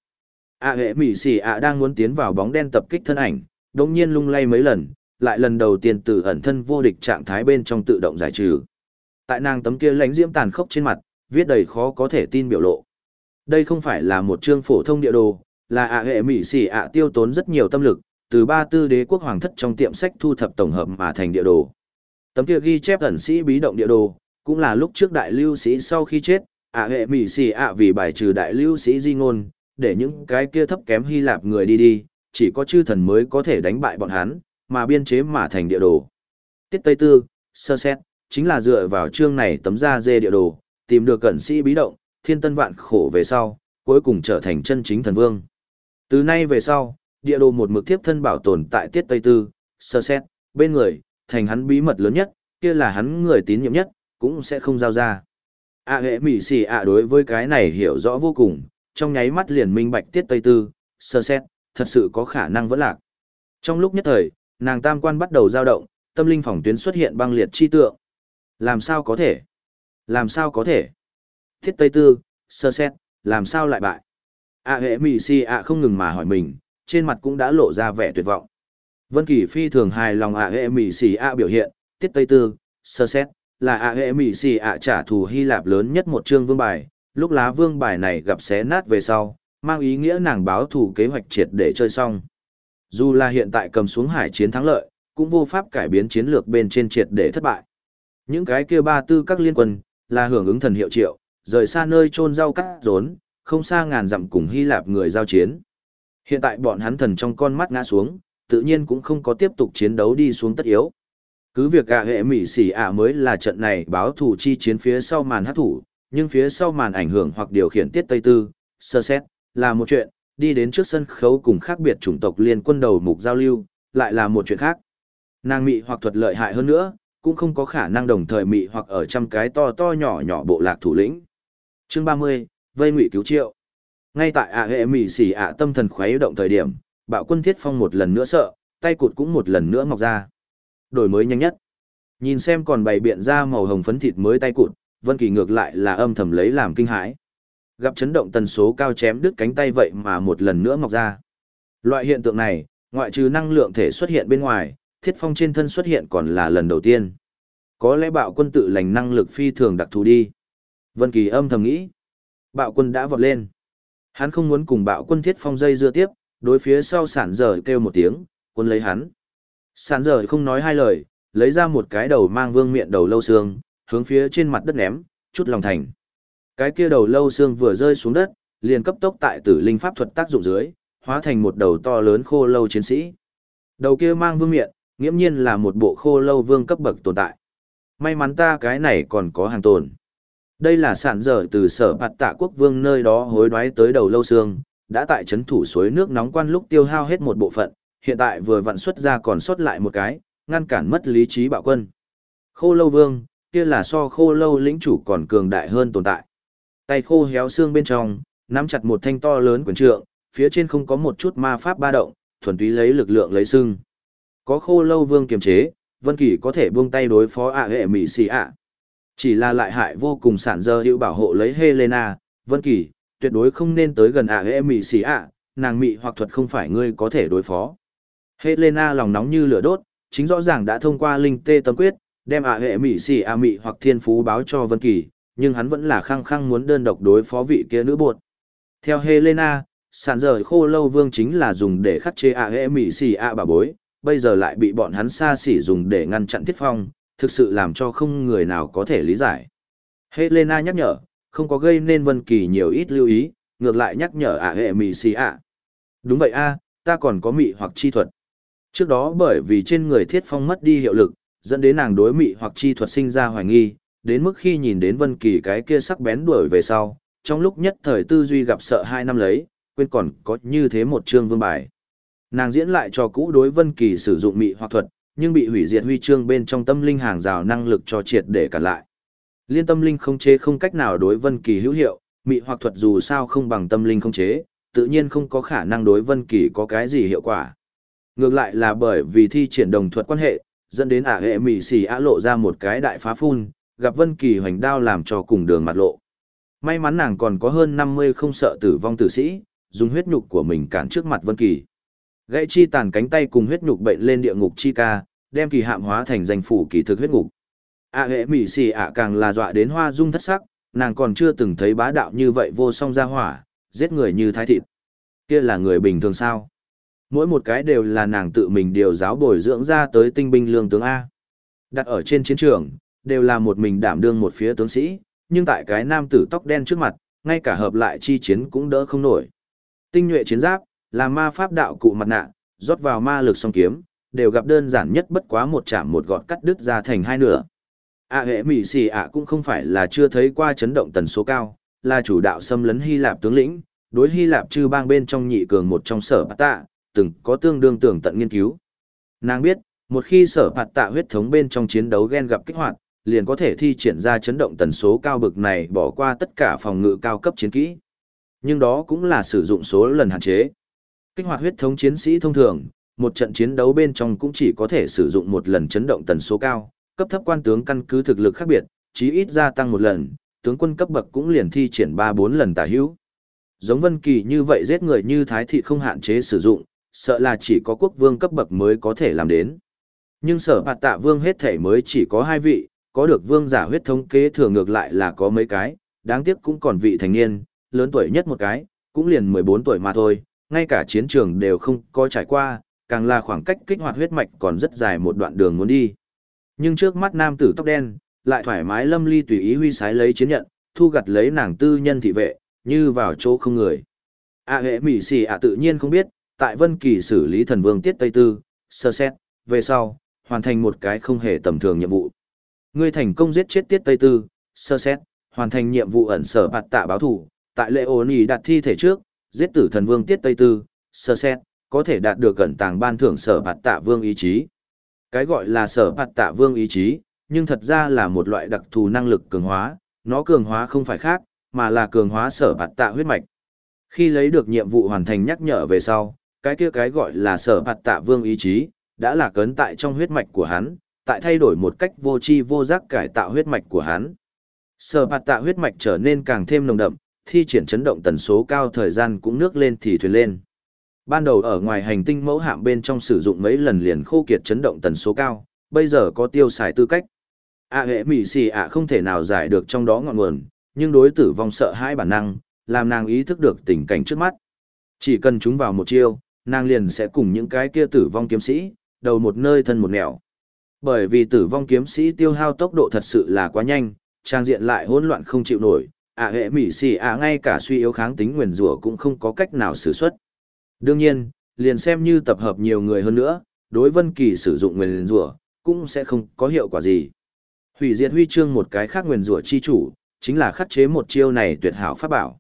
ạ hệ mì xì ạ đang muốn tiến vào bóng đen tập kích thân ảnh, đột nhiên lung lay mấy lần, lại lần đầu tiên từ ẩn thân vô địch trạng thái bên trong tự động giải trừ. Tại nàng tấm kia lãnh diễm tàn khốc trên mặt, viết đầy khó có thể tin biểu lộ. Đây không phải là một chương phổ thông địa đồ, là ạ hệ mỹ xỉ ạ tiêu tốn rất nhiều tâm lực, từ ba tư đế quốc hoàng thất trong tiệm sách thu thập tổng hợp mà thành địa đồ. Tấm kia ghi chép ẩn sĩ bí động địa đồ, cũng là lúc trước đại lưu sĩ sau khi chết, ạ hệ mỹ xỉ ạ vì bài trừ đại lưu sĩ di ngôn, để những cái kia thấp kém Hy Lạp người đi đi, chỉ có chư thần mới có thể đánh bại bọn hắn, mà biên chế mà thành địa đồ. Tiết Tây Tư, sơ xét, chính là dựa vào chương này tấm da dê địa đồ, tìm được cẩn sĩ bí động, thiên tân vạn khổ về sau, cuối cùng trở thành chân chính thần vương. Từ nay về sau, địa đồ một mực tiếp thân bảo tồn tại tiết Tây Tư, sơ xét, bên người, thành hắn bí mật lớn nhất, kia là hắn người tín nhiệm nhất, cũng sẽ không giao ra. A hệ mỉ xì ạ đối với cái này hiểu rõ vô cùng, trong nháy mắt liền minh bạch tiết Tây Tư, sơ xét, thật sự có khả năng vẫn lạc. Trong lúc nhất thời, nàng tam quan bắt đầu dao động, tâm linh phòng tuyến xuất hiện băng liệt chi tượng. Làm sao có thể? Làm sao có thể? Thiết Tây Tư, sơ xét, làm sao lại bại? A hệ mì si ạ không ngừng mà hỏi mình, trên mặt cũng đã lộ ra vẻ tuyệt vọng. Vân Kỳ phi thường hài lòng A hệ mì si ạ biểu hiện, Tiết Tây Tư, sơ xét, là A hệ mì si ạ trả thù Hy Lạp lớn nhất một chương vương bài, lúc lá vương bài này gặp xé nát về sau, mang ý nghĩa nàng báo thù kế hoạch triệt để chơi xong. Dù là hiện tại cầm xuống hải chiến thắng lợi, cũng vô pháp cải biến chiến lược bên trên triệt để thất bại. Những cái kia ba tư các liên quân, là hưởng ứng thần hiệu triệu, rời xa nơi trôn rau cắt rốn, không xa ngàn dặm cùng Hy Lạp người giao chiến. Hiện tại bọn hắn thần trong con mắt ngã xuống, tự nhiên cũng không có tiếp tục chiến đấu đi xuống tất yếu. Cứ việc gạ hệ mỹ xỉ ạ mới là trận này báo thủ chi chiến phía sau màn hát thủ, nhưng phía sau màn ảnh hưởng hoặc điều khiển tiết Tây Tư, sơ xét, là một chuyện, đi đến trước sân khấu cùng khác biệt chủng tộc liên quân đầu mục giao lưu, lại là một chuyện khác. Nàng mị hoặc thuật lợi hại hơn nữa, cũng không có khả năng đồng thời mị hoặc ở trăm cái to to nhỏ nhỏ bộ lạc thủ lĩnh. Chương 30, vây ngụy cứu triệu. Ngay tại ạ hệ mị xỉ ạ tâm thần khuấy động thời điểm, bạo quân thiết phong một lần nữa sợ, tay cụt cũng một lần nữa mọc ra. Đổi mới nhanh nhất. Nhìn xem còn bày biện ra màu hồng phấn thịt mới tay cụt, Vân Kỳ ngược lại là âm thầm lấy làm kinh hãi. Gặp chấn động tần số cao chém đứt cánh tay vậy mà một lần nữa mọc ra. Loại hiện tượng này, ngoại trừ năng lượng thể xuất hiện bên ngoài, thiết phong trên thân xuất hiện còn là lần đầu tiên. Có lẽ bạo quân tự lành năng lực phi thường đặc thù đi. Vân Kỳ âm thầm nghĩ. Bạo quân đã vọt lên. Hắn không muốn cùng bạo quân thiết phong dây dưa tiếp, đối phía sau sản dở kêu một tiếng, quân lấy hắn. Sản dở không nói hai lời, lấy ra một cái đầu mang vương miệng đầu lâu xương, hướng phía trên mặt đất ném, chút lòng thành. Cái kia đầu lâu xương vừa rơi xuống đất, liền cấp tốc tại tử linh pháp thuật tác dụng dưới, hóa thành một đầu to lớn khô lâu chiến sĩ. Đầu kia mang vương miệng, nghiễm nhiên là một bộ khô lâu vương cấp bậc tồn tại. May mắn ta cái này còn có hàng tồn. Đây là sản dở từ sở bạt tạ quốc vương nơi đó hối đoái tới đầu lâu xương, đã tại chấn thủ suối nước nóng quan lúc tiêu hao hết một bộ phận, hiện tại vừa vặn xuất ra còn sót lại một cái, ngăn cản mất lý trí bạo quân. Khô lâu vương, kia là so khô lâu lĩnh chủ còn cường đại hơn tồn tại. Tay khô héo xương bên trong, nắm chặt một thanh to lớn quyền trượng, phía trên không có một chút ma pháp ba động, thuần túy lấy lực lượng lấy xương. Có khô lâu vương kiềm chế, Vân Kỳ có thể buông tay đối phó ạ hệ mỹ xì ạ. Chỉ là lại hại vô cùng sản dơ hữu bảo hộ lấy Helena, Vân Kỳ, tuyệt đối không nên tới gần ạ hệ mỹ xì ạ, nàng mị hoặc thuật không phải ngươi có thể đối phó. Helena lòng nóng như lửa đốt, chính rõ ràng đã thông qua linh tê tâm quyết, đem ạ hệ mỹ xì ạ mị hoặc thiên phú báo cho Vân Kỳ, nhưng hắn vẫn là khăng khăng muốn đơn độc đối phó vị kia nữ bột. Theo Helena, sản dở khô lâu vương chính là dùng để khắc chế ạ hệ mỹ xì ạ bà bối, bây giờ lại bị bọn hắn xa xỉ dùng để ngăn chặn thiết phong, thực sự làm cho không người nào có thể lý giải. Helena nhắc nhở, không có gây nên Vân Kỳ nhiều ít lưu ý, ngược lại nhắc nhở ạ hệ mị xì ạ. Đúng vậy a, ta còn có mị hoặc chi thuật. Trước đó bởi vì trên người thiết phong mất đi hiệu lực, dẫn đến nàng đối mị hoặc chi thuật sinh ra hoài nghi, đến mức khi nhìn đến Vân Kỳ cái kia sắc bén đuổi về sau, trong lúc nhất thời tư duy gặp sợ hai năm lấy, quên còn có như thế một chương vương bài. Nàng diễn lại cho cũ đối Vân Kỳ sử dụng mị hoặc thuật, nhưng bị hủy diệt huy chương bên trong tâm linh hàng rào năng lực cho triệt để cản lại. Liên tâm linh không chế không cách nào đối Vân Kỳ hữu hiệu, mị hoặc thuật dù sao không bằng tâm linh không chế, tự nhiên không có khả năng đối Vân Kỳ có cái gì hiệu quả. Ngược lại là bởi vì thi triển đồng thuật quan hệ, dẫn đến ả hệ mị xì á lộ ra một cái đại phá phun, gặp Vân Kỳ hoành đao làm cho cùng đường mặt lộ. May mắn nàng còn có hơn 50 không sợ tử vong tử sĩ, dùng huyết nhục của mình cản trước mặt Vân Kỳ. Gãy chi tàn cánh tay cùng huyết nhục bệnh lên địa ngục chi ca, đem kỳ hạm hóa thành danh phủ kỳ thực huyết ngục. A hệ mỹ xì ạ càng là dọa đến hoa dung thất sắc, nàng còn chưa từng thấy bá đạo như vậy vô song ra hỏa, giết người như thái thịt. Kia là người bình thường sao? Mỗi một cái đều là nàng tự mình điều giáo bồi dưỡng ra tới tinh binh lương tướng A. Đặt ở trên chiến trường, đều là một mình đảm đương một phía tướng sĩ, nhưng tại cái nam tử tóc đen trước mặt, ngay cả hợp lại chi chiến cũng đỡ không nổi. Tinh nhuệ chiến giáp, là ma pháp đạo cụ mặt nạ, rót vào ma lực song kiếm, đều gặp đơn giản nhất bất quá một chạm một gọt cắt đứt ra thành hai nửa. À hệ mỉ xì ạ cũng không phải là chưa thấy qua chấn động tần số cao, là chủ đạo xâm lấn Hy Lạp tướng lĩnh, đối Hy Lạp chư bang bên trong nhị cường một trong sở bạt tạ, từng có tương đương tưởng tận nghiên cứu. Nàng biết, một khi sở bạt tạ huyết thống bên trong chiến đấu gen gặp kích hoạt, liền có thể thi triển ra chấn động tần số cao bực này bỏ qua tất cả phòng ngự cao cấp chiến kỹ. Nhưng đó cũng là sử dụng số lần hạn chế. Kích hoạt huyết thống chiến sĩ thông thường, một trận chiến đấu bên trong cũng chỉ có thể sử dụng một lần chấn động tần số cao, cấp thấp quan tướng căn cứ thực lực khác biệt, chí ít gia tăng một lần, tướng quân cấp bậc cũng liền thi triển 3-4 lần tả hữu. Giống Vân Kỳ như vậy giết người như thái thị không hạn chế sử dụng, sợ là chỉ có quốc vương cấp bậc mới có thể làm đến. Nhưng sở bạt tạ vương hết thể mới chỉ có hai vị, có được vương giả huyết thống kế thừa ngược lại là có mấy cái, đáng tiếc cũng còn vị thành niên, lớn tuổi nhất một cái, cũng liền 14 tuổi mà thôi, ngay cả chiến trường đều không có trải qua, càng là khoảng cách kích hoạt huyết mạch còn rất dài một đoạn đường muốn đi. Nhưng trước mắt nam tử tóc đen, lại thoải mái lâm ly tùy ý huy sái lấy chiến nhận, thu gặt lấy nàng tư nhân thị vệ, như vào chỗ không người. A hệ mỉ xì ạ tự nhiên không biết, tại Vân Kỳ xử lý thần vương tiết Tây Tư, sơ xét, về sau, hoàn thành một cái không hề tầm thường nhiệm vụ. Ngươi thành công giết chết tiết Tây Tư, sơ xét, hoàn thành nhiệm vụ ẩn sở bạt tạ báo thủ, tại lệ ổn ý đặt thi thể trước, giết tử thần vương tiết Tây Tư, sơ xét, có thể đạt được cẩn tàng ban thưởng sở bạt tạ vương ý chí. Cái gọi là sở bạt tạ vương ý chí, nhưng thật ra là một loại đặc thù năng lực cường hóa, nó cường hóa không phải khác, mà là cường hóa sở bạt tạ huyết mạch. Khi lấy được nhiệm vụ hoàn thành nhắc nhở về sau, cái kia cái gọi là sở bạt tạ vương ý chí, đã là cấn tại trong huyết mạch của hắn, tại thay đổi một cách vô tri vô giác cải tạo huyết mạch của hắn. Sở bạt tạ huyết mạch trở nên càng thêm nồng đậm, thi triển chấn động tần số cao thời gian cũng nước lên thì thuyền lên. Ban đầu ở ngoài hành tinh mẫu hạm bên trong sử dụng mấy lần liền khô kiệt chấn động tần số cao, bây giờ có tiêu xài tư cách. À hệ mỉ xì ạ không thể nào giải được trong đó ngọn nguồn, nhưng đối tử vong sợ hãi bản năng, làm nàng ý thức được tình cảnh trước mắt. Chỉ cần chúng vào một chiêu, nàng liền sẽ cùng những cái kia tử vong kiếm sĩ, đầu một nơi thân một nẻo. Bởi vì tử vong kiếm sĩ tiêu hao tốc độ thật sự là quá nhanh, trang diện lại hỗn loạn không chịu nổi, ạ hệ mỹ xì ạ ngay cả suy yếu kháng tính nguyền rủa cũng không có cách nào xử xuất. Đương nhiên, liền xem như tập hợp nhiều người hơn nữa, đối Vân Kỳ sử dụng nguyền rủa cũng sẽ không có hiệu quả gì. Hủy diệt huy chương một cái khác nguyền rủa chi chủ, chính là khắc chế một chiêu này tuyệt hảo pháp bảo.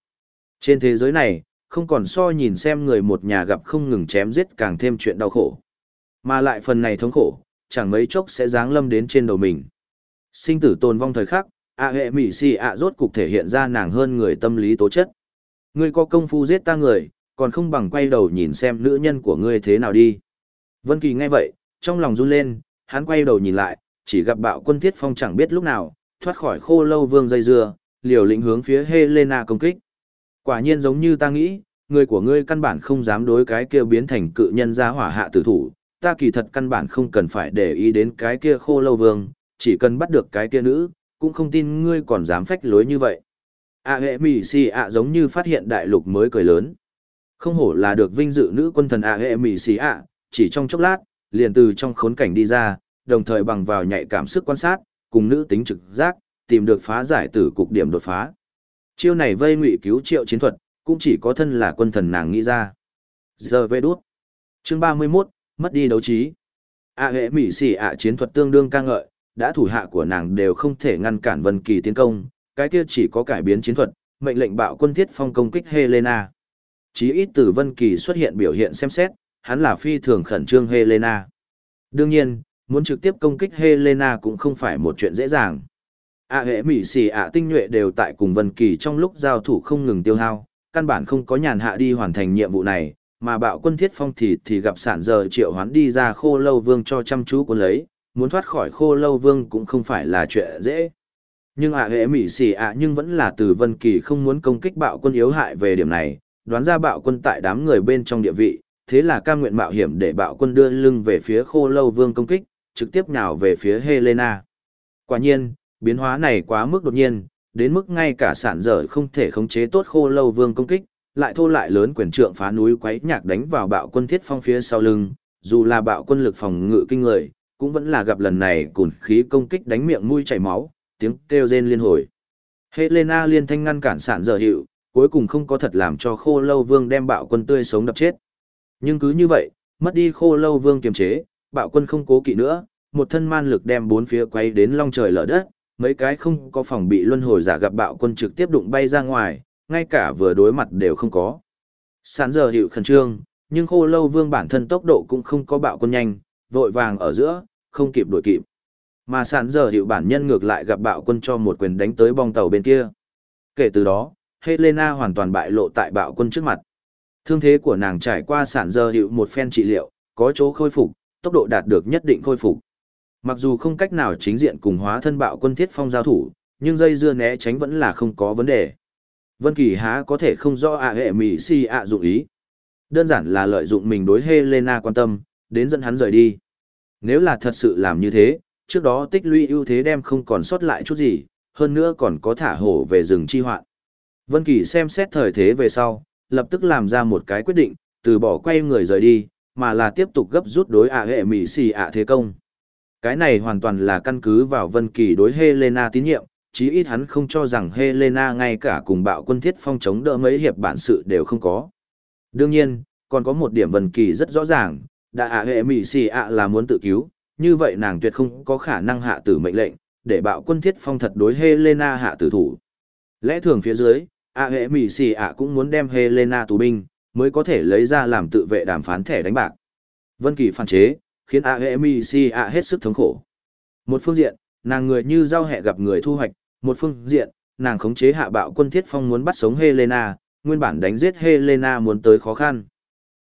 Trên thế giới này, không còn so nhìn xem người một nhà gặp không ngừng chém giết càng thêm chuyện đau khổ. Mà lại phần này thống khổ, chẳng mấy chốc sẽ giáng lâm đến trên đầu mình. Sinh tử tồn vong thời khắc, ạ hệ mỹ xì ạ rốt cục thể hiện ra nàng hơn người tâm lý tố chất. Ngươi có công phu giết ta người, còn không bằng quay đầu nhìn xem nữ nhân của ngươi thế nào đi. Vân Kỳ nghe vậy, trong lòng run lên, hắn quay đầu nhìn lại, chỉ gặp bạo quân thiết phong chẳng biết lúc nào, thoát khỏi khô lâu vương dây dưa, liều lĩnh hướng phía Helena công kích. Quả nhiên giống như ta nghĩ, người của ngươi căn bản không dám đối cái kia biến thành cự nhân ra hỏa hạ tử thủ, ta kỳ thật căn bản không cần phải để ý đến cái kia khô lâu vương, chỉ cần bắt được cái kia nữ, cũng không tin ngươi còn dám phách lối như vậy. A hệ mỉ xì ạ giống như phát hiện đại lục mới cười lớn. Không hổ là được vinh dự nữ quân thần A hệ mỉ xì ạ, chỉ trong chốc lát, liền từ trong khốn cảnh đi ra, đồng thời bằng vào nhạy cảm sức quan sát, cùng nữ tính trực giác, tìm được phá giải tử cục điểm đột phá. Chiêu này vây ngụy cứu triệu chiến thuật, cũng chỉ có thân là quân thần nàng nghĩ ra. Giờ về đút. Chương 31, mất đi đấu trí. A hệ mỹ xì ạ chiến thuật tương đương ca ngợi, đã thủ hạ của nàng đều không thể ngăn cản Vân Kỳ tiến công, cái kia chỉ có cải biến chiến thuật, mệnh lệnh bạo quân thiết phong công kích Helena. Chí ít từ Vân Kỳ xuất hiện biểu hiện xem xét, hắn là phi thường khẩn trương Helena. Đương nhiên, muốn trực tiếp công kích Helena cũng không phải một chuyện dễ dàng. A hệ mỹ xì ạ tinh nhuệ đều tại cùng Vân Kỳ trong lúc giao thủ không ngừng tiêu hao, căn bản không có nhàn hạ đi hoàn thành nhiệm vụ này, mà bạo quân thiết phong thì thì gặp sản giờ triệu hoán đi ra khô lâu vương cho chăm chú quân lấy, muốn thoát khỏi khô lâu vương cũng không phải là chuyện dễ. Nhưng ạ hệ mỹ xỉ ạ nhưng vẫn là từ Vân Kỳ không muốn công kích bạo quân yếu hại về điểm này, đoán ra bạo quân tại đám người bên trong địa vị, thế là cam nguyện mạo hiểm để bạo quân đưa lưng về phía khô lâu vương công kích, trực tiếp nhào về phía Helena. Quả nhiên, biến hóa này quá mức đột nhiên, đến mức ngay cả sản dở không thể khống chế tốt khô lâu vương công kích, lại thô lại lớn quyền trượng phá núi quấy nhạc đánh vào bạo quân thiết phong phía sau lưng, dù là bạo quân lực phòng ngự kinh người, cũng vẫn là gặp lần này cùn khí công kích đánh miệng mũi chảy máu, tiếng kêu rên liên hồi. Helena liên thanh ngăn cản sản dở hiệu, cuối cùng không có thật làm cho khô lâu vương đem bạo quân tươi sống đập chết. Nhưng cứ như vậy, mất đi khô lâu vương kiềm chế, bạo quân không cố kỵ nữa, một thân man lực đem bốn phía quay đến long trời lở đất, mấy cái không có phòng bị luân hồi giả gặp bạo quân trực tiếp đụng bay ra ngoài, ngay cả vừa đối mặt đều không có. Sản giờ hiệu khẩn trương, nhưng khô lâu vương bản thân tốc độ cũng không có bạo quân nhanh, vội vàng ở giữa, không kịp đuổi kịp. Mà sản giờ hiệu bản nhân ngược lại gặp bạo quân cho một quyền đánh tới bong tàu bên kia. Kể từ đó, Helena hoàn toàn bại lộ tại bạo quân trước mặt. Thương thế của nàng trải qua sản giờ hiệu một phen trị liệu, có chỗ khôi phục, tốc độ đạt được nhất định khôi phục. Mặc dù không cách nào chính diện cùng hóa thân bạo quân thiết phong giao thủ, nhưng dây dưa né tránh vẫn là không có vấn đề. Vân Kỳ há có thể không rõ ạ hệ mỹ si ạ dụng ý. Đơn giản là lợi dụng mình đối Helena quan tâm, đến dẫn hắn rời đi. Nếu là thật sự làm như thế, trước đó tích lũy ưu thế đem không còn sót lại chút gì, hơn nữa còn có thả hổ về rừng chi hoạn. Vân Kỳ xem xét thời thế về sau, lập tức làm ra một cái quyết định, từ bỏ quay người rời đi, mà là tiếp tục gấp rút đối ạ hệ mỹ xì ạ thế công. Cái này hoàn toàn là căn cứ vào Vân Kỳ đối Helena tín nhiệm, chí ít hắn không cho rằng Helena ngay cả cùng bạo quân thiết phong chống đỡ mấy hiệp bản sự đều không có. Đương nhiên, còn có một điểm Vân Kỳ rất rõ ràng, đã ạ hệ mỹ xì ạ là muốn tự cứu, như vậy nàng tuyệt không có khả năng hạ tử mệnh lệnh, để bạo quân thiết phong thật đối Helena hạ tử thủ. Lẽ thường phía dưới, ạ hệ mỹ xì ạ cũng muốn đem Helena tù binh, mới có thể lấy ra làm tự vệ đàm phán thẻ đánh bạc. Vân Kỳ phản chế, khiến ạ hệ mỹ xì ạ hết sức thống khổ. Một phương diện, nàng người như giao hẹ gặp người thu hoạch, một phương diện, nàng khống chế hạ bạo quân thiết phong muốn bắt sống Helena, nguyên bản đánh giết Helena muốn tới khó khăn.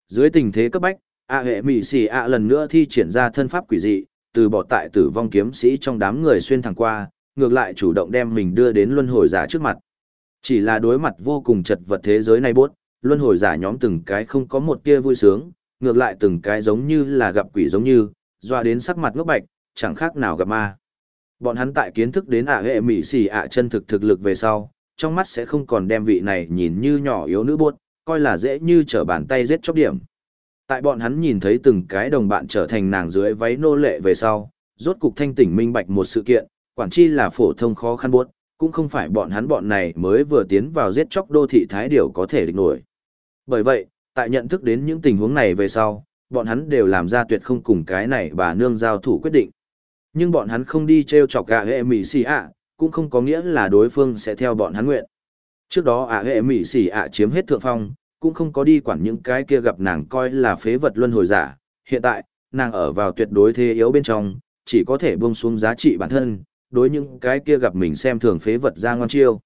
Dưới tình thế cấp bách, A hệ mỹ xì a lần nữa thi triển ra thân pháp quỷ dị, từ bỏ tại tử vong kiếm sĩ trong đám người xuyên thẳng qua, ngược lại chủ động đem mình đưa đến luân hồi giả trước mặt. Chỉ là đối mặt vô cùng chật vật thế giới này bốt, luân hồi giả nhóm từng cái không có một tia vui sướng, ngược lại từng cái giống như là gặp quỷ giống như, doa đến sắc mặt ngốc bạch, chẳng khác nào gặp ma. Bọn hắn tại kiến thức đến ả hệ mỹ xì ạ chân thực thực lực về sau, trong mắt sẽ không còn đem vị này nhìn như nhỏ yếu nữ buốt, coi là dễ như trở bàn tay giết chóc điểm. Tại bọn hắn nhìn thấy từng cái đồng bạn trở thành nàng dưới váy nô lệ về sau, rốt cục thanh tỉnh minh bạch một sự kiện, quản chi là phổ thông khó khăn buốt, cũng không phải bọn hắn bọn này mới vừa tiến vào giết chóc đô thị thái điều có thể địch nổi. Bởi vậy, tại nhận thức đến những tình huống này về sau, bọn hắn đều làm ra tuyệt không cùng cái này bà nương giao thủ quyết định. Nhưng bọn hắn không đi treo chọc gạ hệ mỹ xì ạ, cũng không có nghĩa là đối phương sẽ theo bọn hắn nguyện. Trước đó ạ hệ mỹ xì ạ chiếm hết thượng phong, cũng không có đi quản những cái kia gặp nàng coi là phế vật luân hồi giả. Hiện tại, nàng ở vào tuyệt đối thế yếu bên trong, chỉ có thể buông xuống giá trị bản thân, đối những cái kia gặp mình xem thường phế vật ra ngon chiêu.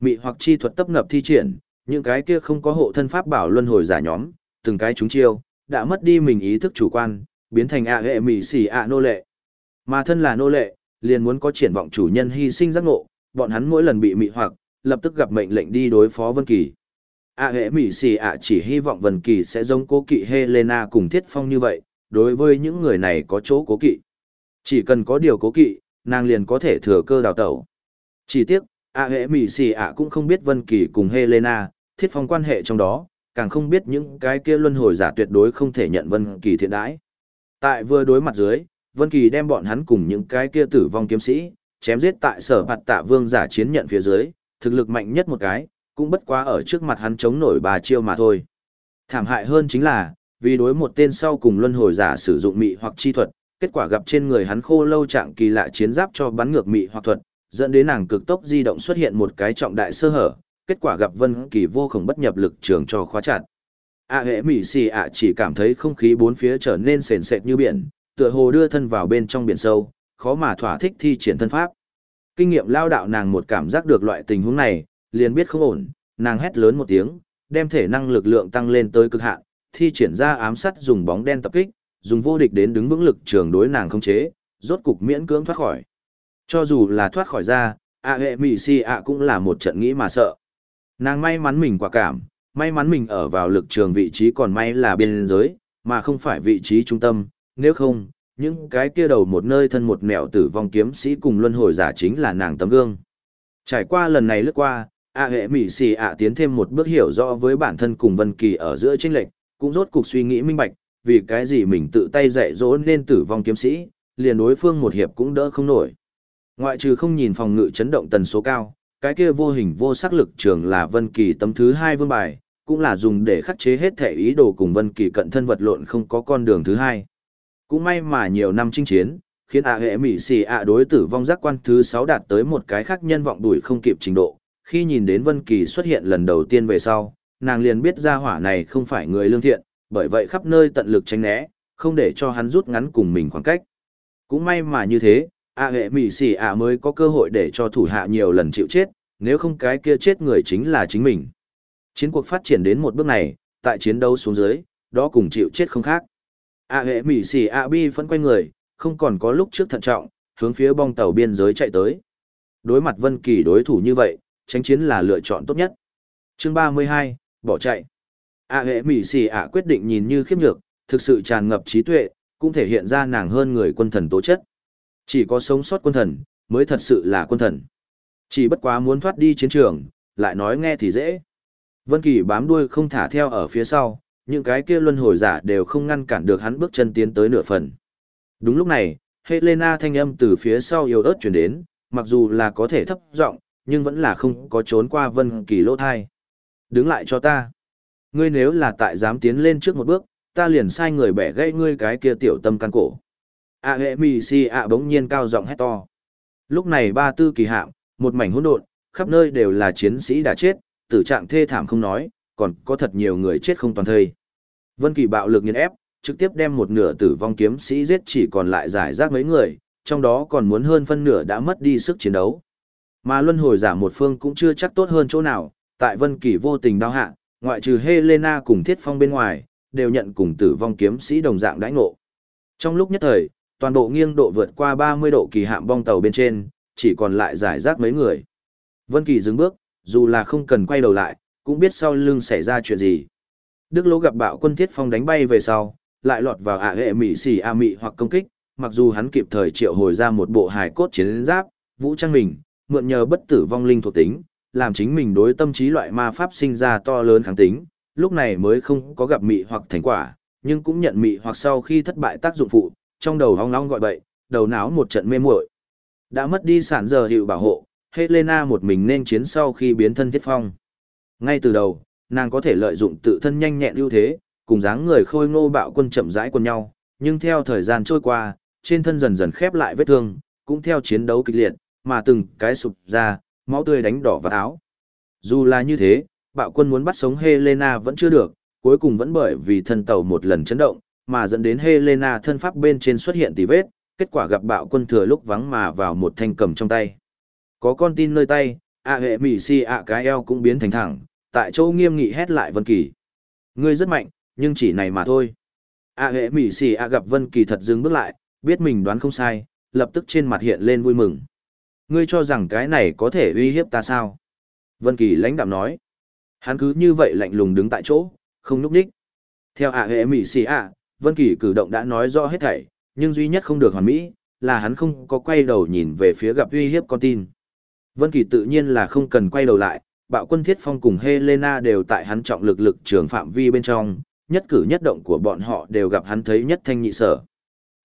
Mị hoặc chi thuật tấp ngập thi triển, những cái kia không có hộ thân pháp bảo luân hồi giả nhóm, từng cái chúng chiêu, đã mất đi mình ý thức chủ quan, biến thành ạ hệ mị xỉ ạ nô lệ. Mà thân là nô lệ, liền muốn có triển vọng chủ nhân hy sinh giác ngộ, bọn hắn mỗi lần bị mị hoặc, lập tức gặp mệnh lệnh đi đối phó Vân Kỳ. A hệ mỹ xì ạ chỉ hy vọng Vân Kỳ sẽ giống cố kỵ Helena cùng Thiết Phong như vậy, đối với những người này có chỗ cố kỵ. Chỉ cần có điều cố kỵ, nàng liền có thể thừa cơ đào tẩu. Chỉ tiếc, A hệ mỹ xì ạ cũng không biết Vân Kỳ cùng Helena, Thiết Phong quan hệ trong đó, càng không biết những cái kia luân hồi giả tuyệt đối không thể nhận Vân Kỳ thiện đãi. Tại vừa đối mặt dưới, Vân Kỳ đem bọn hắn cùng những cái kia tử vong kiếm sĩ, chém giết tại sở mặt tạ vương giả chiến nhận phía dưới, thực lực mạnh nhất một cái, cũng bất quá ở trước mặt hắn chống nổi bà chiêu mà thôi. Thảm hại hơn chính là, vì đối một tên sau cùng luân hồi giả sử dụng mị hoặc chi thuật, kết quả gặp trên người hắn khô lâu trạng kỳ lạ chiến giáp cho bắn ngược mị hoặc thuật, dẫn đến nàng cực tốc di động xuất hiện một cái trọng đại sơ hở, kết quả gặp Vân Kỳ vô cùng bất nhập lực trường cho khóa chặt. A hệ mị xì ạ chỉ cảm thấy không khí bốn phía trở nên sền sệt như biển, tựa hồ đưa thân vào bên trong biển sâu, khó mà thỏa thích thi triển thân pháp. Kinh nghiệm lao đạo nàng một cảm giác được loại tình huống này, liền biết không ổn, nàng hét lớn một tiếng, đem thể năng lực lượng tăng lên tới cực hạn, thi triển ra ám sát dùng bóng đen tập kích, dùng vô địch đến đứng vững lực trường đối nàng không chế, rốt cục miễn cưỡng thoát khỏi. Cho dù là thoát khỏi ra, ạ hệ mị si ạ cũng là một trận nghĩ mà sợ. Nàng may mắn mình quả cảm, may mắn mình ở vào lực trường vị trí còn may là biên giới, mà không phải vị trí trung tâm, nếu không, những cái kia đầu một nơi thân một mẹo tử vong kiếm sĩ cùng luân hồi giả chính là nàng tấm gương. Trải qua lần này lướt qua, A hệ mỹ xì ạ tiến thêm một bước hiểu rõ với bản thân cùng Vân Kỳ ở giữa tranh lệch, cũng rốt cục suy nghĩ minh bạch, vì cái gì mình tự tay dạy dỗ nên tử vong kiếm sĩ, liền đối phương một hiệp cũng đỡ không nổi. Ngoại trừ không nhìn phòng ngự chấn động tần số cao, cái kia vô hình vô sắc lực trường là Vân Kỳ tấm thứ hai vương bài, cũng là dùng để khắc chế hết thể ý đồ cùng Vân Kỳ cận thân vật lộn không có con đường thứ hai. Cũng may mà nhiều năm chinh chiến, khiến ạ hệ mỹ xì ạ đối tử vong giác quan thứ sáu đạt tới một cái khác nhân vọng đuổi không kịp trình độ. Khi nhìn đến Vân Kỳ xuất hiện lần đầu tiên về sau, nàng liền biết ra hỏa này không phải người lương thiện, bởi vậy khắp nơi tận lực tránh né, không để cho hắn rút ngắn cùng mình khoảng cách. Cũng may mà như thế, ạ hệ mỉ sỉ ạ mới có cơ hội để cho thủ hạ nhiều lần chịu chết, nếu không cái kia chết người chính là chính mình. Chiến cuộc phát triển đến một bước này, tại chiến đấu xuống dưới, đó cùng chịu chết không khác. A hệ mỉ sỉ ạ bi phân quay người, không còn có lúc trước thận trọng, hướng phía bong tàu biên giới chạy tới. Đối mặt Vân Kỳ đối thủ như vậy, tránh chiến là lựa chọn tốt nhất. Chương 32, bỏ chạy. A hệ mỉ xì A quyết định nhìn như khiếp nhược, thực sự tràn ngập trí tuệ, cũng thể hiện ra nàng hơn người quân thần tố chất. Chỉ có sống sót quân thần, mới thật sự là quân thần. Chỉ bất quá muốn thoát đi chiến trường, lại nói nghe thì dễ. Vân Kỳ bám đuôi không thả theo ở phía sau, những cái kia luân hồi giả đều không ngăn cản được hắn bước chân tiến tới nửa phần. Đúng lúc này, Helena thanh âm từ phía sau yếu ớt truyền đến, mặc dù là có thể thấp giọng, nhưng vẫn là không có trốn qua Vân Kỳ lỗ thai. Đứng lại cho ta. Ngươi nếu là tại dám tiến lên trước một bước, ta liền sai người bẻ gãy ngươi cái kia tiểu tâm can cổ. A hệ mì si ạ bỗng nhiên cao giọng hét to. Lúc này ba tư kỳ hạm, một mảnh hỗn độn, khắp nơi đều là chiến sĩ đã chết, tử trạng thê thảm không nói, còn có thật nhiều người chết không toàn thây. Vân Kỳ bạo lực nghiền ép, trực tiếp đem một nửa tử vong kiếm sĩ giết chỉ còn lại giải rác mấy người, trong đó còn muốn hơn phân nửa đã mất đi sức chiến đấu. Mà luân hồi giả một phương cũng chưa chắc tốt hơn chỗ nào, tại Vân Kỳ vô tình đau hạ, ngoại trừ Helena cùng Thiết Phong bên ngoài, đều nhận cùng tử vong kiếm sĩ đồng dạng đãi ngộ. Trong lúc nhất thời, toàn bộ nghiêng độ vượt qua 30 độ kỳ hạm bong tàu bên trên, chỉ còn lại giải rác mấy người. Vân Kỳ dừng bước, dù là không cần quay đầu lại, cũng biết sau lưng xảy ra chuyện gì. Đức Lỗ gặp bạo quân Thiết Phong đánh bay về sau, lại lọt vào ạ hệ mị xỉ a mị hoặc công kích, mặc dù hắn kịp thời triệu hồi ra một bộ hài cốt chiến giáp, vũ trang mình, mượn nhờ bất tử vong linh thuộc tính, làm chính mình đối tâm trí loại ma pháp sinh ra to lớn kháng tính, lúc này mới không có gặp mị hoặc thành quả, nhưng cũng nhận mị hoặc sau khi thất bại tác dụng phụ, trong đầu hong long gọi bậy, đầu não một trận mê muội. Đã mất đi sản giờ hiệu bảo hộ, Helena một mình nên chiến sau khi biến thân thiết phong. Ngay từ đầu, nàng có thể lợi dụng tự thân nhanh nhẹn ưu thế, cùng dáng người khôi ngô bạo quân chậm rãi quân nhau, nhưng theo thời gian trôi qua, trên thân dần dần khép lại vết thương, cũng theo chiến đấu kịch liệt, mà từng cái sụp ra, máu tươi đánh đỏ vào áo. Dù là như thế, bạo quân muốn bắt sống Helena vẫn chưa được, cuối cùng vẫn bởi vì thân tàu một lần chấn động, mà dẫn đến Helena thân pháp bên trên xuất hiện tỉ vết, kết quả gặp bạo quân thừa lúc vắng mà vào một thanh cầm trong tay. Có con tin nơi tay, ạ hệ mỉ si ạ cái eo cũng biến thành thẳng, tại chỗ nghiêm nghị hét lại Vân Kỳ. Ngươi rất mạnh, nhưng chỉ này mà thôi. ạ hệ mỉ si ạ gặp Vân Kỳ thật dừng bước lại, biết mình đoán không sai, lập tức trên mặt hiện lên vui mừng. Ngươi cho rằng cái này có thể uy hiếp ta sao? Vân Kỳ lãnh đạm nói. Hắn cứ như vậy lạnh lùng đứng tại chỗ, không núp đích. Theo ạ hệ mỹ si ạ, Vân Kỳ cử động đã nói rõ hết thảy, nhưng duy nhất không được hoàn mỹ, là hắn không có quay đầu nhìn về phía gặp uy hiếp con tin. Vân Kỳ tự nhiên là không cần quay đầu lại, bạo quân thiết phong cùng Helena đều tại hắn trọng lực lực trường phạm vi bên trong, nhất cử nhất động của bọn họ đều gặp hắn thấy nhất thanh nhị sở.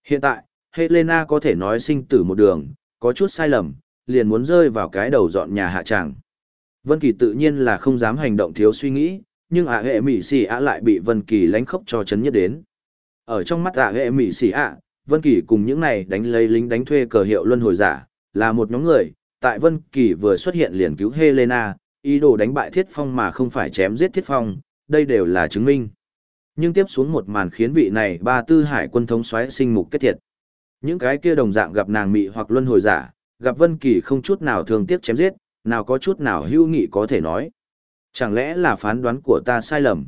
Hiện tại, Helena có thể nói sinh tử một đường, có chút sai lầm, liền muốn rơi vào cái đầu dọn nhà hạ tràng. Vân Kỳ tự nhiên là không dám hành động thiếu suy nghĩ, nhưng ả hệ mỹ xì ả lại bị Vân Kỳ lánh khốc cho chấn nhất đến. Ở trong mắt ả hệ mỹ xì ả, Vân Kỳ cùng những này đánh lấy lính đánh thuê cờ hiệu luân hồi giả, là một nhóm người, tại Vân Kỳ vừa xuất hiện liền cứu Helena, ý đồ đánh bại Thiết Phong mà không phải chém giết Thiết Phong, đây đều là chứng minh. Nhưng tiếp xuống một màn khiến vị này ba tư hải quân thống xoáy sinh mục kết thiệt. Những cái kia đồng dạng gặp nàng mị hoặc luân hồi giả, gặp Vân Kỳ không chút nào thương tiếc chém giết, nào có chút nào hữu nghị có thể nói. Chẳng lẽ là phán đoán của ta sai lầm?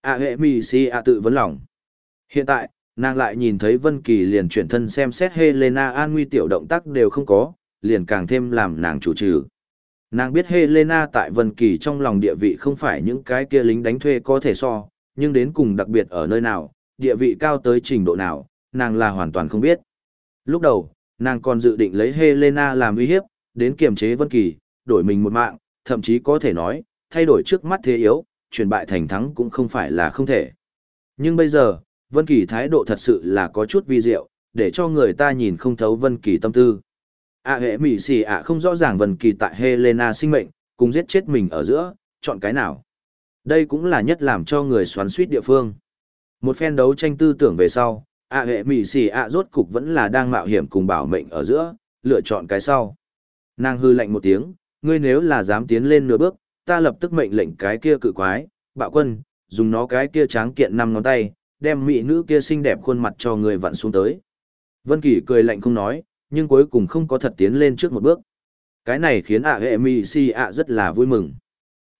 A hệ mì si a tự vấn lòng. Hiện tại, nàng lại nhìn thấy Vân Kỳ liền chuyển thân xem xét Helena an nguy tiểu động tác đều không có, liền càng thêm làm nàng chủ trừ. Nàng biết Helena tại Vân Kỳ trong lòng địa vị không phải những cái kia lính đánh thuê có thể so, nhưng đến cùng đặc biệt ở nơi nào, địa vị cao tới trình độ nào, nàng là hoàn toàn không biết. Lúc đầu, nàng còn dự định lấy Helena làm uy hiếp, đến kiềm chế Vân Kỳ, đổi mình một mạng, thậm chí có thể nói, thay đổi trước mắt thế yếu, chuyển bại thành thắng cũng không phải là không thể. Nhưng bây giờ, Vân Kỳ thái độ thật sự là có chút vi diệu, để cho người ta nhìn không thấu Vân Kỳ tâm tư. A hệ mỉ xì ạ không rõ ràng Vân Kỳ tại Helena sinh mệnh, cùng giết chết mình ở giữa, chọn cái nào. Đây cũng là nhất làm cho người xoắn suýt địa phương. Một phen đấu tranh tư tưởng về sau, A hệ mỹ xì ạ rốt cục vẫn là đang mạo hiểm cùng bảo mệnh ở giữa, lựa chọn cái sau. Nàng hư lạnh một tiếng, ngươi nếu là dám tiến lên nửa bước, ta lập tức mệnh lệnh cái kia cự quái, bạo quân, dùng nó cái kia tráng kiện năm ngón tay, đem mỹ nữ kia xinh đẹp khuôn mặt cho người vặn xuống tới. Vân Kỳ cười lạnh không nói, nhưng cuối cùng không có thật tiến lên trước một bước. Cái này khiến ạ hệ mì xì ạ rất là vui mừng.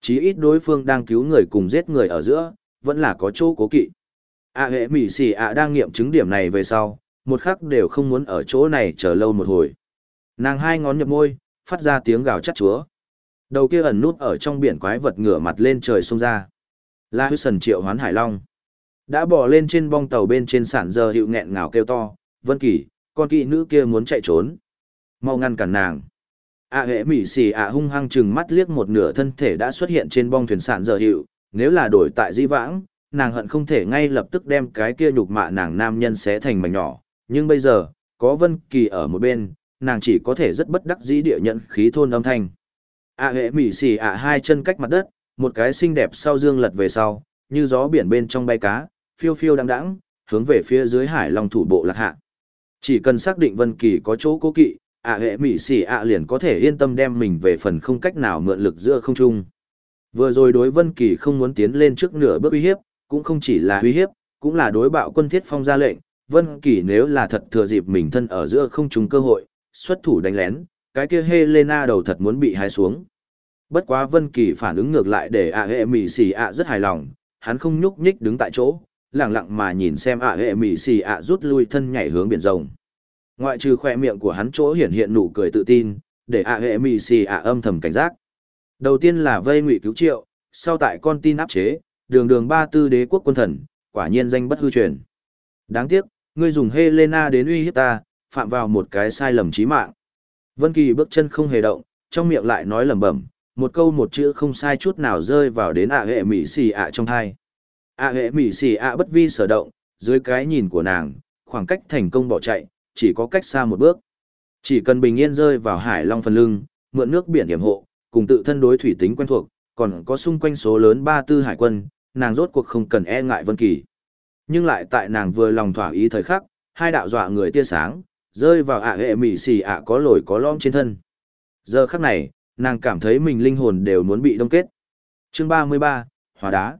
Chí ít đối phương đang cứu người cùng giết người ở giữa, vẫn là có chỗ cố kỵ ạ hệ mỹ xì ạ đang nghiệm chứng điểm này về sau, một khắc đều không muốn ở chỗ này chờ lâu một hồi. Nàng hai ngón nhập môi, phát ra tiếng gào chắt chúa. Đầu kia ẩn nút ở trong biển quái vật ngửa mặt lên trời xông ra. La Hư Sần triệu hoán hải long. Đã bỏ lên trên bong tàu bên trên sản giờ hiệu nghẹn ngào kêu to, Vân Kỳ, con kỵ nữ kia muốn chạy trốn. Mau ngăn cản nàng. A hệ mỹ xì ạ hung hăng chừng mắt liếc một nửa thân thể đã xuất hiện trên bong thuyền sản giờ hiệu, nếu là đổi tại di vãng, nàng hận không thể ngay lập tức đem cái kia nhục mạ nàng nam nhân xé thành mảnh nhỏ, nhưng bây giờ, có Vân Kỳ ở một bên, nàng chỉ có thể rất bất đắc dĩ địa nhận khí thôn âm thanh. A hệ mỉ xỉ ạ hai chân cách mặt đất, một cái xinh đẹp sau dương lật về sau, như gió biển bên trong bay cá, phiêu phiêu đăng đãng, hướng về phía dưới hải long thủ bộ lạc hạ. Chỉ cần xác định Vân Kỳ có chỗ cố kỵ, ạ hệ mỉ xỉ ạ liền có thể yên tâm đem mình về phần không cách nào mượn lực giữa không trung. Vừa rồi đối Vân Kỳ không muốn tiến lên trước nửa bước uy hiếp, cũng không chỉ là uy hiếp, cũng là đối bạo quân thiết phong ra lệnh, Vân Kỳ nếu là thật thừa dịp mình thân ở giữa không trùng cơ hội, xuất thủ đánh lén, cái kia Helena đầu thật muốn bị hái xuống. Bất quá Vân Kỳ phản ứng ngược lại để ạ hệ mỹ sỉ ạ rất hài lòng, hắn không nhúc nhích đứng tại chỗ, lặng lặng mà nhìn xem ạ hệ mỹ sỉ ạ rút lui thân nhảy hướng biển rồng ngoại trừ khóe miệng của hắn chỗ hiển hiện nụ cười tự tin để A hệ mỹ sỉ ạ âm thầm cảnh giác đầu tiên là vây ngụy cứu triệu sau tại con tin áp chế đường đường ba tư đế quốc quân thần, quả nhiên danh bất hư truyền. Đáng tiếc, ngươi dùng helena đến uy hiếp ta, phạm vào một cái sai lầm chí mạng. Vân kỳ bước chân không hề động, trong miệng lại nói lẩm bẩm, một câu một chữ không sai chút nào rơi vào đến ạ hệ mỹ xì ạ trong thai. ạ hệ mỹ xì ạ bất vi sở động, dưới cái nhìn của nàng, khoảng cách thành công bỏ chạy, chỉ có cách xa một bước. Chỉ cần bình yên rơi vào hải long phần lưng, mượn nước biển điểm hộ, cùng tự thân đối thủy tính quen thuộc, còn có xung quanh số lớn ba tư hải quân nàng rốt cuộc không cần e ngại vân kỳ. Nhưng lại tại nàng vừa lòng thỏa ý thời khắc, hai đạo dọa người tia sáng, rơi vào ạ hệ mỹ xì ạ có lồi có lõm trên thân. Giờ khắc này, nàng cảm thấy mình linh hồn đều muốn bị đông kết. Chương ba mươi ba, hóa đá.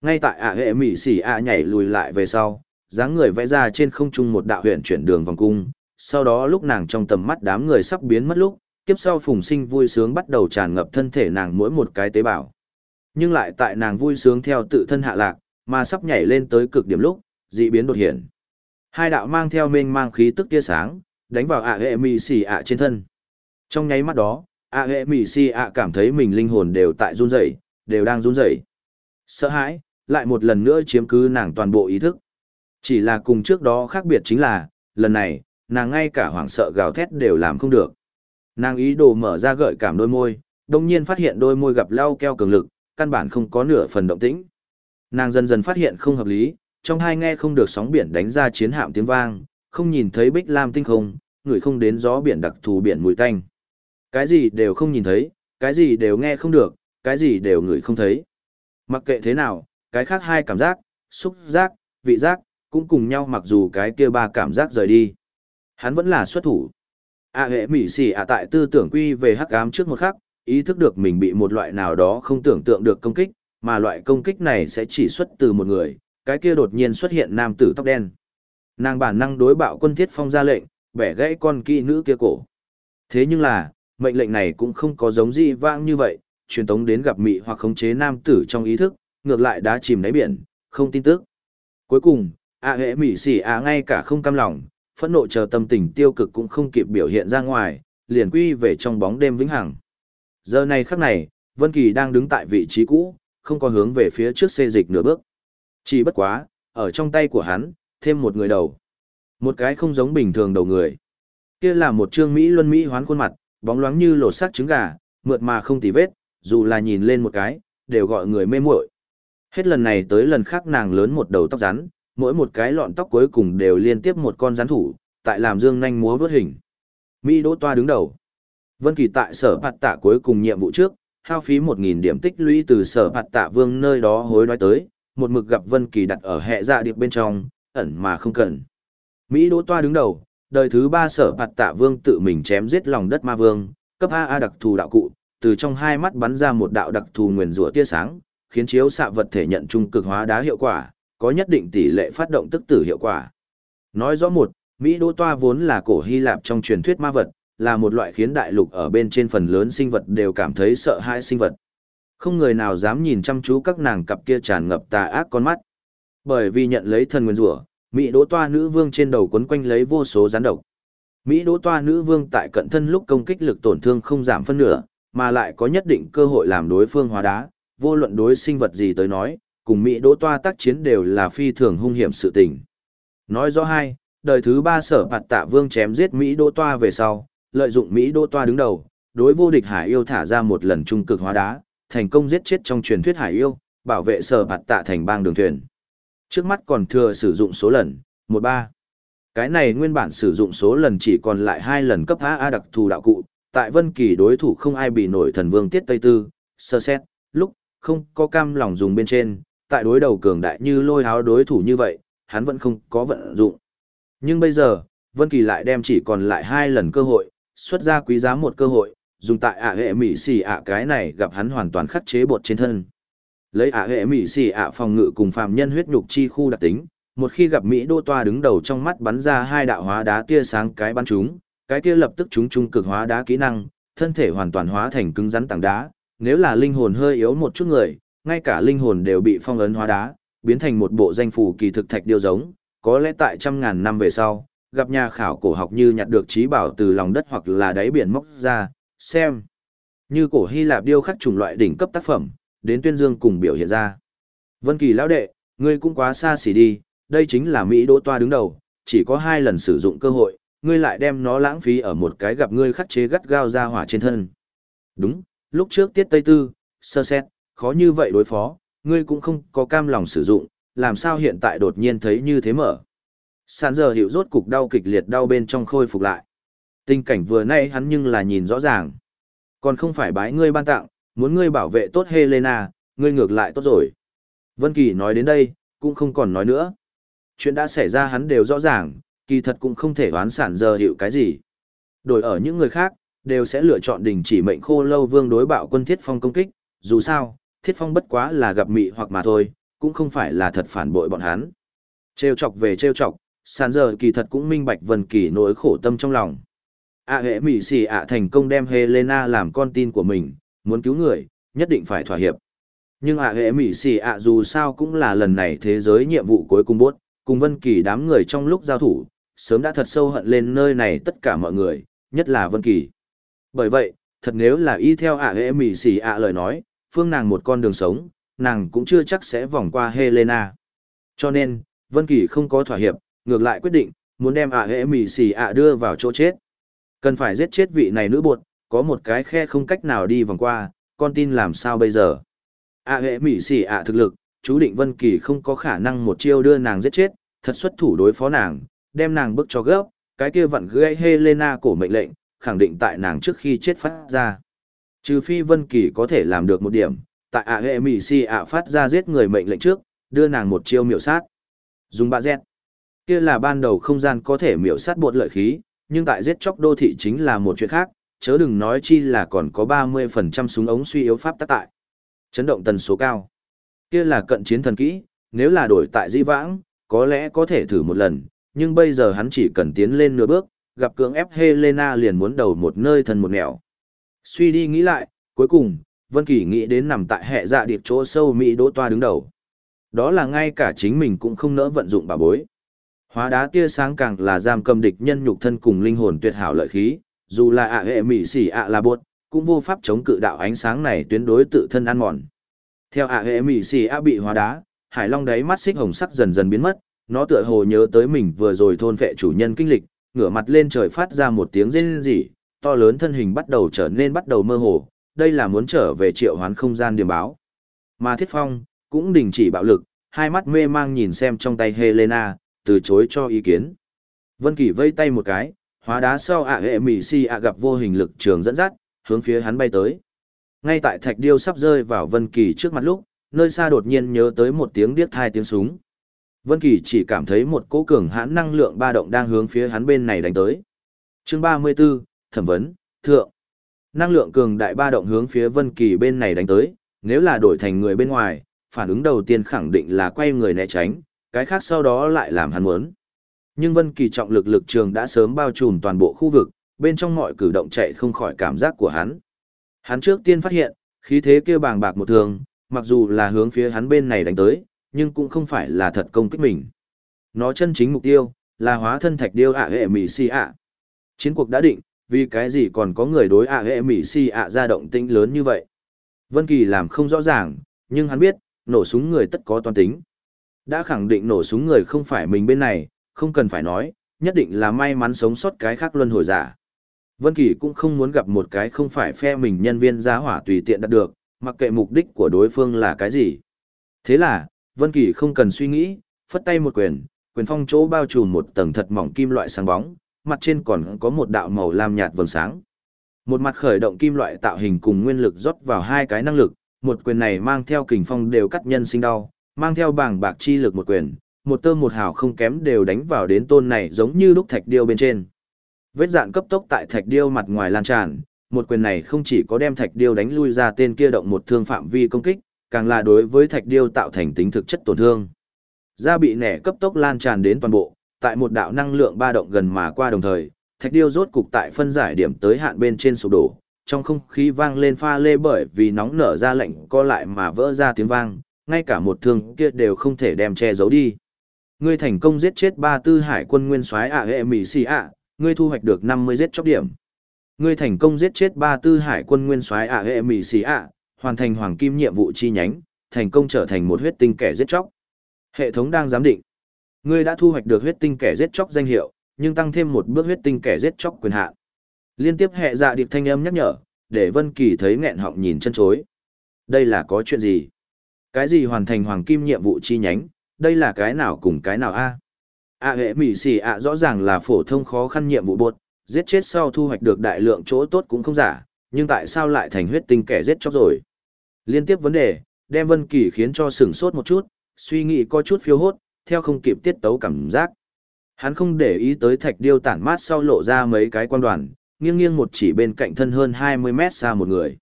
Ngay tại ạ hệ mỹ xì ạ nhảy lùi lại về sau, dáng người vẽ ra trên không trung một đạo huyện chuyển đường vòng cung. Sau đó lúc nàng trong tầm mắt đám người sắp biến mất lúc tiếp sau phùng sinh vui sướng bắt đầu tràn ngập thân thể nàng mỗi một cái tế bào nhưng lại tại nàng vui sướng theo tự thân hạ lạc, mà sắp nhảy lên tới cực điểm lúc, dị biến đột hiện. Hai đạo mang theo mênh mang khí tức tia sáng, đánh vào ạ hệ mỹ xì ạ trên thân. Trong nháy mắt đó, ạ hệ mỹ xì ạ cảm thấy mình linh hồn đều tại run rẩy, đều đang run rẩy. Sợ hãi, lại một lần nữa chiếm cứ nàng toàn bộ ý thức. Chỉ là cùng trước đó khác biệt chính là, lần này, nàng ngay cả hoảng sợ gào thét đều làm không được. Nàng ý đồ mở ra gợi cảm đôi môi đồng nhiên phát hiện đôi môi gặp lau keo cường lực căn bản không có nửa phần động tĩnh. Nàng dần dần phát hiện không hợp lý, trong hai nghe không được sóng biển đánh ra chiến hạm tiếng vang, không nhìn thấy bích lam tinh không ngửi không đến gió biển đặc thù biển mùi tanh. Cái gì đều không nhìn thấy, cái gì đều nghe không được, cái gì đều ngửi không thấy. Mặc kệ thế nào, cái khác hai cảm giác, xúc giác, vị giác, cũng cùng nhau mặc dù cái kia ba cảm giác rời đi. Hắn vẫn là xuất thủ. A hệ mỹ xì ạ tại tư tưởng quy về hắc ám trước một khắc ý thức được mình bị một loại nào đó không tưởng tượng được công kích, mà loại công kích này sẽ chỉ xuất từ một người, cái kia đột nhiên xuất hiện nam tử tóc đen. Nàng bản năng đối bạo quân thiết phong ra lệnh, bẻ gãy con kỹ nữ kia cổ. Thế nhưng là, mệnh lệnh này cũng không có giống gì vang như vậy, truyền tống đến gặp mị hoặc khống chế nam tử trong ý thức, ngược lại đã chìm đáy biển, không tin tức. Cuối cùng, a hệ mị xỉ a ngay cả không cam lòng, phẫn nộ chờ tâm tình tiêu cực cũng không kịp biểu hiện ra ngoài, liền quy về trong bóng đêm vĩnh hằng giờ này khắc này vân kỳ đang đứng tại vị trí cũ không có hướng về phía trước xê dịch nửa bước chỉ bất quá ở trong tay của hắn thêm một người đầu một cái không giống bình thường đầu người kia là một trương mỹ luân mỹ hoán khuôn mặt bóng loáng như lột xác trứng gà mượt mà không tì vết dù là nhìn lên một cái đều gọi người mê muội hết lần này tới lần khác nàng lớn một đầu tóc rắn mỗi một cái lọn tóc cuối cùng đều liên tiếp một con rắn thủ, tại làm dương nhanh múa vớt hình. Mỹ Đỗ Toa đứng đầu. Vân Kỳ tại sở phạt tạ cuối cùng nhiệm vụ trước, hao phí 1.000 điểm tích lũy từ sở phạt tạ vương nơi đó hối đoái tới, một mực gặp Vân Kỳ đặt ở hệ dạ điệp bên trong, ẩn mà không cần. Mỹ Đỗ Toa đứng đầu, đời thứ ba sở phạt tạ vương tự mình chém giết lòng đất ma vương, cấp AA đặc thù đạo cụ, từ trong hai mắt bắn ra một đạo đặc thù nguyền rủa tia sáng, khiến chiếu xạ vật thể nhận trung cực hóa đá hiệu quả, có nhất định tỷ lệ phát động tức tử hiệu quả. Nói rõ một, Mỹ Đỗ toa vốn là cổ Hy Lạp trong truyền thuyết ma vật, là một loại khiến đại lục ở bên trên phần lớn sinh vật đều cảm thấy sợ hãi sinh vật. Không người nào dám nhìn chăm chú các nàng cặp kia tràn ngập tà ác con mắt. Bởi vì nhận lấy thần nguyên rủa, Mỹ đỗ toa nữ vương trên đầu quấn quanh lấy vô số gián độc. Mỹ đỗ toa nữ vương tại cận thân lúc công kích lực tổn thương không giảm phân nửa, mà lại có nhất định cơ hội làm đối phương hóa đá, vô luận đối sinh vật gì tới nói, cùng Mỹ đỗ toa tác chiến đều là phi thường hung hiểm sự tình. Nói rõ hai, đời thứ ba sở bạt tạ vương chém giết Mỹ đỗ toa về sau, lợi dụng Mỹ Đô toa đứng đầu, đối vô địch hải yêu thả ra một lần trung cực hóa đá, thành công giết chết trong truyền thuyết hải yêu, bảo vệ sở bạt tạ thành bang đường thuyền. Trước mắt còn thừa sử dụng số lần, một ba. Cái này nguyên bản sử dụng số lần chỉ còn lại hai lần cấp AA đặc thù đạo cụ, tại Vân Kỳ đối thủ không ai bị nổi thần vương tiết Tây Tư, sơ xét, lúc, không có cam lòng dùng bên trên, tại đối đầu cường đại như lôi háo đối thủ như vậy, hắn vẫn không có vận dụng. Nhưng bây giờ, Vân Kỳ lại đem chỉ còn lại hai lần cơ hội, xuất ra quý giá một cơ hội, dùng tại ả hệ mỹ xì ạ cái này gặp hắn hoàn toàn khắc chế bột trên thân. Lấy ả hệ mỹ xì ạ phòng ngự cùng phàm nhân huyết nhục chi khu đặc tính, một khi gặp Mỹ đô toa đứng đầu trong mắt bắn ra hai đạo hóa đá tia sáng cái bắn chúng, cái kia lập tức chúng trung cực hóa đá kỹ năng, thân thể hoàn toàn hóa thành cứng rắn tảng đá, nếu là linh hồn hơi yếu một chút người, ngay cả linh hồn đều bị phong ấn hóa đá, biến thành một bộ danh phủ kỳ thực thạch điêu giống, có lẽ tại trăm ngàn năm về sau, gặp nhà khảo cổ học như nhặt được trí bảo từ lòng đất hoặc là đáy biển móc ra, xem. Như cổ Hy Lạp điêu khắc chủng loại đỉnh cấp tác phẩm, đến tuyên dương cùng biểu hiện ra. Vân Kỳ lão đệ, ngươi cũng quá xa xỉ đi, đây chính là Mỹ đỗ toa đứng đầu, chỉ có hai lần sử dụng cơ hội, ngươi lại đem nó lãng phí ở một cái gặp ngươi khắc chế gắt gao ra hỏa trên thân. Đúng, lúc trước tiết tây tư, sơ xét, khó như vậy đối phó, ngươi cũng không có cam lòng sử dụng, làm sao hiện tại đột nhiên thấy như thế mở. Sàn giờ hiểu rốt cục đau kịch liệt đau bên trong khôi phục lại. Tình cảnh vừa nay hắn nhưng là nhìn rõ ràng. Còn không phải bái ngươi ban tặng, muốn ngươi bảo vệ tốt Helena, ngươi ngược lại tốt rồi. Vân Kỳ nói đến đây, cũng không còn nói nữa. Chuyện đã xảy ra hắn đều rõ ràng, kỳ thật cũng không thể oán sản giờ hiệu cái gì. Đổi ở những người khác, đều sẽ lựa chọn đình chỉ mệnh khô lâu vương đối bạo quân thiết phong công kích, dù sao, thiết phong bất quá là gặp mị hoặc mà thôi, cũng không phải là thật phản bội bọn hắn. Trêu chọc về trêu chọc, Sàn giờ kỳ thật cũng minh bạch vân kỳ nỗi khổ tâm trong lòng. ạ hệ mỹ xì ạ thành công đem Helena làm con tin của mình, muốn cứu người, nhất định phải thỏa hiệp. Nhưng ạ hệ mỹ xì ạ dù sao cũng là lần này thế giới nhiệm vụ cuối cùng bốt, cùng Vân Kỳ đám người trong lúc giao thủ, sớm đã thật sâu hận lên nơi này tất cả mọi người, nhất là Vân Kỳ. Bởi vậy, thật nếu là y theo ạ hệ mỹ xì ạ lời nói, phương nàng một con đường sống, nàng cũng chưa chắc sẽ vòng qua Helena. Cho nên, Vân Kỳ không có thỏa hiệp, ngược lại quyết định, muốn đem ạ hệ mì xì ạ đưa vào chỗ chết. Cần phải giết chết vị này nữ buộc, có một cái khe không cách nào đi vòng qua, con tin làm sao bây giờ. ạ hệ mì xì ạ thực lực, chú định Vân Kỳ không có khả năng một chiêu đưa nàng giết chết, thật xuất thủ đối phó nàng, đem nàng bức cho gấp, cái kia vặn gây Helena cổ mệnh lệnh, khẳng định tại nàng trước khi chết phát ra. Trừ phi Vân Kỳ có thể làm được một điểm, tại ạ hệ mị xì ạ phát ra giết người mệnh lệnh trước, đưa nàng một chiêu miểu sát. Dùng bạ dẹt. Kia là ban đầu không gian có thể miểu sát bột lợi khí, nhưng tại giết chóc đô thị chính là một chuyện khác, chớ đừng nói chi là còn có 30% súng ống suy yếu pháp tác tại. Chấn động tần số cao. Kia là cận chiến thần kỹ, nếu là đổi tại di vãng, có lẽ có thể thử một lần, nhưng bây giờ hắn chỉ cần tiến lên nửa bước, gặp cưỡng ép Helena liền muốn đầu một nơi thân một nẻo. Suy đi nghĩ lại, cuối cùng, Vân Kỳ nghĩ đến nằm tại hệ dạ điệp chỗ sâu Mỹ đỗ toa đứng đầu. Đó là ngay cả chính mình cũng không nỡ vận dụng bà bối. Hóa đá tia sáng càng là giam cầm địch nhân nhục thân cùng linh hồn tuyệt hảo lợi khí, dù là ạ hệ mỹ xỉ ạ là bột, cũng vô pháp chống cự đạo ánh sáng này tuyến đối tự thân ăn mòn. Theo ạ hệ mỹ xỉ ạ bị hóa đá, hải long đáy mắt xích hồng sắc dần dần biến mất, nó tựa hồ nhớ tới mình vừa rồi thôn vệ chủ nhân kinh lịch, ngửa mặt lên trời phát ra một tiếng rên rỉ, to lớn thân hình bắt đầu trở nên bắt đầu mơ hồ, đây là muốn trở về triệu hoán không gian điểm báo. Mà Thiết Phong cũng đình chỉ bạo lực, hai mắt mê mang nhìn xem trong tay Helena, từ chối cho ý kiến. Vân Kỳ vây tay một cái, hóa đá sau ạ hệ mỉ si ạ gặp vô hình lực trường dẫn dắt, hướng phía hắn bay tới. Ngay tại thạch điêu sắp rơi vào Vân Kỳ trước mặt lúc, nơi xa đột nhiên nhớ tới một tiếng điếc thai tiếng súng. Vân Kỳ chỉ cảm thấy một cỗ cường hãn năng lượng ba động đang hướng phía hắn bên này đánh tới. Chương 34, thẩm vấn, thượng. Năng lượng cường đại ba động hướng phía Vân Kỳ bên này đánh tới, nếu là đổi thành người bên ngoài, phản ứng đầu tiên khẳng định là quay người né tránh, cái khác sau đó lại làm hắn muốn. Nhưng Vân Kỳ trọng lực lực trường đã sớm bao trùm toàn bộ khu vực, bên trong mọi cử động chạy không khỏi cảm giác của hắn. Hắn trước tiên phát hiện, khí thế kia bàng bạc một thường, mặc dù là hướng phía hắn bên này đánh tới, nhưng cũng không phải là thật công kích mình. Nó chân chính mục tiêu, là hóa thân thạch điêu ạ hệ mỹ si ạ. Chiến cuộc đã định, vì cái gì còn có người đối ạ hệ mỹ si ạ ra động tĩnh lớn như vậy. Vân Kỳ làm không rõ ràng, nhưng hắn biết, nổ súng người tất có toàn tính. Đã khẳng định nổ súng người không phải mình bên này, không cần phải nói, nhất định là may mắn sống sót cái khác luân hồi giả. Vân Kỳ cũng không muốn gặp một cái không phải phe mình nhân viên giá hỏa tùy tiện đạt được, mặc kệ mục đích của đối phương là cái gì. Thế là, Vân Kỳ không cần suy nghĩ, phất tay một quyền, quyền phong chỗ bao trùm một tầng thật mỏng kim loại sáng bóng, mặt trên còn có một đạo màu lam nhạt vầng sáng. Một mặt khởi động kim loại tạo hình cùng nguyên lực rót vào hai cái năng lực, một quyền này mang theo kình phong đều cắt nhân sinh đau, mang theo bảng bạc chi lực một quyền, một tơ một hào không kém đều đánh vào đến tôn này giống như đúc thạch điêu bên trên. Vết dạn cấp tốc tại thạch điêu mặt ngoài lan tràn, một quyền này không chỉ có đem thạch điêu đánh lui ra tên kia động một thương phạm vi công kích, càng là đối với thạch điêu tạo thành tính thực chất tổn thương. Da bị nẻ cấp tốc lan tràn đến toàn bộ, tại một đạo năng lượng ba động gần mà qua đồng thời, thạch điêu rốt cục tại phân giải điểm tới hạn bên trên sụp đổ, trong không khí vang lên pha lê bởi vì nóng nở ra lạnh co lại mà vỡ ra tiếng vang, ngay cả một thương kia đều không thể đem che giấu đi. Ngươi thành công giết chết ba tư hải quân nguyên soái ạ hệ mỹ xì ạ, ngươi thu hoạch được 50 giết chóc điểm. Ngươi thành công giết chết ba tư hải quân nguyên soái ạ hệ mỹ xì ạ, hoàn thành hoàng kim nhiệm vụ chi nhánh, thành công trở thành một huyết tinh kẻ giết chóc. Hệ thống đang giám định. Ngươi đã thu hoạch được huyết tinh kẻ giết chóc danh hiệu, nhưng tăng thêm một bước huyết tinh kẻ giết chóc quyền hạn. Liên tiếp hệ dạ điệp thanh âm nhắc nhở, để Vân Kỳ thấy nghẹn họng nhìn chân chối. Đây là có chuyện gì? Cái gì hoàn thành hoàng kim nhiệm vụ chi nhánh, đây là cái nào cùng cái nào a? A hệ mỉ xì ạ rõ ràng là phổ thông khó khăn nhiệm vụ buộc, giết chết sau thu hoạch được đại lượng chỗ tốt cũng không giả, nhưng tại sao lại thành huyết tinh kẻ giết chóc rồi? Liên tiếp vấn đề, đem Vân Kỳ khiến cho sửng sốt một chút, suy nghĩ có chút phiêu hốt, theo không kịp tiết tấu cảm giác. Hắn không để ý tới thạch điêu tản mát sau lộ ra mấy cái quan đoàn, nghiêng nghiêng một chỉ bên cạnh thân hơn 20 mét xa một người.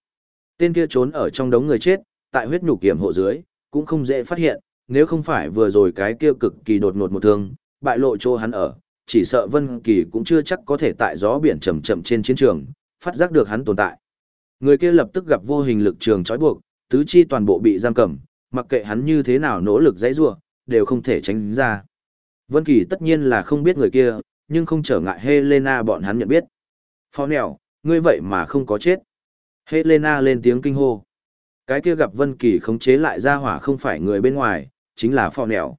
Tên kia trốn ở trong đống người chết, tại huyết nhục kiểm hộ dưới, cũng không dễ phát hiện, nếu không phải vừa rồi cái kia cực kỳ đột ngột một thương, bại lộ chỗ hắn ở, chỉ sợ Vân Kỳ cũng chưa chắc có thể tại gió biển chậm chậm trên chiến trường, phát giác được hắn tồn tại. Người kia lập tức gặp vô hình lực trường trói buộc, tứ chi toàn bộ bị giam cầm, mặc kệ hắn như thế nào nỗ lực dãy rủa, đều không thể tránh ra. Vân Kỳ tất nhiên là không biết người kia, nhưng không trở ngại Helena bọn hắn nhận biết. Phó nèo, ngươi vậy mà không có chết. Helena lên tiếng kinh hô. Cái kia gặp Vân Kỳ khống chế lại ra hỏa không phải người bên ngoài, chính là phò nèo.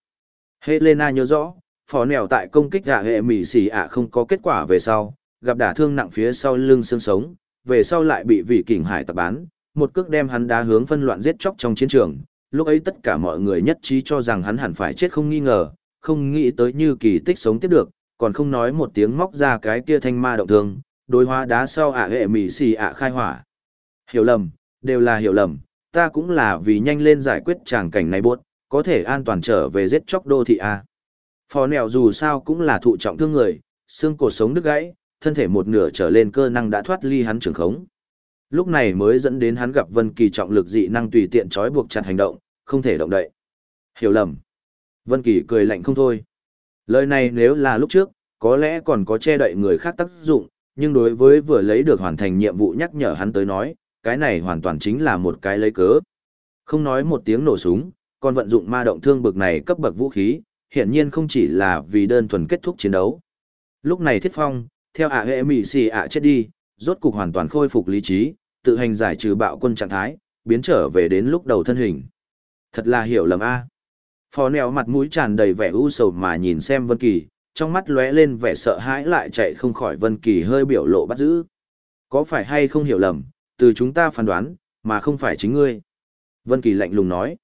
Helena nhớ rõ, phò nèo tại công kích hạ hệ mỉ xỉ ạ không có kết quả về sau, gặp đả thương nặng phía sau lưng xương sống, về sau lại bị vị kình hải tập bán, một cước đem hắn đá hướng phân loạn giết chóc trong chiến trường. Lúc ấy tất cả mọi người nhất trí cho rằng hắn hẳn phải chết không nghi ngờ, không nghĩ tới như kỳ tích sống tiếp được, còn không nói một tiếng móc ra cái kia thanh ma động thương, đối hóa đá sau ạ hệ mỉ xì ạ khai hỏa. Hiểu lầm, đều là hiểu lầm, ta cũng là vì nhanh lên giải quyết tràng cảnh này buốt, có thể an toàn trở về giết chóc đô thị A. Phò nèo dù sao cũng là thụ trọng thương người, xương cổ sống đứt gãy, thân thể một nửa trở lên cơ năng đã thoát ly hắn trường khống. Lúc này mới dẫn đến hắn gặp Vân Kỳ trọng lực dị năng tùy tiện trói buộc chặt hành động, không thể động đậy. Hiểu lầm. Vân Kỳ cười lạnh không thôi. Lời này nếu là lúc trước, có lẽ còn có che đậy người khác tác dụng, nhưng đối với vừa lấy được hoàn thành nhiệm vụ nhắc nhở hắn tới nói, cái này hoàn toàn chính là một cái lấy cớ. Không nói một tiếng nổ súng, còn vận dụng ma động thương bực này cấp bậc vũ khí, hiển nhiên không chỉ là vì đơn thuần kết thúc chiến đấu. Lúc này Thiết Phong, theo ạ hệ mị xì ạ chết đi, rốt cục hoàn toàn khôi phục lý trí, tự hành giải trừ bạo quân trạng thái, biến trở về đến lúc đầu thân hình. Thật là hiểu lầm a. Phó nèo mặt mũi tràn đầy vẻ u sầu mà nhìn xem Vân Kỳ, trong mắt lóe lên vẻ sợ hãi lại chạy không khỏi Vân Kỳ hơi biểu lộ bắt giữ. Có phải hay không hiểu lầm, từ chúng ta phán đoán, mà không phải chính ngươi. Vân Kỳ lạnh lùng nói.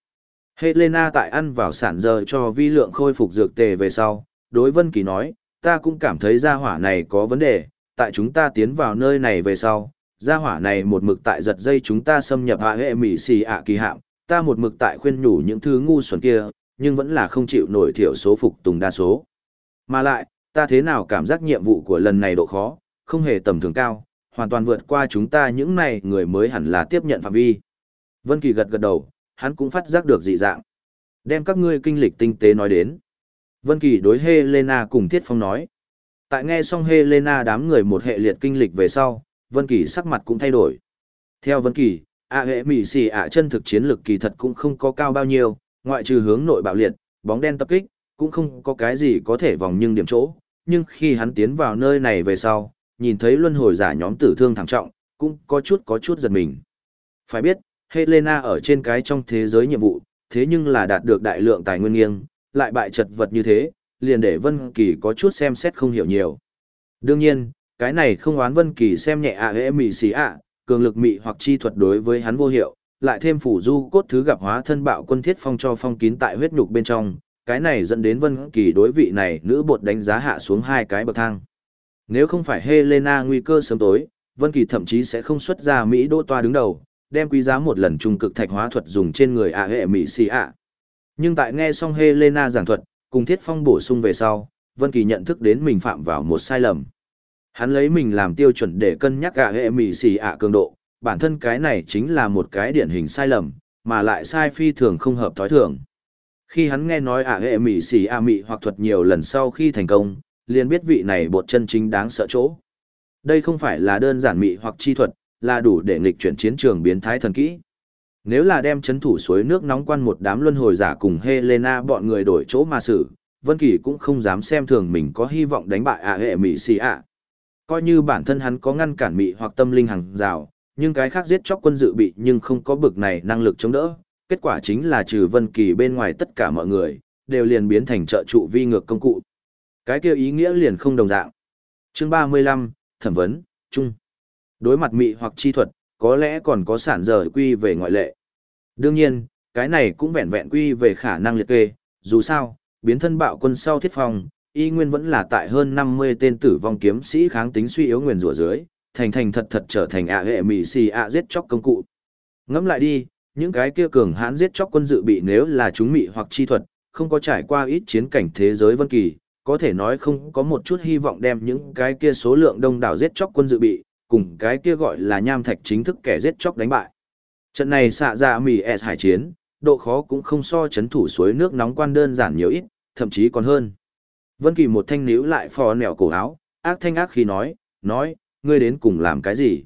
Helena tại ăn vào sản giờ cho vi lượng khôi phục dược tề về sau, đối Vân Kỳ nói, ta cũng cảm thấy gia hỏa này có vấn đề, tại chúng ta tiến vào nơi này về sau, gia hỏa này một mực tại giật dây chúng ta xâm nhập hạ hệ mỹ xì ạ kỳ hạm, ta một mực tại khuyên nhủ những thứ ngu xuẩn kia, nhưng vẫn là không chịu nổi thiểu số phục tùng đa số. Mà lại, ta thế nào cảm giác nhiệm vụ của lần này độ khó, không hề tầm thường cao, hoàn toàn vượt qua chúng ta những này người mới hẳn là tiếp nhận phạm vi. Vân Kỳ gật gật đầu, hắn cũng phát giác được dị dạng. Đem các ngươi kinh lịch tinh tế nói đến. Vân Kỳ đối Helena cùng Thiết Phong nói. Tại nghe xong Helena đám người một hệ liệt kinh lịch về sau, Vân Kỳ sắc mặt cũng thay đổi. Theo Vân Kỳ, ạ hệ mỉ xì ạ chân thực chiến lực kỳ thật cũng không có cao bao nhiêu, ngoại trừ hướng nội bạo liệt, bóng đen tập kích, cũng không có cái gì có thể vòng nhưng điểm chỗ. Nhưng khi hắn tiến vào nơi này về sau, nhìn thấy luân hồi giả nhóm tử thương thảm trọng, cũng có chút có chút giật mình. Phải biết, Helena ở trên cái trong thế giới nhiệm vụ, thế nhưng là đạt được đại lượng tài nguyên nghiêng, lại bại chật vật như thế, liền để Vân Kỳ có chút xem xét không hiểu nhiều. Đương nhiên, cái này không oán Vân Kỳ xem nhẹ ạ hệ mị xì ạ, cường lực mị hoặc chi thuật đối với hắn vô hiệu, lại thêm phủ du cốt thứ gặp hóa thân bạo quân thiết phong cho phong kín tại huyết nhục bên trong, cái này dẫn đến Vân Kỳ đối vị này nữ bột đánh giá hạ xuống hai cái bậc thang. Nếu không phải Helena nguy cơ sớm tối, Vân Kỳ thậm chí sẽ không xuất ra Mỹ đô toa đứng đầu, đem quý giá một lần trung cực thạch hóa thuật dùng trên người ạ hệ Mỹ xì ạ. Nhưng tại nghe xong Helena giảng thuật, cùng Thiết Phong bổ sung về sau, Vân Kỳ nhận thức đến mình phạm vào một sai lầm. Hắn lấy mình làm tiêu chuẩn để cân nhắc ạ hệ Mỹ xì ạ cường độ, bản thân cái này chính là một cái điển hình sai lầm, mà lại sai phi thường không hợp thói thường. Khi hắn nghe nói ạ hệ Mỹ xì ạ mị hoặc thuật nhiều lần sau khi thành công, liền biết vị này bột chân chính đáng sợ chỗ. Đây không phải là đơn giản mị hoặc chi thuật, là đủ để nghịch chuyển chiến trường biến thái thần kỹ. Nếu là đem chấn thủ suối nước nóng quan một đám luân hồi giả cùng Helena bọn người đổi chỗ mà xử, Vân Kỳ cũng không dám xem thường mình có hy vọng đánh bại ạ hệ mị xì ạ. Coi như bản thân hắn có ngăn cản mị hoặc tâm linh hàng rào, nhưng cái khác giết chóc quân dự bị nhưng không có bực này năng lực chống đỡ. Kết quả chính là trừ Vân Kỳ bên ngoài tất cả mọi người, đều liền biến thành trợ trụ vi ngược công cụ. Cái kia ý nghĩa liền không đồng dạng. Chương 35, thẩm vấn, chung. Đối mặt mị hoặc chi thuật, có lẽ còn có sản giờ quy về ngoại lệ. Đương nhiên, cái này cũng vẹn vẹn quy về khả năng liệt kê, dù sao, biến thân bạo quân sau thiết phòng y nguyên vẫn là tại hơn 50 tên tử vong kiếm sĩ kháng tính suy yếu nguyền rủa dưới, thành thành thật thật trở thành ạ hệ mị xì ạ giết chóc công cụ. Ngẫm lại đi, những cái kia cường hãn giết chóc quân dự bị nếu là chúng mị hoặc chi thuật, không có trải qua ít chiến cảnh thế giới vân kỳ, có thể nói không có một chút hy vọng đem những cái kia số lượng đông đảo giết chóc quân dự bị, cùng cái kia gọi là nham thạch chính thức kẻ giết chóc đánh bại. Trận này xạ ra mì S hải chiến, độ khó cũng không so chấn thủ suối nước nóng quan đơn giản nhiều ít, thậm chí còn hơn. Vân Kỳ một thanh níu lại phò nẹo cổ áo, ác thanh ác khi nói, nói, ngươi đến cùng làm cái gì?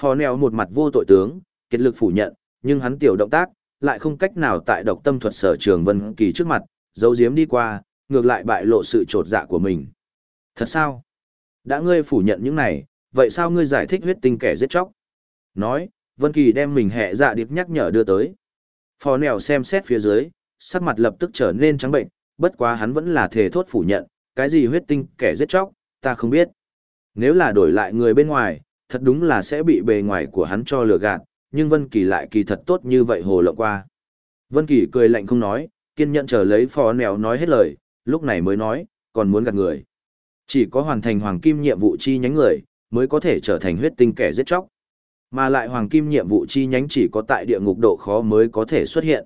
Phò nẹo một mặt vô tội tướng, kết lực phủ nhận, nhưng hắn tiểu động tác, lại không cách nào tại độc tâm thuật sở trường Vân Kỳ trước mặt, giấu giếm đi qua, ngược lại bại lộ sự trột dạ của mình. Thật sao? Đã ngươi phủ nhận những này, vậy sao ngươi giải thích huyết tinh kẻ giết chóc? Nói, Vân Kỳ đem mình hệ dạ điệp nhắc nhở đưa tới. Phò nèo xem xét phía dưới, sắc mặt lập tức trở nên trắng bệnh, bất quá hắn vẫn là thể thốt phủ nhận, cái gì huyết tinh kẻ giết chóc, ta không biết. Nếu là đổi lại người bên ngoài, thật đúng là sẽ bị bề ngoài của hắn cho lừa gạt, nhưng Vân Kỳ lại kỳ thật tốt như vậy hồ lộng qua. Vân Kỳ cười lạnh không nói, kiên nhẫn chờ lấy phò nèo nói hết lời, lúc này mới nói, còn muốn gạt người. Chỉ có hoàn thành hoàng kim nhiệm vụ chi nhánh người, mới có thể trở thành huyết tinh kẻ giết chóc. Mà lại hoàng kim nhiệm vụ chi nhánh chỉ có tại địa ngục độ khó mới có thể xuất hiện.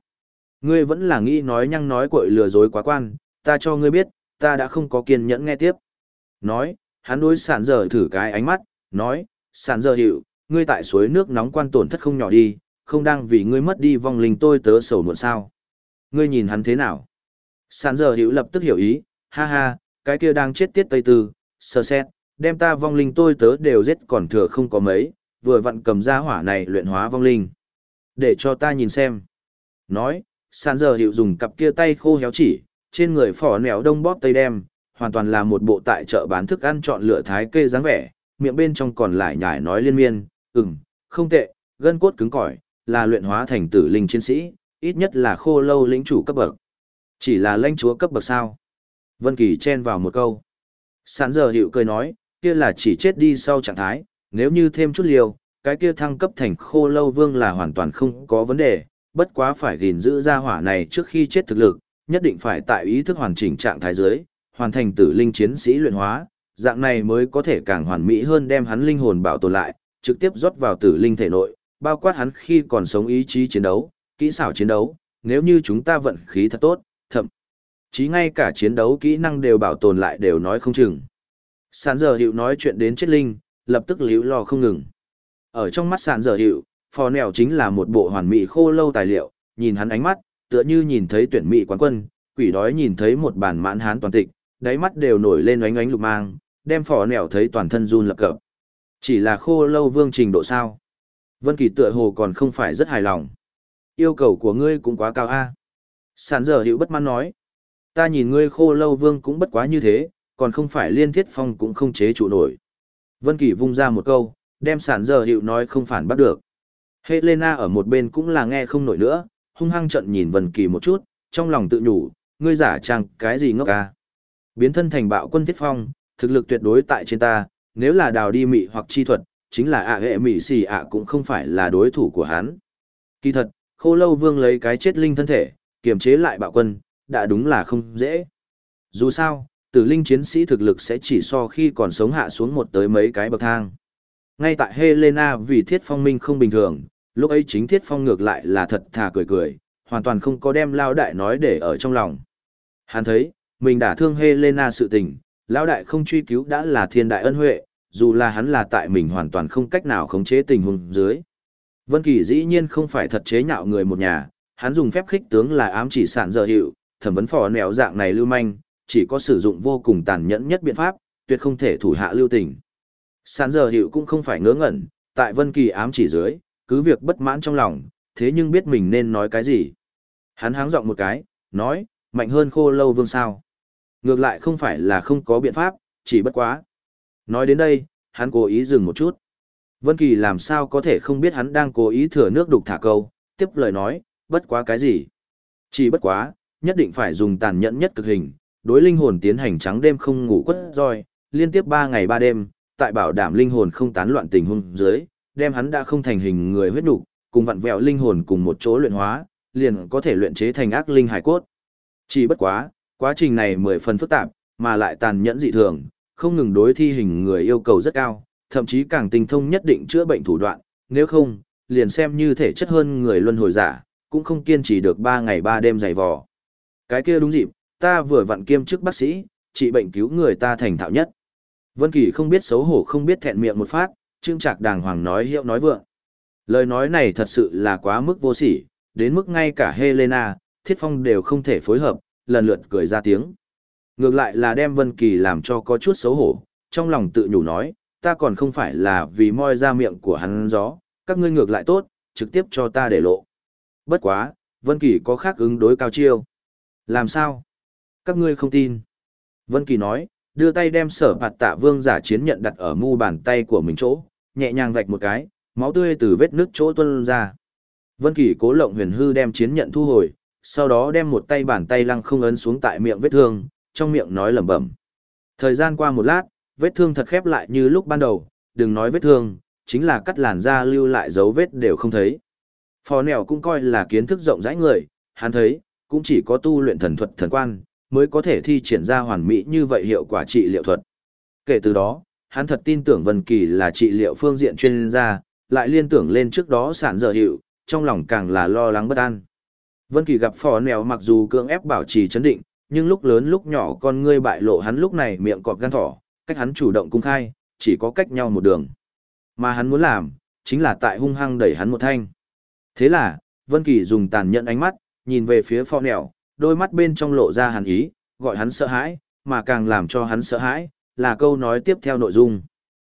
Ngươi vẫn là nghĩ nói nhăng nói cội lừa dối quá quan, ta cho ngươi biết, ta đã không có kiên nhẫn nghe tiếp. Nói, hắn đối sản giờ thử cái ánh mắt, nói, sản giờ hiệu, ngươi tại suối nước nóng quan tổn thất không nhỏ đi, không đang vì ngươi mất đi vong linh tôi tớ sầu muộn sao. Ngươi nhìn hắn thế nào? Sản giờ hiệu lập tức hiểu ý, ha ha, cái kia đang chết tiết tây tư, sơ xét, đem ta vong linh tôi tớ đều giết còn thừa không có mấy, vừa vặn cầm ra hỏa này luyện hóa vong linh. Để cho ta nhìn xem. Nói, sàn giờ hiệu dùng cặp kia tay khô héo chỉ, trên người phỏ nẻo đông bóp tây đem, hoàn toàn là một bộ tại chợ bán thức ăn chọn lựa thái kê dáng vẻ, miệng bên trong còn lại nhải nói liên miên, ừm, không tệ, gân cốt cứng cỏi, là luyện hóa thành tử linh chiến sĩ, ít nhất là khô lâu lĩnh chủ cấp bậc. Chỉ là lãnh chúa cấp bậc sao? Vân Kỳ chen vào một câu. Sán giờ hiệu cười nói, kia là chỉ chết đi sau trạng thái, nếu như thêm chút liều, cái kia thăng cấp thành khô lâu vương là hoàn toàn không có vấn đề, bất quá phải gìn giữ ra hỏa này trước khi chết thực lực, nhất định phải tại ý thức hoàn chỉnh trạng thái dưới, hoàn thành tử linh chiến sĩ luyện hóa, dạng này mới có thể càng hoàn mỹ hơn đem hắn linh hồn bảo tồn lại, trực tiếp rót vào tử linh thể nội, bao quát hắn khi còn sống ý chí chiến đấu, kỹ xảo chiến đấu, nếu như chúng ta vận khí thật tốt, chí ngay cả chiến đấu kỹ năng đều bảo tồn lại đều nói không chừng. Sản giờ hiệu nói chuyện đến chết linh, lập tức liễu lo không ngừng. Ở trong mắt sàn giờ hiệu, phò nèo chính là một bộ hoàn mỹ khô lâu tài liệu, nhìn hắn ánh mắt, tựa như nhìn thấy tuyển mỹ quán quân, quỷ đói nhìn thấy một bản mãn hán toàn tịch, đáy mắt đều nổi lên oánh oánh lục mang, đem phò nèo thấy toàn thân run lập cập. Chỉ là khô lâu vương trình độ sao. Vân Kỳ tựa hồ còn không phải rất hài lòng. Yêu cầu của ngươi cũng quá cao a. Sàn giờ hiệu bất mãn nói. Ta nhìn ngươi khô lâu vương cũng bất quá như thế, còn không phải liên thiết phong cũng không chế trụ nổi. Vân Kỳ vung ra một câu, đem sản giờ hiệu nói không phản bắt được. Helena ở một bên cũng là nghe không nổi nữa, hung hăng trận nhìn Vân Kỳ một chút, trong lòng tự nhủ, ngươi giả trang cái gì ngốc ca. Biến thân thành bạo quân thiết phong, thực lực tuyệt đối tại trên ta, nếu là đào đi mị hoặc chi thuật, chính là ạ hệ mị xì ạ cũng không phải là đối thủ của hắn. Kỳ thật, khô lâu vương lấy cái chết linh thân thể, kiềm chế lại bạo quân, đã đúng là không dễ. Dù sao, tử linh chiến sĩ thực lực sẽ chỉ so khi còn sống hạ xuống một tới mấy cái bậc thang. Ngay tại Helena vì thiết phong minh không bình thường, lúc ấy chính thiết phong ngược lại là thật thà cười cười, hoàn toàn không có đem lao đại nói để ở trong lòng. Hắn thấy, mình đã thương Helena sự tình, lao đại không truy cứu đã là thiên đại ân huệ, dù là hắn là tại mình hoàn toàn không cách nào khống chế tình huống dưới. Vân Kỳ dĩ nhiên không phải thật chế nhạo người một nhà, hắn dùng phép khích tướng là ám chỉ sản dở hiệu, thẩm vấn phò nẹo dạng này lưu manh, chỉ có sử dụng vô cùng tàn nhẫn nhất biện pháp, tuyệt không thể thủ hạ lưu tình. Sán giờ hiệu cũng không phải ngớ ngẩn, tại Vân Kỳ ám chỉ dưới, cứ việc bất mãn trong lòng, thế nhưng biết mình nên nói cái gì. Hắn háng giọng một cái, nói, mạnh hơn khô lâu vương sao. Ngược lại không phải là không có biện pháp, chỉ bất quá. Nói đến đây, hắn cố ý dừng một chút. Vân Kỳ làm sao có thể không biết hắn đang cố ý thừa nước đục thả câu, tiếp lời nói, bất quá cái gì. Chỉ bất quá, nhất định phải dùng tàn nhẫn nhất cực hình, đối linh hồn tiến hành trắng đêm không ngủ quất roi, liên tiếp 3 ngày 3 đêm, tại bảo đảm linh hồn không tán loạn tình huống dưới, đem hắn đã không thành hình người huyết nục, cùng vặn vẹo linh hồn cùng một chỗ luyện hóa, liền có thể luyện chế thành ác linh hải cốt. Chỉ bất quá, quá trình này mười phần phức tạp, mà lại tàn nhẫn dị thường, không ngừng đối thi hình người yêu cầu rất cao, thậm chí càng tinh thông nhất định chữa bệnh thủ đoạn, nếu không, liền xem như thể chất hơn người luân hồi giả, cũng không kiên trì được 3 ngày 3 đêm dày vò. Cái kia đúng dịp, ta vừa vặn kiêm chức bác sĩ, trị bệnh cứu người ta thành thạo nhất. Vân Kỳ không biết xấu hổ không biết thẹn miệng một phát, trương trạc đàng hoàng nói hiệu nói vượng. Lời nói này thật sự là quá mức vô sỉ, đến mức ngay cả Helena, Thiết Phong đều không thể phối hợp, lần lượt cười ra tiếng. Ngược lại là đem Vân Kỳ làm cho có chút xấu hổ, trong lòng tự nhủ nói, ta còn không phải là vì moi ra miệng của hắn gió, các ngươi ngược lại tốt, trực tiếp cho ta để lộ. Bất quá, Vân Kỳ có khác ứng đối cao chiêu. Làm sao? Các ngươi không tin. Vân Kỳ nói, đưa tay đem sở bạt tạ vương giả chiến nhận đặt ở mu bàn tay của mình chỗ, nhẹ nhàng vạch một cái, máu tươi từ vết nước chỗ tuôn ra. Vân Kỳ cố lộng huyền hư đem chiến nhận thu hồi, sau đó đem một tay bàn tay lăng không ấn xuống tại miệng vết thương, trong miệng nói lẩm bẩm. Thời gian qua một lát, vết thương thật khép lại như lúc ban đầu, đừng nói vết thương, chính là cắt làn da lưu lại dấu vết đều không thấy. Phò nèo cũng coi là kiến thức rộng rãi người, hắn thấy, cũng chỉ có tu luyện thần thuật thần quan, mới có thể thi triển ra hoàn mỹ như vậy hiệu quả trị liệu thuật. Kể từ đó, hắn thật tin tưởng Vân Kỳ là trị liệu phương diện chuyên gia, lại liên tưởng lên trước đó sản dở hiệu, trong lòng càng là lo lắng bất an. Vân Kỳ gặp phò nèo mặc dù cưỡng ép bảo trì chấn định, nhưng lúc lớn lúc nhỏ con ngươi bại lộ hắn lúc này miệng cọp gan thỏ, cách hắn chủ động cung khai, chỉ có cách nhau một đường. Mà hắn muốn làm, chính là tại hung hăng đẩy hắn một thanh. Thế là, Vân Kỳ dùng tàn nhẫn ánh mắt, nhìn về phía phò nẻo đôi mắt bên trong lộ ra hàn ý, gọi hắn sợ hãi, mà càng làm cho hắn sợ hãi, là câu nói tiếp theo nội dung.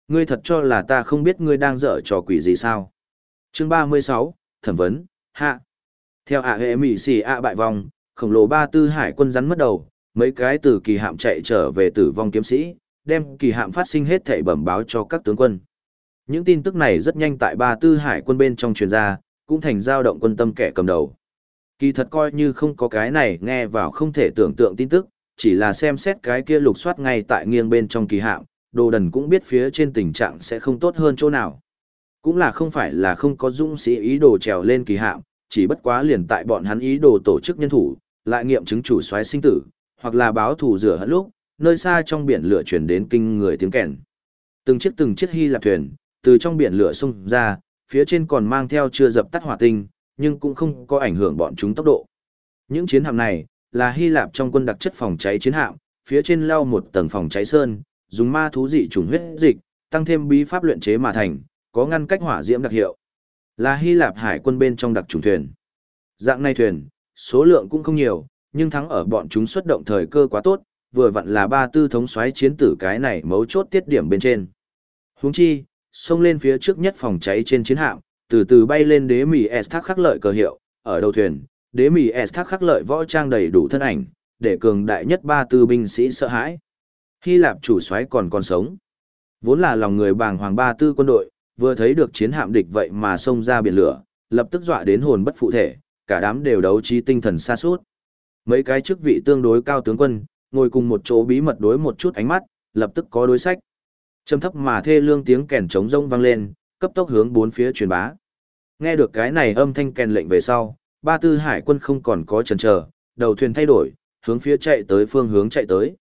Ngươi thật cho là ta không biết ngươi đang dở trò quỷ gì sao? Chương 36, Thẩm vấn, hạ. Theo ạ hệ mỉ xì ạ bại vòng, khổng lồ ba tư hải quân rắn mất đầu, mấy cái từ kỳ hạm chạy trở về tử vong kiếm sĩ, đem kỳ hạm phát sinh hết thảy bẩm báo cho các tướng quân. Những tin tức này rất nhanh tại ba tư hải quân bên trong truyền ra, cũng thành dao động quân tâm kẻ cầm đầu. Kỳ thật coi như không có cái này nghe vào không thể tưởng tượng tin tức, chỉ là xem xét cái kia lục soát ngay tại nghiêng bên trong kỳ hạm, đồ đần cũng biết phía trên tình trạng sẽ không tốt hơn chỗ nào. Cũng là không phải là không có dũng sĩ ý đồ trèo lên kỳ hạm, chỉ bất quá liền tại bọn hắn ý đồ tổ chức nhân thủ, lại nghiệm chứng chủ soái sinh tử, hoặc là báo thù rửa hận lúc, nơi xa trong biển lửa chuyển đến kinh người tiếng kèn. Từng chiếc từng chiếc hy lạp thuyền, từ trong biển lửa xung ra, phía trên còn mang theo chưa dập tắt hỏa tinh, nhưng cũng không có ảnh hưởng bọn chúng tốc độ. Những chiến hạm này, là Hy Lạp trong quân đặc chất phòng cháy chiến hạm, phía trên leo một tầng phòng cháy sơn, dùng ma thú dị trùng huyết dịch, tăng thêm bí pháp luyện chế mà thành, có ngăn cách hỏa diễm đặc hiệu. Là Hy Lạp hải quân bên trong đặc trùng thuyền. Dạng này thuyền, số lượng cũng không nhiều, nhưng thắng ở bọn chúng xuất động thời cơ quá tốt, vừa vặn là ba tư thống soái chiến tử cái này mấu chốt tiết điểm bên trên. Huống chi, xông lên phía trước nhất phòng cháy trên chiến hạm, từ từ bay lên đế mì S thác khắc lợi cờ hiệu, ở đầu thuyền, đế mì S thác khắc lợi võ trang đầy đủ thân ảnh, để cường đại nhất ba tư binh sĩ sợ hãi. Hy Lạp chủ soái còn còn sống. Vốn là lòng người bàng hoàng ba tư quân đội, vừa thấy được chiến hạm địch vậy mà xông ra biển lửa, lập tức dọa đến hồn bất phụ thể, cả đám đều đấu trí tinh thần xa suốt. Mấy cái chức vị tương đối cao tướng quân, ngồi cùng một chỗ bí mật đối một chút ánh mắt, lập tức có đối sách. Trầm thấp mà thê lương tiếng kèn trống rông vang lên, cấp tốc hướng bốn phía truyền bá. Nghe được cái này âm thanh kèn lệnh về sau, ba tư hải quân không còn có chần chờ, đầu thuyền thay đổi, hướng phía chạy tới phương hướng chạy tới.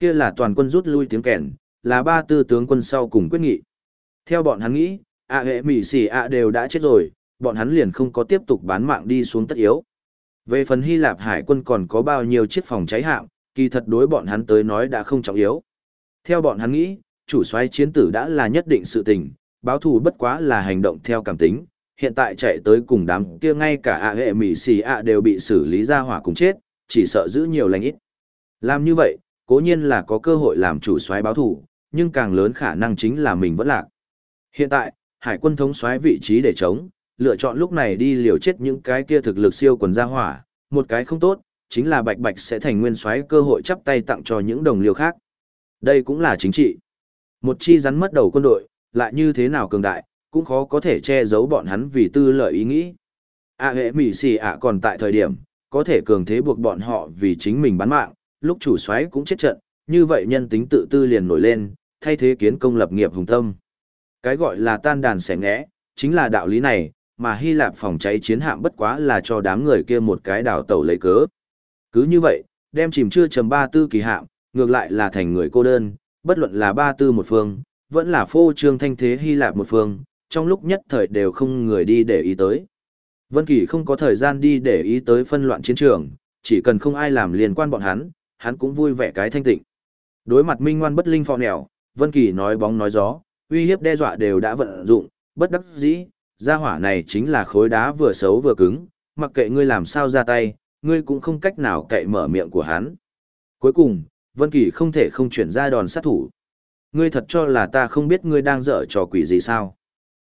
Kia là toàn quân rút lui tiếng kèn, là ba tư tướng quân sau cùng quyết nghị. Theo bọn hắn nghĩ, ạ hệ mỉ xỉ ạ đều đã chết rồi, bọn hắn liền không có tiếp tục bán mạng đi xuống tất yếu. Về phần Hy Lạp hải quân còn có bao nhiêu chiếc phòng cháy hạm, kỳ thật đối bọn hắn tới nói đã không trọng yếu. Theo bọn hắn nghĩ, chủ soái chiến tử đã là nhất định sự tình, báo thù bất quá là hành động theo cảm tính, hiện tại chạy tới cùng đám kia ngay cả ạ hệ mỹ xì ạ đều bị xử lý ra hỏa cùng chết, chỉ sợ giữ nhiều lành ít. Làm như vậy, cố nhiên là có cơ hội làm chủ soái báo thù, nhưng càng lớn khả năng chính là mình vẫn lạc. Hiện tại, hải quân thống soái vị trí để chống, lựa chọn lúc này đi liều chết những cái kia thực lực siêu quần ra hỏa, một cái không tốt, chính là bạch bạch sẽ thành nguyên soái cơ hội chắp tay tặng cho những đồng liều khác. Đây cũng là chính trị. Một chi rắn mất đầu quân đội, lại như thế nào cường đại, cũng khó có thể che giấu bọn hắn vì tư lợi ý nghĩ. A hệ mỉ xì ạ còn tại thời điểm, có thể cường thế buộc bọn họ vì chính mình bán mạng, lúc chủ soái cũng chết trận, như vậy nhân tính tự tư liền nổi lên, thay thế kiến công lập nghiệp hùng tâm. Cái gọi là tan đàn xẻ ngẽ, chính là đạo lý này, mà Hy Lạp phòng cháy chiến hạm bất quá là cho đám người kia một cái đảo tàu lấy cớ. Cứ như vậy, đem chìm chưa chầm ba tư kỳ hạm, ngược lại là thành người cô đơn, bất luận là ba tư một phương, vẫn là phô trương thanh thế Hy Lạp một phương, trong lúc nhất thời đều không người đi để ý tới. Vân Kỳ không có thời gian đi để ý tới phân loạn chiến trường, chỉ cần không ai làm liên quan bọn hắn, hắn cũng vui vẻ cái thanh tịnh. Đối mặt minh ngoan bất linh phò nẻo, Vân Kỳ nói bóng nói gió, uy hiếp đe dọa đều đã vận dụng, bất đắc dĩ, gia hỏa này chính là khối đá vừa xấu vừa cứng, mặc kệ ngươi làm sao ra tay, ngươi cũng không cách nào cậy mở miệng của hắn. Cuối cùng, Vân Kỳ không thể không chuyển ra đòn sát thủ. Ngươi thật cho là ta không biết ngươi đang dở trò quỷ gì sao?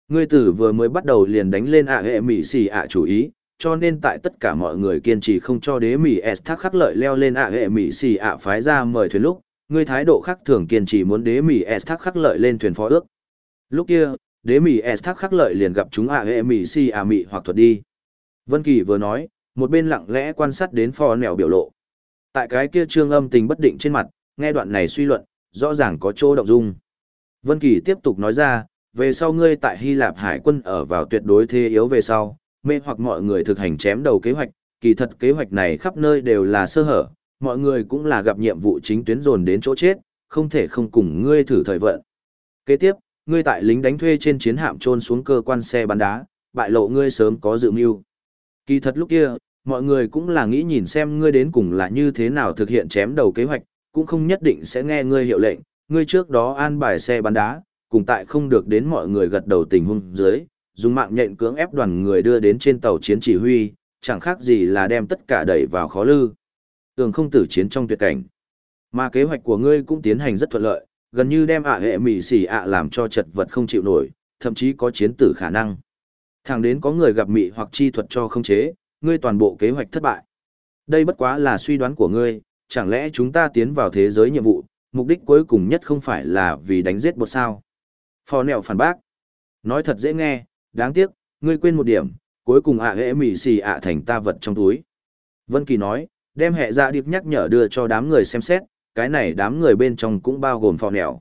Ngươi tử vừa mới bắt đầu liền đánh lên ạ hệ mỹ xì ạ chủ ý, cho nên tại tất cả mọi người kiên trì không cho đế mỹ S thác khắc lợi leo lên ạ hệ mỹ xì ạ phái ra mời thuyền lúc, ngươi thái độ khác thường kiên trì muốn đế mỹ S thác khắc lợi lên thuyền phó ước. Lúc kia, đế mỹ S thác khắc lợi liền gặp chúng ạ hệ mỹ xì ạ mỹ hoặc thuật đi. Vân Kỳ vừa nói, một bên lặng lẽ quan sát đến phò nẻo biểu lộ. Tại cái kia trương âm tình bất định trên mặt, nghe đoạn này suy luận, rõ ràng có chỗ động dung. Vân Kỳ tiếp tục nói ra, về sau ngươi tại Hy Lạp hải quân ở vào tuyệt đối thế yếu về sau, mê hoặc mọi người thực hành chém đầu kế hoạch, kỳ thật kế hoạch này khắp nơi đều là sơ hở, mọi người cũng là gặp nhiệm vụ chính tuyến dồn đến chỗ chết, không thể không cùng ngươi thử thời vận. Kế tiếp, ngươi tại lính đánh thuê trên chiến hạm trôn xuống cơ quan xe bắn đá, bại lộ ngươi sớm có dự mưu. Kỳ thật lúc kia, mọi người cũng là nghĩ nhìn xem ngươi đến cùng là như thế nào thực hiện chém đầu kế hoạch, cũng không nhất định sẽ nghe ngươi hiệu lệnh, ngươi trước đó an bài xe bắn đá, cùng tại không được đến mọi người gật đầu tình huống dưới, dùng mạng nhện cưỡng ép đoàn người đưa đến trên tàu chiến chỉ huy, chẳng khác gì là đem tất cả đẩy vào khó lư. Tường không tử chiến trong tuyệt cảnh. Mà kế hoạch của ngươi cũng tiến hành rất thuận lợi, gần như đem ạ hệ mỉ xỉ ạ làm cho chật vật không chịu nổi, thậm chí có chiến tử khả năng. Thẳng đến có người gặp mị hoặc chi thuật cho không chế, ngươi toàn bộ kế hoạch thất bại. Đây bất quá là suy đoán của ngươi, chẳng lẽ chúng ta tiến vào thế giới nhiệm vụ, mục đích cuối cùng nhất không phải là vì đánh giết bột sao? Phò nẹo phản bác. Nói thật dễ nghe, đáng tiếc, ngươi quên một điểm, cuối cùng ạ à hệ mỉ xì ạ thành ta vật trong túi. Vân Kỳ nói, đem hệ dạ điệp nhắc nhở đưa cho đám người xem xét, cái này đám người bên trong cũng bao gồm phò nẹo.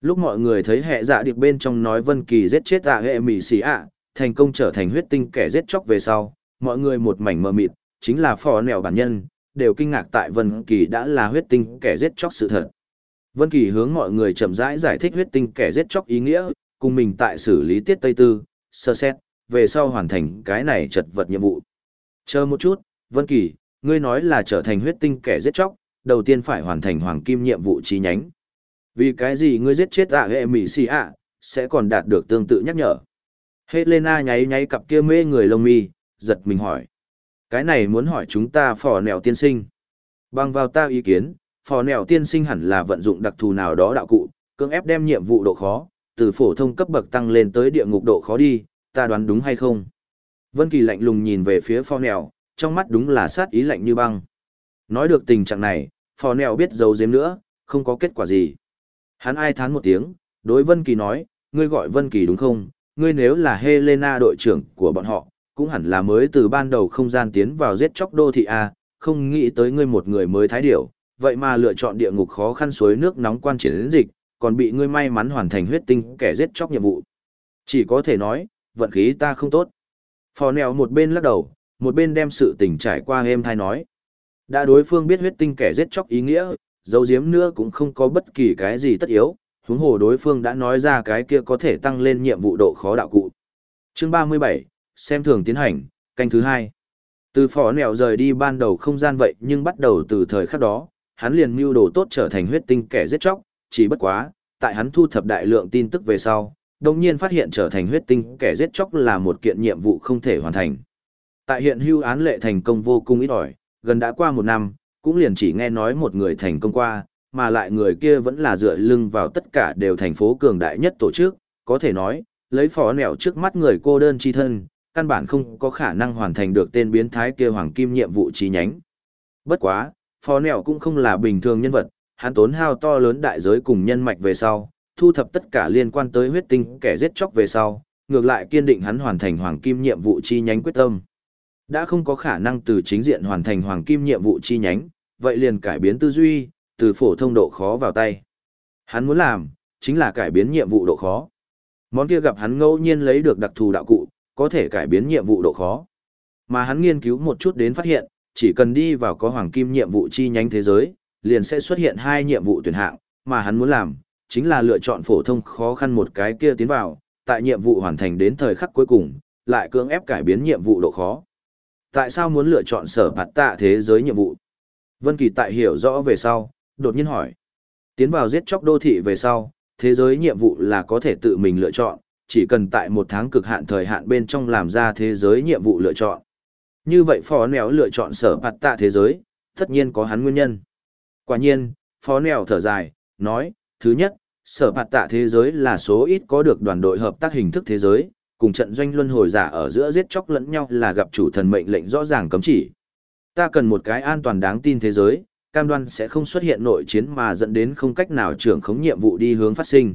Lúc mọi người thấy hệ dạ điệp bên trong nói Vân Kỳ giết chết ạ à hệ mỉ xì ạ, thành công trở thành huyết tinh kẻ giết chóc về sau, mọi người một mảnh mờ mịt, chính là phò nẹo bản nhân, đều kinh ngạc tại Vân Kỳ đã là huyết tinh kẻ giết chóc sự thật. Vân Kỳ hướng mọi người chậm rãi giải, giải thích huyết tinh kẻ giết chóc ý nghĩa, cùng mình tại xử lý tiết Tây Tư, sơ xét, về sau hoàn thành cái này chật vật nhiệm vụ. Chờ một chút, Vân Kỳ, ngươi nói là trở thành huyết tinh kẻ giết chóc, đầu tiên phải hoàn thành hoàng kim nhiệm vụ chi nhánh. Vì cái gì ngươi giết chết ạ hệ mỹ xì ạ, sẽ còn đạt được tương tự nhắc nhở. Helena nháy nháy cặp kia mê người lông mi, giật mình hỏi. Cái này muốn hỏi chúng ta phò nèo tiên sinh. Bằng vào ta ý kiến, phò nèo tiên sinh hẳn là vận dụng đặc thù nào đó đạo cụ, cưỡng ép đem nhiệm vụ độ khó, từ phổ thông cấp bậc tăng lên tới địa ngục độ khó đi, ta đoán đúng hay không? Vân Kỳ lạnh lùng nhìn về phía phò nèo, trong mắt đúng là sát ý lạnh như băng. Nói được tình trạng này, phò nèo biết giấu giếm nữa, không có kết quả gì. Hắn ai thán một tiếng, đối Vân Kỳ nói, ngươi gọi Vân Kỳ đúng không? Ngươi nếu là Helena đội trưởng của bọn họ, cũng hẳn là mới từ ban đầu không gian tiến vào giết chóc đô thị A, không nghĩ tới ngươi một người mới thái điểu, vậy mà lựa chọn địa ngục khó khăn suối nước nóng quan triển dịch, còn bị ngươi may mắn hoàn thành huyết tinh kẻ giết chóc nhiệm vụ. Chỉ có thể nói, vận khí ta không tốt. Phò nèo một bên lắc đầu, một bên đem sự tình trải qua êm thai nói. Đã đối phương biết huyết tinh kẻ giết chóc ý nghĩa, dấu diếm nữa cũng không có bất kỳ cái gì tất yếu, huống hồ đối phương đã nói ra cái kia có thể tăng lên nhiệm vụ độ khó đạo cụ. Chương 37, xem thường tiến hành, canh thứ hai. Từ phỏ nẹo rời đi ban đầu không gian vậy nhưng bắt đầu từ thời khắc đó, hắn liền mưu đồ tốt trở thành huyết tinh kẻ giết chóc, chỉ bất quá, tại hắn thu thập đại lượng tin tức về sau, đồng nhiên phát hiện trở thành huyết tinh kẻ giết chóc là một kiện nhiệm vụ không thể hoàn thành. Tại hiện hưu án lệ thành công vô cùng ít ỏi, gần đã qua một năm, cũng liền chỉ nghe nói một người thành công qua, mà lại người kia vẫn là dựa lưng vào tất cả đều thành phố cường đại nhất tổ chức, có thể nói, lấy phó nẻo trước mắt người cô đơn chi thân, căn bản không có khả năng hoàn thành được tên biến thái kia hoàng kim nhiệm vụ chi nhánh. Bất quá, phó nẻo cũng không là bình thường nhân vật, hắn tốn hao to lớn đại giới cùng nhân mạch về sau, thu thập tất cả liên quan tới huyết tinh kẻ giết chóc về sau, ngược lại kiên định hắn hoàn thành hoàng kim nhiệm vụ chi nhánh quyết tâm. Đã không có khả năng từ chính diện hoàn thành hoàng kim nhiệm vụ chi nhánh, vậy liền cải biến tư duy, từ phổ thông độ khó vào tay. Hắn muốn làm, chính là cải biến nhiệm vụ độ khó. Món kia gặp hắn ngẫu nhiên lấy được đặc thù đạo cụ, có thể cải biến nhiệm vụ độ khó. Mà hắn nghiên cứu một chút đến phát hiện, chỉ cần đi vào có hoàng kim nhiệm vụ chi nhánh thế giới, liền sẽ xuất hiện hai nhiệm vụ tuyển hạng, mà hắn muốn làm, chính là lựa chọn phổ thông khó khăn một cái kia tiến vào, tại nhiệm vụ hoàn thành đến thời khắc cuối cùng, lại cưỡng ép cải biến nhiệm vụ độ khó. Tại sao muốn lựa chọn sở bạt tạ thế giới nhiệm vụ? Vân Kỳ tại hiểu rõ về sau, đột nhiên hỏi. Tiến vào giết chóc đô thị về sau, thế giới nhiệm vụ là có thể tự mình lựa chọn, chỉ cần tại một tháng cực hạn thời hạn bên trong làm ra thế giới nhiệm vụ lựa chọn. Như vậy phó nèo lựa chọn sở bạt tạ thế giới, tất nhiên có hắn nguyên nhân. Quả nhiên, phó nèo thở dài, nói, thứ nhất, sở bạt tạ thế giới là số ít có được đoàn đội hợp tác hình thức thế giới, cùng trận doanh luân hồi giả ở giữa giết chóc lẫn nhau là gặp chủ thần mệnh lệnh rõ ràng cấm chỉ. Ta cần một cái an toàn đáng tin thế giới, cam đoan sẽ không xuất hiện nội chiến mà dẫn đến không cách nào trưởng khống nhiệm vụ đi hướng phát sinh.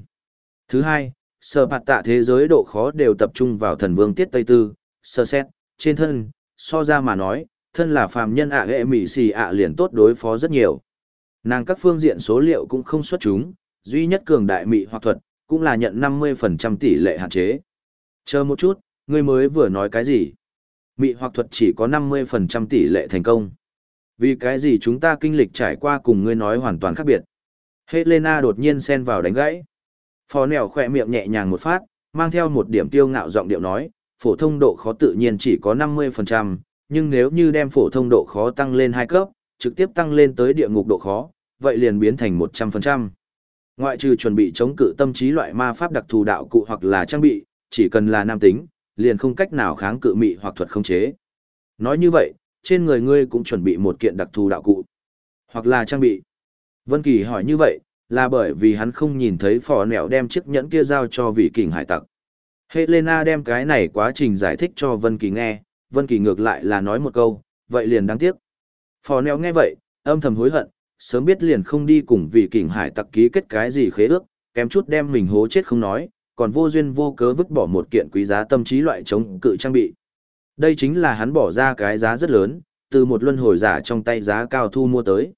Thứ hai, sở bạt tạ thế giới độ khó đều tập trung vào thần vương tiết Tây Tư, sơ xét, trên thân, so ra mà nói, thân là phàm nhân ạ hệ mỹ xì ạ liền tốt đối phó rất nhiều. Nàng các phương diện số liệu cũng không xuất chúng, duy nhất cường đại mị hoặc thuật, cũng là nhận 50% tỷ lệ hạn chế. Chờ một chút, ngươi mới vừa nói cái gì? Mị hoặc thuật chỉ có 50% tỷ lệ thành công. Vì cái gì chúng ta kinh lịch trải qua cùng ngươi nói hoàn toàn khác biệt. Helena đột nhiên xen vào đánh gãy. Phó nèo khỏe miệng nhẹ nhàng một phát, mang theo một điểm tiêu ngạo giọng điệu nói, phổ thông độ khó tự nhiên chỉ có 50%, nhưng nếu như đem phổ thông độ khó tăng lên 2 cấp, trực tiếp tăng lên tới địa ngục độ khó, vậy liền biến thành 100%. Ngoại trừ chuẩn bị chống cự tâm trí loại ma pháp đặc thù đạo cụ hoặc là trang bị, chỉ cần là nam tính, liền không cách nào kháng cự mị hoặc thuật không chế. Nói như vậy, trên người ngươi cũng chuẩn bị một kiện đặc thù đạo cụ, hoặc là trang bị. Vân Kỳ hỏi như vậy, là bởi vì hắn không nhìn thấy phò nẹo đem chiếc nhẫn kia giao cho vị kình hải tặc. Helena đem cái này quá trình giải thích cho Vân Kỳ nghe, Vân Kỳ ngược lại là nói một câu, vậy liền đáng tiếc. Phò nẹo nghe vậy, âm thầm hối hận, sớm biết liền không đi cùng vị kình hải tặc ký kết cái gì khế ước, kém chút đem mình hố chết không nói, còn vô duyên vô cớ vứt bỏ một kiện quý giá tâm trí loại chống cự trang bị. Đây chính là hắn bỏ ra cái giá rất lớn, từ một luân hồi giả trong tay giá cao thu mua tới.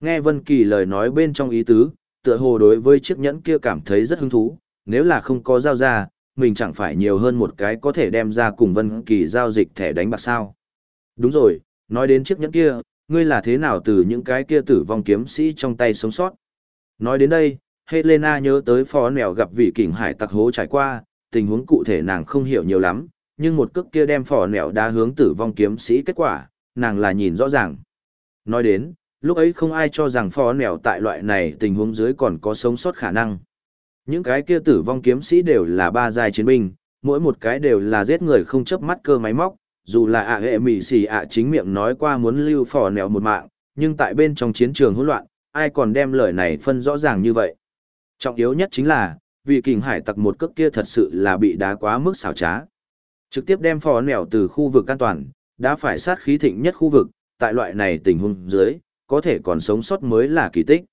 Nghe Vân Kỳ lời nói bên trong ý tứ, tựa hồ đối với chiếc nhẫn kia cảm thấy rất hứng thú, nếu là không có giao ra, mình chẳng phải nhiều hơn một cái có thể đem ra cùng Vân Kỳ giao dịch thẻ đánh bạc sao. Đúng rồi, nói đến chiếc nhẫn kia, ngươi là thế nào từ những cái kia tử vong kiếm sĩ trong tay sống sót. Nói đến đây, Helena nhớ tới phó nèo gặp vị kình hải tặc hố trải qua, tình huống cụ thể nàng không hiểu nhiều lắm, nhưng một cước kia đem phò nèo đá hướng tử vong kiếm sĩ kết quả, nàng là nhìn rõ ràng. Nói đến, lúc ấy không ai cho rằng phò nẻo tại loại này tình huống dưới còn có sống sót khả năng. Những cái kia tử vong kiếm sĩ đều là ba giai chiến binh, mỗi một cái đều là giết người không chấp mắt cơ máy móc, dù là ạ hệ mỉ xì ạ chính miệng nói qua muốn lưu phò nẻo một mạng, nhưng tại bên trong chiến trường hỗn loạn, ai còn đem lời này phân rõ ràng như vậy. Trọng yếu nhất chính là, vì kình hải tặc một cước kia thật sự là bị đá quá mức xảo trá. Trực tiếp đem phò nẻo từ khu vực an toàn, đã phải sát khí thịnh nhất khu vực, tại loại này tình huống dưới, có thể còn sống sót mới là kỳ tích.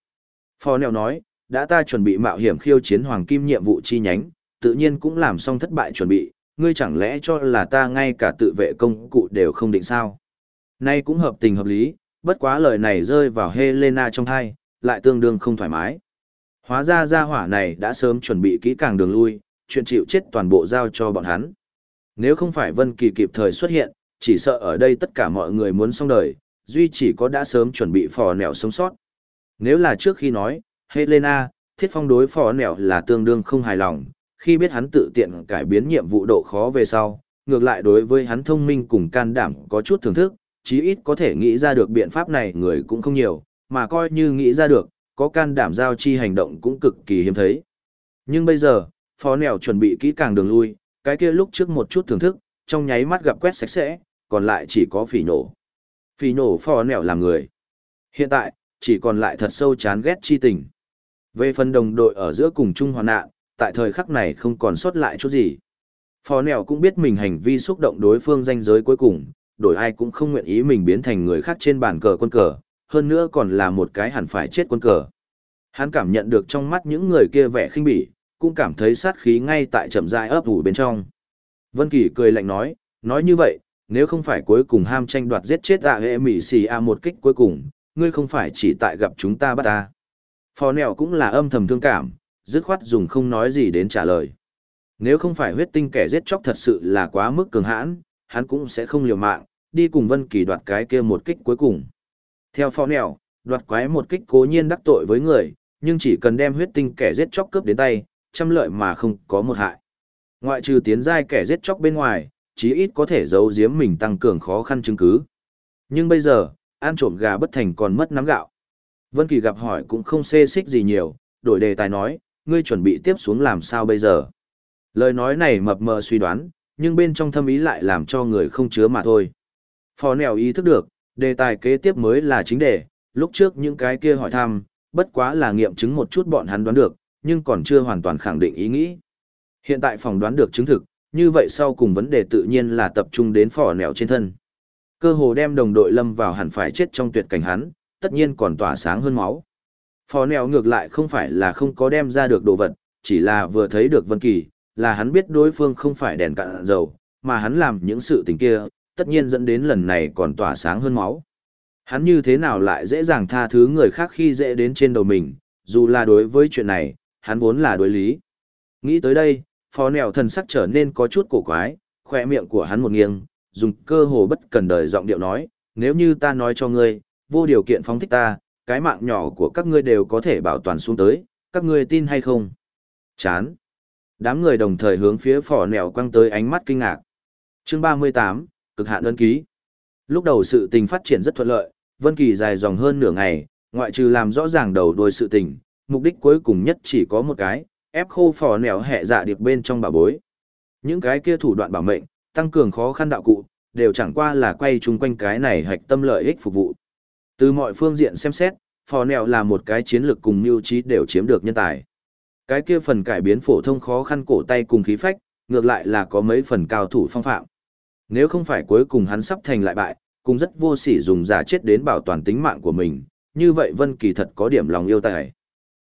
Phò nèo nói, đã ta chuẩn bị mạo hiểm khiêu chiến hoàng kim nhiệm vụ chi nhánh, tự nhiên cũng làm xong thất bại chuẩn bị, ngươi chẳng lẽ cho là ta ngay cả tự vệ công cụ đều không định sao? Nay cũng hợp tình hợp lý, bất quá lời này rơi vào Helena trong thai, lại tương đương không thoải mái. Hóa ra gia hỏa này đã sớm chuẩn bị kỹ càng đường lui, chuyện chịu chết toàn bộ giao cho bọn hắn. Nếu không phải Vân Kỳ kịp thời xuất hiện, chỉ sợ ở đây tất cả mọi người muốn xong đời, duy chỉ có đã sớm chuẩn bị phò nẻo sống sót. Nếu là trước khi nói, Helena, thiết phong đối phò nẻo là tương đương không hài lòng, khi biết hắn tự tiện cải biến nhiệm vụ độ khó về sau, ngược lại đối với hắn thông minh cùng can đảm có chút thưởng thức, chí ít có thể nghĩ ra được biện pháp này người cũng không nhiều, mà coi như nghĩ ra được, có can đảm giao chi hành động cũng cực kỳ hiếm thấy. Nhưng bây giờ, phó nẻo chuẩn bị kỹ càng đường lui, cái kia lúc trước một chút thưởng thức, trong nháy mắt gặp quét sạch sẽ, còn lại chỉ có phỉ nổ. Phỉ nổ phò nẻo làm người. Hiện tại, chỉ còn lại thật sâu chán ghét chi tình. Về phần đồng đội ở giữa cùng chung hoàn nạn, tại thời khắc này không còn sót lại chút gì. Phò nẻo cũng biết mình hành vi xúc động đối phương danh giới cuối cùng, đổi ai cũng không nguyện ý mình biến thành người khác trên bàn cờ quân cờ, hơn nữa còn là một cái hẳn phải chết quân cờ. Hắn cảm nhận được trong mắt những người kia vẻ khinh bỉ, cũng cảm thấy sát khí ngay tại chậm rãi ấp ủ bên trong. Vân Kỳ cười lạnh nói, nói như vậy, nếu không phải cuối cùng ham tranh đoạt giết chết ạ hệ mỹ xì a một kích cuối cùng, ngươi không phải chỉ tại gặp chúng ta bắt ta. Phò nẹo cũng là âm thầm thương cảm, dứt khoát dùng không nói gì đến trả lời. Nếu không phải huyết tinh kẻ giết chóc thật sự là quá mức cường hãn, hắn cũng sẽ không liều mạng, đi cùng Vân Kỳ đoạt cái kia một kích cuối cùng. Theo phò nèo, đoạt quái một kích cố nhiên đắc tội với người, nhưng chỉ cần đem huyết tinh kẻ giết chóc cướp đến tay, trăm lợi mà không có một hại. Ngoại trừ tiến giai kẻ giết chóc bên ngoài, chí ít có thể giấu giếm mình tăng cường khó khăn chứng cứ. Nhưng bây giờ, ăn trộm gà bất thành còn mất nắm gạo. Vân Kỳ gặp hỏi cũng không xê xích gì nhiều, đổi đề tài nói, ngươi chuẩn bị tiếp xuống làm sao bây giờ. Lời nói này mập mờ suy đoán, nhưng bên trong thâm ý lại làm cho người không chứa mà thôi. Phò nèo ý thức được, đề tài kế tiếp mới là chính đề, lúc trước những cái kia hỏi thăm, bất quá là nghiệm chứng một chút bọn hắn đoán được, nhưng còn chưa hoàn toàn khẳng định ý nghĩ. Hiện tại phòng đoán được chứng thực, như vậy sau cùng vấn đề tự nhiên là tập trung đến phỏ nẻo trên thân. Cơ hồ đem đồng đội lâm vào hẳn phải chết trong tuyệt cảnh hắn, tất nhiên còn tỏa sáng hơn máu. Phò nèo ngược lại không phải là không có đem ra được đồ vật, chỉ là vừa thấy được Vân Kỳ, là hắn biết đối phương không phải đèn cạn dầu, mà hắn làm những sự tình kia, tất nhiên dẫn đến lần này còn tỏa sáng hơn máu. Hắn như thế nào lại dễ dàng tha thứ người khác khi dễ đến trên đầu mình, dù là đối với chuyện này, hắn vốn là đối lý. Nghĩ tới đây, phò nèo thần sắc trở nên có chút cổ quái, khoe miệng của hắn một nghiêng, dùng cơ hồ bất cần đời giọng điệu nói, nếu như ta nói cho ngươi, vô điều kiện phóng thích ta, cái mạng nhỏ của các ngươi đều có thể bảo toàn xuống tới, các ngươi tin hay không? Chán. Đám người đồng thời hướng phía phỏ nèo quăng tới ánh mắt kinh ngạc. Chương 38, cực hạn ân ký. Lúc đầu sự tình phát triển rất thuận lợi, Vân Kỳ dài dòng hơn nửa ngày, ngoại trừ làm rõ ràng đầu đuôi sự tình, mục đích cuối cùng nhất chỉ có một cái, ép khô phò nẻo hệ dạ điệp bên trong bà bối. Những cái kia thủ đoạn bảo mệnh, tăng cường khó khăn đạo cụ, đều chẳng qua là quay chung quanh cái này hạch tâm lợi ích phục vụ. Từ mọi phương diện xem xét, phò nẻo là một cái chiến lược cùng mưu trí đều chiếm được nhân tài. Cái kia phần cải biến phổ thông khó khăn cổ tay cùng khí phách, ngược lại là có mấy phần cao thủ phong phạm. Nếu không phải cuối cùng hắn sắp thành lại bại, cũng rất vô sỉ dùng giả chết đến bảo toàn tính mạng của mình, như vậy Vân Kỳ thật có điểm lòng yêu tài.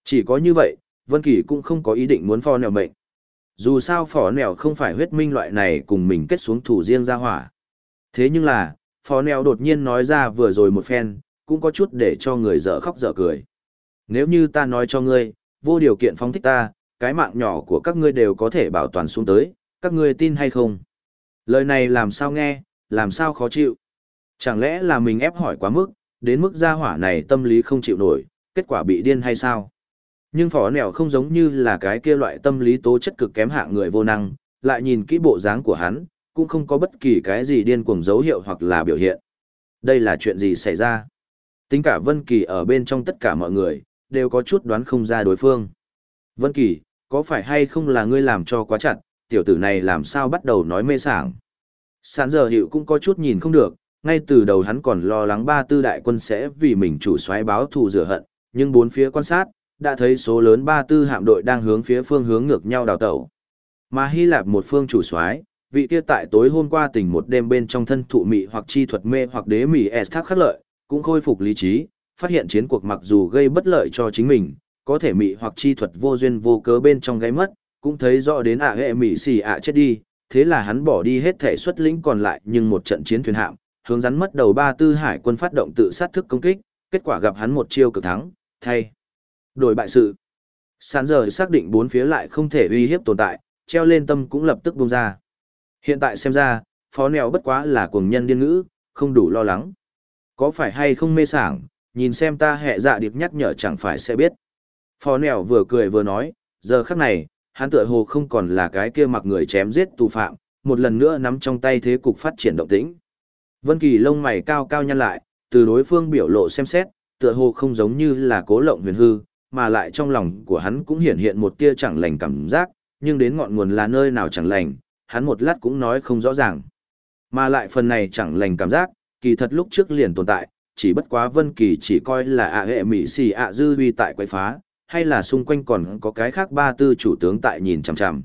Chỉ có như vậy, Vân Kỳ cũng không có ý định muốn phò nèo mệnh. Dù sao phò nèo không phải huyết minh loại này cùng mình kết xuống thủ riêng ra hỏa. Thế nhưng là, phò nèo đột nhiên nói ra vừa rồi một phen, cũng có chút để cho người dở khóc dở cười. Nếu như ta nói cho ngươi, vô điều kiện phóng thích ta, cái mạng nhỏ của các ngươi đều có thể bảo toàn xuống tới, các ngươi tin hay không? Lời này làm sao nghe, làm sao khó chịu? Chẳng lẽ là mình ép hỏi quá mức, đến mức gia hỏa này tâm lý không chịu nổi, kết quả bị điên hay sao? Nhưng phỏ nẻo không giống như là cái kia loại tâm lý tố chất cực kém hạng người vô năng, lại nhìn kỹ bộ dáng của hắn, cũng không có bất kỳ cái gì điên cuồng dấu hiệu hoặc là biểu hiện. Đây là chuyện gì xảy ra? Tính cả Vân Kỳ ở bên trong tất cả mọi người, đều có chút đoán không ra đối phương. Vân Kỳ, có phải hay không là ngươi làm cho quá chặt, tiểu tử này làm sao bắt đầu nói mê sảng. sán giờ hiệu cũng có chút nhìn không được, ngay từ đầu hắn còn lo lắng ba tư đại quân sẽ vì mình chủ soái báo thù rửa hận, nhưng bốn phía quan sát, đã thấy số lớn ba tư hạm đội đang hướng phía phương hướng ngược nhau đào tẩu. Mà Hy Lạp một phương chủ soái, vị kia tại tối hôm qua tỉnh một đêm bên trong thân thụ mị hoặc chi thuật mê hoặc đế mị S thác khắc lợi, cũng khôi phục lý trí, phát hiện chiến cuộc mặc dù gây bất lợi cho chính mình, có thể mị hoặc chi thuật vô duyên vô cớ bên trong gáy mất, cũng thấy rõ đến ạ hệ mị xì ạ chết đi, thế là hắn bỏ đi hết thể xuất lĩnh còn lại nhưng một trận chiến thuyền hạm, hướng rắn mất đầu ba tư hải quân phát động tự sát thức công kích, kết quả gặp hắn một chiêu cực thắng, thay. Đổi bại sự. Sán giờ xác định bốn phía lại không thể uy hiếp tồn tại, treo lên tâm cũng lập tức buông ra. Hiện tại xem ra, phó nèo bất quá là cuồng nhân điên ngữ, không đủ lo lắng. Có phải hay không mê sảng, nhìn xem ta hệ dạ điệp nhắc nhở chẳng phải sẽ biết. Phó nèo vừa cười vừa nói, giờ khắc này, hắn tựa hồ không còn là cái kia mặc người chém giết tù phạm, một lần nữa nắm trong tay thế cục phát triển động tĩnh. Vân Kỳ lông mày cao cao nhăn lại, từ đối phương biểu lộ xem xét, tựa hồ không giống như là cố lộng huyền hư, mà lại trong lòng của hắn cũng hiện hiện một tia chẳng lành cảm giác, nhưng đến ngọn nguồn là nơi nào chẳng lành, hắn một lát cũng nói không rõ ràng. Mà lại phần này chẳng lành cảm giác, kỳ thật lúc trước liền tồn tại, chỉ bất quá Vân Kỳ chỉ coi là ạ hệ mỹ xì ạ dư vi tại quậy phá, hay là xung quanh còn có cái khác ba tư chủ tướng tại nhìn chằm chằm.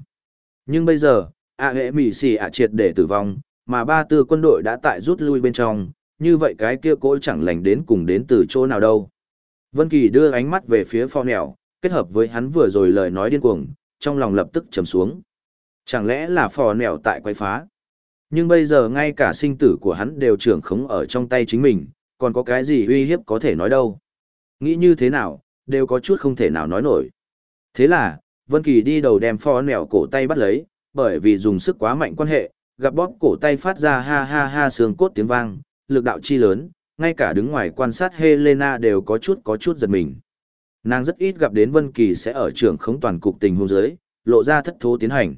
Nhưng bây giờ, ạ hệ mỹ xì ạ triệt để tử vong, mà ba tư quân đội đã tại rút lui bên trong, như vậy cái kia cỗ chẳng lành đến cùng đến từ chỗ nào đâu. Vân Kỳ đưa ánh mắt về phía phò nẻo, kết hợp với hắn vừa rồi lời nói điên cuồng, trong lòng lập tức trầm xuống. Chẳng lẽ là phò nẻo tại quay phá? Nhưng bây giờ ngay cả sinh tử của hắn đều trưởng khống ở trong tay chính mình, còn có cái gì uy hiếp có thể nói đâu. Nghĩ như thế nào, đều có chút không thể nào nói nổi. Thế là, Vân Kỳ đi đầu đem phò nẻo cổ tay bắt lấy, bởi vì dùng sức quá mạnh quan hệ, gặp bóp cổ tay phát ra ha ha ha xương cốt tiếng vang, lực đạo chi lớn, ngay cả đứng ngoài quan sát Helena đều có chút có chút giật mình. Nàng rất ít gặp đến Vân Kỳ sẽ ở trưởng khống toàn cục tình huống dưới, lộ ra thất thố tiến hành.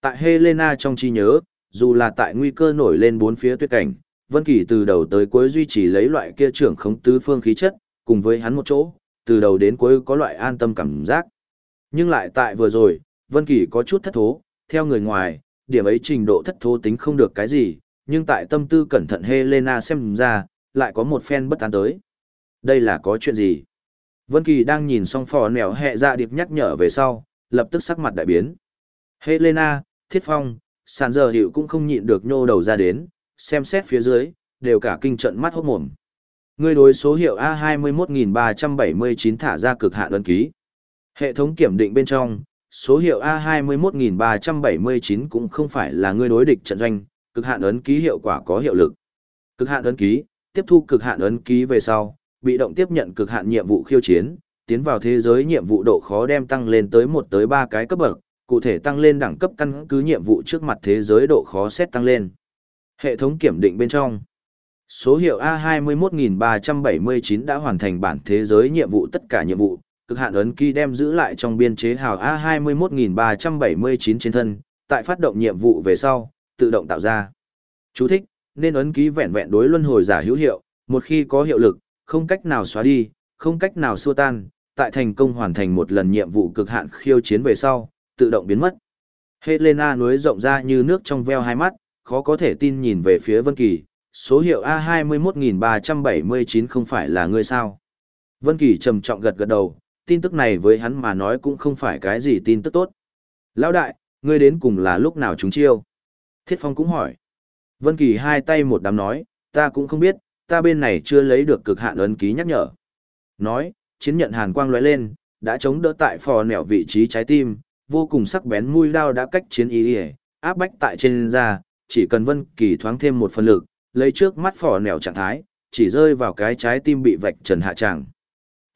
Tại Helena trong trí nhớ, dù là tại nguy cơ nổi lên bốn phía tuyết cảnh, Vân Kỳ từ đầu tới cuối duy trì lấy loại kia trưởng khống tứ phương khí chất, cùng với hắn một chỗ, từ đầu đến cuối có loại an tâm cảm giác. Nhưng lại tại vừa rồi, Vân Kỳ có chút thất thố, theo người ngoài, điểm ấy trình độ thất thố tính không được cái gì, nhưng tại tâm tư cẩn thận Helena xem ra, lại có một phen bất an tới. Đây là có chuyện gì? Vân Kỳ đang nhìn xong phò nẻo hẹ ra điệp nhắc nhở về sau, lập tức sắc mặt đại biến. Helena, Thiết Phong, sàn giờ hiệu cũng không nhịn được nhô đầu ra đến, xem xét phía dưới, đều cả kinh trận mắt hốt mồm. Người đối số hiệu A21379 thả ra cực hạn ấn ký. Hệ thống kiểm định bên trong, số hiệu A21379 cũng không phải là người đối địch trận doanh, cực hạn ấn ký hiệu quả có hiệu lực. Cực hạn ấn ký, tiếp thu cực hạn ấn ký về sau, bị động tiếp nhận cực hạn nhiệm vụ khiêu chiến, tiến vào thế giới nhiệm vụ độ khó đem tăng lên tới 1 tới 3 cái cấp bậc, cụ thể tăng lên đẳng cấp căn cứ nhiệm vụ trước mặt thế giới độ khó xét tăng lên. Hệ thống kiểm định bên trong. Số hiệu A21379 đã hoàn thành bản thế giới nhiệm vụ tất cả nhiệm vụ, cực hạn ấn ký đem giữ lại trong biên chế hào A21379 trên thân, tại phát động nhiệm vụ về sau, tự động tạo ra. Chú thích, nên ấn ký vẹn vẹn đối luân hồi giả hữu hiệu, một khi có hiệu lực, không cách nào xóa đi, không cách nào xua tan, tại thành công hoàn thành một lần nhiệm vụ cực hạn khiêu chiến về sau, tự động biến mất. Helena núi rộng ra như nước trong veo hai mắt, khó có thể tin nhìn về phía Vân Kỳ, số hiệu A21379 không phải là ngươi sao? Vân Kỳ trầm trọng gật gật đầu, tin tức này với hắn mà nói cũng không phải cái gì tin tức tốt. Lão đại, ngươi đến cùng là lúc nào chúng chiêu? Thiết Phong cũng hỏi. Vân Kỳ hai tay một đám nói, ta cũng không biết, ta bên này chưa lấy được cực hạn ấn ký nhắc nhở. Nói, chiến nhận hàn quang lóe lên, đã chống đỡ tại phò nẻo vị trí trái tim, vô cùng sắc bén mũi đao đã cách chiến ý ỉa, áp bách tại trên da, chỉ cần Vân Kỳ thoáng thêm một phần lực, lấy trước mắt phò nẻo trạng thái, chỉ rơi vào cái trái tim bị vạch trần hạ trạng.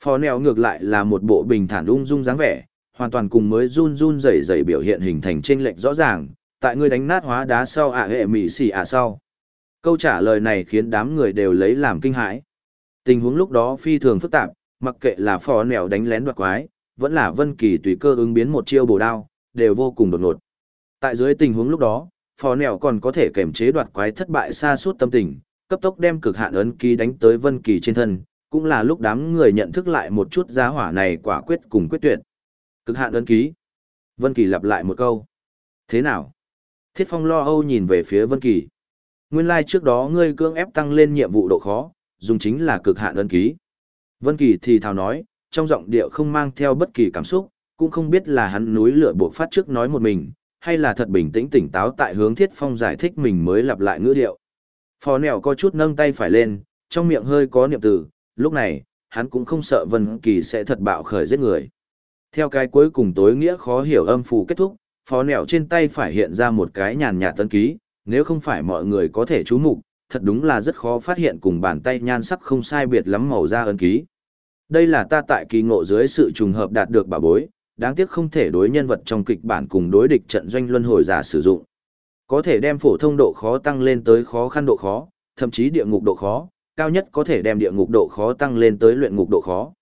Phò nẻo ngược lại là một bộ bình thản ung dung dáng vẻ, hoàn toàn cùng mới run run rẩy rẩy biểu hiện hình thành chênh lệch rõ ràng, tại ngươi đánh nát hóa đá sau ạ hệ mị xỉ ạ sau. Câu trả lời này khiến đám người đều lấy làm kinh hãi. Tình huống lúc đó phi thường phức tạp, mặc kệ là phò nẻo đánh lén đoạt quái, vẫn là Vân Kỳ tùy cơ ứng biến một chiêu bổ đao, đều vô cùng đột ngột. Tại dưới tình huống lúc đó, phò nẻo còn có thể kềm chế đoạt quái thất bại xa suốt tâm tình, cấp tốc đem cực hạn ấn ký đánh tới Vân Kỳ trên thân, cũng là lúc đám người nhận thức lại một chút giá hỏa này quả quyết cùng quyết tuyệt. Cực hạn ấn ký. Vân Kỳ lặp lại một câu. Thế nào? Thiết Phong lo âu nhìn về phía Vân Kỳ. Nguyên lai like trước đó ngươi cưỡng ép tăng lên nhiệm vụ độ khó, dùng chính là cực hạn ấn ký. Vân Kỳ thì thào nói, trong giọng điệu không mang theo bất kỳ cảm xúc, cũng không biết là hắn núi lửa buộc phát trước nói một mình, hay là thật bình tĩnh tỉnh táo tại hướng Thiết Phong giải thích mình mới lặp lại ngữ điệu. Phò nẻo có chút nâng tay phải lên, trong miệng hơi có niệm từ, lúc này, hắn cũng không sợ Vân Kỳ sẽ thật bạo khởi giết người. Theo cái cuối cùng tối nghĩa khó hiểu âm phù kết thúc, phó nẻo trên tay phải hiện ra một cái nhàn nhạt tân ký, nếu không phải mọi người có thể chú mục, thật đúng là rất khó phát hiện cùng bàn tay nhan sắc không sai biệt lắm màu da ấn ký. Đây là ta tại kỳ ngộ dưới sự trùng hợp đạt được bà bối, đáng tiếc không thể đối nhân vật trong kịch bản cùng đối địch trận doanh luân hồi giả sử dụng. Có thể đem phổ thông độ khó tăng lên tới khó khăn độ khó, thậm chí địa ngục độ khó, cao nhất có thể đem địa ngục độ khó tăng lên tới luyện ngục độ khó.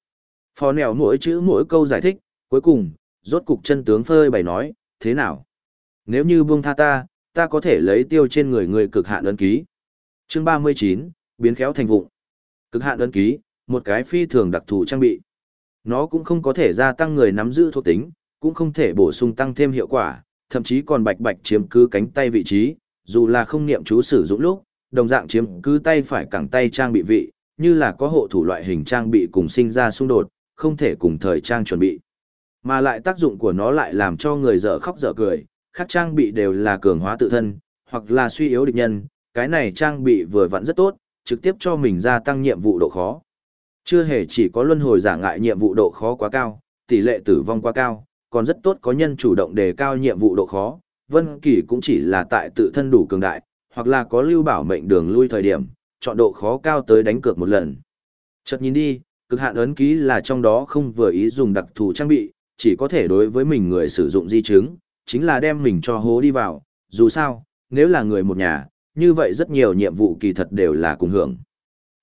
Phó nèo mỗi chữ mỗi câu giải thích, cuối cùng, rốt cục chân tướng phơi bày nói, thế nào? Nếu như buông tha ta, ta có thể lấy tiêu trên người người cực hạn ấn ký. Chương 39, biến khéo thành vụng. Cực hạn ấn ký, một cái phi thường đặc thù trang bị. Nó cũng không có thể gia tăng người nắm giữ thuộc tính, cũng không thể bổ sung tăng thêm hiệu quả, thậm chí còn bạch bạch chiếm cứ cánh tay vị trí, dù là không niệm chú sử dụng lúc, đồng dạng chiếm cứ tay phải cẳng tay trang bị vị, như là có hộ thủ loại hình trang bị cùng sinh ra xung đột, không thể cùng thời trang chuẩn bị. Mà lại tác dụng của nó lại làm cho người dở khóc dở cười, khác trang bị đều là cường hóa tự thân, hoặc là suy yếu địch nhân, cái này trang bị vừa vặn rất tốt, trực tiếp cho mình gia tăng nhiệm vụ độ khó. Chưa hề chỉ có luân hồi giả ngại nhiệm vụ độ khó quá cao, tỷ lệ tử vong quá cao, còn rất tốt có nhân chủ động đề cao nhiệm vụ độ khó. Vân Kỳ cũng chỉ là tại tự thân đủ cường đại, hoặc là có lưu bảo mệnh đường lui thời điểm, chọn độ khó cao tới đánh cược một lần. Chợt nhìn đi, cực hạn ấn ký là trong đó không vừa ý dùng đặc thù trang bị, chỉ có thể đối với mình người sử dụng di chứng, chính là đem mình cho hố đi vào, dù sao, nếu là người một nhà, như vậy rất nhiều nhiệm vụ kỳ thật đều là cùng hưởng.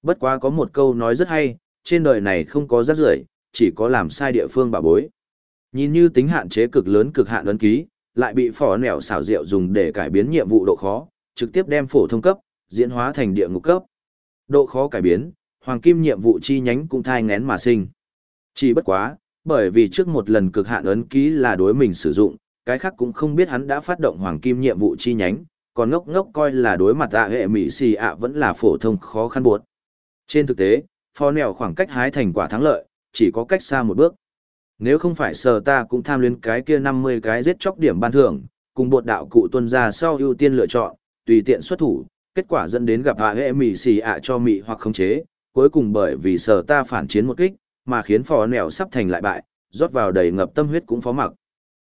Bất quá có một câu nói rất hay, trên đời này không có rắc rưởi, chỉ có làm sai địa phương bà bối. Nhìn như tính hạn chế cực lớn cực hạn ấn ký, lại bị phỏ nẻo xảo diệu dùng để cải biến nhiệm vụ độ khó, trực tiếp đem phổ thông cấp, diễn hóa thành địa ngục cấp. Độ khó cải biến, hoàng kim nhiệm vụ chi nhánh cũng thai ngén mà sinh. Chỉ bất quá, bởi vì trước một lần cực hạn ấn ký là đối mình sử dụng, cái khác cũng không biết hắn đã phát động hoàng kim nhiệm vụ chi nhánh, còn ngốc ngốc coi là đối mặt ạ hệ mỹ xì ạ vẫn là phổ thông khó khăn buộc. Trên thực tế, phò nèo khoảng cách hái thành quả thắng lợi, chỉ có cách xa một bước. Nếu không phải sờ ta cũng tham luyến cái kia 50 cái giết chóc điểm ban thưởng, cùng bột đạo cụ tuân ra sau ưu tiên lựa chọn, tùy tiện xuất thủ, kết quả dẫn đến gặp ạ hệ mỹ xì ạ cho mị hoặc khống chế, cuối cùng bởi vì sờ ta phản chiến một kích, mà khiến phò nẻo sắp thành lại bại, rót vào đầy ngập tâm huyết cũng phó mặc.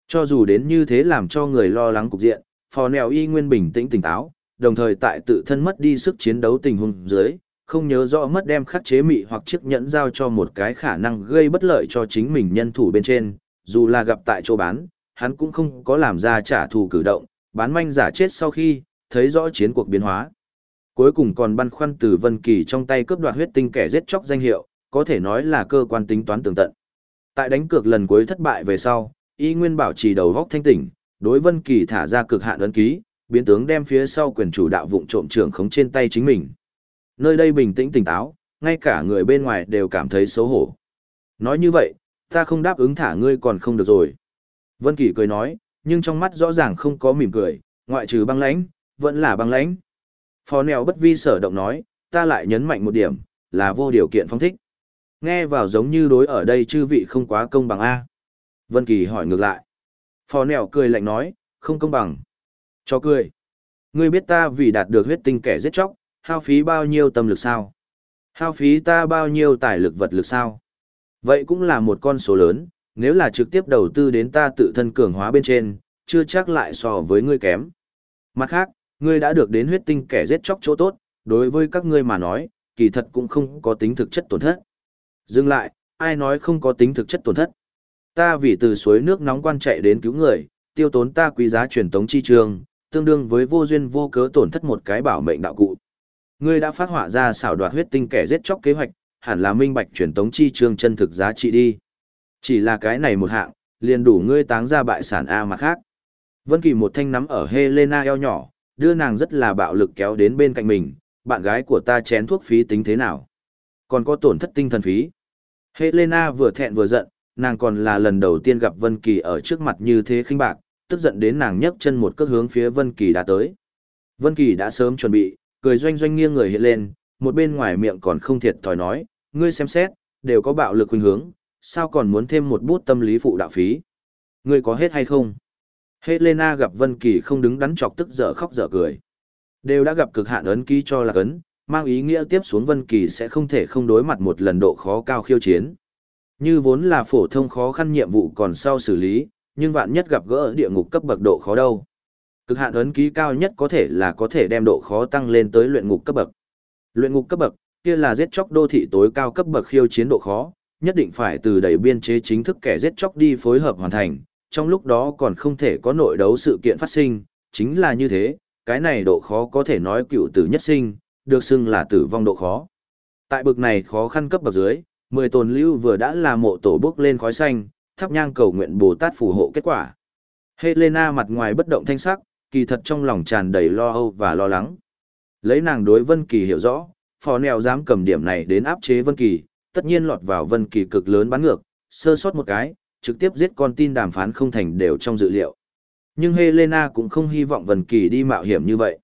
Cho dù đến như thế làm cho người lo lắng cục diện, phò nẻo y nguyên bình tĩnh tỉnh táo, đồng thời tại tự thân mất đi sức chiến đấu tình huống dưới, không nhớ rõ mất đem khắc chế mị hoặc chiếc nhẫn giao cho một cái khả năng gây bất lợi cho chính mình nhân thủ bên trên, dù là gặp tại chỗ bán, hắn cũng không có làm ra trả thù cử động, bán manh giả chết sau khi, thấy rõ chiến cuộc biến hóa. Cuối cùng còn băn khoăn từ Vân Kỳ trong tay cướp đoạt huyết tinh kẻ giết chóc danh hiệu, có thể nói là cơ quan tính toán tường tận. Tại đánh cược lần cuối thất bại về sau, y nguyên bảo trì đầu góc thanh tỉnh, đối Vân Kỳ thả ra cực hạn ấn ký, biến tướng đem phía sau quyền chủ đạo vụng trộm trưởng khống trên tay chính mình. Nơi đây bình tĩnh tỉnh táo, ngay cả người bên ngoài đều cảm thấy xấu hổ. Nói như vậy, ta không đáp ứng thả ngươi còn không được rồi. Vân Kỳ cười nói, nhưng trong mắt rõ ràng không có mỉm cười, ngoại trừ băng lãnh, vẫn là băng lãnh. Phó nèo bất vi sở động nói, ta lại nhấn mạnh một điểm, là vô điều kiện phong thích. Nghe vào giống như đối ở đây chư vị không quá công bằng A. Vân Kỳ hỏi ngược lại. Phò nèo cười lạnh nói, không công bằng. Cho cười. Ngươi biết ta vì đạt được huyết tinh kẻ giết chóc, hao phí bao nhiêu tâm lực sao? Hao phí ta bao nhiêu tài lực vật lực sao? Vậy cũng là một con số lớn, nếu là trực tiếp đầu tư đến ta tự thân cường hóa bên trên, chưa chắc lại so với ngươi kém. Mặt khác, ngươi đã được đến huyết tinh kẻ giết chóc chỗ tốt, đối với các ngươi mà nói, kỳ thật cũng không có tính thực chất tổn thất. Dừng lại, ai nói không có tính thực chất tổn thất. Ta vì từ suối nước nóng quan chạy đến cứu người, tiêu tốn ta quý giá truyền tống chi trường, tương đương với vô duyên vô cớ tổn thất một cái bảo mệnh đạo cụ. Ngươi đã phát họa ra xảo đoạt huyết tinh kẻ giết chóc kế hoạch, hẳn là minh bạch truyền tống chi trường chân thực giá trị đi. Chỉ là cái này một hạng, liền đủ ngươi táng ra bại sản A mà khác. Vân Kỳ một thanh nắm ở Helena eo nhỏ, đưa nàng rất là bạo lực kéo đến bên cạnh mình, bạn gái của ta chén thuốc phí tính thế nào? Còn có tổn thất tinh thần phí. Helena vừa thẹn vừa giận, nàng còn là lần đầu tiên gặp Vân Kỳ ở trước mặt như thế khinh bạc, tức giận đến nàng nhấc chân một cước hướng phía Vân Kỳ đã tới. Vân Kỳ đã sớm chuẩn bị, cười doanh doanh nghiêng người hiện lên, một bên ngoài miệng còn không thiệt thòi nói, ngươi xem xét, đều có bạo lực khuynh hướng, sao còn muốn thêm một bút tâm lý phụ đạo phí? Ngươi có hết hay không? Helena gặp Vân Kỳ không đứng đắn chọc tức dở khóc dở cười. Đều đã gặp cực hạn ấn ký cho là ấn, mang ý nghĩa tiếp xuống Vân Kỳ sẽ không thể không đối mặt một lần độ khó cao khiêu chiến. Như vốn là phổ thông khó khăn nhiệm vụ còn sau xử lý, nhưng vạn nhất gặp gỡ địa ngục cấp bậc độ khó đâu. Cực hạn ấn ký cao nhất có thể là có thể đem độ khó tăng lên tới luyện ngục cấp bậc. Luyện ngục cấp bậc, kia là giết chóc đô thị tối cao cấp bậc khiêu chiến độ khó, nhất định phải từ đầy biên chế chính thức kẻ giết chóc đi phối hợp hoàn thành, trong lúc đó còn không thể có nội đấu sự kiện phát sinh, chính là như thế, cái này độ khó có thể nói cựu tử nhất sinh, được xưng là tử vong độ khó. Tại bực này khó khăn cấp bậc dưới, mười tồn lưu vừa đã là mộ tổ bước lên khói xanh, thắp nhang cầu nguyện Bồ Tát phù hộ kết quả. Helena mặt ngoài bất động thanh sắc, kỳ thật trong lòng tràn đầy lo âu và lo lắng. Lấy nàng đối Vân Kỳ hiểu rõ, phò nèo dám cầm điểm này đến áp chế Vân Kỳ, tất nhiên lọt vào Vân Kỳ cực lớn bắn ngược, sơ sót một cái, trực tiếp giết con tin đàm phán không thành đều trong dự liệu. Nhưng Helena cũng không hy vọng Vân Kỳ đi mạo hiểm như vậy.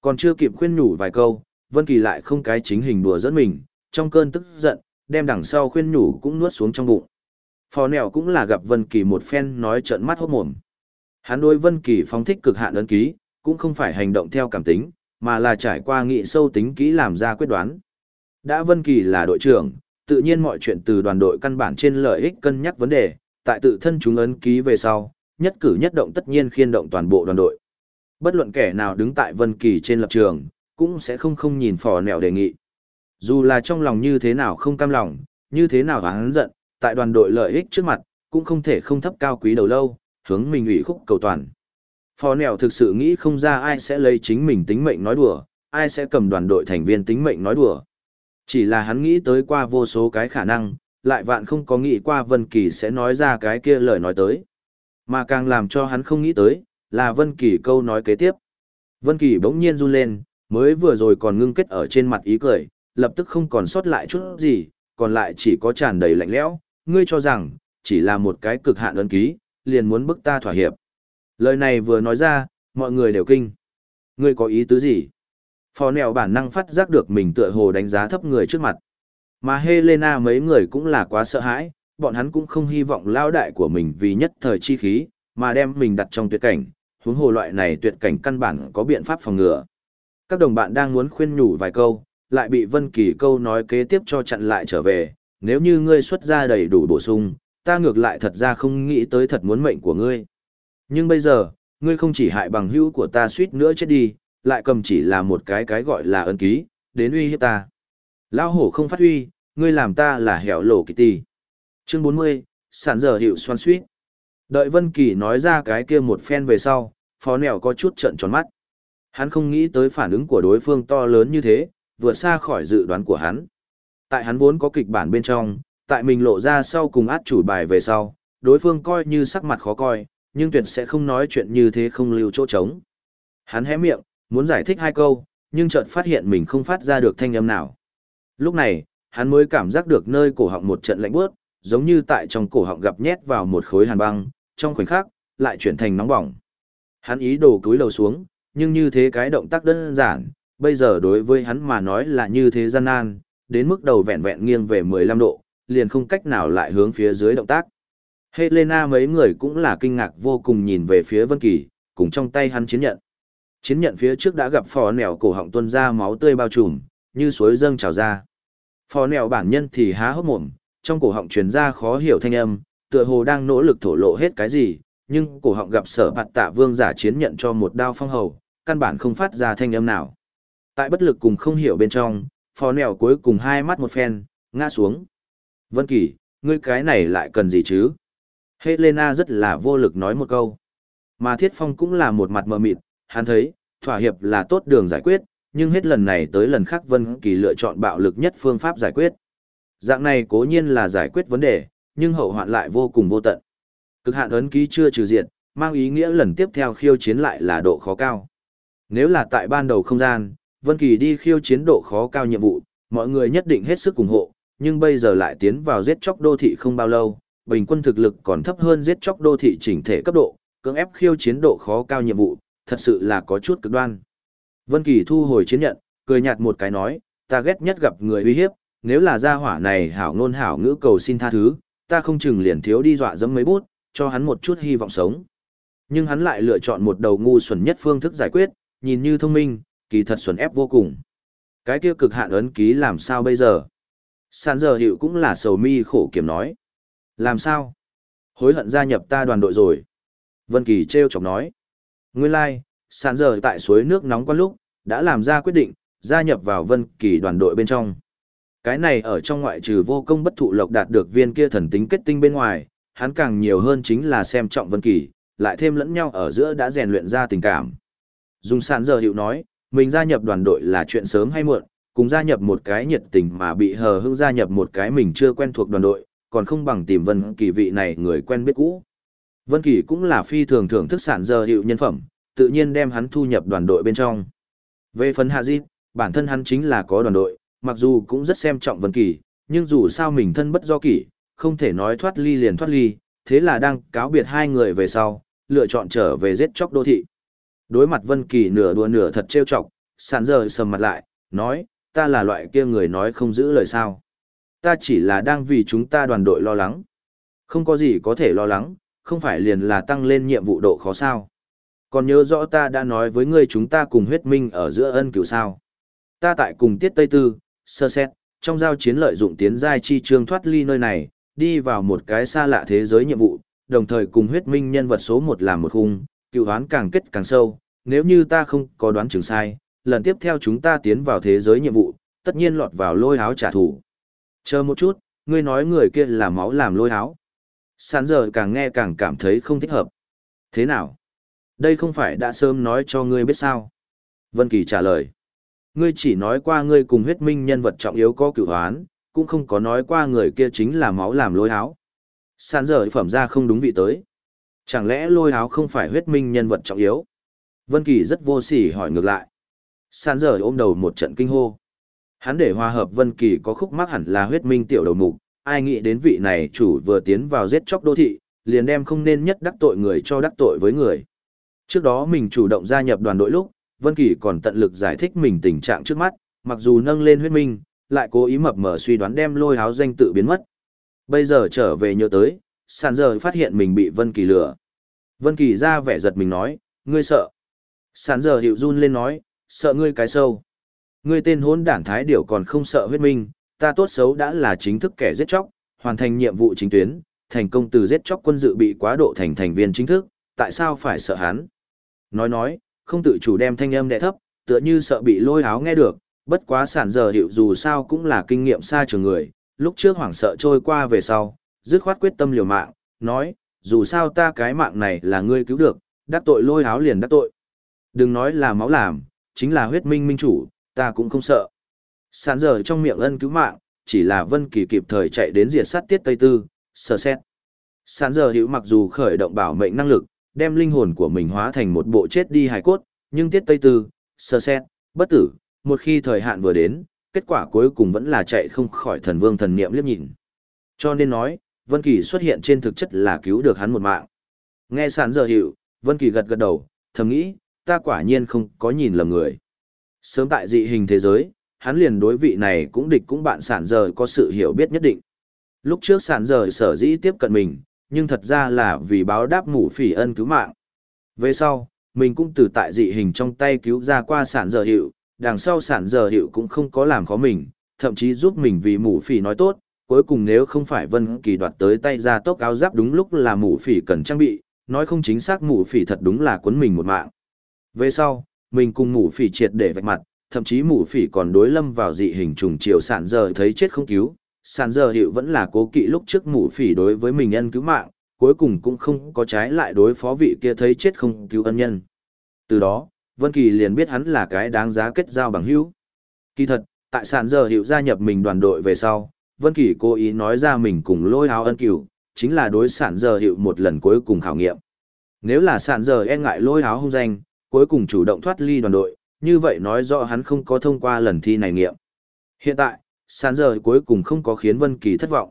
Còn chưa kịp khuyên nhủ vài câu, Vân Kỳ lại không cái chính hình đùa dẫn mình, trong cơn tức giận, đem đằng sau khuyên nhủ cũng nuốt xuống trong bụng. Phò nèo cũng là gặp Vân Kỳ một phen nói trợn mắt hốt mồm. Hắn đối Vân Kỳ phóng thích cực hạn ấn ký, cũng không phải hành động theo cảm tính, mà là trải qua nghị sâu tính kỹ làm ra quyết đoán. Đã Vân Kỳ là đội trưởng, tự nhiên mọi chuyện từ đoàn đội căn bản trên lợi ích cân nhắc vấn đề, tại tự thân chúng ấn ký về sau, nhất cử nhất động tất nhiên khiên động toàn bộ đoàn đội. Bất luận kẻ nào đứng tại Vân Kỳ trên lập trường, cũng sẽ không không nhìn phò nèo đề nghị. Dù là trong lòng như thế nào không cam lòng, như thế nào hắn giận, tại đoàn đội lợi ích trước mặt, cũng không thể không thấp cao quý đầu lâu, hướng mình ủy khúc cầu toàn. Phò nèo thực sự nghĩ không ra ai sẽ lấy chính mình tính mệnh nói đùa, ai sẽ cầm đoàn đội thành viên tính mệnh nói đùa. Chỉ là hắn nghĩ tới qua vô số cái khả năng, lại vạn không có nghĩ qua Vân Kỳ sẽ nói ra cái kia lời nói tới. Mà càng làm cho hắn không nghĩ tới, là Vân Kỳ câu nói kế tiếp. Vân Kỳ bỗng nhiên run lên, mới vừa rồi còn ngưng kết ở trên mặt ý cười, lập tức không còn sót lại chút gì, còn lại chỉ có tràn đầy lạnh lẽo, ngươi cho rằng, chỉ là một cái cực hạn ấn ký, liền muốn bức ta thỏa hiệp. Lời này vừa nói ra, mọi người đều kinh. Ngươi có ý tứ gì? Phò nèo bản năng phát giác được mình tựa hồ đánh giá thấp người trước mặt. Mà Helena mấy người cũng là quá sợ hãi, bọn hắn cũng không hy vọng lao đại của mình vì nhất thời chi khí, mà đem mình đặt trong tuyệt cảnh, huống hồ loại này tuyệt cảnh căn bản có biện pháp phòng ngừa. Các đồng bạn đang muốn khuyên nhủ vài câu, lại bị Vân Kỳ câu nói kế tiếp cho chặn lại trở về, nếu như ngươi xuất ra đầy đủ bổ sung, ta ngược lại thật ra không nghĩ tới thật muốn mệnh của ngươi. Nhưng bây giờ, ngươi không chỉ hại bằng hữu của ta suýt nữa chết đi, lại cầm chỉ là một cái cái gọi là ân ký, đến uy hiếp ta. Lão hổ không phát huy, ngươi làm ta là hẻo lỗ kỳ tì. Chương 40, sản giờ hiệu xoan suýt. Đợi Vân Kỳ nói ra cái kia một phen về sau, phó nẻo có chút trợn tròn mắt. Hắn không nghĩ tới phản ứng của đối phương to lớn như thế, vượt xa khỏi dự đoán của hắn. Tại hắn vốn có kịch bản bên trong, tại mình lộ ra sau cùng át chủ bài về sau, đối phương coi như sắc mặt khó coi, nhưng tuyệt sẽ không nói chuyện như thế không lưu chỗ trống. Hắn hé miệng, muốn giải thích hai câu, nhưng chợt phát hiện mình không phát ra được thanh âm nào. Lúc này, hắn mới cảm giác được nơi cổ họng một trận lạnh buốt, giống như tại trong cổ họng gặp nhét vào một khối hàn băng, trong khoảnh khắc, lại chuyển thành nóng bỏng. Hắn ý đồ cúi đầu xuống, nhưng như thế cái động tác đơn giản, bây giờ đối với hắn mà nói là như thế gian nan, đến mức đầu vẹn vẹn nghiêng về 15 độ, liền không cách nào lại hướng phía dưới động tác. Helena mấy người cũng là kinh ngạc vô cùng nhìn về phía Vân Kỳ, cùng trong tay hắn chiến nhận. Chiến nhận phía trước đã gặp phò nẻo cổ họng tuôn ra máu tươi bao trùm, như suối dâng trào ra. Phò nẻo bản nhân thì há hốc mồm, trong cổ họng truyền ra khó hiểu thanh âm, tựa hồ đang nỗ lực thổ lộ hết cái gì, nhưng cổ họng gặp sở bạt tạ vương giả chiến nhận cho một đao phong hầu, căn bản không phát ra thanh âm nào. Tại bất lực cùng không hiểu bên trong, phò nèo cuối cùng hai mắt một phen, ngã xuống. Vân Kỳ, ngươi cái này lại cần gì chứ? Helena rất là vô lực nói một câu. Mà Thiết Phong cũng là một mặt mờ mịt, hắn thấy, thỏa hiệp là tốt đường giải quyết, nhưng hết lần này tới lần khác Vân Kỳ lựa chọn bạo lực nhất phương pháp giải quyết. Dạng này cố nhiên là giải quyết vấn đề, nhưng hậu hoạn lại vô cùng vô tận. Cực hạn ấn ký chưa trừ diệt, mang ý nghĩa lần tiếp theo khiêu chiến lại là độ khó cao. Nếu là tại ban đầu không gian, Vân Kỳ đi khiêu chiến độ khó cao nhiệm vụ, mọi người nhất định hết sức ủng hộ, nhưng bây giờ lại tiến vào giết chóc đô thị không bao lâu, bình quân thực lực còn thấp hơn giết chóc đô thị chỉnh thể cấp độ, cưỡng ép khiêu chiến độ khó cao nhiệm vụ, thật sự là có chút cực đoan. Vân Kỳ thu hồi chiến nhận, cười nhạt một cái nói, ta ghét nhất gặp người uy hiếp, nếu là gia hỏa này hảo ngôn hảo ngữ cầu xin tha thứ, ta không chừng liền thiếu đi dọa dẫm mấy bút, cho hắn một chút hy vọng sống. Nhưng hắn lại lựa chọn một đầu ngu xuẩn nhất phương thức giải quyết, nhìn như thông minh, kỳ thật xuẩn ép vô cùng. Cái kia cực hạn ấn ký làm sao bây giờ? Sàn giờ hiệu cũng là sầu mi khổ kiểm nói. Làm sao? Hối hận gia nhập ta đoàn đội rồi. Vân Kỳ treo chọc nói. Nguyên lai, like, sàn giờ tại suối nước nóng quan lúc, đã làm ra quyết định, gia nhập vào Vân Kỳ đoàn đội bên trong. Cái này ở trong ngoại trừ vô công bất thụ lộc đạt được viên kia thần tính kết tinh bên ngoài, hắn càng nhiều hơn chính là xem trọng Vân Kỳ, lại thêm lẫn nhau ở giữa đã rèn luyện ra tình cảm. Dùng sàn giờ hiệu nói, mình gia nhập đoàn đội là chuyện sớm hay muộn, cùng gia nhập một cái nhiệt tình mà bị hờ hững gia nhập một cái mình chưa quen thuộc đoàn đội, còn không bằng tìm Vân Kỳ vị này người quen biết cũ. Vân Kỳ cũng là phi thường thưởng thức sản giờ hiệu nhân phẩm, tự nhiên đem hắn thu nhập đoàn đội bên trong. Về phần Hạ Di, bản thân hắn chính là có đoàn đội, mặc dù cũng rất xem trọng Vân Kỳ, nhưng dù sao mình thân bất do kỷ, không thể nói thoát ly liền thoát ly, thế là đang cáo biệt hai người về sau, lựa chọn trở về giết chóc đô thị. Đối mặt Vân Kỳ nửa đùa nửa thật trêu chọc, sàn giờ sầm mặt lại, nói, ta là loại kia người nói không giữ lời sao. Ta chỉ là đang vì chúng ta đoàn đội lo lắng. Không có gì có thể lo lắng, không phải liền là tăng lên nhiệm vụ độ khó sao. Còn nhớ rõ ta đã nói với ngươi chúng ta cùng huyết minh ở giữa ân cửu sao. Ta tại cùng tiết Tây Tư, sơ xét, trong giao chiến lợi dụng tiến giai chi trương thoát ly nơi này, đi vào một cái xa lạ thế giới nhiệm vụ, đồng thời cùng huyết minh nhân vật số một làm một khung, cựu hoán càng kết càng sâu, nếu như ta không có đoán chừng sai, lần tiếp theo chúng ta tiến vào thế giới nhiệm vụ, tất nhiên lọt vào lôi háo trả thù. Chờ một chút, ngươi nói người kia là máu làm lôi háo. Sán giờ càng nghe càng cảm thấy không thích hợp. Thế nào? Đây không phải đã sớm nói cho ngươi biết sao? Vân Kỳ trả lời. Ngươi chỉ nói qua ngươi cùng huyết minh nhân vật trọng yếu có cửu hoán, cũng không có nói qua người kia chính là máu làm lôi háo. Sán giờ phẩm ra không đúng vị tới. Chẳng lẽ lôi áo không phải huyết minh nhân vật trọng yếu? Vân Kỳ rất vô sỉ hỏi ngược lại. San giờ ôm đầu một trận kinh hô. Hắn để hòa hợp Vân Kỳ có khúc mắc hẳn là huyết minh tiểu đầu mục, ai nghĩ đến vị này chủ vừa tiến vào giết chóc đô thị, liền đem không nên nhất đắc tội người cho đắc tội với người. Trước đó mình chủ động gia nhập đoàn đội lúc, Vân Kỳ còn tận lực giải thích mình tình trạng trước mắt, mặc dù nâng lên huyết minh, lại cố ý mập mờ suy đoán đem lôi háo danh tự biến mất. Bây giờ trở về nhớ tới, sàn giờ phát hiện mình bị Vân Kỳ lừa. Vân Kỳ ra vẻ giật mình nói, ngươi sợ. Sàn giờ hiệu run lên nói, sợ ngươi cái sâu. Ngươi tên hôn đản thái điểu còn không sợ huyết minh, ta tốt xấu đã là chính thức kẻ giết chóc, hoàn thành nhiệm vụ chính tuyến, thành công từ giết chóc quân dự bị quá độ thành thành viên chính thức, tại sao phải sợ hắn? Nói nói, không tự chủ đem thanh âm đè thấp, tựa như sợ bị lôi áo nghe được, bất quá sản giờ hiệu dù sao cũng là kinh nghiệm xa trường người, lúc trước hoảng sợ trôi qua về sau, dứt khoát quyết tâm liều mạng, nói, dù sao ta cái mạng này là ngươi cứu được, đắc tội lôi áo liền đắc tội. Đừng nói là máu làm, chính là huyết minh minh chủ, ta cũng không sợ. Sán giờ trong miệng ân cứu mạng, chỉ là Vân Kỳ kịp thời chạy đến diệt sát tiết Tây Tư, sờ xét. Sán giờ hữu mặc dù khởi động bảo mệnh năng lực, đem linh hồn của mình hóa thành một bộ chết đi hài cốt, nhưng tiết Tây Tư, sờ xét, bất tử, một khi thời hạn vừa đến, kết quả cuối cùng vẫn là chạy không khỏi thần vương thần niệm liếc nhìn. Cho nên nói, Vân Kỳ xuất hiện trên thực chất là cứu được hắn một mạng. Nghe sạn giờ hiệu, Vân Kỳ gật gật đầu, thầm nghĩ, ta quả nhiên không có nhìn lầm người. Sớm tại dị hình thế giới, hắn liền đối vị này cũng địch cũng bạn sản giờ có sự hiểu biết nhất định. Lúc trước sản giờ sở dĩ tiếp cận mình, nhưng thật ra là vì báo đáp mũ phỉ ân cứu mạng. Về sau, mình cũng từ tại dị hình trong tay cứu ra qua sản giờ hiệu, đằng sau sản giờ hiệu cũng không có làm khó mình, thậm chí giúp mình vì mũ phỉ nói tốt, cuối cùng nếu không phải Vân Kỳ đoạt tới tay ra tốc áo giáp đúng lúc là mủ phỉ cần trang bị, nói không chính xác mủ phỉ thật đúng là cuốn mình một mạng. Về sau, mình cùng mủ phỉ triệt để vạch mặt, thậm chí mủ phỉ còn đối lâm vào dị hình trùng chiều sản giờ thấy chết không cứu, sản giờ hiệu vẫn là cố kỵ lúc trước mủ phỉ đối với mình ân cứu mạng, cuối cùng cũng không có trái lại đối phó vị kia thấy chết không cứu ân nhân. Từ đó, Vân Kỳ liền biết hắn là cái đáng giá kết giao bằng hữu. Kỳ thật, tại sản giờ hiệu gia nhập mình đoàn đội về sau, Vân Kỳ cố ý nói ra mình cùng lôi áo ân cửu, chính là đối sản giờ hiệu một lần cuối cùng khảo nghiệm. Nếu là sản giờ e ngại lôi áo hung danh, cuối cùng chủ động thoát ly đoàn đội, như vậy nói rõ hắn không có thông qua lần thi này nghiệm. Hiện tại, sản giờ cuối cùng không có khiến Vân Kỳ thất vọng.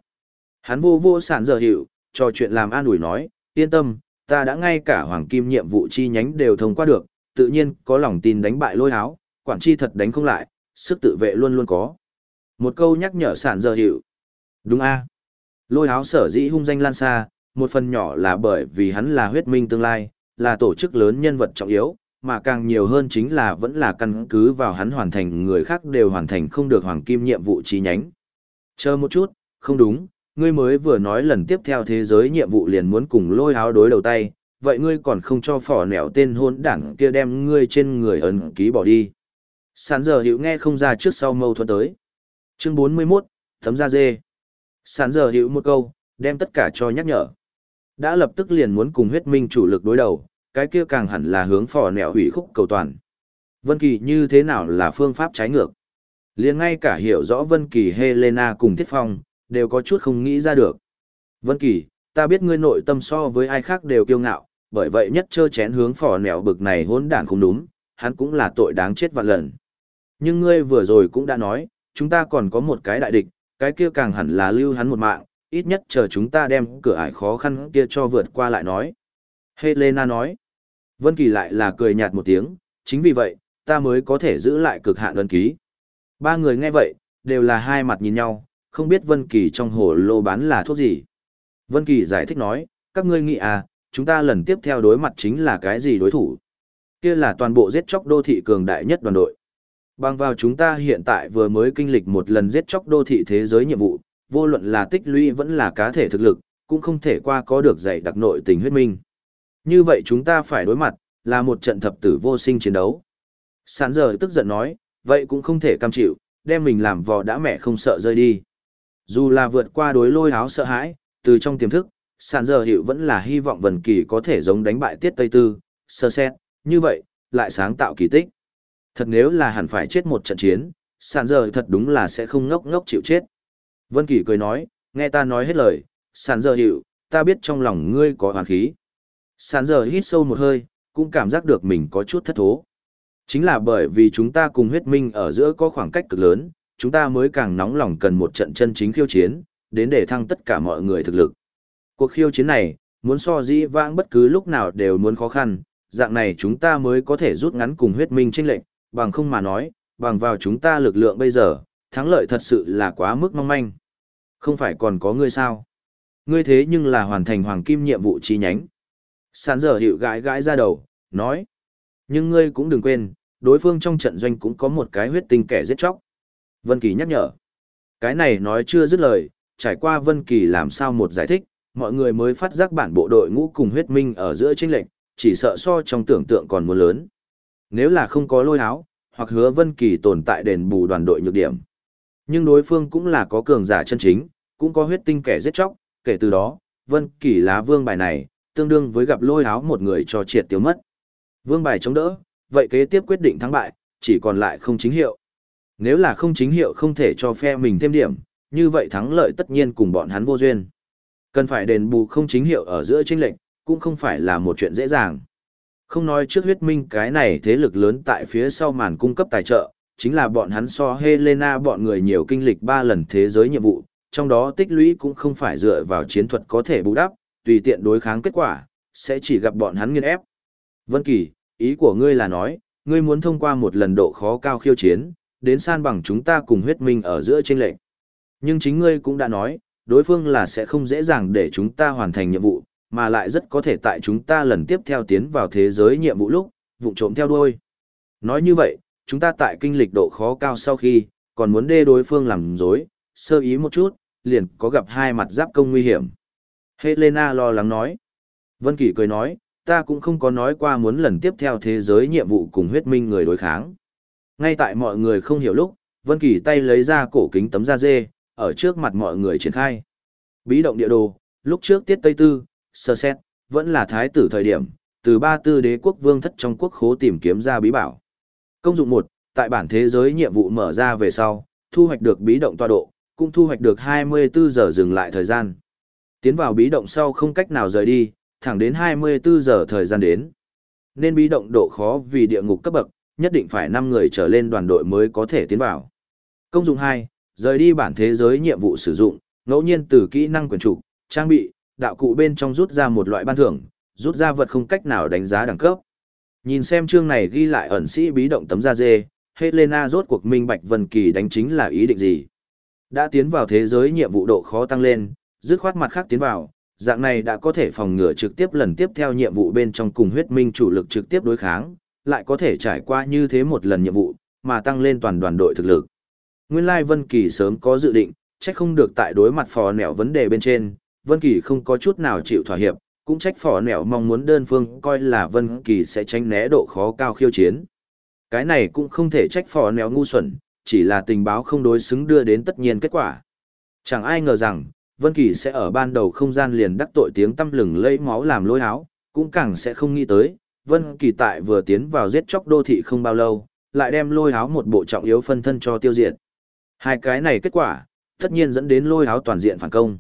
Hắn vô vô sản giờ hiệu, trò chuyện làm an ủi nói, yên tâm, ta đã ngay cả hoàng kim nhiệm vụ chi nhánh đều thông qua được, tự nhiên có lòng tin đánh bại lôi áo, quản chi thật đánh không lại, sức tự vệ luôn luôn có. Một câu nhắc nhở sản giờ hiệu. Đúng a Lôi áo sở dĩ hung danh lan xa, một phần nhỏ là bởi vì hắn là huyết minh tương lai, là tổ chức lớn nhân vật trọng yếu, mà càng nhiều hơn chính là vẫn là căn cứ vào hắn hoàn thành người khác đều hoàn thành không được hoàng kim nhiệm vụ chi nhánh. Chờ một chút, không đúng, ngươi mới vừa nói lần tiếp theo thế giới nhiệm vụ liền muốn cùng lôi áo đối đầu tay, vậy ngươi còn không cho phỏ nẻo tên hôn đảng kia đem ngươi trên người ấn ký bỏ đi. Sản giờ hiểu nghe không ra trước sau mâu thuẫn tới. Chương 41, thấm da dê. sán giờ hiểu một câu, đem tất cả cho nhắc nhở. Đã lập tức liền muốn cùng huyết minh chủ lực đối đầu, cái kia càng hẳn là hướng phò nẻo hủy khúc cầu toàn. Vân Kỳ như thế nào là phương pháp trái ngược? Liền ngay cả hiểu rõ Vân Kỳ Helena cùng Thiết Phong, đều có chút không nghĩ ra được. Vân Kỳ, ta biết ngươi nội tâm so với ai khác đều kiêu ngạo, bởi vậy nhất chơ chén hướng phò nẻo bực này hỗn đản không đúng, hắn cũng là tội đáng chết vạn lần. Nhưng ngươi vừa rồi cũng đã nói, chúng ta còn có một cái đại địch, cái kia càng hẳn là lưu hắn một mạng, ít nhất chờ chúng ta đem cửa ải khó khăn kia cho vượt qua lại nói. Helena nói, Vân Kỳ lại là cười nhạt một tiếng, chính vì vậy, ta mới có thể giữ lại cực hạn đơn ký. Ba người nghe vậy, đều là hai mặt nhìn nhau, không biết Vân Kỳ trong hồ lô bán là thuốc gì. Vân Kỳ giải thích nói, các ngươi nghĩ à, chúng ta lần tiếp theo đối mặt chính là cái gì đối thủ? Kia là toàn bộ giết chóc đô thị cường đại nhất đoàn đội. Bằng vào chúng ta hiện tại vừa mới kinh lịch một lần giết chóc đô thị thế giới nhiệm vụ, vô luận là tích lũy vẫn là cá thể thực lực, cũng không thể qua có được dạy đặc nội tình huyết minh. Như vậy chúng ta phải đối mặt, là một trận thập tử vô sinh chiến đấu. Sản giờ tức giận nói, vậy cũng không thể cam chịu, đem mình làm vò đã mẹ không sợ rơi đi. Dù là vượt qua đối lôi áo sợ hãi, từ trong tiềm thức, sàn giờ hiệu vẫn là hy vọng Vân Kỳ có thể giống đánh bại Tiết Tây Tư, sơ xét, như vậy, lại sáng tạo kỳ tích. Thật nếu là hẳn phải chết một trận chiến, sàn giờ thật đúng là sẽ không ngốc ngốc chịu chết. Vân Kỳ cười nói, nghe ta nói hết lời, sàn giờ hiệu, ta biết trong lòng ngươi có hoàn khí. Sàn giờ hít sâu một hơi, cũng cảm giác được mình có chút thất thố. Chính là bởi vì chúng ta cùng huyết minh ở giữa có khoảng cách cực lớn, chúng ta mới càng nóng lòng cần một trận chân chính khiêu chiến, đến để thăng tất cả mọi người thực lực. Cuộc khiêu chiến này, muốn so dĩ vãng bất cứ lúc nào đều muốn khó khăn, dạng này chúng ta mới có thể rút ngắn cùng huyết minh chênh lệnh, bằng không mà nói, bằng vào chúng ta lực lượng bây giờ, thắng lợi thật sự là quá mức mong manh. Không phải còn có ngươi sao? Ngươi thế nhưng là hoàn thành hoàng kim nhiệm vụ chi nhánh. Sán giờ hiệu gãi gãi ra đầu, nói. Nhưng ngươi cũng đừng quên, đối phương trong trận doanh cũng có một cái huyết tinh kẻ giết chóc. Vân Kỳ nhắc nhở. Cái này nói chưa dứt lời, trải qua Vân Kỳ làm sao một giải thích, mọi người mới phát giác bản bộ đội ngũ cùng huyết minh ở giữa chênh lệnh, chỉ sợ so trong tưởng tượng còn muốn lớn. Nếu là không có lôi áo, hoặc hứa Vân Kỳ tồn tại đền bù đoàn đội nhược điểm. Nhưng đối phương cũng là có cường giả chân chính, cũng có huyết tinh kẻ giết chóc, kể từ đó, Vân Kỳ lá vương bài này, tương đương với gặp lôi áo một người cho triệt tiêu mất. Vương bài chống đỡ, vậy kế tiếp quyết định thắng bại, chỉ còn lại không chính hiệu. Nếu là không chính hiệu không thể cho phe mình thêm điểm, như vậy thắng lợi tất nhiên cùng bọn hắn vô duyên. Cần phải đền bù không chính hiệu ở giữa chênh lệnh, cũng không phải là một chuyện dễ dàng. Không nói trước huyết minh cái này thế lực lớn tại phía sau màn cung cấp tài trợ, chính là bọn hắn so Helena bọn người nhiều kinh lịch 3 lần thế giới nhiệm vụ, trong đó tích lũy cũng không phải dựa vào chiến thuật có thể bù đắp, tùy tiện đối kháng kết quả, sẽ chỉ gặp bọn hắn nghiên ép. Vân Kỳ, ý của ngươi là nói, ngươi muốn thông qua một lần độ khó cao khiêu chiến, đến san bằng chúng ta cùng huyết minh ở giữa trên lệnh. Nhưng chính ngươi cũng đã nói, đối phương là sẽ không dễ dàng để chúng ta hoàn thành nhiệm vụ, mà lại rất có thể tại chúng ta lần tiếp theo tiến vào thế giới nhiệm vụ lúc, vụng trộm theo đuôi. Nói như vậy, chúng ta tại kinh lịch độ khó cao sau khi, còn muốn đê đối phương làm dối, sơ ý một chút, liền có gặp hai mặt giáp công nguy hiểm. Helena lo lắng nói. Vân Kỳ cười nói, ta cũng không có nói qua muốn lần tiếp theo thế giới nhiệm vụ cùng huyết minh người đối kháng. Ngay tại mọi người không hiểu lúc, Vân Kỳ tay lấy ra cổ kính tấm da dê, ở trước mặt mọi người triển khai. Bí động địa đồ, lúc trước tiết Tây Tư, sơ xét, vẫn là thái tử thời điểm, từ ba tư đế quốc vương thất trong quốc khố tìm kiếm ra bí bảo. Công dụng một, tại bản thế giới nhiệm vụ mở ra về sau, thu hoạch được bí động tọa độ, cũng thu hoạch được 24 giờ dừng lại thời gian. Tiến vào bí động sau không cách nào rời đi, thẳng đến 24 giờ thời gian đến. Nên bí động độ khó vì địa ngục cấp bậc, nhất định phải 5 người trở lên đoàn đội mới có thể tiến vào. Công dụng 2, rời đi bản thế giới nhiệm vụ sử dụng, ngẫu nhiên từ kỹ năng quyền trục, trang bị, đạo cụ bên trong rút ra một loại ban thưởng, rút ra vật không cách nào đánh giá đẳng cấp. Nhìn xem chương này ghi lại ẩn sĩ bí động tấm da dê, Helena rốt cuộc minh bạch Vân Kỳ đánh chính là ý định gì. Đã tiến vào thế giới nhiệm vụ độ khó tăng lên, dứt khoát mặt khác tiến vào, dạng này đã có thể phòng ngừa trực tiếp lần tiếp theo nhiệm vụ bên trong cùng huyết minh chủ lực trực tiếp đối kháng, lại có thể trải qua như thế một lần nhiệm vụ, mà tăng lên toàn đoàn đội thực lực. Nguyên lai Vân Kỳ sớm có dự định, chắc không được tại đối mặt phò nẻo vấn đề bên trên, Vân Kỳ không có chút nào chịu thỏa hiệp, cũng trách phò nẻo mong muốn đơn phương coi là Vân Kỳ sẽ tránh né độ khó cao khiêu chiến. Cái này cũng không thể trách phò nẻo ngu xuẩn, chỉ là tình báo không đối xứng đưa đến tất nhiên kết quả. Chẳng ai ngờ rằng, Vân Kỳ sẽ ở ban đầu không gian liền đắc tội tiếng tâm lừng lẫy máu làm lôi áo, cũng càng sẽ không nghĩ tới, Vân Kỳ tại vừa tiến vào giết chóc đô thị không bao lâu, lại đem lôi áo một bộ trọng yếu phân thân cho tiêu diệt. Hai cái này kết quả, tất nhiên dẫn đến lôi áo toàn diện phản công.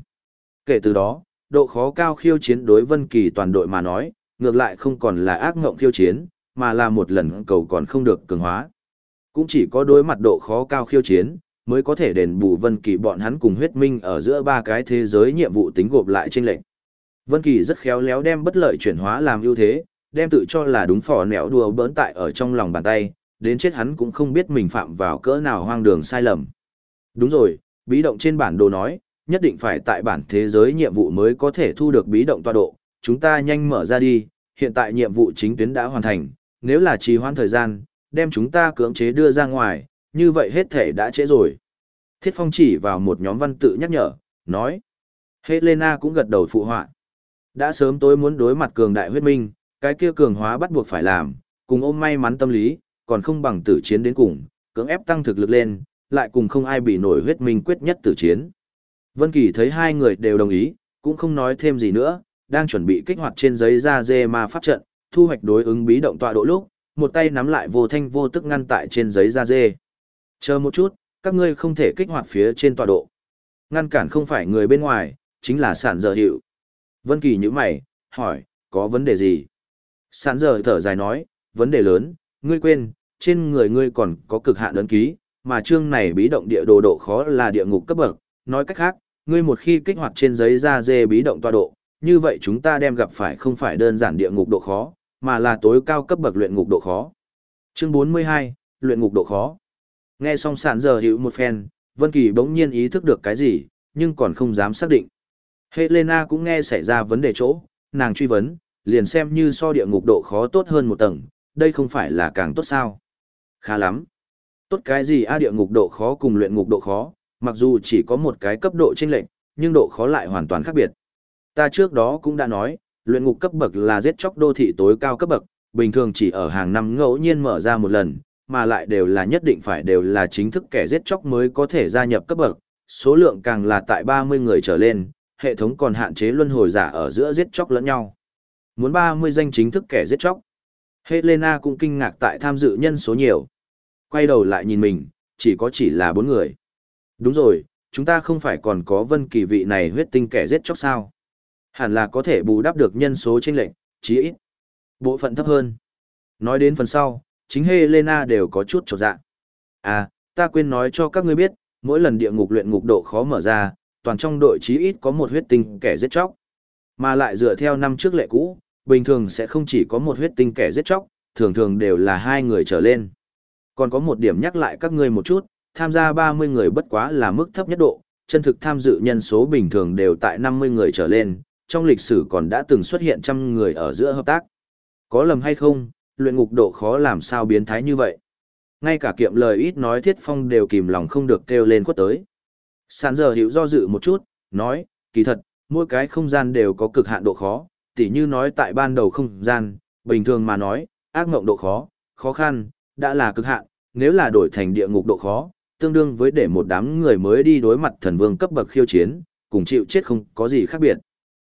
Kể từ đó, độ khó cao khiêu chiến đối Vân Kỳ toàn đội mà nói, ngược lại không còn là ác ngộng khiêu chiến, mà là một lần cầu còn không được cường hóa. Cũng chỉ có đối mặt độ khó cao khiêu chiến, mới có thể đền bù Vân Kỳ bọn hắn cùng huyết minh ở giữa ba cái thế giới nhiệm vụ tính gộp lại trên lệch. Vân Kỳ rất khéo léo đem bất lợi chuyển hóa làm ưu thế, đem tự cho là đúng phò nẻo đùa bỡn tại ở trong lòng bàn tay, đến chết hắn cũng không biết mình phạm vào cỡ nào hoang đường sai lầm. Đúng rồi, bí động trên bản đồ nói, nhất định phải tại bản thế giới nhiệm vụ mới có thể thu được bí động tọa độ, chúng ta nhanh mở ra đi, hiện tại nhiệm vụ chính tuyến đã hoàn thành, nếu là trì hoãn thời gian, đem chúng ta cưỡng chế đưa ra ngoài, như vậy hết thể đã trễ rồi. Thiết Phong chỉ vào một nhóm văn tự nhắc nhở, nói. Helena cũng gật đầu phụ họa. Đã sớm tối muốn đối mặt cường đại huyết minh, cái kia cường hóa bắt buộc phải làm, cùng ôm may mắn tâm lý, còn không bằng tử chiến đến cùng, cưỡng ép tăng thực lực lên, lại cùng không ai bị nổi huyết minh quyết nhất tử chiến. Vân Kỳ thấy hai người đều đồng ý, Cũng không nói thêm gì nữa, đang chuẩn bị kích hoạt trên giấy da dê ma pháp trận, thu hoạch đối ứng bí động tọa độ lúc, một tay nắm lại vô thanh vô tức ngăn tại trên giấy da dê. Chờ một chút, các ngươi không thể kích hoạt phía trên tọa độ. Ngăn cản không phải người bên ngoài, chính là sản giờ hiệu. Vân Kỳ nhíu mày, hỏi, có vấn đề gì? Sản giờ thở dài nói, vấn đề lớn, ngươi quên, trên người ngươi còn có cực hạn ấn ký, mà chương này bí động địa đồ độ khó là địa ngục cấp bậc, nói cách khác, ngươi một khi kích hoạt trên giấy da dê bí động tọa độ, như vậy chúng ta đem gặp phải không phải đơn giản địa ngục độ khó, mà là tối cao cấp bậc luyện ngục độ khó. Chương 42, luyện ngục độ khó. Nghe xong sản giờ hữu một phen, Vân Kỳ bỗng nhiên ý thức được cái gì, nhưng còn không dám xác định. Helena cũng nghe xảy ra vấn đề chỗ, nàng truy vấn, liền xem như so địa ngục độ khó tốt hơn một tầng, đây không phải là càng tốt sao? Khá lắm. Tốt cái gì a địa ngục độ khó cùng luyện ngục độ khó, mặc dù chỉ có một cái cấp độ chênh lệch, nhưng độ khó lại hoàn toàn khác biệt. Ta trước đó cũng đã nói, luyện ngục cấp bậc là giết chóc đô thị tối cao cấp bậc, bình thường chỉ ở hàng năm ngẫu nhiên mở ra một lần, mà lại đều là nhất định phải đều là chính thức kẻ giết chóc mới có thể gia nhập cấp bậc, số lượng càng là tại 30 người trở lên, hệ thống còn hạn chế luân hồi giả ở giữa giết chóc lẫn nhau. Muốn 30 danh chính thức kẻ giết chóc. Helena cũng kinh ngạc tại tham dự nhân số nhiều. Quay đầu lại nhìn mình, chỉ có chỉ là 4 người. Đúng rồi, chúng ta không phải còn có vân kỳ vị này huyết tinh kẻ giết chóc sao. Hẳn là có thể bù đắp được nhân số chênh lệnh, chí ít. Bộ phận thấp hơn. Nói đến phần sau, chính Helena đều có chút trột dạ. À, ta quên nói cho các ngươi biết, mỗi lần địa ngục luyện ngục độ khó mở ra, toàn trong đội chí ít có một huyết tinh kẻ giết chóc. Mà lại dựa theo năm trước lệ cũ, bình thường sẽ không chỉ có một huyết tinh kẻ giết chóc, thường thường đều là hai người trở lên. Còn có một điểm nhắc lại các ngươi một chút, tham gia 30 người bất quá là mức thấp nhất độ, chân thực tham dự nhân số bình thường đều tại 50 người trở lên, trong lịch sử còn đã từng xuất hiện trăm người ở giữa hợp tác. Có lầm hay không, luyện ngục độ khó làm sao biến thái như vậy? Ngay cả kiệm lời ít nói thiết phong đều kìm lòng không được kêu lên quất tới. Sàn giờ hiểu do dự một chút, nói, kỳ thật, mỗi cái không gian đều có cực hạn độ khó, tỉ như nói tại ban đầu không gian, bình thường mà nói, ác ngộng độ khó, khó khăn, đã là cực hạn, nếu là đổi thành địa ngục độ khó, tương đương với để một đám người mới đi đối mặt thần vương cấp bậc khiêu chiến, cùng chịu chết không có gì khác biệt.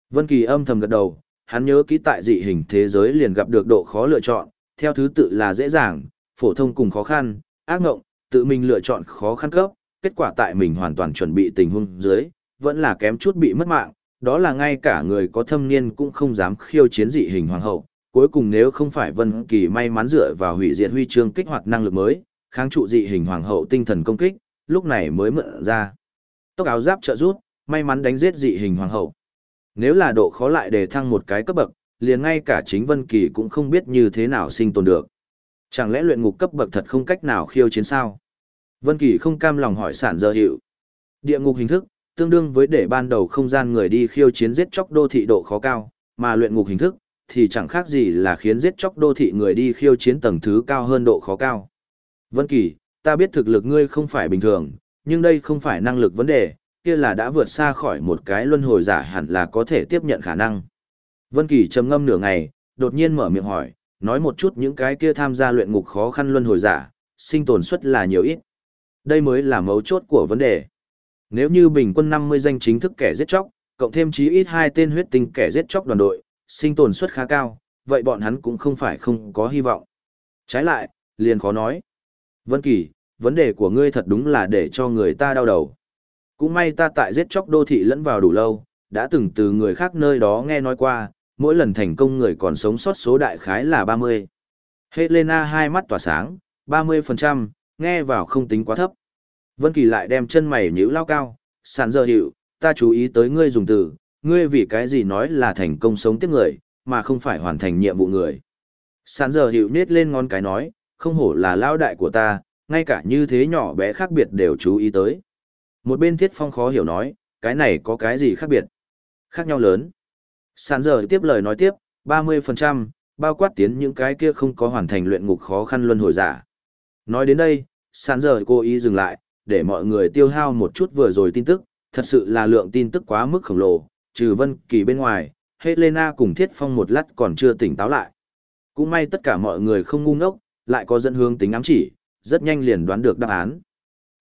Vân Kỳ âm thầm gật đầu, hắn nhớ kỹ tại dị hình thế giới liền gặp được độ khó lựa chọn, theo thứ tự là dễ dàng, phổ thông cùng khó khăn, ác ngộng, tự mình lựa chọn khó khăn cấp, kết quả tại mình hoàn toàn chuẩn bị tình huống dưới, vẫn là kém chút bị mất mạng, đó là ngay cả người có thâm niên cũng không dám khiêu chiến dị hình hoàng hậu. Cuối cùng nếu không phải Vân Kỳ may mắn dựa vào hủy diệt huy chương kích hoạt năng lực mới, kháng trụ dị hình hoàng hậu tinh thần công kích, lúc này mới mượn ra. Tốc áo giáp trợ rút, may mắn đánh giết dị hình hoàng hậu. Nếu là độ khó lại để thăng một cái cấp bậc, liền ngay cả chính Vân Kỳ cũng không biết như thế nào sinh tồn được. Chẳng lẽ luyện ngục cấp bậc thật không cách nào khiêu chiến sao? Vân Kỳ không cam lòng hỏi sản giờ hiệu. Địa ngục hình thức, tương đương với để ban đầu không gian người đi khiêu chiến giết chóc đô thị độ khó cao, mà luyện ngục hình thức, thì chẳng khác gì là khiến giết chóc đô thị người đi khiêu chiến tầng thứ cao hơn độ khó cao. Vân Kỳ, ta biết thực lực ngươi không phải bình thường, nhưng đây không phải năng lực vấn đề, kia là đã vượt xa khỏi một cái luân hồi giả hẳn là có thể tiếp nhận khả năng. Vân Kỳ trầm ngâm nửa ngày, đột nhiên mở miệng hỏi, nói một chút những cái kia tham gia luyện ngục khó khăn luân hồi giả, sinh tồn suất là nhiều ít. Đây mới là mấu chốt của vấn đề. Nếu như bình quân 50 danh chính thức kẻ giết chóc, cộng thêm chí ít hai tên huyết tinh kẻ giết chóc đoàn đội, sinh tồn suất khá cao, vậy bọn hắn cũng không phải không có hy vọng. Trái lại, liền khó nói. Vân Kỳ, vấn đề của ngươi thật đúng là để cho người ta đau đầu. Cũng may ta tại giết chóc đô thị lẫn vào đủ lâu, đã từng từ người khác nơi đó nghe nói qua, mỗi lần thành công người còn sống sót số đại khái là 30. Helena hai mắt tỏa sáng, 30%, nghe vào không tính quá thấp. Vân Kỳ lại đem chân mày nhíu lao cao, sàn giờ hiệu, ta chú ý tới ngươi dùng từ, ngươi vì cái gì nói là thành công sống tiếp người, mà không phải hoàn thành nhiệm vụ người. Sàn giờ hiệu nết lên ngón cái nói, không hổ là lao đại của ta, ngay cả như thế nhỏ bé khác biệt đều chú ý tới. Một bên thiết phong khó hiểu nói, cái này có cái gì khác biệt? Khác nhau lớn. Sàn giờ tiếp lời nói tiếp, 30%, bao quát tiến những cái kia không có hoàn thành luyện ngục khó khăn luân hồi giả. Nói đến đây, sàn giờ cố ý dừng lại, để mọi người tiêu hao một chút vừa rồi tin tức, thật sự là lượng tin tức quá mức khổng lồ, trừ Vân Kỳ bên ngoài, Helena cùng Thiết Phong một lát còn chưa tỉnh táo lại. Cũng may tất cả mọi người không ngu ngốc, lại có dẫn hướng tính ám chỉ, rất nhanh liền đoán được đáp án.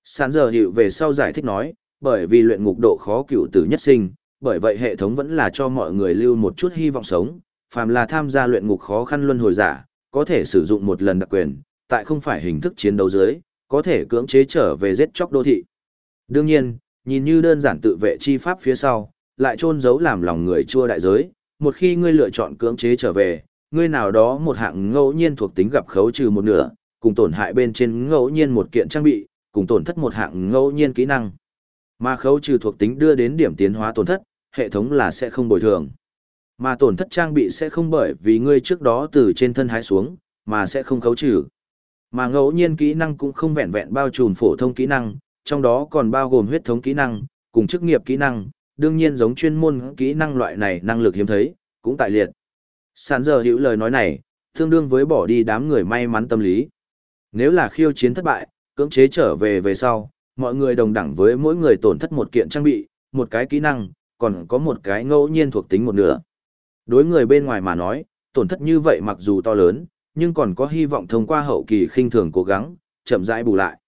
Sán giờ hiệu về sau giải thích nói, bởi vì luyện ngục độ khó cựu tử nhất sinh, bởi vậy hệ thống vẫn là cho mọi người lưu một chút hy vọng sống, phàm là tham gia luyện ngục khó khăn luân hồi giả, có thể sử dụng một lần đặc quyền, tại không phải hình thức chiến đấu dưới, có thể cưỡng chế trở về giết chóc đô thị. Đương nhiên, nhìn như đơn giản tự vệ chi pháp phía sau, lại trôn giấu làm lòng người chua đại giới, một khi ngươi lựa chọn cưỡng chế trở về, ngươi nào đó một hạng ngẫu nhiên thuộc tính gặp khấu trừ một nửa, cùng tổn hại bên trên ngẫu nhiên một kiện trang bị, cùng tổn thất một hạng ngẫu nhiên kỹ năng. Mà khấu trừ thuộc tính đưa đến điểm tiến hóa tổn thất, hệ thống là sẽ không bồi thường. Mà tổn thất trang bị sẽ không bởi vì ngươi trước đó từ trên thân hái xuống, mà sẽ không khấu trừ. Mà ngẫu nhiên kỹ năng cũng không vẹn vẹn bao trùm phổ thông kỹ năng, trong đó còn bao gồm huyết thống kỹ năng, cùng chức nghiệp kỹ năng, đương nhiên giống chuyên môn kỹ năng loại này năng lực hiếm thấy, cũng tại liệt. Sản giờ hiểu lời nói này, tương đương với bỏ đi đám người may mắn tâm lý. Nếu là khiêu chiến thất bại, cưỡng chế trở về về sau, mọi người đồng đẳng với mỗi người tổn thất một kiện trang bị, một cái kỹ năng, còn có một cái ngẫu nhiên thuộc tính một nửa. Đối người bên ngoài mà nói, tổn thất như vậy mặc dù to lớn, nhưng còn có hy vọng thông qua hậu kỳ khinh thường cố gắng, chậm rãi bù lại.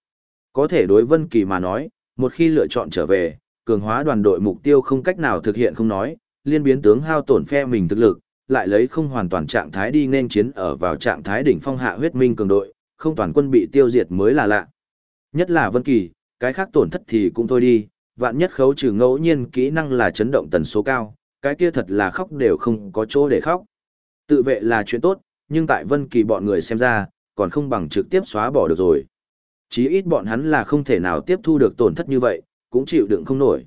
Có thể đối Vân Kỳ mà nói, một khi lựa chọn trở về, cường hóa đoàn đội mục tiêu không cách nào thực hiện không nói, liên biến tướng hao tổn phe mình thực lực, lại lấy không hoàn toàn trạng thái đi nên chiến ở vào trạng thái đỉnh phong hạ huyết minh cường đội, không toàn quân bị tiêu diệt mới là lạ. Nhất là Vân Kỳ, cái khác tổn thất thì cũng thôi đi, vạn nhất khấu trừ ngẫu nhiên kỹ năng là chấn động tần số cao, cái kia thật là khóc đều không có chỗ để khóc. Tự vệ là chuyện tốt, nhưng tại Vân Kỳ bọn người xem ra, còn không bằng trực tiếp xóa bỏ được rồi. Chí ít bọn hắn là không thể nào tiếp thu được tổn thất như vậy, cũng chịu đựng không nổi.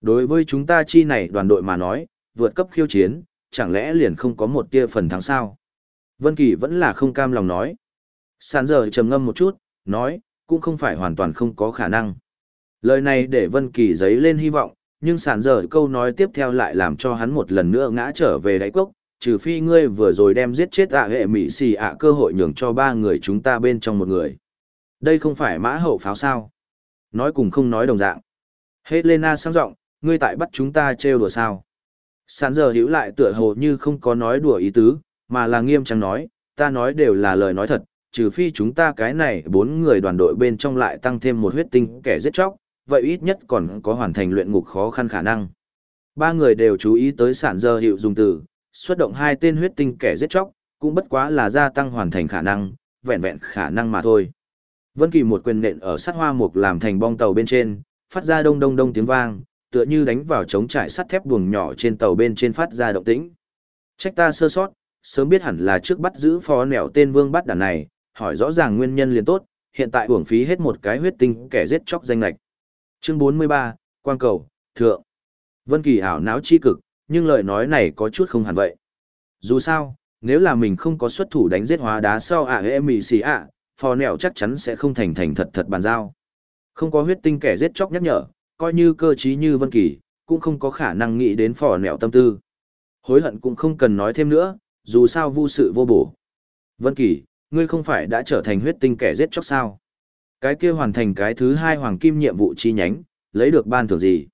Đối với chúng ta chi này đoàn đội mà nói, vượt cấp khiêu chiến, chẳng lẽ liền không có một tia phần thắng sao? Vân Kỳ vẫn là không cam lòng nói. Sàn giờ trầm ngâm một chút, nói, cũng không phải hoàn toàn không có khả năng. Lời này để Vân Kỳ giấy lên hy vọng, nhưng sàn giờ câu nói tiếp theo lại làm cho hắn một lần nữa ngã trở về đáy cốc, trừ phi ngươi vừa rồi đem giết chết ạ hệ mỹ xì ạ cơ hội nhường cho ba người chúng ta bên trong một người. Đây không phải mã hậu pháo sao? Nói cùng không nói đồng dạng. Helena sang giọng, ngươi tại bắt chúng ta trêu đùa sao? Sán giờ hiểu lại tựa hồ như không có nói đùa ý tứ, mà là nghiêm trang nói, ta nói đều là lời nói thật, trừ phi chúng ta cái này bốn người đoàn đội bên trong lại tăng thêm một huyết tinh kẻ giết chóc, vậy ít nhất còn có hoàn thành luyện ngục khó khăn khả năng. Ba người đều chú ý tới sản giờ hiệu dùng từ, xuất động hai tên huyết tinh kẻ giết chóc, cũng bất quá là gia tăng hoàn thành khả năng, vẹn vẹn khả năng mà thôi. Vân Kỳ một quyền nện ở sắt hoa mục làm thành bong tàu bên trên, phát ra đông đông đông tiếng vang, tựa như đánh vào chống trải sắt thép buồng nhỏ trên tàu bên trên phát ra động tĩnh. Trách ta sơ sót, sớm biết hẳn là trước bắt giữ phó nẻo tên vương bắt đàn này, hỏi rõ ràng nguyên nhân liền tốt, hiện tại uổng phí hết một cái huyết tinh kẻ giết chóc danh lệch. Chương 43, Quang cầu, thượng. Vân Kỳ ảo não chi cực, nhưng lời nói này có chút không hẳn vậy. Dù sao, nếu là mình không có xuất thủ đánh giết hóa đá sau ạ hệ mì xì ạ, phò nẻo chắc chắn sẽ không thành thành thật thật bàn giao. Không có huyết tinh kẻ giết chóc nhắc nhở, coi như cơ trí như Vân Kỳ, cũng không có khả năng nghĩ đến phò nẹo tâm tư. Hối hận cũng không cần nói thêm nữa, dù sao vu sự vô bổ. Vân Kỳ, ngươi không phải đã trở thành huyết tinh kẻ giết chóc sao? Cái kia hoàn thành cái thứ hai hoàng kim nhiệm vụ chi nhánh, lấy được ban thưởng gì?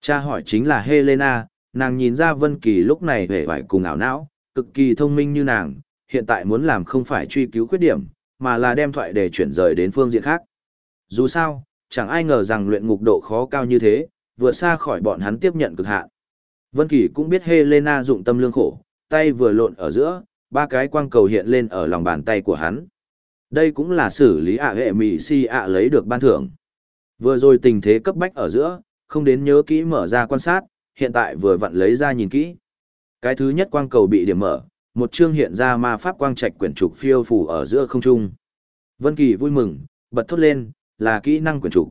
Cha hỏi chính là Helena, nàng nhìn ra Vân Kỳ lúc này vẻ vải cùng ảo não, cực kỳ thông minh như nàng, hiện tại muốn làm không phải truy cứu khuyết điểm, mà là đem thoại để chuyển rời đến phương diện khác. Dù sao, chẳng ai ngờ rằng luyện ngục độ khó cao như thế, vừa xa khỏi bọn hắn tiếp nhận cực hạn. Vân Kỳ cũng biết Helena dụng tâm lương khổ, tay vừa lộn ở giữa, ba cái quang cầu hiện lên ở lòng bàn tay của hắn. Đây cũng là xử lý ạ hệ mì si ạ lấy được ban thưởng. Vừa rồi tình thế cấp bách ở giữa, không đến nhớ kỹ mở ra quan sát, hiện tại vừa vặn lấy ra nhìn kỹ. Cái thứ nhất quang cầu bị điểm mở, một chương hiện ra ma pháp quang trạch quyển trục phiêu phù ở giữa không trung. Vân Kỳ vui mừng, bật thốt lên, là kỹ năng quyển trục.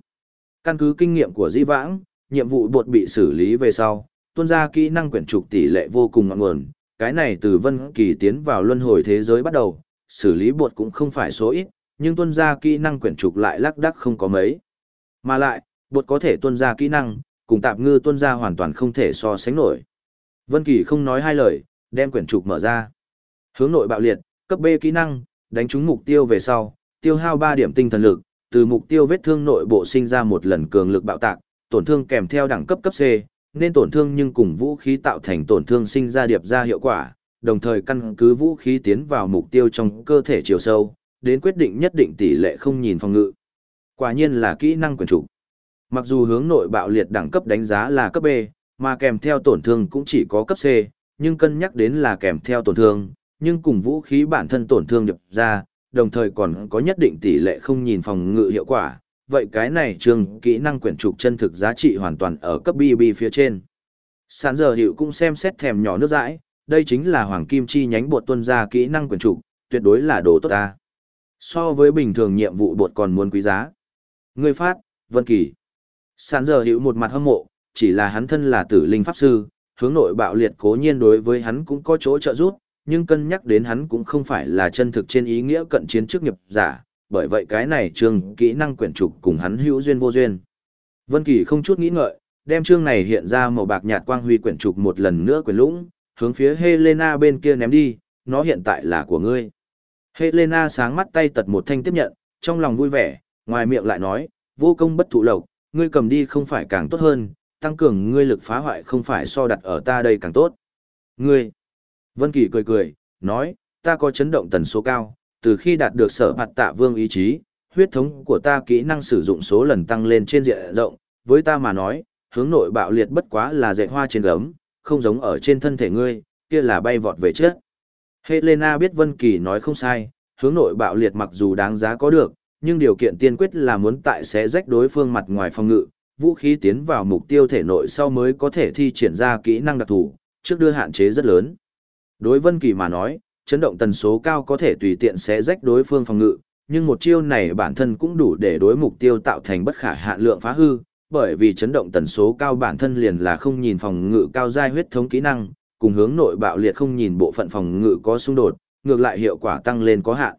Căn cứ kinh nghiệm của Di Vãng, nhiệm vụ bột bị xử lý về sau, tuôn ra kỹ năng quyển trục tỷ lệ vô cùng ngọn nguồn, cái này từ Vân Kỳ tiến vào luân hồi thế giới bắt đầu, xử lý bột cũng không phải số ít, nhưng tuân ra kỹ năng quyển trục lại lắc đắc không có mấy. Mà lại, bột có thể tuân ra kỹ năng, cùng tạp ngư tuân ra hoàn toàn không thể so sánh nổi. Vân Kỳ không nói hai lời, đem quyển trục mở ra. Hướng nội bạo liệt, cấp B kỹ năng, đánh trúng mục tiêu về sau, tiêu hao 3 điểm tinh thần lực, từ mục tiêu vết thương nội bộ sinh ra một lần cường lực bạo tạc, tổn thương kèm theo đẳng cấp cấp C, nên tổn thương nhưng cùng vũ khí tạo thành tổn thương sinh ra điệp ra hiệu quả, đồng thời căn cứ vũ khí tiến vào mục tiêu trong cơ thể chiều sâu, đến quyết định nhất định tỷ lệ không nhìn phòng ngự. Quả nhiên là kỹ năng quyền chủ. Mặc dù hướng nội bạo liệt đẳng cấp đánh giá là cấp B, mà kèm theo tổn thương cũng chỉ có cấp C, nhưng cân nhắc đến là kèm theo tổn thương, nhưng cùng vũ khí bản thân tổn thương điệp ra, đồng thời còn có nhất định tỷ lệ không nhìn phòng ngự hiệu quả. Vậy cái này trường kỹ năng quyển trục chân thực giá trị hoàn toàn ở cấp BB phía trên. Sản giờ hiệu cũng xem xét thèm nhỏ nước dãi, đây chính là hoàng kim chi nhánh bột tuân ra kỹ năng quyển trục, tuyệt đối là đồ tốt ta. So với bình thường nhiệm vụ bột còn muốn quý giá. Người phát, Vân Kỳ. Sản giờ hiệu một mặt hâm mộ, chỉ là hắn thân là tử linh pháp sư, hướng nội bạo liệt cố nhiên đối với hắn cũng có chỗ trợ giúp, nhưng cân nhắc đến hắn cũng không phải là chân thực trên ý nghĩa cận chiến trước nghiệp giả, bởi vậy cái này chương kỹ năng quyển trục cùng hắn hữu duyên vô duyên. Vân Kỳ không chút nghĩ ngợi, đem chương này hiện ra màu bạc nhạt quang huy quyển trục một lần nữa quyển lũng, hướng phía Helena bên kia ném đi, nó hiện tại là của ngươi. Helena sáng mắt tay tật một thanh tiếp nhận, trong lòng vui vẻ, ngoài miệng lại nói, vô công bất thụ lộc, ngươi cầm đi không phải càng tốt hơn, tăng cường ngươi lực phá hoại không phải so đặt ở ta đây càng tốt. Ngươi, Vân Kỳ cười cười, nói, ta có chấn động tần số cao, từ khi đạt được sở hạt tạ vương ý chí, huyết thống của ta kỹ năng sử dụng số lần tăng lên trên diện rộng, với ta mà nói, hướng nội bạo liệt bất quá là dệt hoa trên gấm, không giống ở trên thân thể ngươi, kia là bay vọt về trước. Helena biết Vân Kỳ nói không sai, hướng nội bạo liệt mặc dù đáng giá có được, nhưng điều kiện tiên quyết là muốn tại sẽ rách đối phương mặt ngoài phòng ngự, vũ khí tiến vào mục tiêu thể nội sau mới có thể thi triển ra kỹ năng đặc thù, trước đưa hạn chế rất lớn. Đối Vân Kỳ mà nói, chấn động tần số cao có thể tùy tiện sẽ rách đối phương phòng ngự, nhưng một chiêu này bản thân cũng đủ để đối mục tiêu tạo thành bất khả hạn lượng phá hư, bởi vì chấn động tần số cao bản thân liền là không nhìn phòng ngự cao giai huyết thống kỹ năng, cùng hướng nội bạo liệt không nhìn bộ phận phòng ngự có xung đột, ngược lại hiệu quả tăng lên có hạn.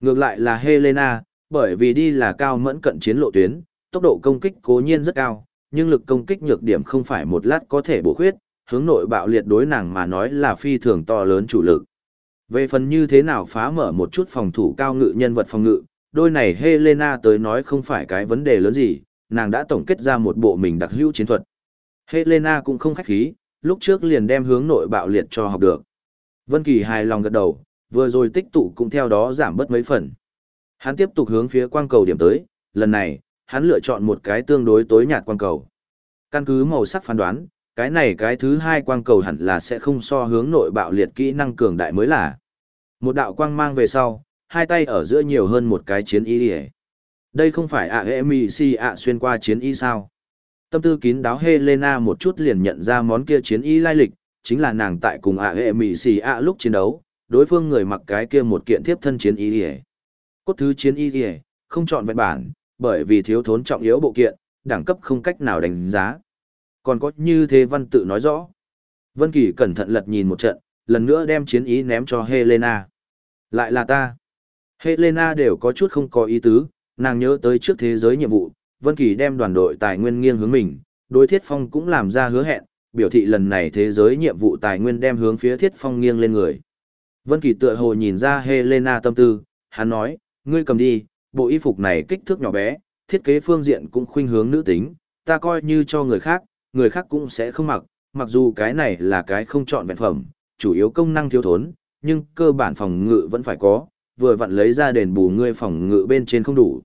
Ngược lại là Helena, bởi vì đi là cao mẫn cận chiến lộ tuyến, tốc độ công kích cố nhiên rất cao, nhưng lực công kích nhược điểm không phải một lát có thể bổ khuyết, hướng nội bạo liệt đối nàng mà nói là phi thường to lớn chủ lực. Về phần như thế nào phá mở một chút phòng thủ cao ngự nhân vật phòng ngự, đôi này Helena tới nói không phải cái vấn đề lớn gì, nàng đã tổng kết ra một bộ mình đặc hữu chiến thuật. Helena cũng không khách khí, lúc trước liền đem hướng nội bạo liệt cho học được. Vân Kỳ hài lòng gật đầu, vừa rồi tích tụ cũng theo đó giảm bớt mấy phần. Hắn tiếp tục hướng phía quang cầu điểm tới, lần này, hắn lựa chọn một cái tương đối tối nhạt quang cầu. Căn cứ màu sắc phán đoán, cái này cái thứ hai quang cầu hẳn là sẽ không so hướng nội bạo liệt kỹ năng cường đại mới là. Một đạo quang mang về sau, hai tay ở giữa nhiều hơn một cái chiến y ỉa Đây không phải ạ hệ mì si ạ xuyên qua chiến y sao. Tâm tư kín đáo Helena một chút liền nhận ra món kia chiến y lai lịch, chính là nàng tại cùng ạ hệ mì si ạ lúc chiến đấu, đối phương người mặc cái kia một kiện thiếp thân chiến y ỉa Cốt thứ chiến y ỉa không chọn vẹn bản, bởi vì thiếu thốn trọng yếu bộ kiện, đẳng cấp không cách nào đánh giá. Còn có như thế văn tự nói rõ. Vân Kỳ cẩn thận lật nhìn một trận, lần nữa đem chiến ý ném cho Helena. Lại là ta. Helena đều có chút không có ý tứ, nàng nhớ tới trước thế giới nhiệm vụ, Vân Kỳ đem đoàn đội tài nguyên nghiêng hướng mình, đối Thiết Phong cũng làm ra hứa hẹn, biểu thị lần này thế giới nhiệm vụ tài nguyên đem hướng phía Thiết Phong nghiêng lên người. Vân Kỳ tựa hồ nhìn ra Helena tâm tư, hắn nói, ngươi cầm đi, bộ y phục này kích thước nhỏ bé, thiết kế phương diện cũng khuynh hướng nữ tính, ta coi như cho người khác, người khác cũng sẽ không mặc, mặc dù cái này là cái không chọn vẹn phẩm, chủ yếu công năng thiếu thốn, nhưng cơ bản phòng ngự vẫn phải có, vừa vặn lấy ra đền bù ngươi phòng ngự bên trên không đủ.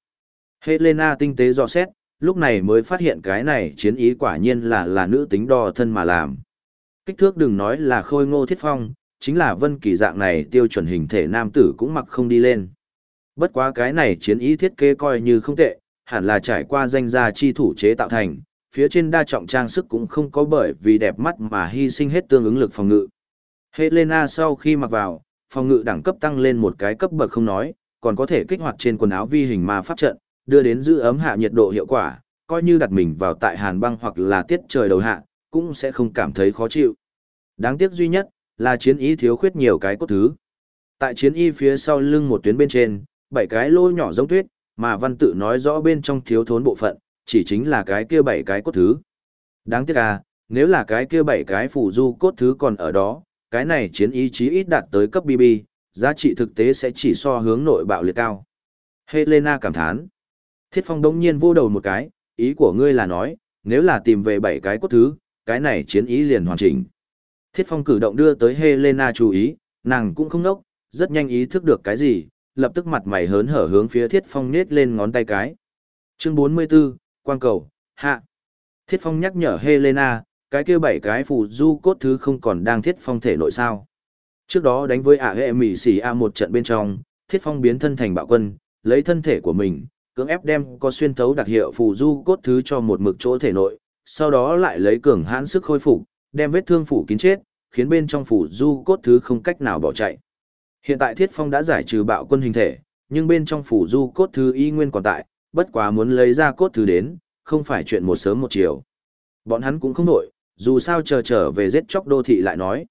Helena tinh tế dò xét, lúc này mới phát hiện cái này chiến ý quả nhiên là là nữ tính đo thân mà làm. Kích thước đừng nói là khôi ngô thiết phong, chính là vân kỳ dạng này tiêu chuẩn hình thể nam tử cũng mặc không đi lên. Bất quá cái này chiến ý thiết kế coi như không tệ, hẳn là trải qua danh gia chi thủ chế tạo thành, phía trên đa trọng trang sức cũng không có bởi vì đẹp mắt mà hy sinh hết tương ứng lực phòng ngự. Helena sau khi mặc vào, phòng ngự đẳng cấp tăng lên một cái cấp bậc không nói, còn có thể kích hoạt trên quần áo vi hình ma pháp trận, đưa đến giữ ấm hạ nhiệt độ hiệu quả, coi như đặt mình vào tại hàn băng hoặc là tiết trời đầu hạ, cũng sẽ không cảm thấy khó chịu. Đáng tiếc duy nhất, là chiến ý thiếu khuyết nhiều cái cốt thứ. Tại chiến y phía sau lưng một tuyến bên trên, bảy cái lỗ nhỏ giống tuyết, mà văn tự nói rõ bên trong thiếu thốn bộ phận, chỉ chính là cái kia bảy cái cốt thứ. Đáng tiếc à, nếu là cái kia bảy cái phủ du cốt thứ còn ở đó, cái này chiến ý chí ít đạt tới cấp BB, giá trị thực tế sẽ chỉ so hướng nội bạo liệt cao. Helena cảm thán. Thiết phong đống nhiên vô đầu một cái, ý của ngươi là nói, nếu là tìm về bảy cái cốt thứ, cái này chiến ý liền hoàn chỉnh. Thiết phong cử động đưa tới Helena chú ý, nàng cũng không nốc, rất nhanh ý thức được cái gì, lập tức mặt mày hớn hở hướng phía Thiết Phong nết lên ngón tay cái. Chương 44, Quang cầu, hạ. Thiết Phong nhắc nhở Helena, cái kia bảy cái phù du cốt thứ không còn đang thiết phong thể nội sao. Trước đó đánh với ả hệ mỉ xỉ A một trận bên trong, thiết phong biến thân thành bạo quân, lấy thân thể của mình, cưỡng ép đem có xuyên thấu đặc hiệu phù du cốt thứ cho một mực chỗ thể nội, sau đó lại lấy cường hãn sức khôi phục, đem vết thương phủ kín chết, khiến bên trong phù du cốt thứ không cách nào bỏ chạy. Hiện tại Thiết Phong đã giải trừ bạo quân hình thể, nhưng bên trong phù du cốt thứ y nguyên còn tại, bất quá muốn lấy ra cốt thứ đến, không phải chuyện một sớm một chiều. Bọn hắn cũng không nổi, dù sao chờ trở về giết chóc đô thị lại nói.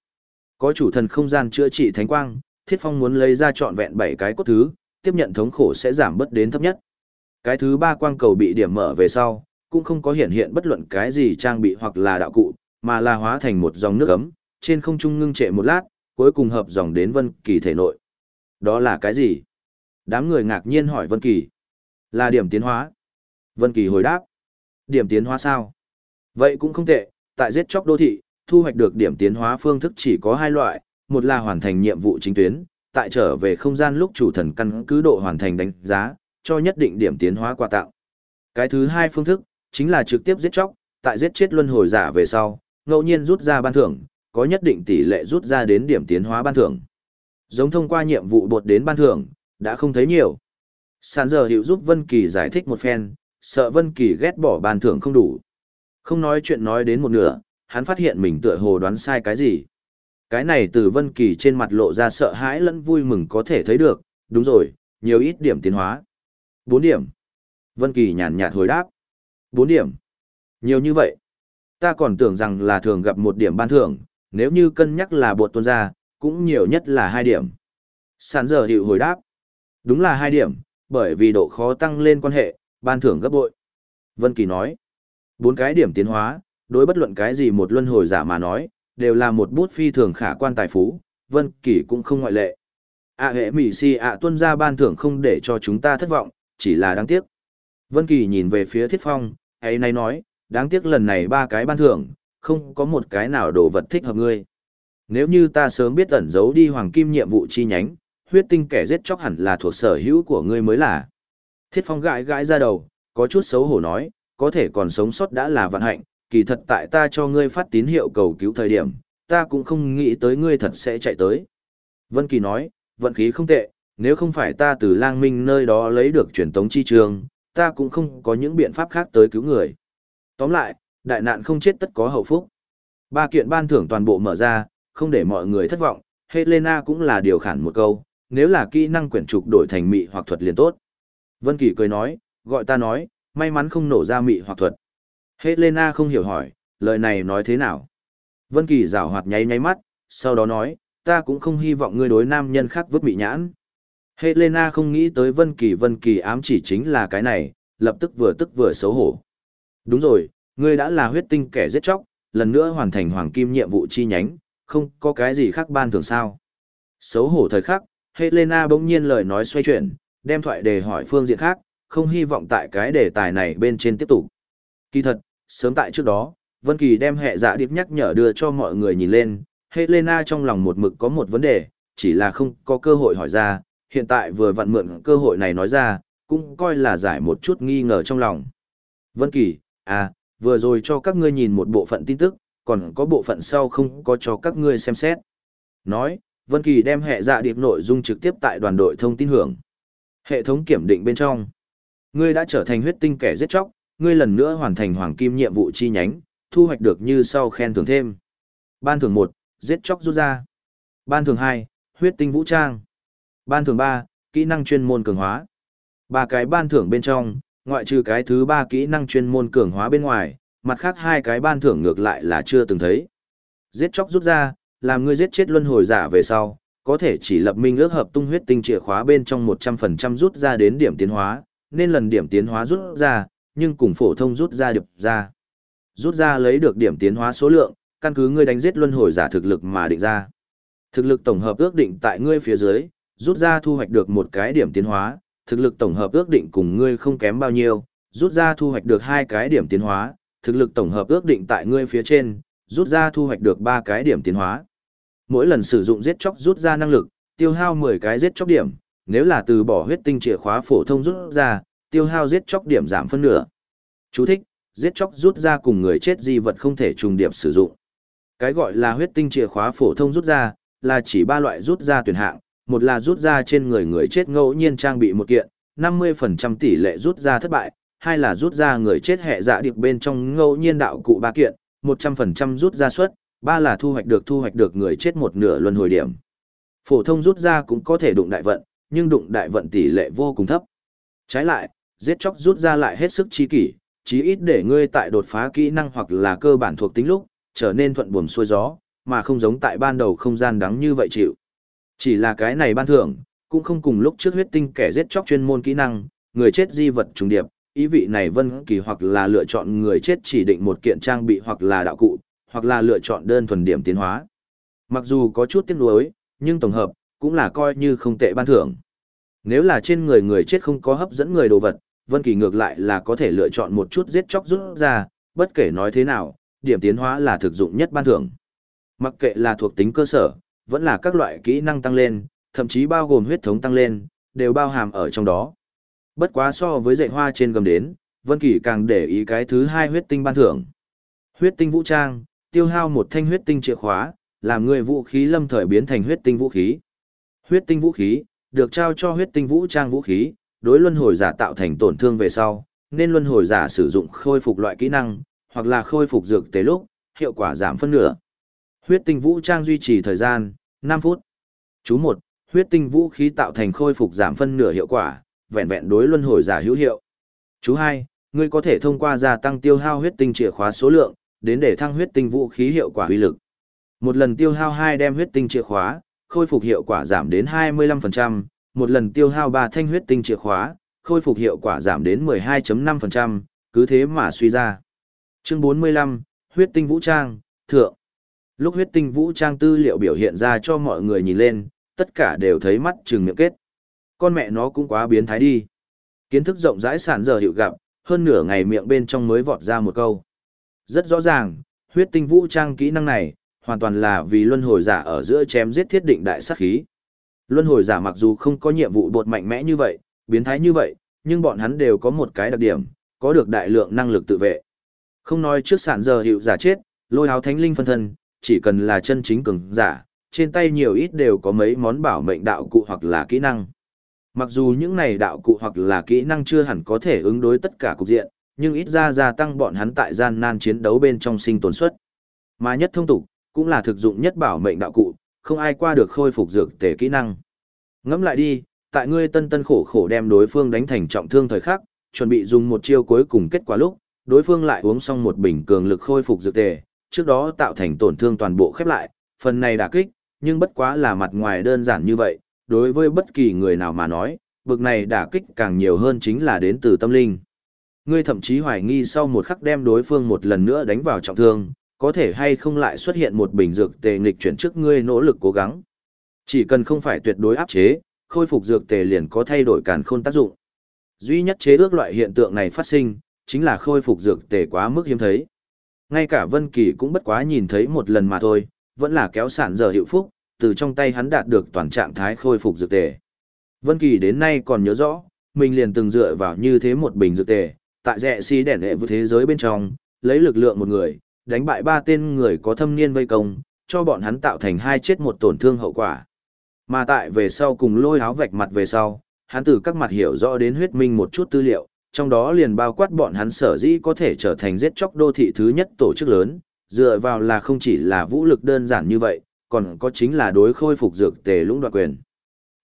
Có chủ thần không gian chữa trị thánh quang, Thiết Phong muốn lấy ra trọn vẹn 7 cái cốt thứ, tiếp nhận thống khổ sẽ giảm bớt đến thấp nhất. Cái thứ ba quang cầu bị điểm mở về sau, cũng không có hiện hiện bất luận cái gì trang bị hoặc là đạo cụ, mà là hóa thành một dòng nước ấm, trên không trung ngưng trệ một lát, cuối cùng hợp dòng đến Vân Kỳ thể nội. Đó là cái gì? Đám người ngạc nhiên hỏi Vân Kỳ. Là điểm tiến hóa. Vân Kỳ hồi đáp. Điểm tiến hóa sao? Vậy cũng không tệ, tại giết chóc đô thị, thu hoạch được điểm tiến hóa phương thức chỉ có hai loại, một là hoàn thành nhiệm vụ chính tuyến, tại trở về không gian lúc chủ thần căn cứ độ hoàn thành đánh giá, cho nhất định điểm tiến hóa quà tặng. Cái thứ hai phương thức, chính là trực tiếp giết chóc, tại giết chết luân hồi giả về sau, ngẫu nhiên rút ra ban thưởng, có nhất định tỷ lệ rút ra đến điểm tiến hóa ban thưởng. Giống thông qua nhiệm vụ bột đến ban thưởng, đã không thấy nhiều. Sàn giờ hiểu giúp Vân Kỳ giải thích một phen, sợ Vân Kỳ ghét bỏ ban thưởng không đủ. Không nói chuyện nói đến một nửa, hắn phát hiện mình tựa hồ đoán sai cái gì. Cái này từ Vân Kỳ trên mặt lộ ra sợ hãi lẫn vui mừng có thể thấy được, đúng rồi, nhiều ít điểm tiến hóa. 4 điểm. Vân Kỳ nhàn nhạt hồi đáp. 4 điểm. Nhiều như vậy. Ta còn tưởng rằng là thường gặp một điểm ban thưởng, nếu như cân nhắc là bột tuôn ra, cũng nhiều nhất là 2 điểm. Sản giờ hiệu hồi đáp. Đúng là 2 điểm, bởi vì độ khó tăng lên quan hệ, ban thưởng gấp bội. Vân Kỳ nói. Bốn cái điểm tiến hóa, đối bất luận cái gì một luân hồi giả mà nói, đều là một bút phi thường khả quan tài phú, Vân Kỳ cũng không ngoại lệ. A hệ mỹ si ạ tuân ra ban thưởng không để cho chúng ta thất vọng, chỉ là đáng tiếc. Vân Kỳ nhìn về phía Thiết Phong, ấy nay nói, đáng tiếc lần này ba cái ban thưởng, không có một cái nào đồ vật thích hợp ngươi. Nếu như ta sớm biết ẩn giấu đi hoàng kim nhiệm vụ chi nhánh, huyết tinh kẻ giết chóc hẳn là thuộc sở hữu của ngươi mới là. Thiết Phong gãi gãi ra đầu, có chút xấu hổ nói, có thể còn sống sót đã là vận hạnh, kỳ thật tại ta cho ngươi phát tín hiệu cầu cứu thời điểm, ta cũng không nghĩ tới ngươi thật sẽ chạy tới. Vân Kỳ nói, vận khí không tệ, nếu không phải ta từ lang minh nơi đó lấy được truyền tống chi trường, ta cũng không có những biện pháp khác tới cứu người. Tóm lại, đại nạn không chết tất có hậu phúc. Ba kiện ban thưởng toàn bộ mở ra, không để mọi người thất vọng, Helena cũng là điều khản một câu, nếu là kỹ năng quyển trục đổi thành mị hoặc thuật liền tốt. Vân Kỳ cười nói, gọi ta nói, may mắn không nổ ra mị hoặc thuật. Helena không hiểu hỏi, lời này nói thế nào? Vân Kỳ rảo hoạt nháy nháy mắt, sau đó nói, ta cũng không hy vọng ngươi đối nam nhân khác vứt mị nhãn. Helena không nghĩ tới Vân Kỳ Vân Kỳ ám chỉ chính là cái này, lập tức vừa tức vừa xấu hổ. Đúng rồi, ngươi đã là huyết tinh kẻ giết chóc, lần nữa hoàn thành hoàng kim nhiệm vụ chi nhánh, không có cái gì khác ban thưởng sao. Xấu hổ thời khắc, Helena bỗng nhiên lời nói xoay chuyển, đem thoại đề hỏi phương diện khác, không hy vọng tại cái đề tài này bên trên tiếp tục. Kỳ thật, sớm tại trước đó, Vân Kỳ đem hệ dạ điệp nhắc nhở đưa cho mọi người nhìn lên, Helena trong lòng một mực có một vấn đề, chỉ là không có cơ hội hỏi ra, hiện tại vừa vặn mượn cơ hội này nói ra, cũng coi là giải một chút nghi ngờ trong lòng. Vân Kỳ, à, vừa rồi cho các ngươi nhìn một bộ phận tin tức, còn có bộ phận sau không có cho các ngươi xem xét. Nói, Vân Kỳ đem hệ dạ điệp nội dung trực tiếp tại đoàn đội thông tin hưởng. Hệ thống kiểm định bên trong. Ngươi đã trở thành huyết tinh kẻ giết chóc, ngươi lần nữa hoàn thành hoàng kim nhiệm vụ chi nhánh, thu hoạch được như sau khen thưởng thêm. Ban thưởng 1, giết chóc rút ra. Ban thưởng 2, huyết tinh vũ trang. Ban thưởng 3, kỹ năng chuyên môn cường hóa. Ba cái ban thưởng bên trong, ngoại trừ cái thứ ba kỹ năng chuyên môn cường hóa bên ngoài, mặt khác hai cái ban thưởng ngược lại là chưa từng thấy. Giết chóc rút ra, làm ngươi giết chết luân hồi giả về sau, có thể chỉ lập minh ước hợp tung huyết tinh chìa khóa bên trong 100% rút ra đến điểm tiến hóa, nên lần điểm tiến hóa rút ra, nhưng cùng phổ thông rút ra điệp ra. Rút ra lấy được điểm tiến hóa số lượng, căn cứ ngươi đánh giết luân hồi giả thực lực mà định ra. Thực lực tổng hợp ước định tại ngươi phía dưới, rút ra thu hoạch được một cái điểm tiến hóa, thực lực tổng hợp ước định cùng ngươi không kém bao nhiêu, rút ra thu hoạch được hai cái điểm tiến hóa, thực lực tổng hợp ước định tại ngươi phía trên, rút ra thu hoạch được ba cái điểm tiến hóa. Mỗi lần sử dụng giết chóc rút ra năng lực, tiêu hao 10 cái giết chóc điểm, nếu là từ bỏ huyết tinh chìa khóa phổ thông rút ra, tiêu hao giết chóc điểm giảm phân nửa. Chú thích, giết chóc rút ra cùng người chết di vật không thể trùng điểm sử dụng. Cái gọi là huyết tinh chìa khóa phổ thông rút ra, là chỉ ba loại rút ra tuyển hạng, một là rút ra trên người người chết ngẫu nhiên trang bị một kiện, 50% tỷ lệ rút ra thất bại, hai là rút ra người chết hệ dạ điệp bên trong ngẫu nhiên đạo cụ ba kiện, 100% rút ra suất, ba là thu hoạch được thu hoạch được người chết một nửa luân hồi điểm. Phổ thông rút ra cũng có thể đụng đại vận, nhưng đụng đại vận tỷ lệ vô cùng thấp. Trái lại, giết chóc rút ra lại hết sức chi kỷ, chí ít để ngươi tại đột phá kỹ năng hoặc là cơ bản thuộc tính lúc, trở nên thuận buồm xuôi gió, mà không giống tại ban đầu không gian đắng như vậy chịu. Chỉ là cái này ban thưởng, cũng không cùng lúc trước huyết tinh kẻ giết chóc chuyên môn kỹ năng, người chết di vật trùng điệp, ý vị này vân kỳ hoặc là lựa chọn người chết chỉ định một kiện trang bị hoặc là đạo cụ, hoặc là lựa chọn đơn thuần điểm tiến hóa. Mặc dù có chút tiếc nuối, nhưng tổng hợp, cũng là coi như không tệ ban thưởng. Nếu là trên người người chết không có hấp dẫn người đồ vật, Vân Kỳ ngược lại là có thể lựa chọn một chút giết chóc rút ra, bất kể nói thế nào, điểm tiến hóa là thực dụng nhất ban thưởng. Mặc kệ là thuộc tính cơ sở, vẫn là các loại kỹ năng tăng lên, thậm chí bao gồm huyết thống tăng lên, đều bao hàm ở trong đó. Bất quá so với dạy hoa trên gầm đến, Vân Kỳ càng để ý cái thứ hai huyết tinh ban thưởng. Huyết tinh vũ trang, tiêu hao một thanh huyết tinh chìa khóa, làm người vũ khí lâm thời biến thành huyết tinh vũ khí. Huyết tinh vũ khí, được trao cho huyết tinh vũ trang vũ khí, đối luân hồi giả tạo thành tổn thương về sau, nên luân hồi giả sử dụng khôi phục loại kỹ năng, hoặc là khôi phục dược tế lúc, hiệu quả giảm phân nửa. Huyết tinh vũ trang duy trì thời gian, 5 phút. Chú 1, huyết tinh vũ khí tạo thành khôi phục giảm phân nửa hiệu quả, vẹn vẹn đối luân hồi giả hữu hiệu. Chú 2, ngươi có thể thông qua gia tăng tiêu hao huyết tinh chìa khóa số lượng, đến để thăng huyết tinh vũ khí hiệu quả uy lực. Một lần tiêu hao 2 đem huyết tinh chìa khóa, khôi phục hiệu quả giảm đến 25%, một lần tiêu hao 3 thanh huyết tinh chìa khóa, khôi phục hiệu quả giảm đến 12.5%, cứ thế mà suy ra. Chương 45, huyết tinh vũ trang, thượng. Lúc huyết tinh vũ trang tư liệu biểu hiện ra cho mọi người nhìn lên, tất cả đều thấy mắt trừng miệng kết. Con mẹ nó cũng quá biến thái đi. Kiến thức rộng rãi sản giờ hiệu gặp, hơn nửa ngày miệng bên trong mới vọt ra một câu. Rất rõ ràng, huyết tinh vũ trang kỹ năng này, hoàn toàn là vì luân hồi giả ở giữa chém giết thiết định đại sát khí. Luân hồi giả mặc dù không có nhiệm vụ bột mạnh mẽ như vậy, biến thái như vậy, nhưng bọn hắn đều có một cái đặc điểm, có được đại lượng năng lực tự vệ. Không nói trước sản giờ hiệu giả chết, lôi áo thánh linh phân thân, chỉ cần là chân chính cường giả, trên tay nhiều ít đều có mấy món bảo mệnh đạo cụ hoặc là kỹ năng. Mặc dù những này đạo cụ hoặc là kỹ năng chưa hẳn có thể ứng đối tất cả cục diện, nhưng ít ra gia tăng bọn hắn tại gian nan chiến đấu bên trong sinh tồn suất. Mà nhất thông tục, cũng là thực dụng nhất bảo mệnh đạo cụ, không ai qua được khôi phục dược tề kỹ năng. Ngẫm lại đi, tại ngươi tân tân khổ khổ đem đối phương đánh thành trọng thương thời khắc, chuẩn bị dùng một chiêu cuối cùng kết quả lúc, đối phương lại uống xong một bình cường lực khôi phục dược tề, trước đó tạo thành tổn thương toàn bộ khép lại, phần này đả kích, nhưng bất quá là mặt ngoài đơn giản như vậy, đối với bất kỳ người nào mà nói, bực này đả kích càng nhiều hơn chính là đến từ tâm linh. Ngươi thậm chí hoài nghi sau một khắc đem đối phương một lần nữa đánh vào trọng thương, có thể hay không lại xuất hiện một bình dược tề nghịch chuyển trước ngươi nỗ lực cố gắng. Chỉ cần không phải tuyệt đối áp chế, khôi phục dược tề liền có thay đổi càn khôn tác dụng. Duy nhất chế ước loại hiện tượng này phát sinh, chính là khôi phục dược tề quá mức hiếm thấy. Ngay cả Vân Kỳ cũng bất quá nhìn thấy một lần mà thôi, vẫn là kéo sản giờ hiệu phúc, từ trong tay hắn đạt được toàn trạng thái khôi phục dược tề. Vân Kỳ đến nay còn nhớ rõ, mình liền từng dựa vào như thế một bình dược tề, tại rẻ si đèn hệ vượt thế giới bên trong, lấy lực lượng một người, đánh bại ba tên người có thâm niên vây công, cho bọn hắn tạo thành hai chết một tổn thương hậu quả. Mà tại về sau cùng lôi áo vạch mặt về sau, hắn từ các mặt hiểu rõ đến huyết minh một chút tư liệu, trong đó liền bao quát bọn hắn sở dĩ có thể trở thành giết chóc đô thị thứ nhất tổ chức lớn, dựa vào là không chỉ là vũ lực đơn giản như vậy, còn có chính là đối khôi phục dược tề lũng đoạt quyền.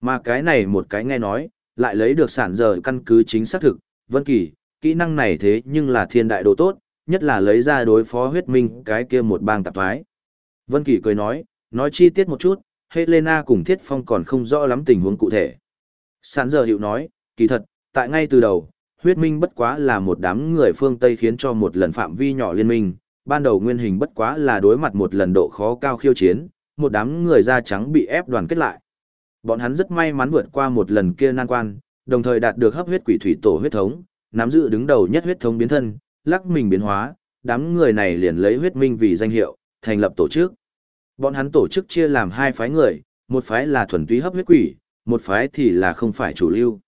Mà cái này một cái nghe nói, lại lấy được sản giờ căn cứ chính xác thực, vân kỳ, kỹ năng này thế nhưng là thiên đại đồ tốt, nhất là lấy ra đối phó huyết minh cái kia một bang tạp thoái. Vân Kỳ cười nói, nói chi tiết một chút, Helena cùng Thiết Phong còn không rõ lắm tình huống cụ thể. Sản giờ hiệu nói, kỳ thật, tại ngay từ đầu, huyết minh bất quá là một đám người phương Tây khiến cho một lần phạm vi nhỏ liên minh, ban đầu nguyên hình bất quá là đối mặt một lần độ khó cao khiêu chiến, một đám người da trắng bị ép đoàn kết lại. Bọn hắn rất may mắn vượt qua một lần kia nan quan, đồng thời đạt được hấp huyết quỷ thủy tổ huyết thống, nắm giữ đứng đầu nhất huyết thống biến thân, lắc mình biến hóa, đám người này liền lấy huyết minh vì danh hiệu, thành lập tổ chức. Bọn hắn tổ chức chia làm hai phái người, một phái là thuần túy hấp huyết quỷ, một phái thì là không phải chủ lưu.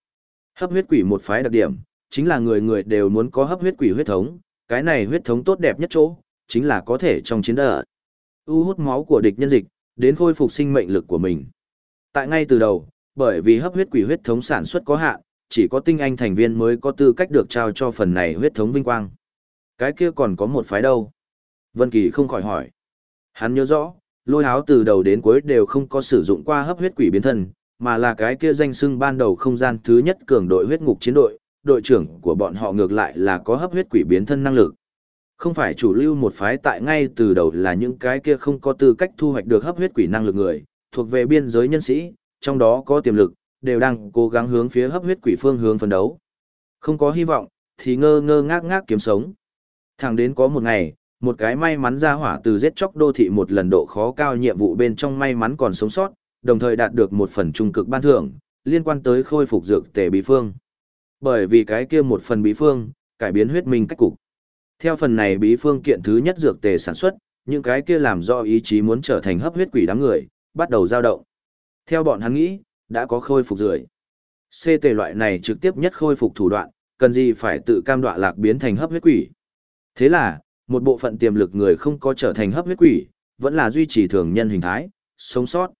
Hấp huyết quỷ một phái đặc điểm, chính là người người đều muốn có hấp huyết quỷ huyết thống, cái này huyết thống tốt đẹp nhất chỗ, chính là có thể trong chiến đỡ. U hút máu của địch nhân dịch, đến khôi phục sinh mệnh lực của mình. Tại ngay từ đầu, bởi vì hấp huyết quỷ huyết thống sản xuất có hạn, chỉ có tinh anh thành viên mới có tư cách được trao cho phần này huyết thống vinh quang. Cái kia còn có một phái đâu? Vân Kỳ không khỏi hỏi. Hắn nhớ rõ, lôi háo từ đầu đến cuối đều không có sử dụng qua hấp huyết quỷ biến thân, mà là cái kia danh xưng ban đầu không gian thứ nhất cường đội huyết ngục chiến đội, đội trưởng của bọn họ ngược lại là có hấp huyết quỷ biến thân năng lực. Không phải chủ lưu một phái tại ngay từ đầu là những cái kia không có tư cách thu hoạch được hấp huyết quỷ năng lực người, thuộc về biên giới nhân sĩ, trong đó có tiềm lực, đều đang cố gắng hướng phía hấp huyết quỷ phương hướng phấn đấu. Không có hy vọng, thì ngơ ngơ ngác ngác kiếm sống. Thẳng đến có một ngày, một cái may mắn ra hỏa từ giết chóc đô thị một lần độ khó cao nhiệm vụ bên trong may mắn còn sống sót, đồng thời đạt được một phần trung cực ban thưởng, liên quan tới khôi phục dược tề bí phương. Bởi vì cái kia một phần bí phương, cải biến huyết minh cách cục. Theo phần này bí phương kiện thứ nhất dược tề sản xuất, những cái kia làm do ý chí muốn trở thành hấp huyết quỷ đám người, bắt đầu dao động. Theo bọn hắn nghĩ, đã có khôi phục rưỡi. C tề loại này trực tiếp nhất khôi phục thủ đoạn, cần gì phải tự cam đoạ lạc biến thành hấp huyết quỷ. Thế là, một bộ phận tiềm lực người không có trở thành hấp huyết quỷ, vẫn là duy trì thường nhân hình thái, sống sót.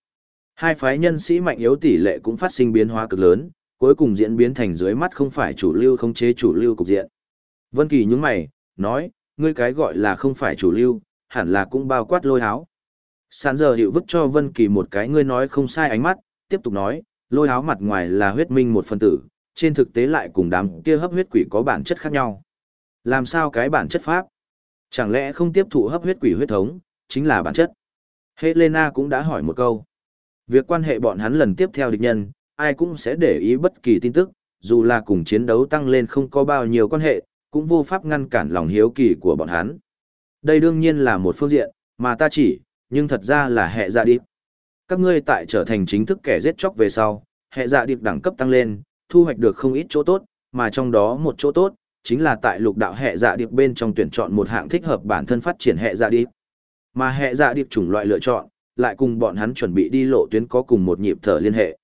Hai phái nhân sĩ mạnh yếu tỷ lệ cũng phát sinh biến hóa cực lớn, cuối cùng diễn biến thành dưới mắt không phải chủ lưu không chế chủ lưu cục diện. Vân Kỳ nhướng mày, nói, ngươi cái gọi là không phải chủ lưu, hẳn là cũng bao quát lôi háo. Sán giờ hiệu vứt cho Vân Kỳ một cái ngươi nói không sai ánh mắt, tiếp tục nói, lôi háo mặt ngoài là huyết minh một phân tử, trên thực tế lại cùng đám kia hấp huyết quỷ có bản chất khác nhau. Làm sao cái bản chất pháp? Chẳng lẽ không tiếp thụ hấp huyết quỷ huyết thống, chính là bản chất? Helena cũng đã hỏi một câu. Việc quan hệ bọn hắn lần tiếp theo địch nhân, ai cũng sẽ để ý bất kỳ tin tức, dù là cùng chiến đấu tăng lên không có bao nhiêu quan hệ, cũng vô pháp ngăn cản lòng hiếu kỳ của bọn hắn. Đây đương nhiên là một phương diện, mà ta chỉ, nhưng thật ra là hệ dạ điệp. Các ngươi tại trở thành chính thức kẻ giết chóc về sau, hệ dạ điệp đẳng cấp tăng lên, thu hoạch được không ít chỗ tốt, mà trong đó một chỗ tốt, chính là tại lục đạo hệ dạ điệp bên trong tuyển chọn một hạng thích hợp bản thân phát triển hệ dạ điệp. Mà hệ dạ điệp chủng loại lựa chọn, lại cùng bọn hắn chuẩn bị đi lộ tuyến có cùng một nhịp thở liên hệ.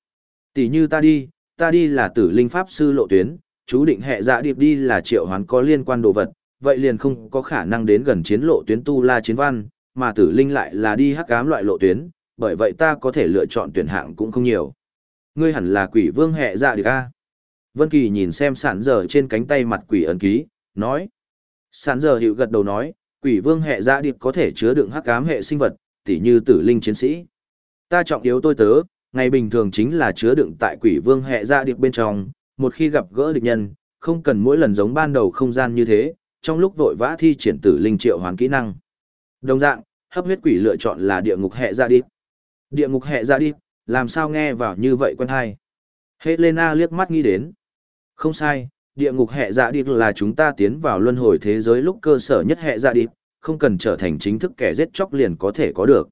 Tỷ như ta đi, ta đi là tử linh pháp sư lộ tuyến, chú định hệ dạ điệp đi là triệu hoán có liên quan đồ vật, vậy liền không có khả năng đến gần chiến lộ tuyến tu la chiến văn, mà tử linh lại là đi hắc ám loại lộ tuyến, bởi vậy ta có thể lựa chọn tuyển hạng cũng không nhiều. Ngươi hẳn là quỷ vương hệ dạ điệp a. Vân Kỳ nhìn xem sản giờ trên cánh tay mặt quỷ ấn ký, nói. Sản giờ hiệu gật đầu nói, quỷ vương hệ dạ điệp có thể chứa đựng hắc ám hệ sinh vật, tỉ như tử linh chiến sĩ. Ta trọng yếu tôi tớ, ngày bình thường chính là chứa đựng tại quỷ vương hệ dạ điệp bên trong, một khi gặp gỡ địch nhân, không cần mỗi lần giống ban đầu không gian như thế, trong lúc vội vã thi triển tử linh triệu hoán kỹ năng. Đồng dạng, hấp huyết quỷ lựa chọn là địa ngục hệ dạ điệp. Địa ngục hệ ra đi làm sao nghe vào như vậy quen hay? Helena liếc mắt nghĩ đến. Không sai, địa ngục hệ dạ điệp là chúng ta tiến vào luân hồi thế giới lúc cơ sở nhất hệ dạ điệp, không cần trở thành chính thức kẻ giết chóc liền có thể có được.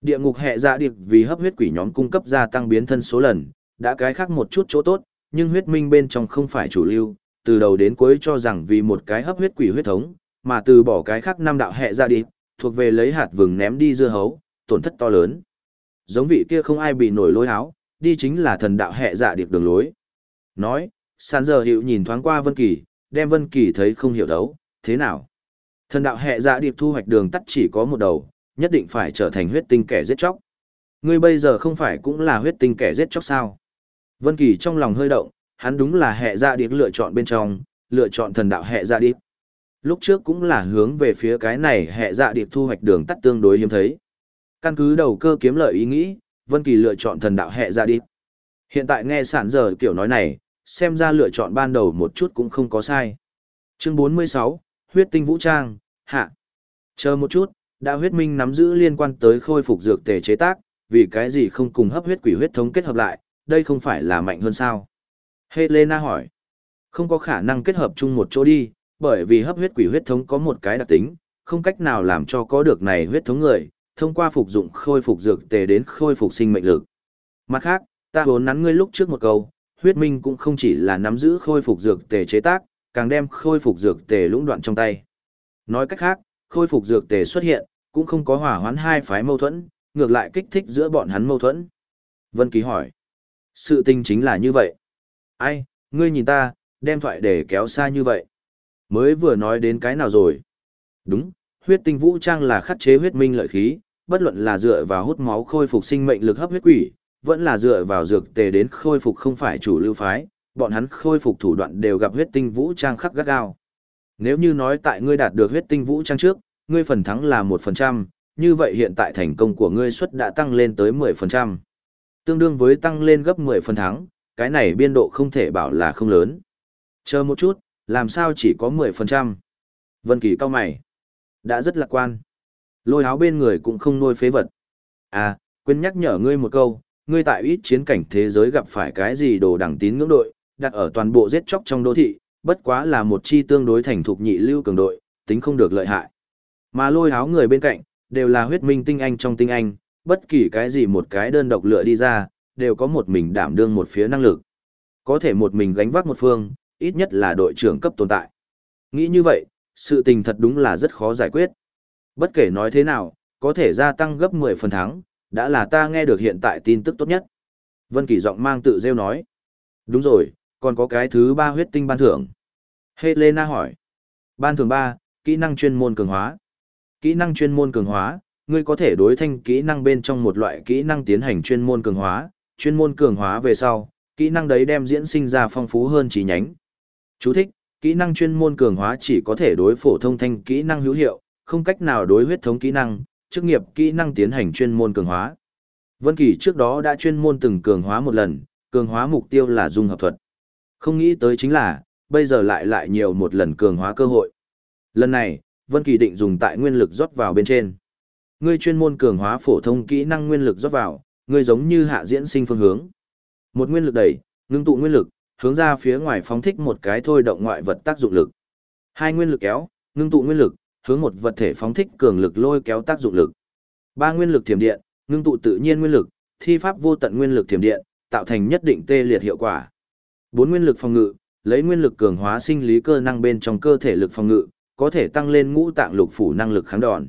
Địa ngục hệ dạ điệp vì hấp huyết quỷ nhóm cung cấp gia tăng biến thân số lần, đã cái khác một chút chỗ tốt, nhưng huyết minh bên trong không phải chủ lưu, từ đầu đến cuối cho rằng vì một cái hấp huyết quỷ huyết thống, mà từ bỏ cái khác năm đạo hệ dạ điệp, thuộc về lấy hạt vừng ném đi dưa hấu, tổn thất to lớn. Giống vị kia không ai bị nổi lôi áo, đi chính là thần đạo hệ dạ điệp đường lối. Nói, sàn giờ hiệu nhìn thoáng qua Vân Kỳ, đem Vân Kỳ thấy không hiểu đấu, thế nào? Thần đạo hệ dạ điệp thu hoạch đường tắt chỉ có một đầu, nhất định phải trở thành huyết tinh kẻ giết chóc. Ngươi bây giờ không phải cũng là huyết tinh kẻ giết chóc sao? Vân Kỳ trong lòng hơi động, hắn đúng là hệ dạ điệp lựa chọn bên trong, lựa chọn thần đạo hệ dạ điệp. Lúc trước cũng là hướng về phía cái này hệ dạ điệp thu hoạch đường tắt tương đối hiếm thấy. Căn cứ đầu cơ kiếm lợi ý nghĩ, Vân Kỳ lựa chọn thần đạo hệ ra đi Hiện tại nghe sản giờ kiểu nói này, xem ra lựa chọn ban đầu một chút cũng không có sai. Chương 46, huyết tinh vũ trang, hạ. Chờ một chút, đã huyết minh nắm giữ liên quan tới khôi phục dược tề chế tác, vì cái gì không cùng hấp huyết quỷ huyết thống kết hợp lại, đây không phải là mạnh hơn sao? Helena hỏi. Không có khả năng kết hợp chung một chỗ đi, bởi vì hấp huyết quỷ huyết thống có một cái đặc tính, không cách nào làm cho có được này huyết thống người, thông qua phục dụng khôi phục dược tề đến khôi phục sinh mệnh lực. Mặt khác, ta vốn nắn ngươi lúc trước một câu, huyết minh cũng không chỉ là nắm giữ khôi phục dược tề chế tác, càng đem khôi phục dược tề lũng đoạn trong tay. Nói cách khác, khôi phục dược tề xuất hiện, cũng không có hỏa hoán hai phái mâu thuẫn, ngược lại kích thích giữa bọn hắn mâu thuẫn. Vân Kỳ hỏi. Sự tình chính là như vậy. Ai, ngươi nhìn ta, đem thoại để kéo xa như vậy. Mới vừa nói đến cái nào rồi? Đúng, huyết tinh vũ trang là khắc chế huyết minh lợi khí, bất luận là dựa vào hút máu khôi phục sinh mệnh lực hấp huyết quỷ, vẫn là dựa vào dược tề đến khôi phục không phải chủ lưu phái, bọn hắn khôi phục thủ đoạn đều gặp huyết tinh vũ trang khắc gắt gao. Nếu như nói tại ngươi đạt được huyết tinh vũ trang trước, ngươi phần thắng là 1%, như vậy hiện tại thành công của ngươi suất đã tăng lên tới 10%. Tương đương với tăng lên gấp 10 phần thắng, cái này biên độ không thể bảo là không lớn. Chờ một chút, làm sao chỉ có 10%? Vân Kỳ cao mày. Đã rất lạc quan. Lôi áo bên người cũng không nuôi phế vật. À, quên nhắc nhở ngươi một câu, ngươi tại ít chiến cảnh thế giới gặp phải cái gì đồ đẳng tín ngưỡng đội, đặt ở toàn bộ giết chóc trong đô thị, bất quá là một chi tương đối thành thục nhị lưu cường đội, tính không được lợi hại. Mà lôi áo người bên cạnh, đều là huyết minh tinh anh trong tinh anh, bất kỳ cái gì một cái đơn độc lựa đi ra, đều có một mình đảm đương một phía năng lực. Có thể một mình gánh vác một phương, ít nhất là đội trưởng cấp tồn tại. Nghĩ như vậy, sự tình thật đúng là rất khó giải quyết. Bất kể nói thế nào, có thể gia tăng gấp 10 phần thắng, đã là ta nghe được hiện tại tin tức tốt nhất. Vân Kỳ giọng mang tự rêu nói. Đúng rồi, còn có cái thứ ba huyết tinh ban thưởng. Helena hỏi. Ban thưởng 3, kỹ năng chuyên môn cường hóa. Kỹ năng chuyên môn cường hóa, ngươi có thể đối thanh kỹ năng bên trong một loại kỹ năng tiến hành chuyên môn cường hóa, chuyên môn cường hóa về sau, kỹ năng đấy đem diễn sinh ra phong phú hơn chỉ nhánh. Chú thích, kỹ năng chuyên môn cường hóa chỉ có thể đối phổ thông thanh kỹ năng hữu hiệu, không cách nào đối huyết thống kỹ năng, chức nghiệp kỹ năng tiến hành chuyên môn cường hóa. Vân Kỳ trước đó đã chuyên môn từng cường hóa một lần, cường hóa mục tiêu là dung hợp thuật. Không nghĩ tới chính là, bây giờ lại lại nhiều một lần cường hóa cơ hội. Lần này, Vân Kỳ định dùng tại nguyên lực rót vào bên trên. Ngươi chuyên môn cường hóa phổ thông kỹ năng nguyên lực rót vào, ngươi giống như hạ diễn sinh phương hướng. Một nguyên lực đẩy, ngưng tụ nguyên lực, hướng ra phía ngoài phóng thích một cái thôi động ngoại vật tác dụng lực. Hai nguyên lực kéo, ngưng tụ nguyên lực, hướng một vật thể phóng thích cường lực lôi kéo tác dụng lực. Ba nguyên lực thiểm điện, ngưng tụ tự nhiên nguyên lực, thi pháp vô tận nguyên lực thiểm điện, tạo thành nhất định tê liệt hiệu quả. Bốn nguyên lực phòng ngự, lấy nguyên lực cường hóa sinh lý cơ năng bên trong cơ thể lực phòng ngự, có thể tăng lên ngũ tạng lục phủ năng lực kháng đòn.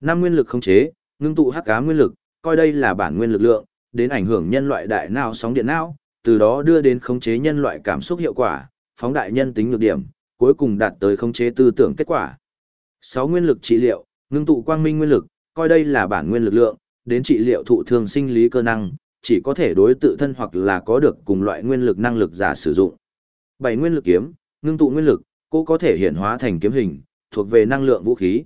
Năm nguyên lực khống chế, ngưng tụ hắc ám nguyên lực, coi đây là bản nguyên lực lượng, đến ảnh hưởng nhân loại đại não sóng điện não, từ đó đưa đến khống chế nhân loại cảm xúc hiệu quả, phóng đại nhân tính nhược điểm, cuối cùng đạt tới khống chế tư tưởng kết quả. 6 nguyên lực trị liệu, ngưng tụ quang minh nguyên lực, coi đây là bản nguyên lực lượng, đến trị liệu thụ thương sinh lý cơ năng, chỉ có thể đối tự thân hoặc là có được cùng loại nguyên lực năng lực giả sử dụng. 7 nguyên lực kiếm, ngưng tụ nguyên lực, cô có thể hiện hóa thành kiếm hình, thuộc về năng lượng vũ khí.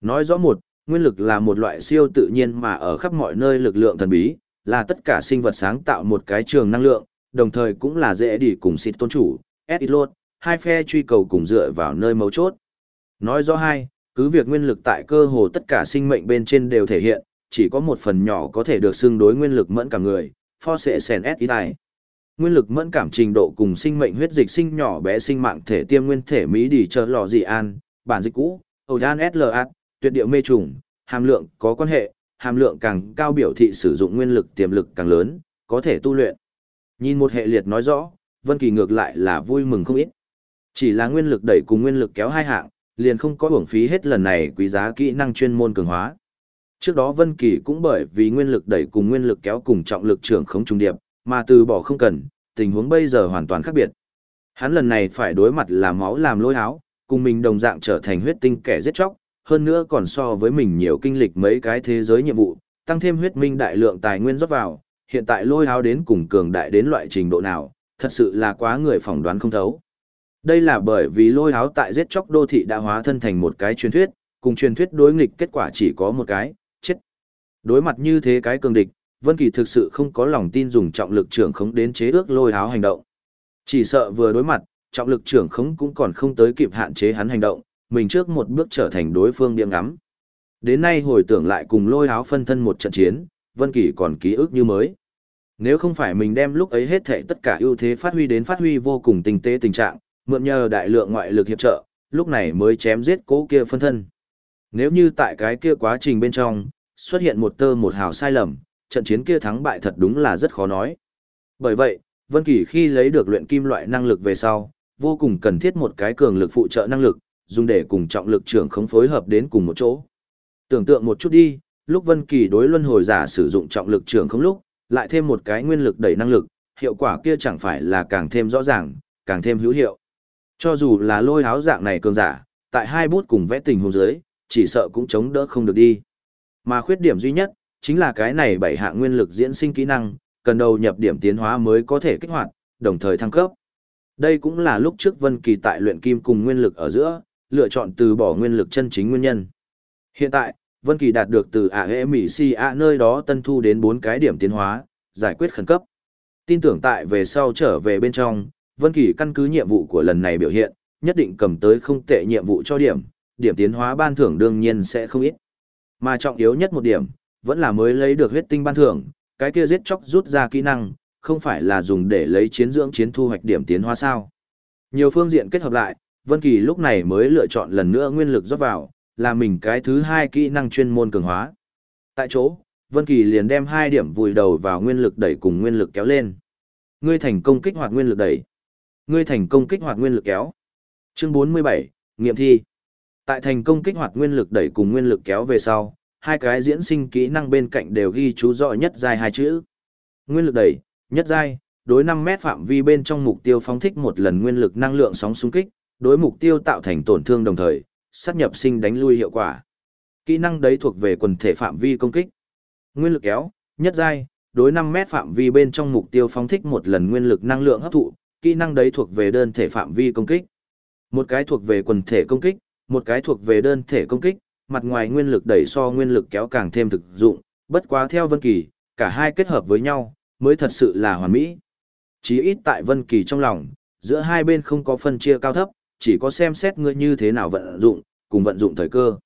Nói rõ một, nguyên lực là một loại siêu tự nhiên mà ở khắp mọi nơi lực lượng thần bí, là tất cả sinh vật sáng tạo một cái trường năng lượng, đồng thời cũng là dễ đi cùng xịt tôn chủ, Edilot, hai phe truy cầu cùng dựa vào nơi mấu chốt. Nói rõ hai, cứ việc nguyên lực tại cơ hồ tất cả sinh mệnh bên trên đều thể hiện, chỉ có một phần nhỏ có thể được xưng đối nguyên lực mẫn cảm người, pho sẽ sèn s Nguyên lực mẫn cảm trình độ cùng sinh mệnh huyết dịch sinh nhỏ bé sinh mạng thể tiêm nguyên thể mỹ đi chờ lò dị an, bản dịch cũ, ầu đan SLA, tuyệt điệu mê trùng, hàm lượng có quan hệ, hàm lượng càng cao biểu thị sử dụng nguyên lực tiềm lực càng lớn, có thể tu luyện. Nhìn một hệ liệt nói rõ, Vân Kỳ ngược lại là vui mừng không ít. Chỉ là nguyên lực đẩy cùng nguyên lực kéo hai hạng, liền không có uổng phí hết lần này quý giá kỹ năng chuyên môn cường hóa. Trước đó Vân Kỳ cũng bởi vì nguyên lực đẩy cùng nguyên lực kéo cùng trọng lực trưởng không trùng điệp, mà từ bỏ không cần, tình huống bây giờ hoàn toàn khác biệt. Hắn lần này phải đối mặt là máu làm lôi áo, cùng mình đồng dạng trở thành huyết tinh kẻ giết chóc, hơn nữa còn so với mình nhiều kinh lịch mấy cái thế giới nhiệm vụ, tăng thêm huyết minh đại lượng tài nguyên rót vào, hiện tại lôi áo đến cùng cường đại đến loại trình độ nào, thật sự là quá người phỏng đoán không thấu. Đây là bởi vì lôi áo tại giết chóc đô thị đã hóa thân thành một cái truyền thuyết, cùng truyền thuyết đối nghịch kết quả chỉ có một cái, chết. Đối mặt như thế cái cường địch, Vân Kỳ thực sự không có lòng tin dùng trọng lực trưởng khống đến chế ước lôi áo hành động. Chỉ sợ vừa đối mặt, trọng lực trưởng khống cũng còn không tới kịp hạn chế hắn hành động, mình trước một bước trở thành đối phương điểm ngắm. Đến nay hồi tưởng lại cùng lôi áo phân thân một trận chiến, Vân Kỳ còn ký ức như mới. Nếu không phải mình đem lúc ấy hết thảy tất cả ưu thế phát huy đến phát huy vô cùng tinh tế tình trạng, mượn nhờ đại lượng ngoại lực hiệp trợ, lúc này mới chém giết cố kia phân thân. Nếu như tại cái kia quá trình bên trong, xuất hiện một tơ một hào sai lầm, trận chiến kia thắng bại thật đúng là rất khó nói. Bởi vậy, Vân Kỳ khi lấy được luyện kim loại năng lực về sau, vô cùng cần thiết một cái cường lực phụ trợ năng lực, dùng để cùng trọng lực trưởng khống phối hợp đến cùng một chỗ. Tưởng tượng một chút đi, lúc Vân Kỳ đối luân hồi giả sử dụng trọng lực trưởng khống lúc, lại thêm một cái nguyên lực đẩy năng lực, hiệu quả kia chẳng phải là càng thêm rõ ràng, càng thêm hữu hiệu. Cho dù là lôi háo dạng này cường giả, tại hai bút cùng vẽ tình huống dưới, chỉ sợ cũng chống đỡ không được đi. Mà khuyết điểm duy nhất, chính là cái này bảy hạng nguyên lực diễn sinh kỹ năng, cần đầu nhập điểm tiến hóa mới có thể kích hoạt, đồng thời thăng cấp. Đây cũng là lúc trước Vân Kỳ tại luyện kim cùng nguyên lực ở giữa, lựa chọn từ bỏ nguyên lực chân chính nguyên nhân. Hiện tại, Vân Kỳ đạt được từ ả hệ Mỹ Si a nơi đó tân thu đến 4 cái điểm tiến hóa, giải quyết khẩn cấp. Tin tưởng tại về sau trở về bên trong, Vân Kỳ căn cứ nhiệm vụ của lần này biểu hiện, nhất định cầm tới không tệ nhiệm vụ cho điểm, điểm tiến hóa ban thưởng đương nhiên sẽ không ít. Mà trọng yếu nhất một điểm, vẫn là mới lấy được huyết tinh ban thưởng, cái kia giết chóc rút ra kỹ năng, không phải là dùng để lấy chiến dưỡng chiến thu hoạch điểm tiến hóa sao. Nhiều phương diện kết hợp lại, Vân Kỳ lúc này mới lựa chọn lần nữa nguyên lực rót vào, là mình cái thứ hai kỹ năng chuyên môn cường hóa. Tại chỗ, Vân Kỳ liền đem hai điểm vùi đầu vào nguyên lực đẩy cùng nguyên lực kéo lên. Ngươi thành công kích hoạt nguyên lực đẩy. Ngươi thành công kích hoạt nguyên lực kéo. Chương 47, nghiệm thi. Tại thành công kích hoạt nguyên lực đẩy cùng nguyên lực kéo về sau, hai cái diễn sinh kỹ năng bên cạnh đều ghi chú rõ nhất giai hai chữ. Nguyên lực đẩy, nhất giai, đối 5 mét phạm vi bên trong mục tiêu phóng thích một lần nguyên lực năng lượng sóng xung kích, đối mục tiêu tạo thành tổn thương đồng thời, sát nhập sinh đánh lui hiệu quả. Kỹ năng đấy thuộc về quần thể phạm vi công kích. Nguyên lực kéo, nhất giai, đối 5 mét phạm vi bên trong mục tiêu phóng thích một lần nguyên lực năng lượng hấp thụ, kỹ năng đấy thuộc về đơn thể phạm vi công kích. Một cái thuộc về quần thể công kích, một cái thuộc về đơn thể công kích, mặt ngoài nguyên lực đẩy so nguyên lực kéo càng thêm thực dụng, bất quá theo Vân Kỳ, cả hai kết hợp với nhau, mới thật sự là hoàn mỹ. Chí ít tại Vân Kỳ trong lòng, giữa hai bên không có phân chia cao thấp, chỉ có xem xét ngươi như thế nào vận dụng, cùng vận dụng thời cơ.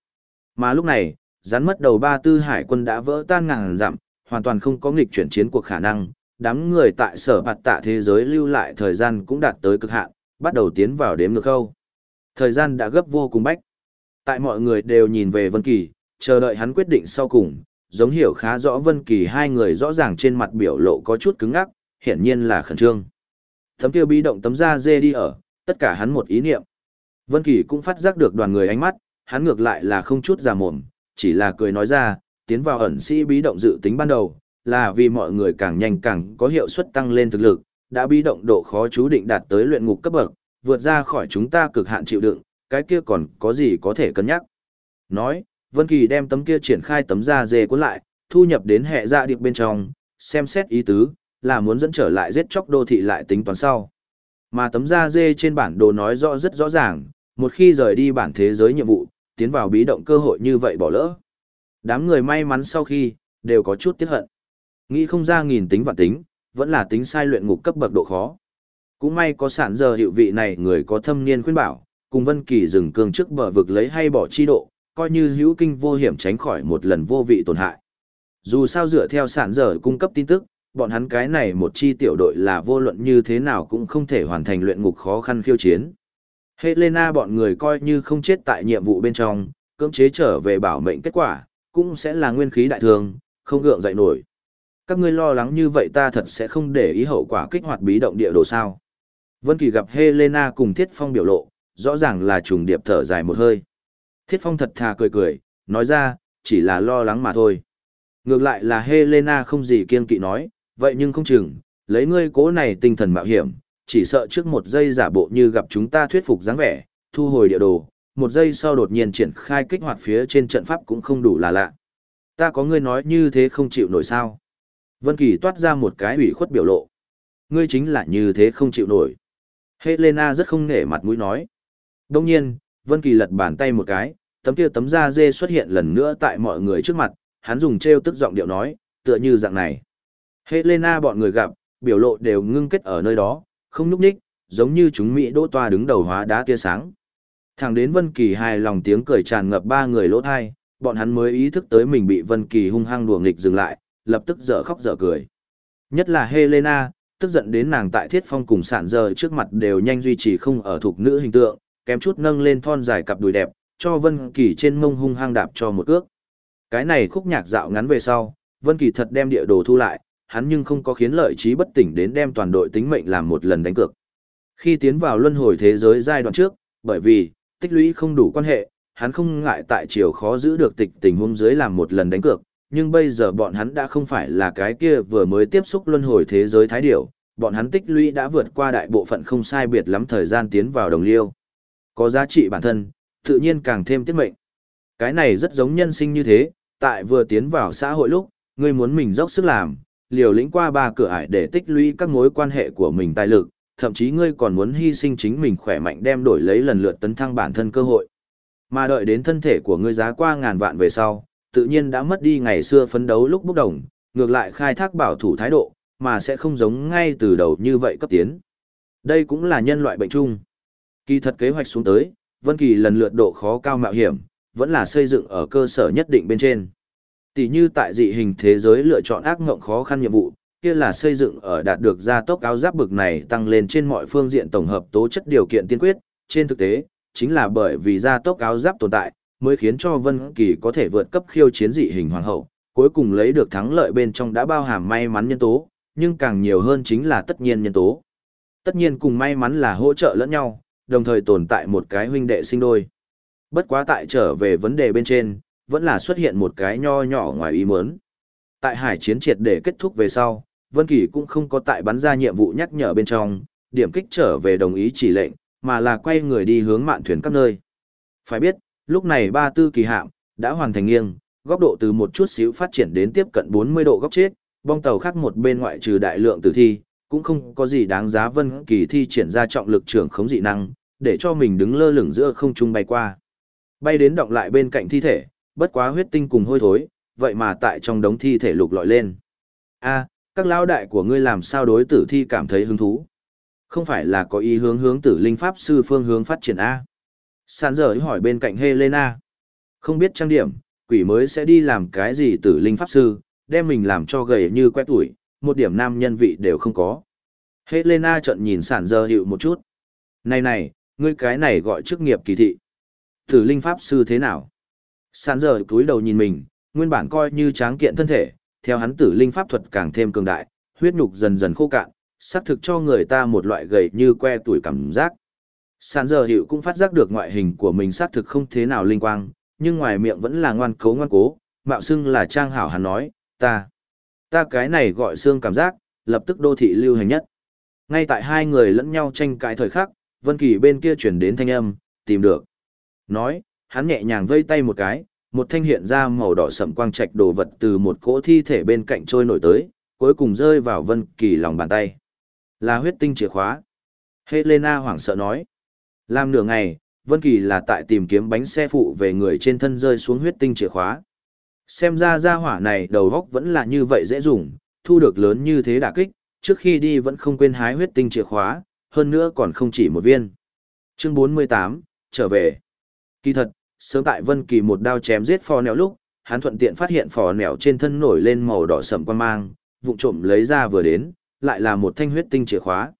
Mà lúc này, rắn mất đầu ba tư hải quân đã vỡ tan ngàn dặm, hoàn toàn không có nghịch chuyển chiến cuộc khả năng, đám người tại sở bạt tạ thế giới lưu lại thời gian cũng đạt tới cực hạn, bắt đầu tiến vào đếm ngược khâu. Thời gian đã gấp vô cùng bách. Tại mọi người đều nhìn về Vân Kỳ, chờ đợi hắn quyết định sau cùng, giống hiểu khá rõ Vân Kỳ hai người rõ ràng trên mặt biểu lộ có chút cứng ngắc, hiển nhiên là khẩn trương. Tấm kia bí động tấm da dê đi ở, tất cả hắn một ý niệm. Vân Kỳ cũng phát giác được đoàn người ánh mắt, hắn ngược lại là không chút giả mồm, chỉ là cười nói ra, tiến vào ẩn sĩ bí động dự tính ban đầu, là vì mọi người càng nhanh càng có hiệu suất tăng lên thực lực, đã bí động độ khó chú định đạt tới luyện ngục cấp bậc, vượt ra khỏi chúng ta cực hạn chịu đựng, cái kia còn có gì có thể cân nhắc. Nói, Vân Kỳ đem tấm kia triển khai tấm da dê cuốn lại, thu nhập đến hệ dạ điệp bên trong, xem xét ý tứ, là muốn dẫn trở lại giết chóc đô thị lại tính toán sau. Mà tấm da dê trên bản đồ nói rõ rất rõ ràng, một khi rời đi bản thế giới nhiệm vụ, tiến vào bí động cơ hội như vậy bỏ lỡ. Đám người may mắn sau khi, đều có chút tiếc hận. Nghĩ không ra nghìn tính vạn tính, vẫn là tính sai luyện ngục cấp bậc độ khó. Cũng may có sản giờ hiệu vị này người có thâm niên khuyên bảo, cùng Vân Kỳ dừng cương trước bờ vực lấy hay bỏ chi độ, coi như hữu kinh vô hiểm tránh khỏi một lần vô vị tổn hại. Dù sao dựa theo sản giờ cung cấp tin tức, bọn hắn cái này một chi tiểu đội là vô luận như thế nào cũng không thể hoàn thành luyện ngục khó khăn khiêu chiến. Helena bọn người coi như không chết tại nhiệm vụ bên trong, cưỡng chế trở về bảo mệnh kết quả, cũng sẽ là nguyên khí đại thương, không gượng dậy nổi. Các ngươi lo lắng như vậy ta thật sẽ không để ý hậu quả kích hoạt bí động địa đồ sao. Vân Kỳ gặp Helena cùng Thiết Phong biểu lộ, rõ ràng là trùng điệp thở dài một hơi. Thiết Phong thật thà cười cười, nói ra, chỉ là lo lắng mà thôi. Ngược lại là Helena không gì kiên kỵ nói, vậy nhưng không chừng, lấy ngươi cố này tinh thần mạo hiểm, chỉ sợ trước một giây giả bộ như gặp chúng ta thuyết phục dáng vẻ, thu hồi địa đồ, một giây sau đột nhiên triển khai kích hoạt phía trên trận pháp cũng không đủ là lạ. Ta có ngươi nói như thế không chịu nổi sao. Vân Kỳ toát ra một cái ủy khuất biểu lộ. Ngươi chính là như thế không chịu nổi. Helena rất không nể mặt mũi nói. Đông nhiên, Vân Kỳ lật bàn tay một cái, tấm kia tấm da dê xuất hiện lần nữa tại mọi người trước mặt, hắn dùng trêu tức giọng điệu nói, tựa như dạng này. Helena bọn người gặp, biểu lộ đều ngưng kết ở nơi đó, không núp ních, giống như chúng Mỹ đỗ toa đứng đầu hóa đá tia sáng. Thẳng đến Vân Kỳ hài lòng tiếng cười tràn ngập ba người lỗ thai, bọn hắn mới ý thức tới mình bị Vân Kỳ hung hăng đùa nghịch dừng lại, lập tức dở khóc dở cười. Nhất là Helena, tức giận đến nàng tại Thiết Phong cùng sạn giờ trước mặt đều nhanh duy trì không ở thuộc nữ hình tượng, kém chút nâng lên thon dài cặp đùi đẹp, cho Vân Kỳ trên mông hung hăng đạp cho một cước. Cái này khúc nhạc dạo ngắn về sau, Vân Kỳ thật đem địa đồ thu lại, hắn nhưng không có khiến lợi trí bất tỉnh đến đem toàn đội tính mệnh làm một lần đánh cược. Khi tiến vào luân hồi thế giới giai đoạn trước, bởi vì tích lũy không đủ quan hệ, hắn không ngại tại chiều khó giữ được tịch tình huống dưới làm một lần đánh cược, nhưng bây giờ bọn hắn đã không phải là cái kia vừa mới tiếp xúc luân hồi thế giới thái điểu, bọn hắn tích lũy đã vượt qua đại bộ phận không sai biệt lắm thời gian tiến vào đồng liêu. Có giá trị bản thân, tự nhiên càng thêm tiết mệnh. Cái này rất giống nhân sinh như thế, tại vừa tiến vào xã hội lúc, ngươi muốn mình dốc sức làm, liều lĩnh qua ba cửa ải để tích lũy các mối quan hệ của mình tài lực, thậm chí ngươi còn muốn hy sinh chính mình khỏe mạnh đem đổi lấy lần lượt tấn thăng bản thân cơ hội. Mà đợi đến thân thể của ngươi giá qua ngàn vạn về sau, tự nhiên đã mất đi ngày xưa phấn đấu lúc bốc đồng, ngược lại khai thác bảo thủ thái độ, mà sẽ không giống ngay từ đầu như vậy cấp tiến. Đây cũng là nhân loại bệnh chung. Kỳ thật kế hoạch xuống tới, Vân Kỳ lần lượt độ khó cao mạo hiểm, vẫn là xây dựng ở cơ sở nhất định bên trên. Tỷ như tại dị hình thế giới lựa chọn ác ngộng khó khăn nhiệm vụ, kia là xây dựng ở đạt được gia tốc áo giáp bực này tăng lên trên mọi phương diện tổng hợp tố chất điều kiện tiên quyết, trên thực tế, chính là bởi vì gia tốc áo giáp tồn tại, mới khiến cho Vân Kỳ có thể vượt cấp khiêu chiến dị hình hoàng hậu, cuối cùng lấy được thắng lợi bên trong đã bao hàm may mắn nhân tố, nhưng càng nhiều hơn chính là tất nhiên nhân tố. Tất nhiên cùng may mắn là hỗ trợ lẫn nhau, đồng thời tồn tại một cái huynh đệ sinh đôi. Bất quá tại trở về vấn đề bên trên, vẫn là xuất hiện một cái nho nhỏ ngoài ý muốn. Tại hải chiến triệt để kết thúc về sau, Vân Kỳ cũng không có tại bắn ra nhiệm vụ nhắc nhở bên trong, điểm kích trở về đồng ý chỉ lệnh, mà là quay người đi hướng mạn thuyền các nơi. Phải biết, lúc này ba tư kỳ hạm đã hoàn thành nghiêng, góc độ từ một chút xíu phát triển đến tiếp cận 40 độ góc chết, bong tàu khác một bên ngoại trừ đại lượng tử thi, cũng không có gì đáng giá Vân Kỳ thi triển ra trọng lực trưởng khống dị năng, để cho mình đứng lơ lửng giữa không trung bay qua. Bay đến động lại bên cạnh thi thể, bất quá huyết tinh cùng hôi thối, vậy mà tại trong đống thi thể lục lọi lên. A, các lão đại của ngươi làm sao đối tử thi cảm thấy hứng thú? Không phải là có ý hướng hướng tử linh pháp sư phương hướng phát triển A. Sàn giờ hỏi bên cạnh Helena. Không biết trang điểm, quỷ mới sẽ đi làm cái gì tử linh pháp sư, đem mình làm cho gầy như quét tuổi, một điểm nam nhân vị đều không có. Helena trận nhìn sản giờ hiệu một chút. Này này, ngươi cái này gọi chức nghiệp kỳ thị. Tử linh pháp sư thế nào? Sản giờ cúi đầu nhìn mình, nguyên bản coi như tráng kiện thân thể, theo hắn tử linh pháp thuật càng thêm cường đại, huyết nhục dần dần khô cạn, xác thực cho người ta một loại gầy như que tuổi cảm giác. Sản giờ hiệu cũng phát giác được ngoại hình của mình xác thực không thế nào linh quang, nhưng ngoài miệng vẫn là ngoan cố ngoan cố, mạo xưng là trang hảo hắn nói, ta, ta cái này gọi xương cảm giác, lập tức đô thị lưu hành nhất. Ngay tại hai người lẫn nhau tranh cãi thời khắc, Vân Kỳ bên kia chuyển đến thanh âm, tìm được. Nói, hắn nhẹ nhàng vây tay một cái, một thanh hiện ra màu đỏ sẫm quang trạch đồ vật từ một cỗ thi thể bên cạnh trôi nổi tới, cuối cùng rơi vào Vân Kỳ lòng bàn tay. Là huyết tinh chìa khóa. Helena hoảng sợ nói. Làm nửa ngày, Vân Kỳ là tại tìm kiếm bánh xe phụ về người trên thân rơi xuống huyết tinh chìa khóa. Xem ra gia hỏa này đầu óc vẫn là như vậy dễ dùng, thu được lớn như thế đả kích, trước khi đi vẫn không quên hái huyết tinh chìa khóa, hơn nữa còn không chỉ một viên. Chương 48, trở về. Kỳ thật, sớm tại Vân Kỳ một đao chém giết phò nẻo lúc, hắn thuận tiện phát hiện phò nẻo trên thân nổi lên màu đỏ sẫm quan mang, vụng trộm lấy ra vừa đến, lại là một thanh huyết tinh chìa khóa.